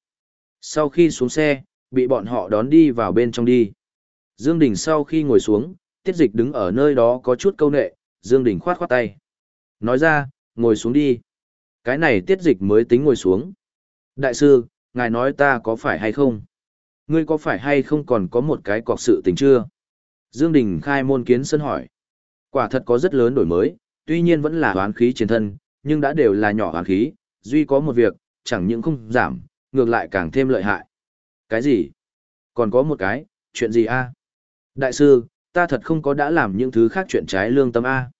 Sau khi xuống xe, bị bọn họ đón đi vào bên trong đi. Dương Đình sau khi ngồi xuống, tiết dịch đứng ở nơi đó có chút câu nệ, Dương Đình khoát khoát tay. Nói ra, ngồi xuống đi. Cái này tiết dịch mới tính ngồi xuống. Đại sư, ngài nói ta có phải hay không? Ngươi có phải hay không còn có một cái cọc sự tình chưa? Dương Đình khai môn kiến sân hỏi. Quả thật có rất lớn đổi mới, tuy nhiên vẫn là hoán khí chiến thân, nhưng đã đều là nhỏ hoán khí, duy có một việc, chẳng những không giảm, ngược lại càng thêm lợi hại. Cái gì? Còn có một cái, chuyện gì a? Đại sư, ta thật không có đã làm những thứ khác chuyện trái lương tâm a.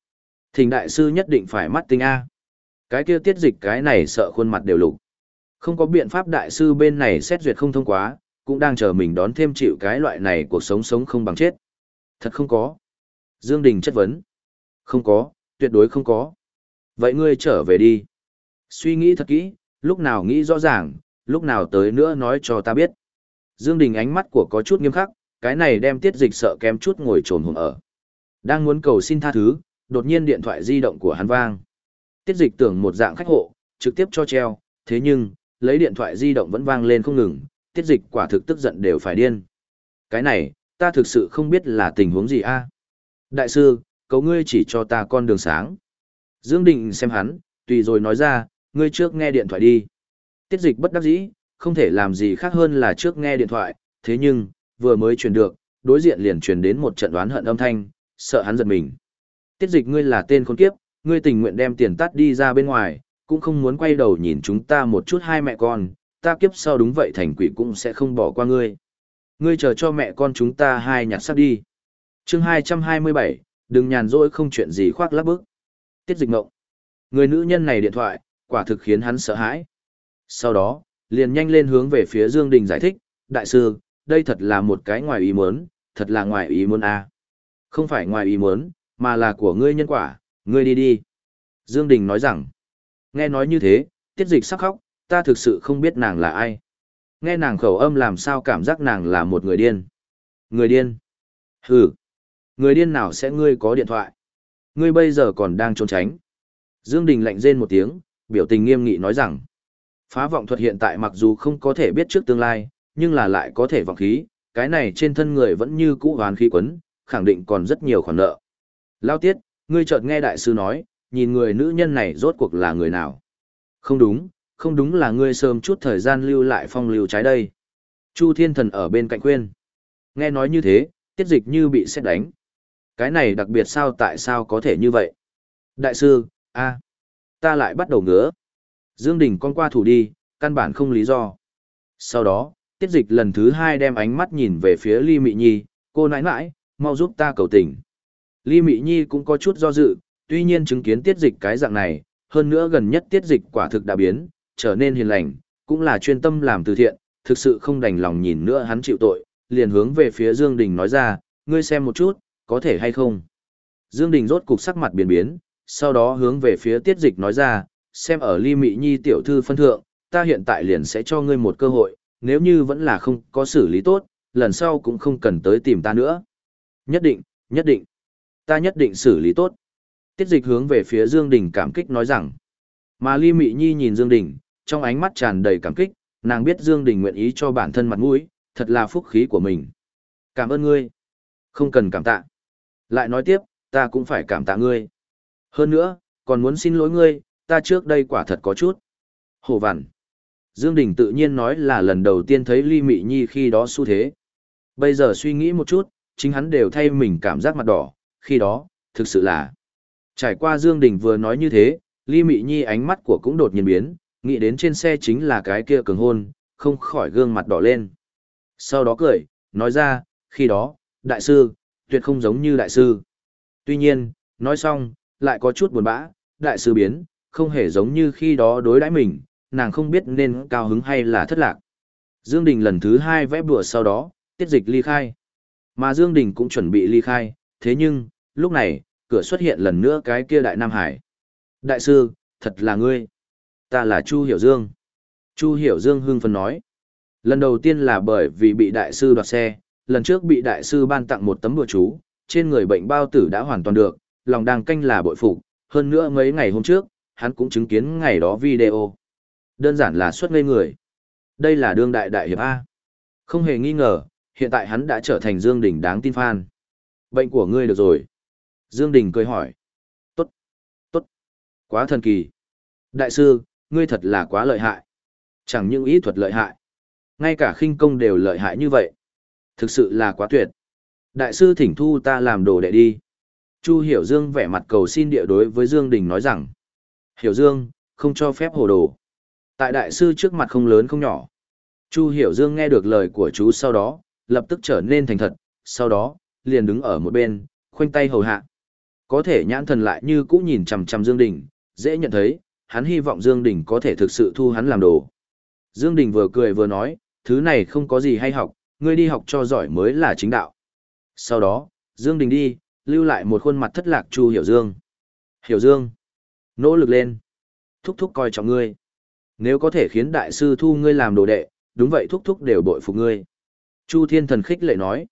Thỉnh đại sư nhất định phải mắt tinh a. Cái kia tiết dịch cái này sợ khuôn mặt đều lục. Không có biện pháp đại sư bên này xét duyệt không thông quá, cũng đang chờ mình đón thêm chịu cái loại này cuộc sống sống không bằng chết. Thật không có. Dương Đình chất vấn. Không có, tuyệt đối không có. Vậy ngươi trở về đi. Suy nghĩ thật kỹ, lúc nào nghĩ rõ ràng, lúc nào tới nữa nói cho ta biết. Dương Đình ánh mắt của có chút nghiêm khắc, cái này đem tiết dịch sợ kém chút ngồi trồn hồn ở. Đang muốn cầu xin tha thứ, đột nhiên điện thoại di động của hắn vang. Tiết dịch tưởng một dạng khách hộ, trực tiếp cho treo, thế nhưng, lấy điện thoại di động vẫn vang lên không ngừng, tiết dịch quả thực tức giận đều phải điên. Cái này, ta thực sự không biết là tình huống gì a. À? Đại sư, cầu ngươi chỉ cho ta con đường sáng. Dương Định xem hắn, tùy rồi nói ra, ngươi trước nghe điện thoại đi. Tiết dịch bất đắc dĩ, không thể làm gì khác hơn là trước nghe điện thoại, thế nhưng, vừa mới truyền được, đối diện liền truyền đến một trận đoán hận âm thanh, sợ hắn giật mình. Tiết dịch ngươi là tên khốn kiếp, ngươi tình nguyện đem tiền tắt đi ra bên ngoài, cũng không muốn quay đầu nhìn chúng ta một chút hai mẹ con, ta kiếp sau đúng vậy thành quỷ cũng sẽ không bỏ qua ngươi. Ngươi chờ cho mẹ con chúng ta hai nhặt sắp đi. chương 227, đừng nhàn rỗi không chuyện gì khoác lắp bức. Tiết dịch ngộng. Người nữ nhân này điện thoại, quả thực khiến hắn sợ hãi. Sau đó, liền nhanh lên hướng về phía Dương Đình giải thích, đại sư, đây thật là một cái ngoài ý muốn, thật là ngoài ý muốn a. Không phải ngoài ý muốn, mà là của ngươi nhân quả, ngươi đi đi. Dương Đình nói rằng, nghe nói như thế, tiết dịch sắc khóc, ta thực sự không biết nàng là ai. Nghe nàng khẩu âm làm sao cảm giác nàng là một người điên. Người điên? Hừ. Người điên nào sẽ ngươi có điện thoại? Ngươi bây giờ còn đang trốn tránh. Dương Đình lạnh rên một tiếng, biểu tình nghiêm nghị nói rằng, phá vọng thuật hiện tại mặc dù không có thể biết trước tương lai, nhưng là lại có thể vọng khí, cái này trên thân người vẫn như cũ hoán khí quấn, khẳng định còn rất nhiều khoản nợ. Lao tiết, ngươi chợt nghe đại sư nói, nhìn người nữ nhân này rốt cuộc là người nào? Không đúng, không đúng là ngươi sớm chút thời gian lưu lại phong lưu trái đây. Chu thiên thần ở bên cạnh khuyên. Nghe nói như thế, tiết dịch như bị xét đánh. Cái này đặc biệt sao tại sao có thể như vậy? Đại sư, a, ta lại bắt đầu ngứa. Dương Đình con qua thủ đi, căn bản không lý do. Sau đó, tiết dịch lần thứ hai đem ánh mắt nhìn về phía Ly Mị Nhi, cô nãi nãi, mau giúp ta cầu tình. Ly Mị Nhi cũng có chút do dự, tuy nhiên chứng kiến tiết dịch cái dạng này, hơn nữa gần nhất tiết dịch quả thực đã biến, trở nên hiền lành, cũng là chuyên tâm làm từ thiện, thực sự không đành lòng nhìn nữa hắn chịu tội, liền hướng về phía Dương Đình nói ra, ngươi xem một chút, có thể hay không. Dương Đình rốt cục sắc mặt biến biến, sau đó hướng về phía tiết dịch nói ra, xem ở ly mị nhi tiểu thư phân thượng, ta hiện tại liền sẽ cho ngươi một cơ hội, nếu như vẫn là không có xử lý tốt, lần sau cũng không cần tới tìm ta nữa. Nhất định, nhất định, ta nhất định xử lý tốt. Tiết dịch hướng về phía Dương Đình cảm kích nói rằng, mà ly mị nhi nhìn Dương Đình, trong ánh mắt tràn đầy cảm kích, nàng biết Dương Đình nguyện ý cho bản thân mặt mũi, thật là phúc khí của mình. Cảm ơn ngươi. Không cần cảm tạ. Lại nói tiếp, ta cũng phải cảm tạ ngươi. Hơn nữa, còn muốn xin lỗi ngươi, ta trước đây quả thật có chút. Hồ vằn. Dương Đình tự nhiên nói là lần đầu tiên thấy Ly Mị Nhi khi đó xu thế. Bây giờ suy nghĩ một chút, chính hắn đều thay mình cảm giác mặt đỏ, khi đó, thực sự là. Trải qua Dương Đình vừa nói như thế, Ly Mị Nhi ánh mắt của cũng đột nhiên biến, nghĩ đến trên xe chính là cái kia cường hôn, không khỏi gương mặt đỏ lên. Sau đó cười, nói ra, khi đó, đại sư, tuyệt không giống như đại sư. Tuy nhiên, nói xong, lại có chút buồn bã, đại sư biến, không hề giống như khi đó đối đãi mình, nàng không biết nên cao hứng hay là thất lạc. Dương Đình lần thứ hai vẽ bùa sau đó, tiết dịch ly khai. Mà Dương Đình cũng chuẩn bị ly khai, thế nhưng, lúc này, cửa xuất hiện lần nữa cái kia đại Nam Hải. Đại sư, thật là ngươi. Ta là Chu Hiểu Dương. Chu Hiểu Dương hưng phấn nói. Lần đầu tiên là bởi vì bị đại sư đoạt xe, lần trước bị đại sư ban tặng một tấm bùa chú, trên người bệnh bao tử đã hoàn toàn được, lòng đang canh là bội phục, hơn nữa mấy ngày hôm trước, hắn cũng chứng kiến ngày đó video. Đơn giản là xuất ngây người. Đây là đương đại đại hiệp A. Không hề nghi ngờ, hiện tại hắn đã trở thành Dương Đình đáng tin fan. Bệnh của ngươi được rồi. Dương Đình cười hỏi. Tốt, tốt, quá thần kỳ. Đại sư, ngươi thật là quá lợi hại. Chẳng những ý thuật lợi hại, ngay cả khinh công đều lợi hại như vậy. Thực sự là quá tuyệt. Đại sư thỉnh thu ta làm đồ đệ đi. Chu Hiểu Dương vẻ mặt cầu xin địa đối với Dương Đình nói rằng. Hiểu Dương, không cho phép hồ đồ. Tại đại sư trước mặt không lớn không nhỏ. Chu Hiểu Dương nghe được lời của chú sau đó, lập tức trở nên thành thật, sau đó, liền đứng ở một bên, khoanh tay hầu hạ. Có thể nhãn thần lại như cũ nhìn chằm chằm Dương Đình, dễ nhận thấy, hắn hy vọng Dương Đình có thể thực sự thu hắn làm đồ. Dương Đình vừa cười vừa nói, thứ này không có gì hay học, ngươi đi học cho giỏi mới là chính đạo. Sau đó, Dương Đình đi, lưu lại một khuôn mặt thất lạc Chu Hiểu Dương. Hiểu Dương, nỗ lực lên. Thúc thúc coi trọng ngươi. Nếu có thể khiến đại sư thu ngươi làm đồ đệ, đúng vậy thúc thúc đều bội phục ngươi. Chu Thiên Thần khích lệ nói.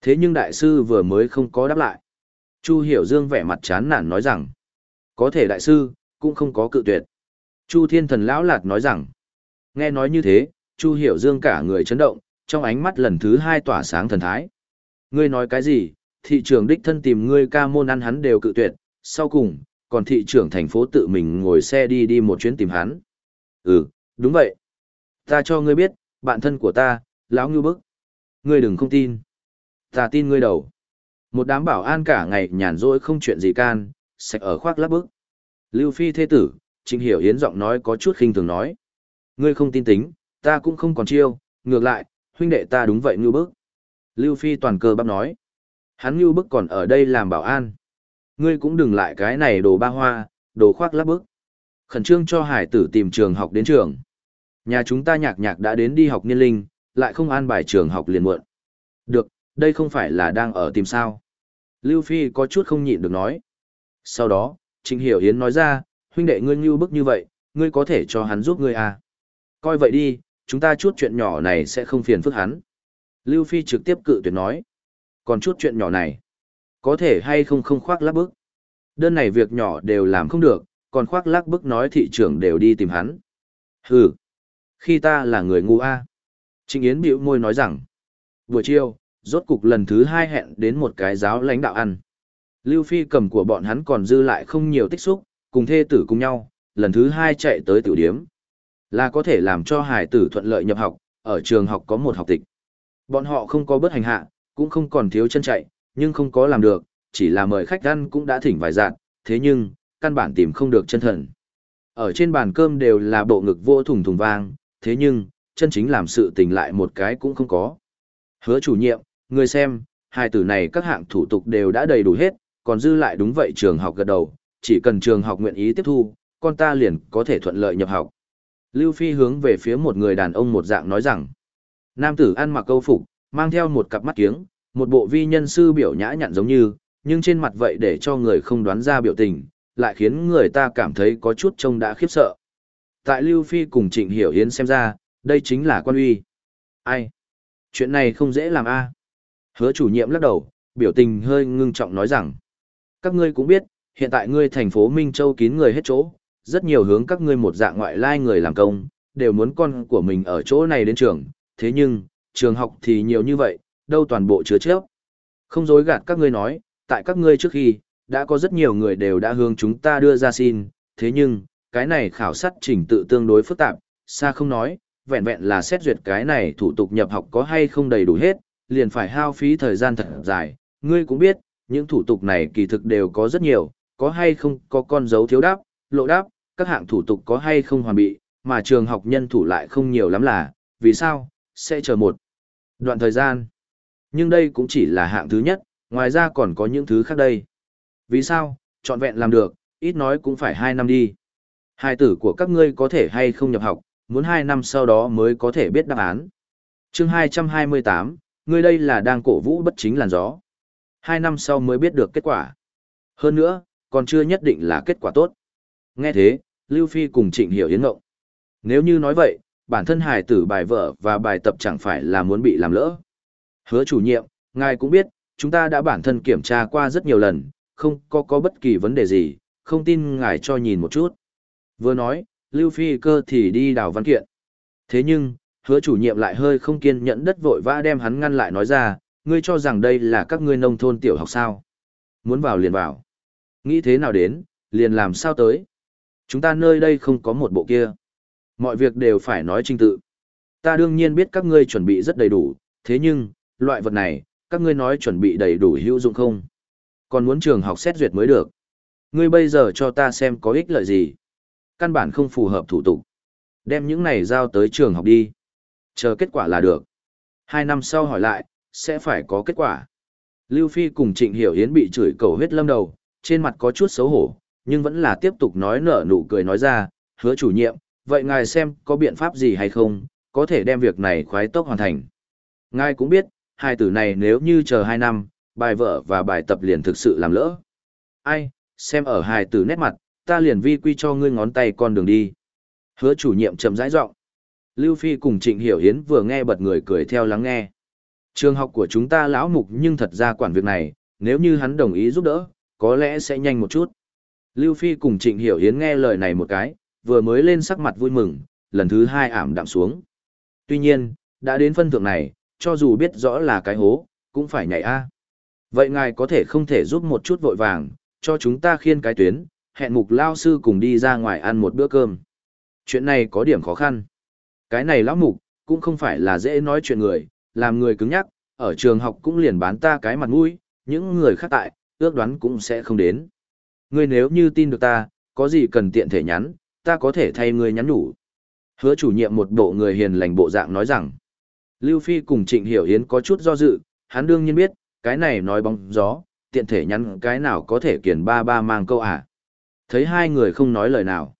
Thế nhưng đại sư vừa mới không có đáp lại. Chu Hiểu Dương vẻ mặt chán nản nói rằng. Có thể đại sư, cũng không có cự tuyệt. Chu Thiên Thần lão lạt nói rằng. Nghe nói như thế, Chu Hiểu Dương cả người chấn động, trong ánh mắt lần thứ hai tỏa sáng thần thái. Ngươi nói cái gì, thị trưởng đích thân tìm ngươi ca môn ăn hắn đều cự tuyệt, sau cùng, còn thị trưởng thành phố tự mình ngồi xe đi đi một chuyến tìm hắn. Ừ, đúng vậy. Ta cho ngươi biết, bạn thân của ta, lão ngưu bức. Ngươi đừng không tin. Ta tin ngươi đầu. Một đám bảo an cả ngày nhàn rỗi không chuyện gì can, sạch ở khoác lắp bức. Lưu Phi thế tử, Trịnh Hiểu yến giọng nói có chút khinh thường nói. Ngươi không tin tính, ta cũng không còn chiêu, ngược lại, huynh đệ ta đúng vậy ngưu bức. Lưu Phi toàn cơ bắp nói. Hắn ngưu bức còn ở đây làm bảo an. Ngươi cũng đừng lại cái này đồ ba hoa, đồ khoác lắp bức. Khẩn trương cho hải tử tìm trường học đến trường. Nhà chúng ta nhạc nhạc đã đến đi học niên linh, lại không an bài trường học liền muộn. Được, đây không phải là đang ở tìm sao. Lưu Phi có chút không nhịn được nói. Sau đó, Trịnh Hiểu Yến nói ra, huynh đệ ngươi như bức như vậy, ngươi có thể cho hắn giúp ngươi à. Coi vậy đi, chúng ta chút chuyện nhỏ này sẽ không phiền phức hắn. Lưu Phi trực tiếp cự tuyệt nói. Còn chút chuyện nhỏ này, có thể hay không không khoác lác bức. Đơn này việc nhỏ đều làm không được, còn khoác lác bức nói thị trưởng đều đi tìm hắn. Hừ, khi ta là người ngu a. Trịnh Yến bĩu môi nói rằng, buổi chiều, rốt cục lần thứ hai hẹn đến một cái giáo lãnh đạo ăn. Lưu Phi cầm của bọn hắn còn dư lại không nhiều tích xúc, cùng thê tử cùng nhau, lần thứ hai chạy tới tiểu điếm. Là có thể làm cho hải tử thuận lợi nhập học, ở trường học có một học tịch. Bọn họ không có bớt hành hạ, cũng không còn thiếu chân chạy, nhưng không có làm được, chỉ là mời khách ăn cũng đã thỉnh vài dạng, thế nhưng, căn bản tìm không được chân thần. Ở trên bàn cơm đều là bộ ngực vô thùng thùng vang, thế nhưng, chân chính làm sự tình lại một cái cũng không có. Hứa chủ nhiệm, người xem, hai tử này các hạng thủ tục đều đã đầy đủ hết, còn dư lại đúng vậy trường học gật đầu, chỉ cần trường học nguyện ý tiếp thu, con ta liền có thể thuận lợi nhập học. Lưu Phi hướng về phía một người đàn ông một dạng nói rằng, nam tử ăn mặc câu phục, mang theo một cặp mắt kiếng, một bộ vi nhân sư biểu nhã nhặn giống như, nhưng trên mặt vậy để cho người không đoán ra biểu tình, lại khiến người ta cảm thấy có chút trông đã khiếp sợ. Tại Lưu Phi cùng Trịnh Hiểu Yến xem ra, đây chính là quan uy. Ai? Chuyện này không dễ làm a. Hứa chủ nhiệm lắc đầu, biểu tình hơi ngưng trọng nói rằng, các ngươi cũng biết, hiện tại ngươi thành phố Minh Châu kín người hết chỗ, rất nhiều hướng các ngươi một dạng ngoại lai người làm công, đều muốn con của mình ở chỗ này đến trường, thế nhưng, trường học thì nhiều như vậy, đâu toàn bộ chứa chấp. Không dối gạt các ngươi nói, tại các ngươi trước khi, đã có rất nhiều người đều đã hướng chúng ta đưa ra xin, thế nhưng, cái này khảo sát trình tự tương đối phức tạp, xa không nói, vẹn vẹn là xét duyệt cái này thủ tục nhập học có hay không đầy đủ hết, liền phải hao phí thời gian thật dài, ngươi cũng biết, những thủ tục này kỳ thực đều có rất nhiều, có hay không có con dấu thiếu đáp, lộ đáp, các hạng thủ tục có hay không hoàn bị, mà trường học nhân thủ lại không nhiều lắm là, vì sao, sẽ chờ một đoạn thời gian. Nhưng đây cũng chỉ là hạng thứ nhất, ngoài ra còn có những thứ khác đây. Vì sao, trọn vẹn làm được, ít nói cũng phải 2 năm đi. Hai tử của các ngươi có thể hay không nhập học, muốn 2 năm sau đó mới có thể biết đáp án. chương 228, ngươi đây là đang cổ vũ bất chính làn gió. Hai năm sau mới biết được kết quả. Hơn nữa, còn chưa nhất định là kết quả tốt. Nghe thế, Lưu Phi cùng Trịnh Hiểu Yến ngộng. Nếu như nói vậy, bản thân hài tử bài vở và bài tập chẳng phải là muốn bị làm lỡ. Hứa chủ nhiệm, ngài cũng biết, chúng ta đã bản thân kiểm tra qua rất nhiều lần, không có có bất kỳ vấn đề gì, không tin ngài cho nhìn một chút. Vừa nói, Lưu Phi cơ thì đi đào văn kiện. Thế nhưng, hứa chủ nhiệm lại hơi không kiên nhẫn đất vội vã đem hắn ngăn lại nói ra, ngươi cho rằng đây là các ngươi nông thôn tiểu học sao. Muốn vào liền vào. Nghĩ thế nào đến, liền làm sao tới. Chúng ta nơi đây không có một bộ kia. Mọi việc đều phải nói trình tự. Ta đương nhiên biết các ngươi chuẩn bị rất đầy đủ, thế nhưng, loại vật này, các ngươi nói chuẩn bị đầy đủ hữu dụng không? Còn muốn trường học xét duyệt mới được. Ngươi bây giờ cho ta xem có ích lợi gì? Căn bản không phù hợp thủ tục. Đem những này giao tới trường học đi. Chờ kết quả là được. Hai năm sau hỏi lại, sẽ phải có kết quả. Lưu Phi cùng Trịnh Hiểu Hiến bị chửi cầu huyết lâm đầu, trên mặt có chút xấu hổ, nhưng vẫn là tiếp tục nói nở nụ cười nói ra, hứa chủ nhiệm, vậy ngài xem có biện pháp gì hay không, có thể đem việc này khoái tốc hoàn thành. Ngài cũng biết, hai tử này nếu như chờ hai năm, bài vở và bài tập liền thực sự làm lỡ. Ai, xem ở hài tử nét mặt, ta liền vi quy cho ngươi ngón tay con đường đi. Hứa chủ nhiệm chậm rãi giọng. Lưu Phi cùng Trịnh Hiểu Hiến vừa nghe bật người cười theo lắng nghe. Trường học của chúng ta lão mục nhưng thật ra quản việc này, nếu như hắn đồng ý giúp đỡ, có lẽ sẽ nhanh một chút. Lưu Phi cùng Trịnh Hiểu Hiến nghe lời này một cái, vừa mới lên sắc mặt vui mừng, lần thứ hai ảm đạm xuống. Tuy nhiên, đã đến phân thượng này, cho dù biết rõ là cái hố, cũng phải nhảy a. Vậy ngài có thể không thể giúp một chút vội vàng, cho chúng ta khiên cái tuyến, hẹn mục lao sư cùng đi ra ngoài ăn một bữa cơm. Chuyện này có điểm khó khăn. Cái này lão mục, cũng không phải là dễ nói chuyện người, làm người cứng nhắc, ở trường học cũng liền bán ta cái mặt mũi, những người khác tại, ước đoán cũng sẽ không đến. Ngươi nếu như tin được ta, có gì cần tiện thể nhắn, ta có thể thay ngươi nhắn nhủ. Hứa chủ nhiệm một bộ người hiền lành bộ dạng nói rằng, Lưu Phi cùng Trịnh Hiểu Hiến có chút do dự, hắn đương nhiên biết, cái này nói bóng gió, tiện thể nhắn cái nào có thể kiền ba ba mang câu à. Thấy hai người không nói lời nào.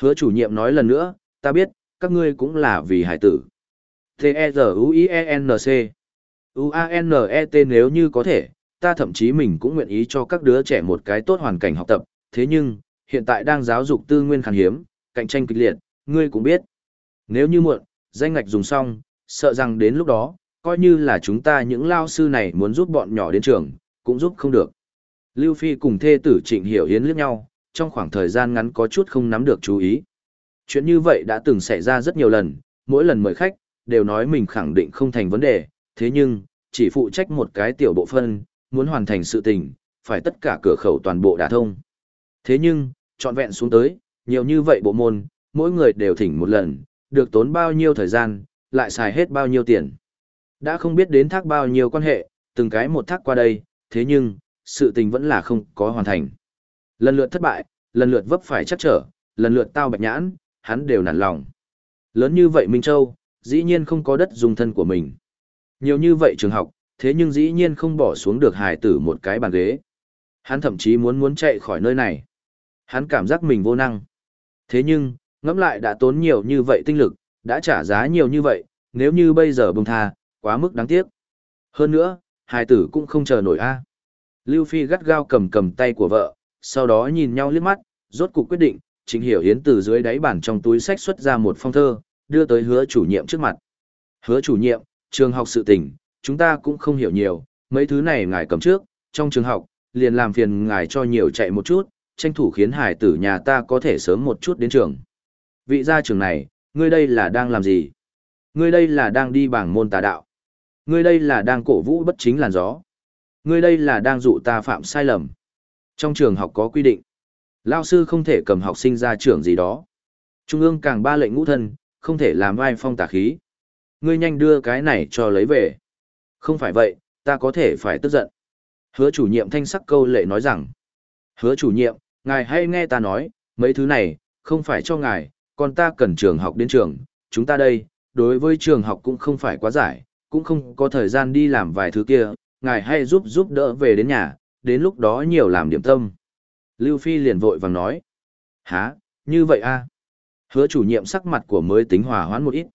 Hứa chủ nhiệm nói lần nữa, ta biết, các ngươi cũng là vì hải tử. T-E-Z-U-I-E-N-C U-A-N-E-T nếu như có thể, ta thậm chí mình cũng nguyện ý cho các đứa trẻ một cái tốt hoàn cảnh học tập, thế nhưng, hiện tại đang giáo dục tư nguyên khan hiếm, cạnh tranh kịch liệt, ngươi cũng biết. Nếu như muộn, danh ngạch dùng xong, sợ rằng đến lúc đó, coi như là chúng ta những lao sư này muốn giúp bọn nhỏ đến trường, cũng giúp không được. Lưu Phi cùng thê tử Trịnh Hiểu Hiến liếc nhau, trong khoảng thời gian ngắn có chút không nắm được chú ý. Chuyện như vậy đã từng xảy ra rất nhiều lần, mỗi lần mời khách, đều nói mình khẳng định không thành vấn đề, thế nhưng, chỉ phụ trách một cái tiểu bộ phân, muốn hoàn thành sự tình, phải tất cả cửa khẩu toàn bộ đả thông. Thế nhưng, trọn vẹn xuống tới, nhiều như vậy bộ môn, mỗi người đều thỉnh một lần, được tốn bao nhiêu thời gian, lại xài hết bao nhiêu tiền. Đã không biết đến thác bao nhiêu quan hệ, từng cái một thác qua đây, thế nhưng, sự tình vẫn là không có hoàn thành. Lần lượt thất bại, lần lượt vấp phải chắc trở, lần lượt tao bạch nhãn, hắn đều nản lòng. Lớn như vậy Minh Châu, dĩ nhiên không có đất dùng thân của mình. Nhiều như vậy trường học, thế nhưng dĩ nhiên không bỏ xuống được hài tử một cái bàn ghế. Hắn thậm chí muốn muốn chạy khỏi nơi này. Hắn cảm giác mình vô năng. Thế nhưng, ngẫm lại đã tốn nhiều như vậy tinh lực, đã trả giá nhiều như vậy, nếu như bây giờ bông tha, quá mức đáng tiếc. Hơn nữa, hài tử cũng không chờ nổi a. Lưu Phi gắt gao cầm cầm tay của vợ, sau đó nhìn nhau liếc mắt, rốt cục quyết định, Trịnh Hiểu Hiến từ dưới đáy bản trong túi sách xuất ra một phong thơ, đưa tới hứa chủ nhiệm trước mặt. Hứa chủ nhiệm, trường học sự tình, chúng ta cũng không hiểu nhiều, mấy thứ này ngài cầm trước, trong trường học, liền làm phiền ngài cho nhiều chạy một chút, tranh thủ khiến hải tử nhà ta có thể sớm một chút đến trường. Vị gia trường này, ngươi đây là đang làm gì? Ngươi đây là đang đi bảng môn tà đạo. Ngươi đây là đang cổ vũ bất chính làn gió. Ngươi đây là đang dụ ta phạm sai lầm. Trong trường học có quy định, lao sư không thể cầm học sinh ra trưởng gì đó. Trung ương càng ba lệnh ngũ thân, không thể làm vai phong tà khí. Ngươi nhanh đưa cái này cho lấy về. Không phải vậy, ta có thể phải tức giận. Hứa chủ nhiệm thanh sắc câu lệ nói rằng, hứa chủ nhiệm, ngài hay nghe ta nói, mấy thứ này, không phải cho ngài, còn ta cần trường học đến trường, chúng ta đây, đối với trường học cũng không phải quá giải, cũng không có thời gian đi làm vài thứ kia, ngài hay giúp giúp đỡ về đến nhà, đến lúc đó nhiều làm điểm tâm. Lưu Phi liền vội vàng nói, Hả, như vậy a Hứa chủ nhiệm sắc mặt của mới tính hòa hoãn một ít.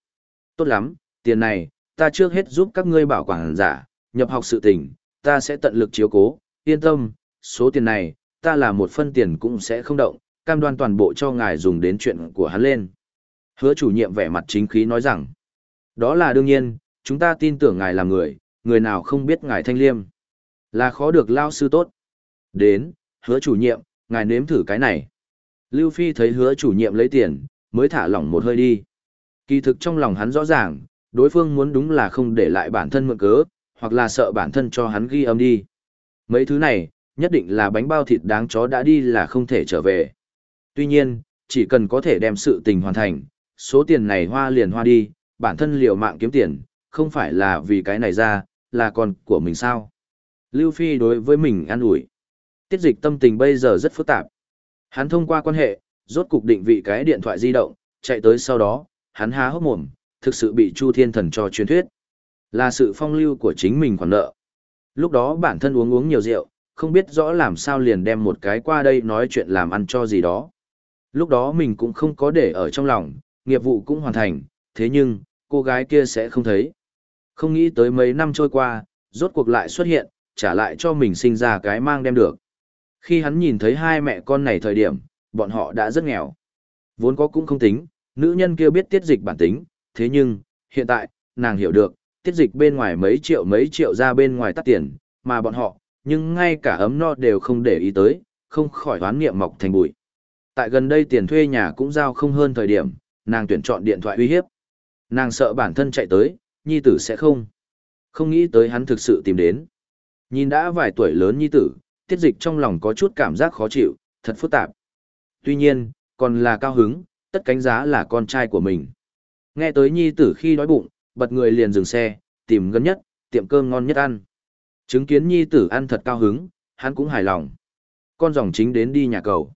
Tốt lắm, tiền này, ta trước hết giúp các ngươi bảo quản giả, nhập học sự tình, ta sẽ tận lực chiếu cố, yên tâm, số tiền này, ta là một phân tiền cũng sẽ không động, cam đoan toàn bộ cho ngài dùng đến chuyện của hắn lên. Hứa chủ nhiệm vẻ mặt chính khí nói rằng, đó là đương nhiên, chúng ta tin tưởng ngài là người, người nào không biết ngài thanh liêm. Là khó được lao sư tốt. Đến, hứa chủ nhiệm, ngài nếm thử cái này. Lưu Phi thấy hứa chủ nhiệm lấy tiền, mới thả lỏng một hơi đi. Kỳ thực trong lòng hắn rõ ràng, đối phương muốn đúng là không để lại bản thân mượn cớ, hoặc là sợ bản thân cho hắn ghi âm đi. Mấy thứ này, nhất định là bánh bao thịt đáng chó đã đi là không thể trở về. Tuy nhiên, chỉ cần có thể đem sự tình hoàn thành, số tiền này hoa liền hoa đi, bản thân liều mạng kiếm tiền, không phải là vì cái này ra, là còn của mình sao. Lưu Phi đối với mình an ủi. Tiết dịch tâm tình bây giờ rất phức tạp. Hắn thông qua quan hệ, rốt cục định vị cái điện thoại di động, chạy tới sau đó, hắn há hốc mồm, thực sự bị Chu Thiên Thần cho truyền thuyết. Là sự phong lưu của chính mình khoản nợ. Lúc đó bản thân uống uống nhiều rượu, không biết rõ làm sao liền đem một cái qua đây nói chuyện làm ăn cho gì đó. Lúc đó mình cũng không có để ở trong lòng, nghiệp vụ cũng hoàn thành, thế nhưng, cô gái kia sẽ không thấy. Không nghĩ tới mấy năm trôi qua, rốt cuộc lại xuất hiện, trả lại cho mình sinh ra cái mang đem được. Khi hắn nhìn thấy hai mẹ con này thời điểm, bọn họ đã rất nghèo. Vốn có cũng không tính, nữ nhân kia biết tiết dịch bản tính, thế nhưng, hiện tại, nàng hiểu được, tiết dịch bên ngoài mấy triệu mấy triệu ra bên ngoài tắt tiền, mà bọn họ, nhưng ngay cả ấm no đều không để ý tới, không khỏi đoán nghiệm mọc thành bụi. Tại gần đây tiền thuê nhà cũng giao không hơn thời điểm, nàng tuyển chọn điện thoại uy hiếp. Nàng sợ bản thân chạy tới, nhi tử sẽ không. Không nghĩ tới hắn thực sự tìm đến. Nhìn đã vài tuổi lớn nhi tử, tiết dịch trong lòng có chút cảm giác khó chịu, thật phức tạp. Tuy nhiên, còn là cao hứng, tất cánh giá là con trai của mình. Nghe tới nhi tử khi đói bụng, bật người liền dừng xe, tìm gần nhất, tiệm cơm ngon nhất ăn. Chứng kiến nhi tử ăn thật cao hứng, hắn cũng hài lòng. Con dòng chính đến đi nhà cầu.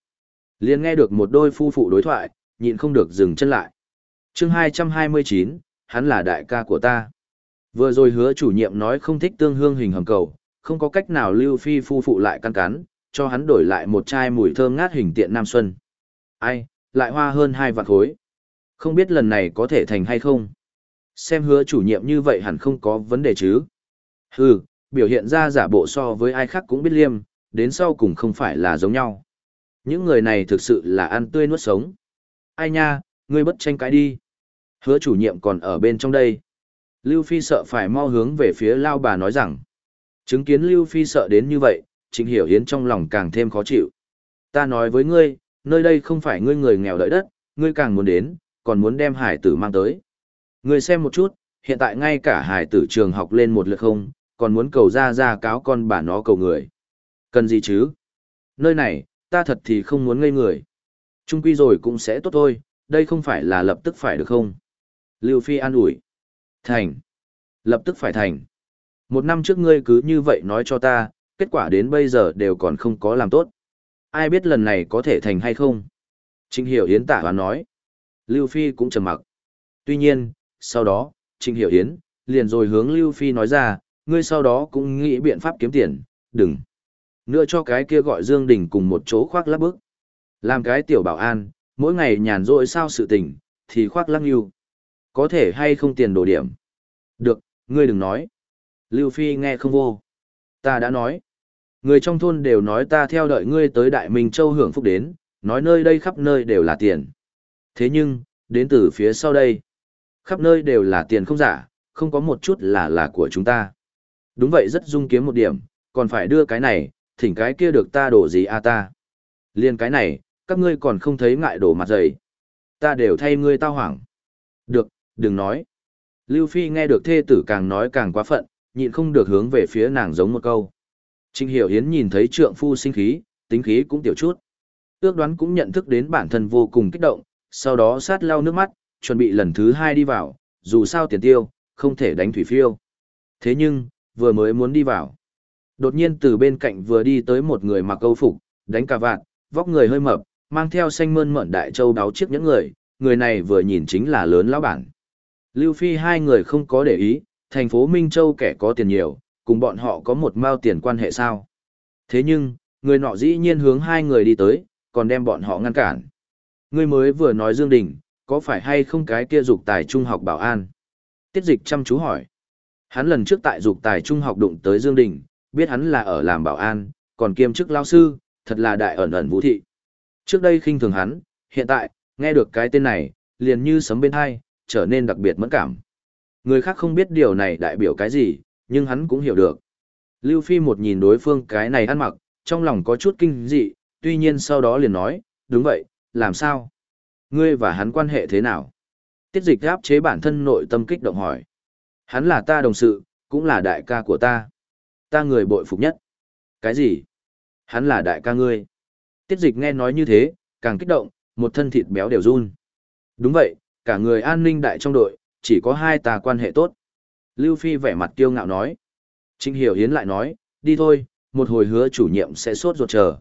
Liền nghe được một đôi phu phụ đối thoại, nhịn không được dừng chân lại. chương 229, hắn là đại ca của ta. Vừa rồi hứa chủ nhiệm nói không thích tương hương hình hầm cầu, không có cách nào Lưu Phi phu phụ lại căn cắn, cho hắn đổi lại một chai mùi thơm ngát hình tiện Nam Xuân. Ai, lại hoa hơn hai vạn khối. Không biết lần này có thể thành hay không. Xem hứa chủ nhiệm như vậy hẳn không có vấn đề chứ. Hừ, biểu hiện ra giả bộ so với ai khác cũng biết liêm, đến sau cùng không phải là giống nhau. Những người này thực sự là ăn tươi nuốt sống. Ai nha, ngươi bất tranh cãi đi. Hứa chủ nhiệm còn ở bên trong đây. Lưu Phi sợ phải mau hướng về phía Lao bà nói rằng. Chứng kiến Lưu Phi sợ đến như vậy, Trịnh Hiểu Hiến trong lòng càng thêm khó chịu. Ta nói với ngươi, nơi đây không phải ngươi người nghèo đợi đất, ngươi càng muốn đến, còn muốn đem hải tử mang tới. Ngươi xem một chút, hiện tại ngay cả hải tử trường học lên một lượt không, còn muốn cầu ra ra cáo con bà nó cầu người. Cần gì chứ? Nơi này, ta thật thì không muốn ngây người. Trung quy rồi cũng sẽ tốt thôi, đây không phải là lập tức phải được không? Lưu Phi an ủi. Thành. Lập tức phải thành. Một năm trước ngươi cứ như vậy nói cho ta, kết quả đến bây giờ đều còn không có làm tốt. Ai biết lần này có thể thành hay không? Trịnh Hiểu Yến tả hoán nói. Lưu Phi cũng trầm mặc. Tuy nhiên, sau đó, Trịnh Hiểu Yến, liền rồi hướng Lưu Phi nói ra, ngươi sau đó cũng nghĩ biện pháp kiếm tiền, đừng. Nữa cho cái kia gọi Dương Đình cùng một chỗ khoác lắp bước. Làm cái tiểu bảo an, mỗi ngày nhàn rỗi sao sự tình, thì khoác lắc yêu. Có thể hay không tiền đồ điểm. Được, ngươi đừng nói. Lưu Phi nghe không vô. Ta đã nói. Người trong thôn đều nói ta theo đợi ngươi tới Đại Minh Châu hưởng phúc đến, nói nơi đây khắp nơi đều là tiền. Thế nhưng, đến từ phía sau đây, khắp nơi đều là tiền không giả, không có một chút là là của chúng ta. Đúng vậy rất dung kiếm một điểm, còn phải đưa cái này, thỉnh cái kia được ta đổ gì a à ta. Liên cái này, các ngươi còn không thấy ngại đổ mặt dày. Ta đều thay ngươi tao hoảng. Được, đừng nói. Lưu Phi nghe được thê tử càng nói càng quá phận, nhịn không được hướng về phía nàng giống một câu. Trịnh Hiểu Hiến nhìn thấy trượng phu sinh khí, tính khí cũng tiểu chút. Ước đoán cũng nhận thức đến bản thân vô cùng kích động, sau đó sát lau nước mắt, chuẩn bị lần thứ hai đi vào, dù sao tiền tiêu, không thể đánh thủy phiêu. Thế nhưng, vừa mới muốn đi vào. Đột nhiên từ bên cạnh vừa đi tới một người mặc câu phục, đánh cà vạt, vóc người hơi mập, mang theo xanh mơn mởn đại châu đáo chiếc những người, người này vừa nhìn chính là lớn lão bản. Lưu Phi hai người không có để ý, thành phố Minh Châu kẻ có tiền nhiều, cùng bọn họ có một mao tiền quan hệ sao. Thế nhưng, người nọ dĩ nhiên hướng hai người đi tới, còn đem bọn họ ngăn cản. Người mới vừa nói Dương Đình, có phải hay không cái kia dục tài trung học bảo an? Tiết dịch chăm chú hỏi. Hắn lần trước tại dục tài trung học đụng tới Dương Đình, biết hắn là ở làm bảo an, còn kiêm chức lao sư, thật là đại ẩn ẩn vũ thị. Trước đây khinh thường hắn, hiện tại, nghe được cái tên này, liền như sấm bên hai, trở nên đặc biệt mẫn cảm. Người khác không biết điều này đại biểu cái gì, nhưng hắn cũng hiểu được. Lưu Phi một nhìn đối phương cái này ăn mặc, trong lòng có chút kinh dị, tuy nhiên sau đó liền nói, đúng vậy, làm sao? Ngươi và hắn quan hệ thế nào? Tiết dịch áp chế bản thân nội tâm kích động hỏi. Hắn là ta đồng sự, cũng là đại ca của ta. Ta người bội phục nhất. Cái gì? Hắn là đại ca ngươi. Tiết dịch nghe nói như thế, càng kích động, một thân thịt béo đều run. Đúng vậy, cả người an ninh đại trong đội, chỉ có hai ta quan hệ tốt. Lưu Phi vẻ mặt kiêu ngạo nói. Trịnh Hiểu Hiến lại nói, đi thôi, một hồi hứa chủ nhiệm sẽ sốt ruột chờ.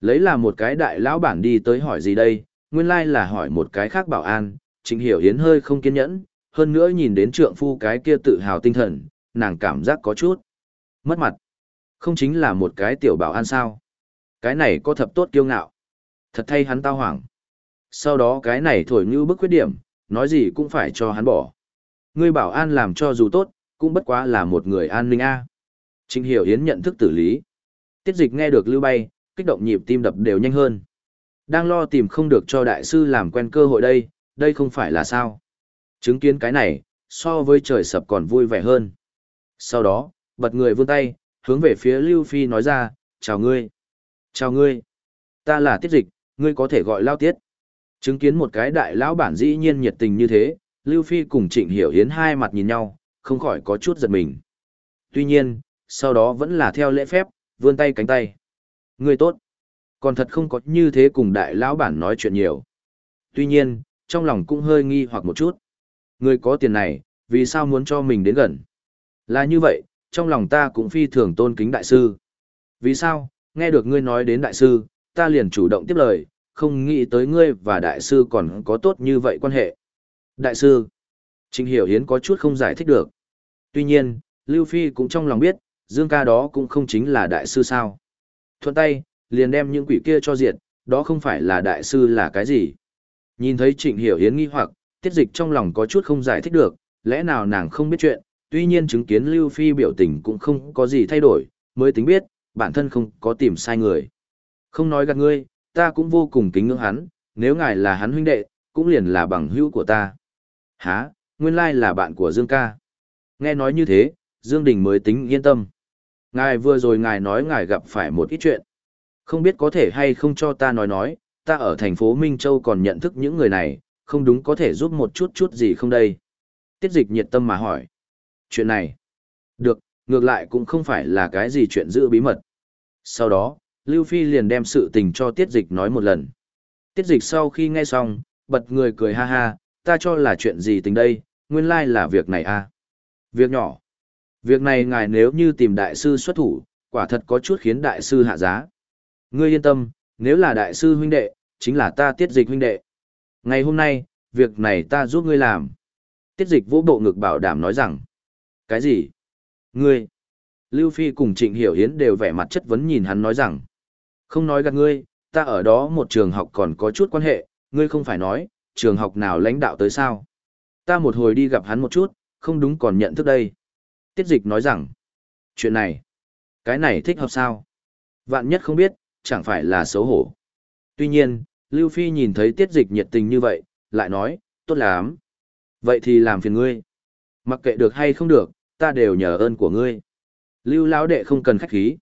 Lấy là một cái đại lão bản đi tới hỏi gì đây, nguyên lai là hỏi một cái khác bảo an, Trịnh Hiểu Hiến hơi không kiên nhẫn, hơn nữa nhìn đến trượng phu cái kia tự hào tinh thần, nàng cảm giác có chút. Mất mặt. Không chính là một cái tiểu bảo an sao. Cái này có thập tốt kiêu ngạo. Thật thay hắn tao hoảng. Sau đó cái này thổi như bức khuyết điểm, nói gì cũng phải cho hắn bỏ. Ngươi bảo an làm cho dù tốt, cũng bất quá là một người an ninh A. À. Trịnh Hiểu Yến nhận thức tử lý. Tiết dịch nghe được lưu bay, kích động nhịp tim đập đều nhanh hơn. Đang lo tìm không được cho đại sư làm quen cơ hội đây, đây không phải là sao. Chứng kiến cái này, so với trời sập còn vui vẻ hơn. Sau đó, bật người vươn tay, hướng về phía Lưu Phi nói ra, chào ngươi. Chào ngươi. Ta là tiết dịch, ngươi có thể gọi lao tiết. Chứng kiến một cái đại lão bản dĩ nhiên nhiệt tình như thế, Lưu Phi cùng Trịnh Hiểu Hiến hai mặt nhìn nhau, không khỏi có chút giật mình. Tuy nhiên, sau đó vẫn là theo lễ phép, vươn tay cánh tay. Người tốt. Còn thật không có như thế cùng đại lão bản nói chuyện nhiều. Tuy nhiên, trong lòng cũng hơi nghi hoặc một chút. Người có tiền này, vì sao muốn cho mình đến gần? Là như vậy, trong lòng ta cũng phi thường tôn kính đại sư. Vì sao, nghe được ngươi nói đến đại sư, ta liền chủ động tiếp lời, không nghĩ tới ngươi và đại sư còn có tốt như vậy quan hệ. Đại sư, Trình Hiểu Hiến có chút không giải thích được. Tuy nhiên, Lưu Phi cũng trong lòng biết, Dương ca đó cũng không chính là đại sư sao. Thuận tay, liền đem những quỷ kia cho diệt, đó không phải là đại sư là cái gì. Nhìn thấy Trịnh Hiểu Hiến nghi hoặc, tiết dịch trong lòng có chút không giải thích được, lẽ nào nàng không biết chuyện, tuy nhiên chứng kiến Lưu Phi biểu tình cũng không có gì thay đổi, mới tính biết, bản thân không có tìm sai người. Không nói gạt ngươi, ta cũng vô cùng kính ngưỡng hắn, nếu ngài là hắn huynh đệ, cũng liền là bằng hữu của ta. Hả, nguyên lai là bạn của Dương ca. Nghe nói như thế, Dương Đình mới tính yên tâm. Ngài vừa rồi ngài nói ngài gặp phải một ít chuyện. Không biết có thể hay không cho ta nói nói, ta ở thành phố Minh Châu còn nhận thức những người này, không đúng có thể giúp một chút chút gì không đây. Tiết dịch nhiệt tâm mà hỏi. Chuyện này. Được, ngược lại cũng không phải là cái gì chuyện giữ bí mật. Sau đó, Lưu Phi liền đem sự tình cho Tiết dịch nói một lần. Tiết dịch sau khi nghe xong, bật người cười ha ha, ta cho là chuyện gì tình đây, nguyên lai là việc này à. Việc nhỏ. Việc này ngài nếu như tìm đại sư xuất thủ, quả thật có chút khiến đại sư hạ giá. Ngươi yên tâm, nếu là đại sư huynh đệ, chính là ta tiết dịch huynh đệ. Ngày hôm nay, việc này ta giúp ngươi làm. Tiết dịch vỗ bộ ngực bảo đảm nói rằng. Cái gì? Ngươi? Lưu Phi cùng Trịnh Hiểu Hiến đều vẻ mặt chất vấn nhìn hắn nói rằng. Không nói gạt ngươi, ta ở đó một trường học còn có chút quan hệ, ngươi không phải nói, trường học nào lãnh đạo tới sao? Ta một hồi đi gặp hắn một chút, không đúng còn nhận thức đây. Tiết dịch nói rằng, chuyện này, cái này thích hợp sao? Vạn nhất không biết, chẳng phải là xấu hổ. Tuy nhiên, Lưu Phi nhìn thấy tiết dịch nhiệt tình như vậy, lại nói, tốt lắm. Vậy thì làm phiền ngươi. Mặc kệ được hay không được, ta đều nhờ ơn của ngươi. Lưu lão đệ không cần khách khí.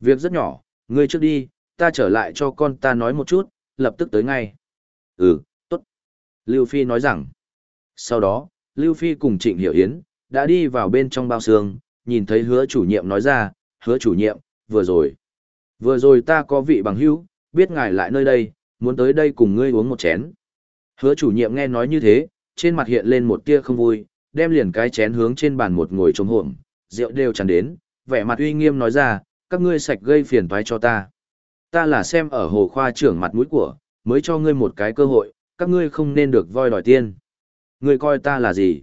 Việc rất nhỏ, ngươi trước đi, ta trở lại cho con ta nói một chút, lập tức tới ngay. Ừ, tốt. Lưu Phi nói rằng. Sau đó, Lưu Phi cùng Trịnh Hiểu Yến, đã đi vào bên trong bao xương, nhìn thấy hứa chủ nhiệm nói ra, hứa chủ nhiệm, vừa rồi. Vừa rồi ta có vị bằng hữu, biết ngài lại nơi đây, muốn tới đây cùng ngươi uống một chén. Hứa chủ nhiệm nghe nói như thế, trên mặt hiện lên một tia không vui, đem liền cái chén hướng trên bàn một ngồi trống hổm, rượu đều tràn đến, vẻ mặt uy nghiêm nói ra, các ngươi sạch gây phiền toái cho ta. Ta là xem ở hồ khoa trưởng mặt mũi của, mới cho ngươi một cái cơ hội, các ngươi không nên được voi đòi tiên. Ngươi coi ta là gì?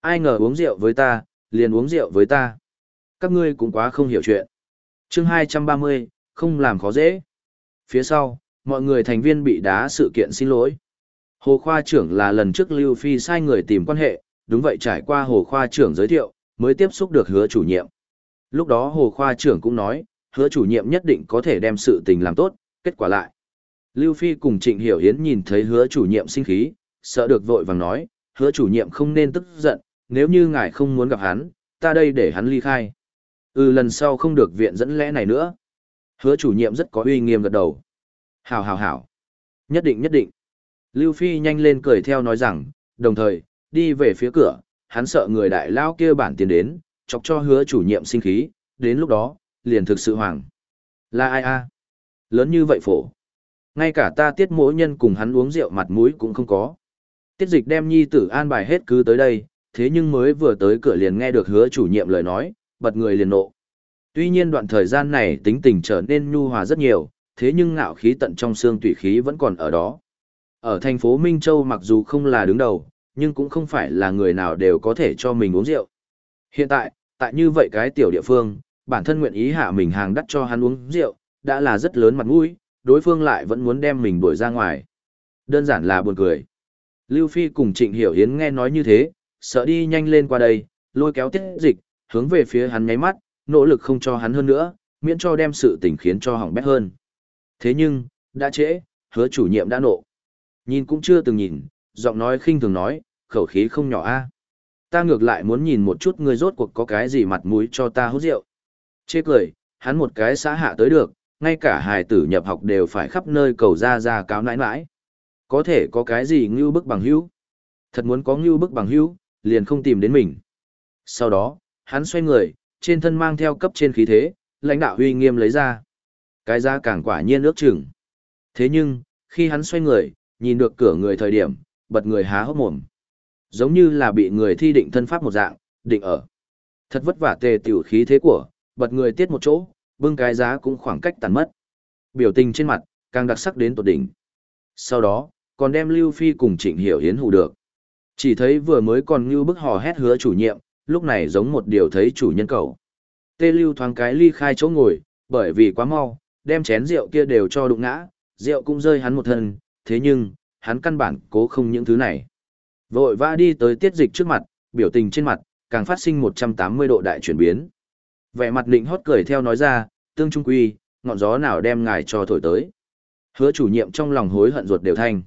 Ai ngờ uống rượu với ta, liền uống rượu với ta. Các ngươi cũng quá không hiểu chuyện. chương 230, không làm khó dễ. Phía sau, mọi người thành viên bị đá sự kiện xin lỗi. Hồ khoa trưởng là lần trước Lưu Phi sai người tìm quan hệ, đúng vậy trải qua hồ khoa trưởng giới thiệu, mới tiếp xúc được hứa chủ nhiệm. Lúc đó hồ khoa trưởng cũng nói, hứa chủ nhiệm nhất định có thể đem sự tình làm tốt, kết quả lại. Lưu Phi cùng Trịnh Hiểu Hiến nhìn thấy hứa chủ nhiệm sinh khí, sợ được vội vàng nói, hứa chủ nhiệm không nên tức giận, nếu như ngài không muốn gặp hắn, ta đây để hắn ly khai. Ừ lần sau không được viện dẫn lẽ này nữa. Hứa chủ nhiệm rất có uy nghiêm gật đầu. Hảo hảo hảo. Nhất định nhất định. Lưu Phi nhanh lên cười theo nói rằng, đồng thời, đi về phía cửa, hắn sợ người đại lao kia bản tiền đến, chọc cho hứa chủ nhiệm sinh khí, đến lúc đó, liền thực sự hoàng. Là ai a? Lớn như vậy phổ. Ngay cả ta tiết mỗi nhân cùng hắn uống rượu mặt mũi cũng không có. Tiết dịch đem nhi tử an bài hết cứ tới đây, thế nhưng mới vừa tới cửa liền nghe được hứa chủ nhiệm lời nói, bật người liền nộ. Tuy nhiên đoạn thời gian này tính tình trở nên nhu hòa rất nhiều, thế nhưng ngạo khí tận trong xương tủy khí vẫn còn ở đó. Ở thành phố Minh Châu mặc dù không là đứng đầu, nhưng cũng không phải là người nào đều có thể cho mình uống rượu. Hiện tại, tại như vậy cái tiểu địa phương, bản thân nguyện ý hạ mình hàng đắt cho hắn uống rượu, đã là rất lớn mặt mũi, đối phương lại vẫn muốn đem mình đuổi ra ngoài. Đơn giản là buồn cười. Lưu Phi cùng Trịnh Hiểu Hiến nghe nói như thế, sợ đi nhanh lên qua đây, lôi kéo tiết dịch, hướng về phía hắn nháy mắt, nỗ lực không cho hắn hơn nữa, miễn cho đem sự tình khiến cho hỏng bét hơn. Thế nhưng, đã trễ, hứa chủ nhiệm đã nộ. Nhìn cũng chưa từng nhìn, giọng nói khinh thường nói, khẩu khí không nhỏ a. Ta ngược lại muốn nhìn một chút ngươi rốt cuộc có cái gì mặt mũi cho ta hút rượu. Chê cười, hắn một cái xã hạ tới được, ngay cả hài tử nhập học đều phải khắp nơi cầu ra ra cáo nãi nãi. Có thể có cái gì ngưu bức bằng hữu. Thật muốn có ngưu bức bằng hữu, liền không tìm đến mình. Sau đó, hắn xoay người, trên thân mang theo cấp trên khí thế, lãnh đạo huy nghiêm lấy ra. Cái giá càng quả nhiên ước chừng. Thế nhưng, khi hắn xoay người, nhìn được cửa người thời điểm, bật người há hốc mồm. Giống như là bị người thi định thân pháp một dạng, định ở. Thật vất vả tề tiểu khí thế của, bật người tiết một chỗ, bưng cái giá cũng khoảng cách tàn mất. Biểu tình trên mặt, càng đặc sắc đến tột đỉnh. Sau đó, còn đem Lưu Phi cùng Trịnh Hiểu Hiến hù được. Chỉ thấy vừa mới còn như bức hò hét hứa chủ nhiệm, lúc này giống một điều thấy chủ nhân cầu. Tê lưu thoáng cái ly khai chỗ ngồi, bởi vì quá mau, đem chén rượu kia đều cho đụng ngã, rượu cũng rơi hắn một thân, thế nhưng, hắn căn bản cố không những thứ này. Vội vã đi tới tiết dịch trước mặt, biểu tình trên mặt, càng phát sinh 180 độ đại chuyển biến. Vẻ mặt định hót cười theo nói ra, tương trung quy, ngọn gió nào đem ngài cho thổi tới. Hứa chủ nhiệm trong lòng hối hận ruột đều thanh.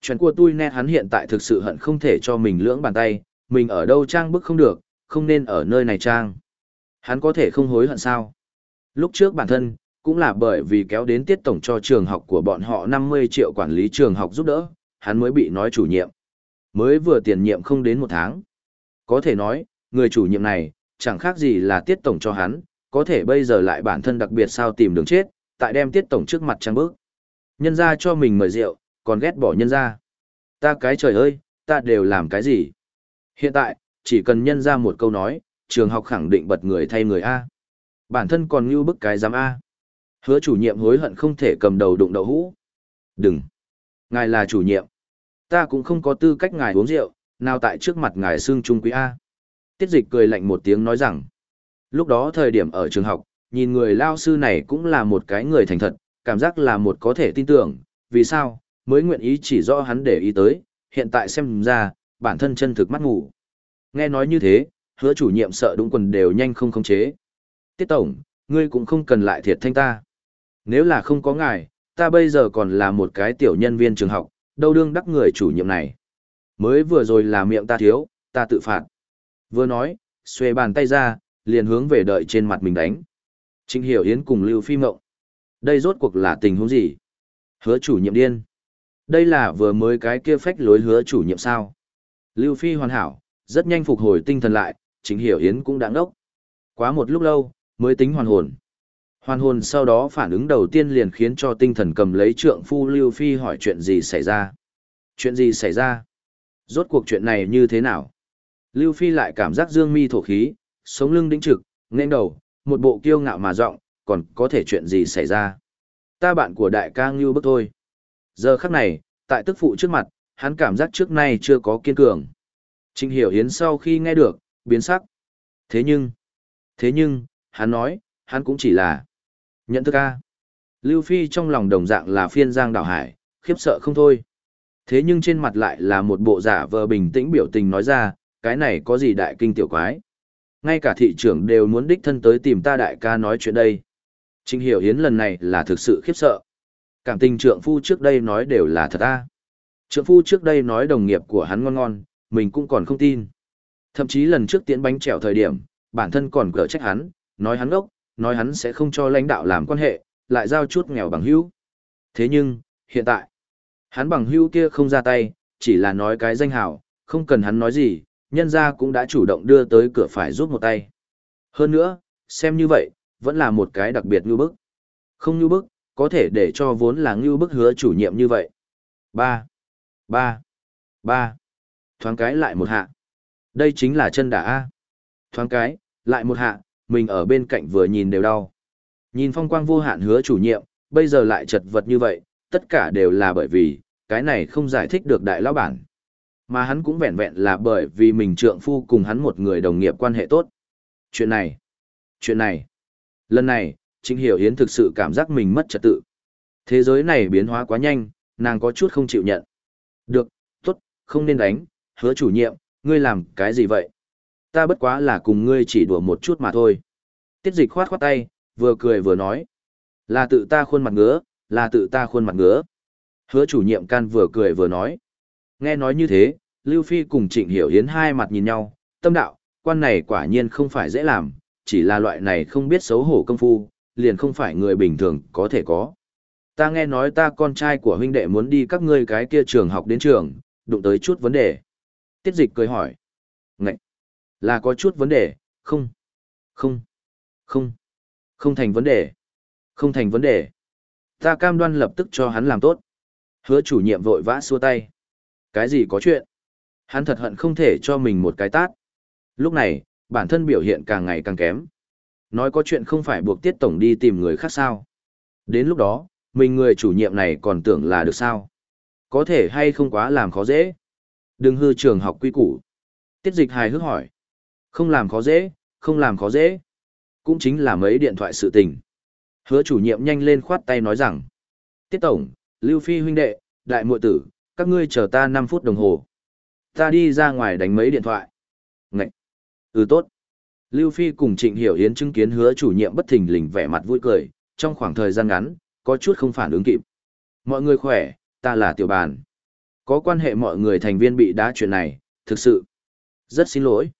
Chuyện của tôi nét hắn hiện tại thực sự hận không thể cho mình lưỡng bàn tay, mình ở đâu trang bức không được, không nên ở nơi này trang. Hắn có thể không hối hận sao? Lúc trước bản thân, cũng là bởi vì kéo đến tiết tổng cho trường học của bọn họ 50 triệu quản lý trường học giúp đỡ, hắn mới bị nói chủ nhiệm. Mới vừa tiền nhiệm không đến một tháng. Có thể nói, người chủ nhiệm này, chẳng khác gì là tiết tổng cho hắn, có thể bây giờ lại bản thân đặc biệt sao tìm đường chết, tại đem tiết tổng trước mặt trang bước. Nhân ra cho mình mời rượu, còn ghét bỏ nhân ra. Ta cái trời ơi, ta đều làm cái gì? Hiện tại, chỉ cần nhân ra một câu nói, trường học khẳng định bật người thay người A. Bản thân còn như bức cái giám A. Hứa chủ nhiệm hối hận không thể cầm đầu đụng đậu hũ. Đừng. Ngài là chủ nhiệm. Ta cũng không có tư cách ngài uống rượu, nào tại trước mặt ngài xương trung quý A. Tiết dịch cười lạnh một tiếng nói rằng. Lúc đó thời điểm ở trường học, nhìn người lao sư này cũng là một cái người thành thật, cảm giác là một có thể tin tưởng, vì sao, mới nguyện ý chỉ rõ hắn để ý tới, hiện tại xem ra, bản thân chân thực mắt ngủ. Nghe nói như thế, hứa chủ nhiệm sợ đúng quần đều nhanh không khống chế. Tiết tổng, ngươi cũng không cần lại thiệt thanh ta. Nếu là không có ngài, ta bây giờ còn là một cái tiểu nhân viên trường học, đâu đương đắc người chủ nhiệm này. Mới vừa rồi là miệng ta thiếu, ta tự phạt. Vừa nói, xuề bàn tay ra, liền hướng về đợi trên mặt mình đánh. Trịnh Hiểu Yến cùng Lưu Phi Mộng. Đây rốt cuộc là tình huống gì? Hứa chủ nhiệm điên. Đây là vừa mới cái kia phách lối hứa chủ nhiệm sao. Lưu Phi hoàn hảo, rất nhanh phục hồi tinh thần lại, Trịnh Hiểu Yến cũng đã ngốc. Quá một lúc lâu, mới tính hoàn hồn. Hoàn hồn sau đó phản ứng đầu tiên liền khiến cho tinh thần cầm lấy trượng phu Lưu Phi hỏi chuyện gì xảy ra. Chuyện gì xảy ra? Rốt cuộc chuyện này như thế nào? Lưu Phi lại cảm giác dương mi thổ khí, sống lưng đĩnh trực, nên đầu, một bộ kiêu ngạo mà rộng, còn có thể chuyện gì xảy ra. Ta bạn của đại ca Ngưu bức thôi. Giờ khắc này, tại tức phụ trước mặt, hắn cảm giác trước nay chưa có kiên cường. Trình Hiểu Hiến sau khi nghe được, biến sắc. Thế nhưng, thế nhưng, hắn nói, hắn cũng chỉ là nhận thức A. Lưu Phi trong lòng đồng dạng là phiên giang đảo hải, khiếp sợ không thôi. Thế nhưng trên mặt lại là một bộ giả vờ bình tĩnh biểu tình nói ra, cái này có gì đại kinh tiểu quái. Ngay cả thị trưởng đều muốn đích thân tới tìm ta đại ca nói chuyện đây. Trình Hiểu Hiến lần này là thực sự khiếp sợ. Cảm tình trượng phu trước đây nói đều là thật a. Trượng phu trước đây nói đồng nghiệp của hắn ngon ngon, mình cũng còn không tin. Thậm chí lần trước tiễn bánh trèo thời điểm, bản thân còn cỡ trách hắn, nói hắn ngốc, nói hắn sẽ không cho lãnh đạo làm quan hệ, lại giao chút nghèo bằng hữu. Thế nhưng, hiện tại, hắn bằng hữu kia không ra tay, chỉ là nói cái danh hào, không cần hắn nói gì, nhân gia cũng đã chủ động đưa tới cửa phải giúp một tay. Hơn nữa, xem như vậy, vẫn là một cái đặc biệt như bức. Không như bức, có thể để cho vốn là như bức hứa chủ nhiệm như vậy. Ba, ba, ba, thoáng cái lại một hạ. Đây chính là chân đả A. Thoáng cái, lại một hạ, mình ở bên cạnh vừa nhìn đều đau. Nhìn phong quang vô hạn hứa chủ nhiệm, bây giờ lại chật vật như vậy, tất cả đều là bởi vì, cái này không giải thích được đại lão bản. Mà hắn cũng vẹn vẹn là bởi vì mình trượng phu cùng hắn một người đồng nghiệp quan hệ tốt. Chuyện này, chuyện này, lần này, Trịnh Hiểu Yến thực sự cảm giác mình mất trật tự. Thế giới này biến hóa quá nhanh, nàng có chút không chịu nhận. Được, tốt, không nên đánh, hứa chủ nhiệm, ngươi làm cái gì vậy? Ta bất quá là cùng ngươi chỉ đùa một chút mà thôi. Tiết dịch khoát khoát tay, vừa cười vừa nói. Là tự ta khuôn mặt ngứa, là tự ta khuôn mặt ngứa. Hứa chủ nhiệm can vừa cười vừa nói. Nghe nói như thế, Lưu Phi cùng Trịnh Hiểu Hiến hai mặt nhìn nhau, tâm đạo, quan này quả nhiên không phải dễ làm, chỉ là loại này không biết xấu hổ công phu, liền không phải người bình thường có thể có. Ta nghe nói ta con trai của huynh đệ muốn đi các ngươi cái kia trường học đến trường, đụng tới chút vấn đề. Tiết dịch cười hỏi. Ngậy! Là có chút vấn đề, không? Không? Không? Không thành vấn đề. Không thành vấn đề. Ta cam đoan lập tức cho hắn làm tốt. Hứa chủ nhiệm vội vã xua tay. Cái gì có chuyện? Hắn thật hận không thể cho mình một cái tát. Lúc này, bản thân biểu hiện càng ngày càng kém. Nói có chuyện không phải buộc tiết tổng đi tìm người khác sao. Đến lúc đó, mình người chủ nhiệm này còn tưởng là được sao. Có thể hay không quá làm khó dễ. Đừng hư trường học quy củ. Tiết dịch hài hước hỏi. Không làm khó dễ, không làm khó dễ. cũng chính là mấy điện thoại sự tình. Hứa chủ nhiệm nhanh lên khoát tay nói rằng, Tiết Tổng, Lưu Phi huynh đệ, đại muội tử, các ngươi chờ ta 5 phút đồng hồ. Ta đi ra ngoài đánh mấy điện thoại. Ngậy! Ừ tốt. Lưu Phi cùng Trịnh Hiểu Yến chứng kiến hứa chủ nhiệm bất thình lình vẻ mặt vui cười, trong khoảng thời gian ngắn, có chút không phản ứng kịp. Mọi người khỏe, ta là tiểu bàn. Có quan hệ mọi người thành viên bị đá chuyện này, thực sự. Rất xin lỗi.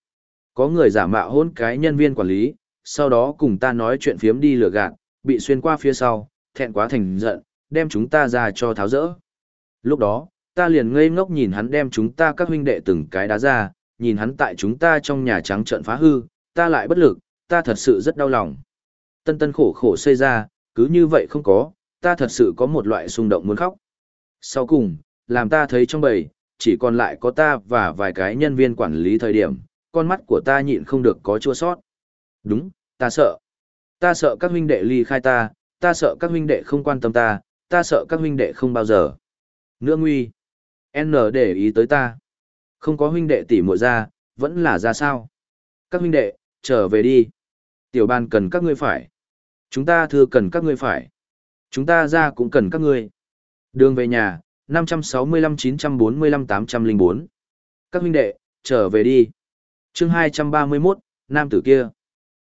Có người giả mạo hôn cái nhân viên quản lý, sau đó cùng ta nói chuyện phiếm đi lừa gạt, bị xuyên qua phía sau, thẹn quá thành giận, đem chúng ta ra cho tháo rỡ. Lúc đó, ta liền ngây ngốc nhìn hắn đem chúng ta các huynh đệ từng cái đá ra, nhìn hắn tại chúng ta trong nhà trắng trận phá hư, ta lại bất lực, ta thật sự rất đau lòng. Tân tân khổ khổ xây ra, cứ như vậy không có, ta thật sự có một loại xung động muốn khóc. Sau cùng, làm ta thấy trong bầy, chỉ còn lại có ta và vài cái nhân viên quản lý thời điểm, con mắt của ta nhịn không được có chua sót. Đúng, ta sợ. Ta sợ các huynh đệ ly khai ta, ta sợ các huynh đệ không quan tâm ta, ta sợ các huynh đệ không bao giờ. Nữa nguy. N để ý tới ta. Không có huynh đệ tỉ muội ra, vẫn là ra sao. Các huynh đệ, trở về đi. Tiểu ban cần các ngươi phải. Chúng ta thưa cần các ngươi phải. Chúng ta ra cũng cần các ngươi. Đường về nhà, 565-945-804. Các huynh đệ, trở về đi. chương 231, nam tử kia.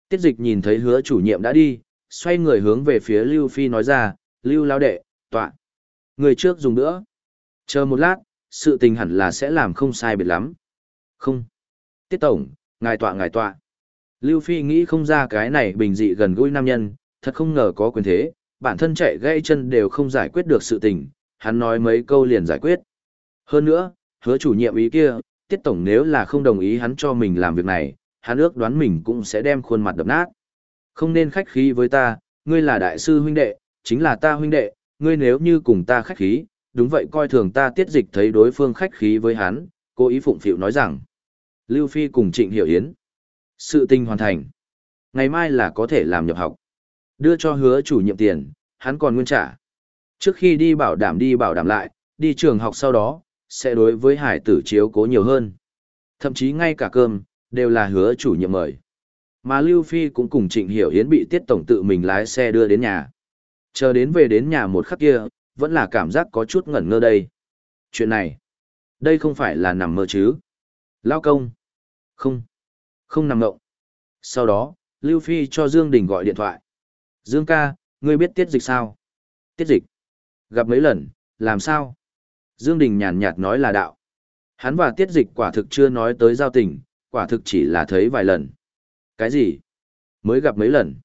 Tiết dịch nhìn thấy hứa chủ nhiệm đã đi, xoay người hướng về phía Lưu Phi nói ra, Lưu lao đệ, tọa. Người trước dùng nữa. Chờ một lát, sự tình hẳn là sẽ làm không sai biệt lắm. Không. Tiết tổng, ngài tọa ngài tọa. Lưu Phi nghĩ không ra cái này bình dị gần gũi nam nhân, thật không ngờ có quyền thế, bản thân chạy gãy chân đều không giải quyết được sự tình, hắn nói mấy câu liền giải quyết. Hơn nữa, hứa chủ nhiệm ý kia, tiết tổng nếu là không đồng ý hắn cho mình làm việc này, hắn ước đoán mình cũng sẽ đem khuôn mặt đập nát. Không nên khách khí với ta, ngươi là đại sư huynh đệ, chính là ta huynh đệ, ngươi nếu như cùng ta khách khí, đúng vậy coi thường ta tiết dịch thấy đối phương khách khí với hắn, cố ý phụng phịu nói rằng. Lưu Phi cùng Trịnh Hiểu Yến. Sự tình hoàn thành. Ngày mai là có thể làm nhập học. Đưa cho hứa chủ nhiệm tiền, hắn còn nguyên trả. Trước khi đi bảo đảm đi bảo đảm lại, đi trường học sau đó, sẽ đối với hải tử chiếu cố nhiều hơn. Thậm chí ngay cả cơm, đều là hứa chủ nhiệm mời. Mà Lưu Phi cũng cùng Trịnh Hiểu Yến bị Tiết Tổng tự mình lái xe đưa đến nhà. Chờ đến về đến nhà một khắc kia, vẫn là cảm giác có chút ngẩn ngơ đây. Chuyện này, đây không phải là nằm mơ chứ. Lao công. Không. Không nằm ngộng. Sau đó, Lưu Phi cho Dương Đình gọi điện thoại. Dương ca, ngươi biết tiết dịch sao? Tiết dịch. Gặp mấy lần, làm sao? Dương Đình nhàn nhạt nói là đạo. Hắn và tiết dịch quả thực chưa nói tới giao tình, quả thực chỉ là thấy vài lần. Cái gì? Mới gặp mấy lần?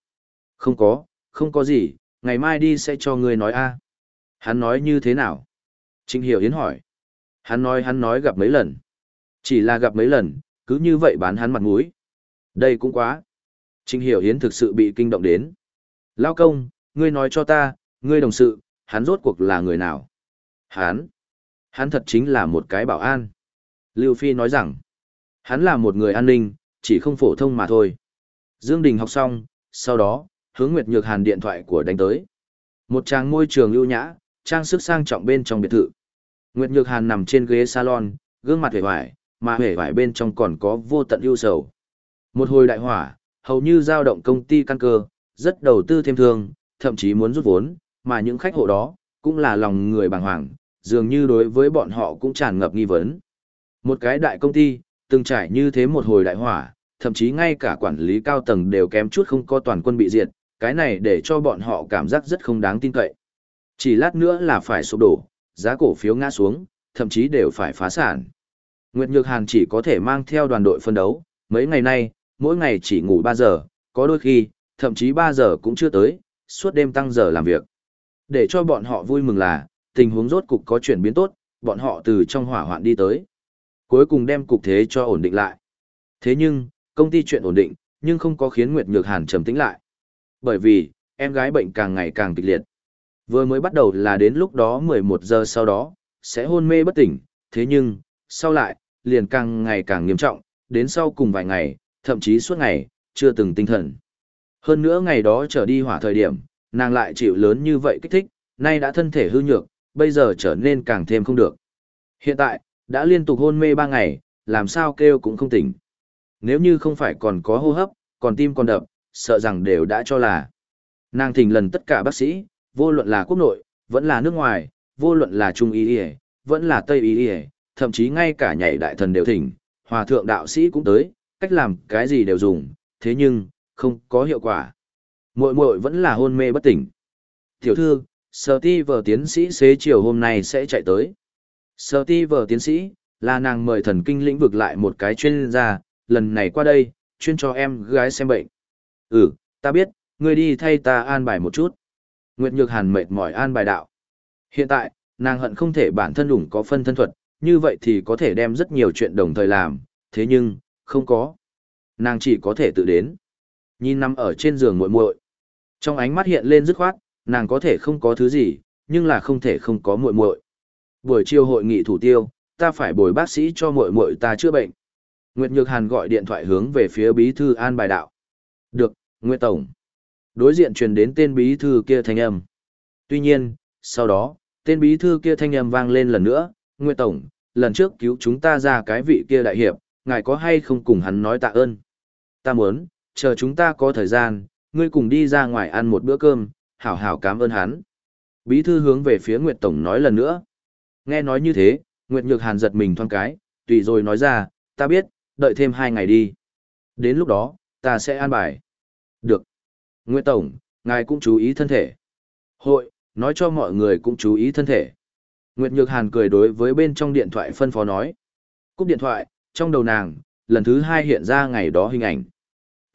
Không có, không có gì, ngày mai đi sẽ cho ngươi nói a. Hắn nói như thế nào? Trịnh Hiểu Yến hỏi. Hắn nói hắn nói gặp mấy lần. Chỉ là gặp mấy lần, cứ như vậy bán hắn mặt mũi. Đây cũng quá. Trịnh Hiểu Yến thực sự bị kinh động đến. Lao công, ngươi nói cho ta, ngươi đồng sự, hắn rốt cuộc là người nào? Hắn, hắn thật chính là một cái bảo an. Lưu Phi nói rằng, hắn là một người an ninh, chỉ không phổ thông mà thôi. Dương Đình học xong, sau đó, hướng Nguyệt Nhược Hàn điện thoại của đánh tới. Một trang môi trường lưu nhã, trang sức sang trọng bên trong biệt thự. Nguyệt Nhược Hàn nằm trên ghế salon, gương mặt hề hoài, mà hề hoài bên trong còn có vô tận ưu sầu. Một hồi đại hỏa, hầu như giao động công ty căn cơ, rất đầu tư thêm thương, thậm chí muốn rút vốn, mà những khách hộ đó, cũng là lòng người bàng hoàng, dường như đối với bọn họ cũng tràn ngập nghi vấn. Một cái đại công ty, từng trải như thế một hồi đại hỏa, thậm chí ngay cả quản lý cao tầng đều kém chút không có toàn quân bị diệt, cái này để cho bọn họ cảm giác rất không đáng tin cậy. Chỉ lát nữa là phải sụp đổ, giá cổ phiếu ngã xuống, thậm chí đều phải phá sản. Nguyệt Nhược Hàn chỉ có thể mang theo đoàn đội phân đấu, mấy ngày nay, mỗi ngày chỉ ngủ 3 giờ, có đôi khi, thậm chí 3 giờ cũng chưa tới, suốt đêm tăng giờ làm việc. Để cho bọn họ vui mừng là, tình huống rốt cục có chuyển biến tốt, bọn họ từ trong hỏa hoạn đi tới. Cuối cùng đem cục thế cho ổn định lại. Thế nhưng, công ty chuyện ổn định, nhưng không có khiến Nguyệt Nhược Hàn trầm tĩnh lại. Bởi vì, em gái bệnh càng ngày càng kịch liệt. Vừa mới bắt đầu là đến lúc đó 11 giờ sau đó, sẽ hôn mê bất tỉnh, thế nhưng, sau lại, liền càng ngày càng nghiêm trọng, đến sau cùng vài ngày, thậm chí suốt ngày, chưa từng tinh thần. Hơn nữa ngày đó trở đi hỏa thời điểm, nàng lại chịu lớn như vậy kích thích, nay đã thân thể hư nhược, bây giờ trở nên càng thêm không được. Hiện tại, đã liên tục hôn mê 3 ngày, làm sao kêu cũng không tỉnh. Nếu như không phải còn có hô hấp, còn tim còn đập, sợ rằng đều đã cho là. Nàng thỉnh lần tất cả bác sĩ, vô luận là quốc nội, vẫn là nước ngoài, vô luận là Trung Y Y, vẫn là Tây Y Y, thậm chí ngay cả nhảy đại thần đều thỉnh, hòa thượng đạo sĩ cũng tới, cách làm cái gì đều dùng, thế nhưng, không có hiệu quả. Muội muội vẫn là hôn mê bất tỉnh. Tiểu thư, Sở ti vở tiến sĩ xế chiều hôm nay sẽ chạy tới. Sở ti vở tiến sĩ, là nàng mời thần kinh lĩnh vực lại một cái chuyên gia, lần này qua đây, chuyên cho em gái xem bệnh. Ừ, ta biết, ngươi đi thay ta an bài một chút. Nguyệt Nhược Hàn mệt mỏi an bài đạo. Hiện tại, nàng hận không thể bản thân đủng có phân thân thuật, như vậy thì có thể đem rất nhiều chuyện đồng thời làm, thế nhưng, không có. Nàng chỉ có thể tự đến. Nhìn nằm ở trên giường muội muội, Trong ánh mắt hiện lên dứt khoát, nàng có thể không có thứ gì, nhưng là không thể không có muội muội. Buổi chiều hội nghị thủ tiêu, ta phải bồi bác sĩ cho muội muội ta chữa bệnh. Nguyệt Nhược Hàn gọi điện thoại hướng về phía bí thư An bài đạo. Được, Nguyệt Tổng. Đối diện truyền đến tên bí thư kia thanh âm. Tuy nhiên, sau đó, tên bí thư kia thanh âm vang lên lần nữa. Nguyệt Tổng, lần trước cứu chúng ta ra cái vị kia đại hiệp, ngài có hay không cùng hắn nói tạ ơn? Ta muốn, chờ chúng ta có thời gian, ngươi cùng đi ra ngoài ăn một bữa cơm, hảo hảo cảm ơn hắn. Bí thư hướng về phía Nguyệt Tổng nói lần nữa. Nghe nói như thế, Nguyệt Nhược Hàn giật mình thoáng cái, tùy rồi nói ra, ta biết, đợi thêm hai ngày đi. Đến lúc đó, ta sẽ an bài. Nguyễn Tổng, ngài cũng chú ý thân thể. Hội, nói cho mọi người cũng chú ý thân thể. Nguyệt Nhược Hàn cười đối với bên trong điện thoại phân phó nói. Cúp điện thoại, trong đầu nàng, lần thứ hai hiện ra ngày đó hình ảnh.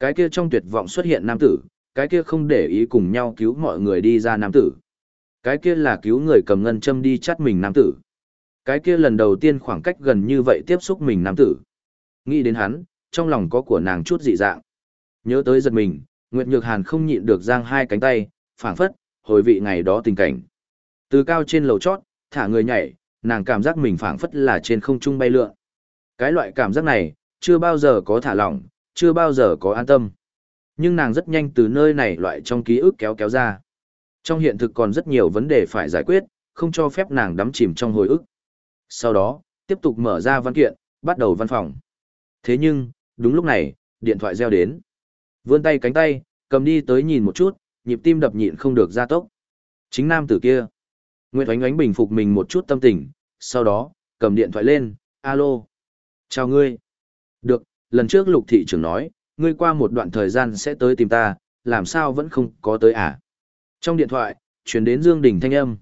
Cái kia trong tuyệt vọng xuất hiện nam tử, cái kia không để ý cùng nhau cứu mọi người đi ra nam tử. Cái kia là cứu người cầm ngân châm đi chắt mình nam tử. Cái kia lần đầu tiên khoảng cách gần như vậy tiếp xúc mình nam tử. Nghĩ đến hắn, trong lòng có của nàng chút dị dạng. Nhớ tới giật mình, Nguyệt Nhược Hàn không nhịn được giang hai cánh tay, phảng phất, hồi vị ngày đó tình cảnh. Từ cao trên lầu chót, thả người nhảy, nàng cảm giác mình phảng phất là trên không trung bay lượn. Cái loại cảm giác này, chưa bao giờ có thả lỏng, chưa bao giờ có an tâm. Nhưng nàng rất nhanh từ nơi này loại trong ký ức kéo kéo ra. Trong hiện thực còn rất nhiều vấn đề phải giải quyết, không cho phép nàng đắm chìm trong hồi ức. Sau đó, tiếp tục mở ra văn kiện, bắt đầu văn phòng. Thế nhưng, đúng lúc này, điện thoại reo đến. Vươn tay cánh tay, cầm đi tới nhìn một chút, nhịp tim đập nhịn không được gia tốc. Chính nam tử kia. Nguyệt Oánh Oánh bình phục mình một chút tâm tình, sau đó, cầm điện thoại lên, alo. Chào ngươi. Được, lần trước lục thị trưởng nói, ngươi qua một đoạn thời gian sẽ tới tìm ta, làm sao vẫn không có tới à? Trong điện thoại, truyền đến Dương Đình thanh âm.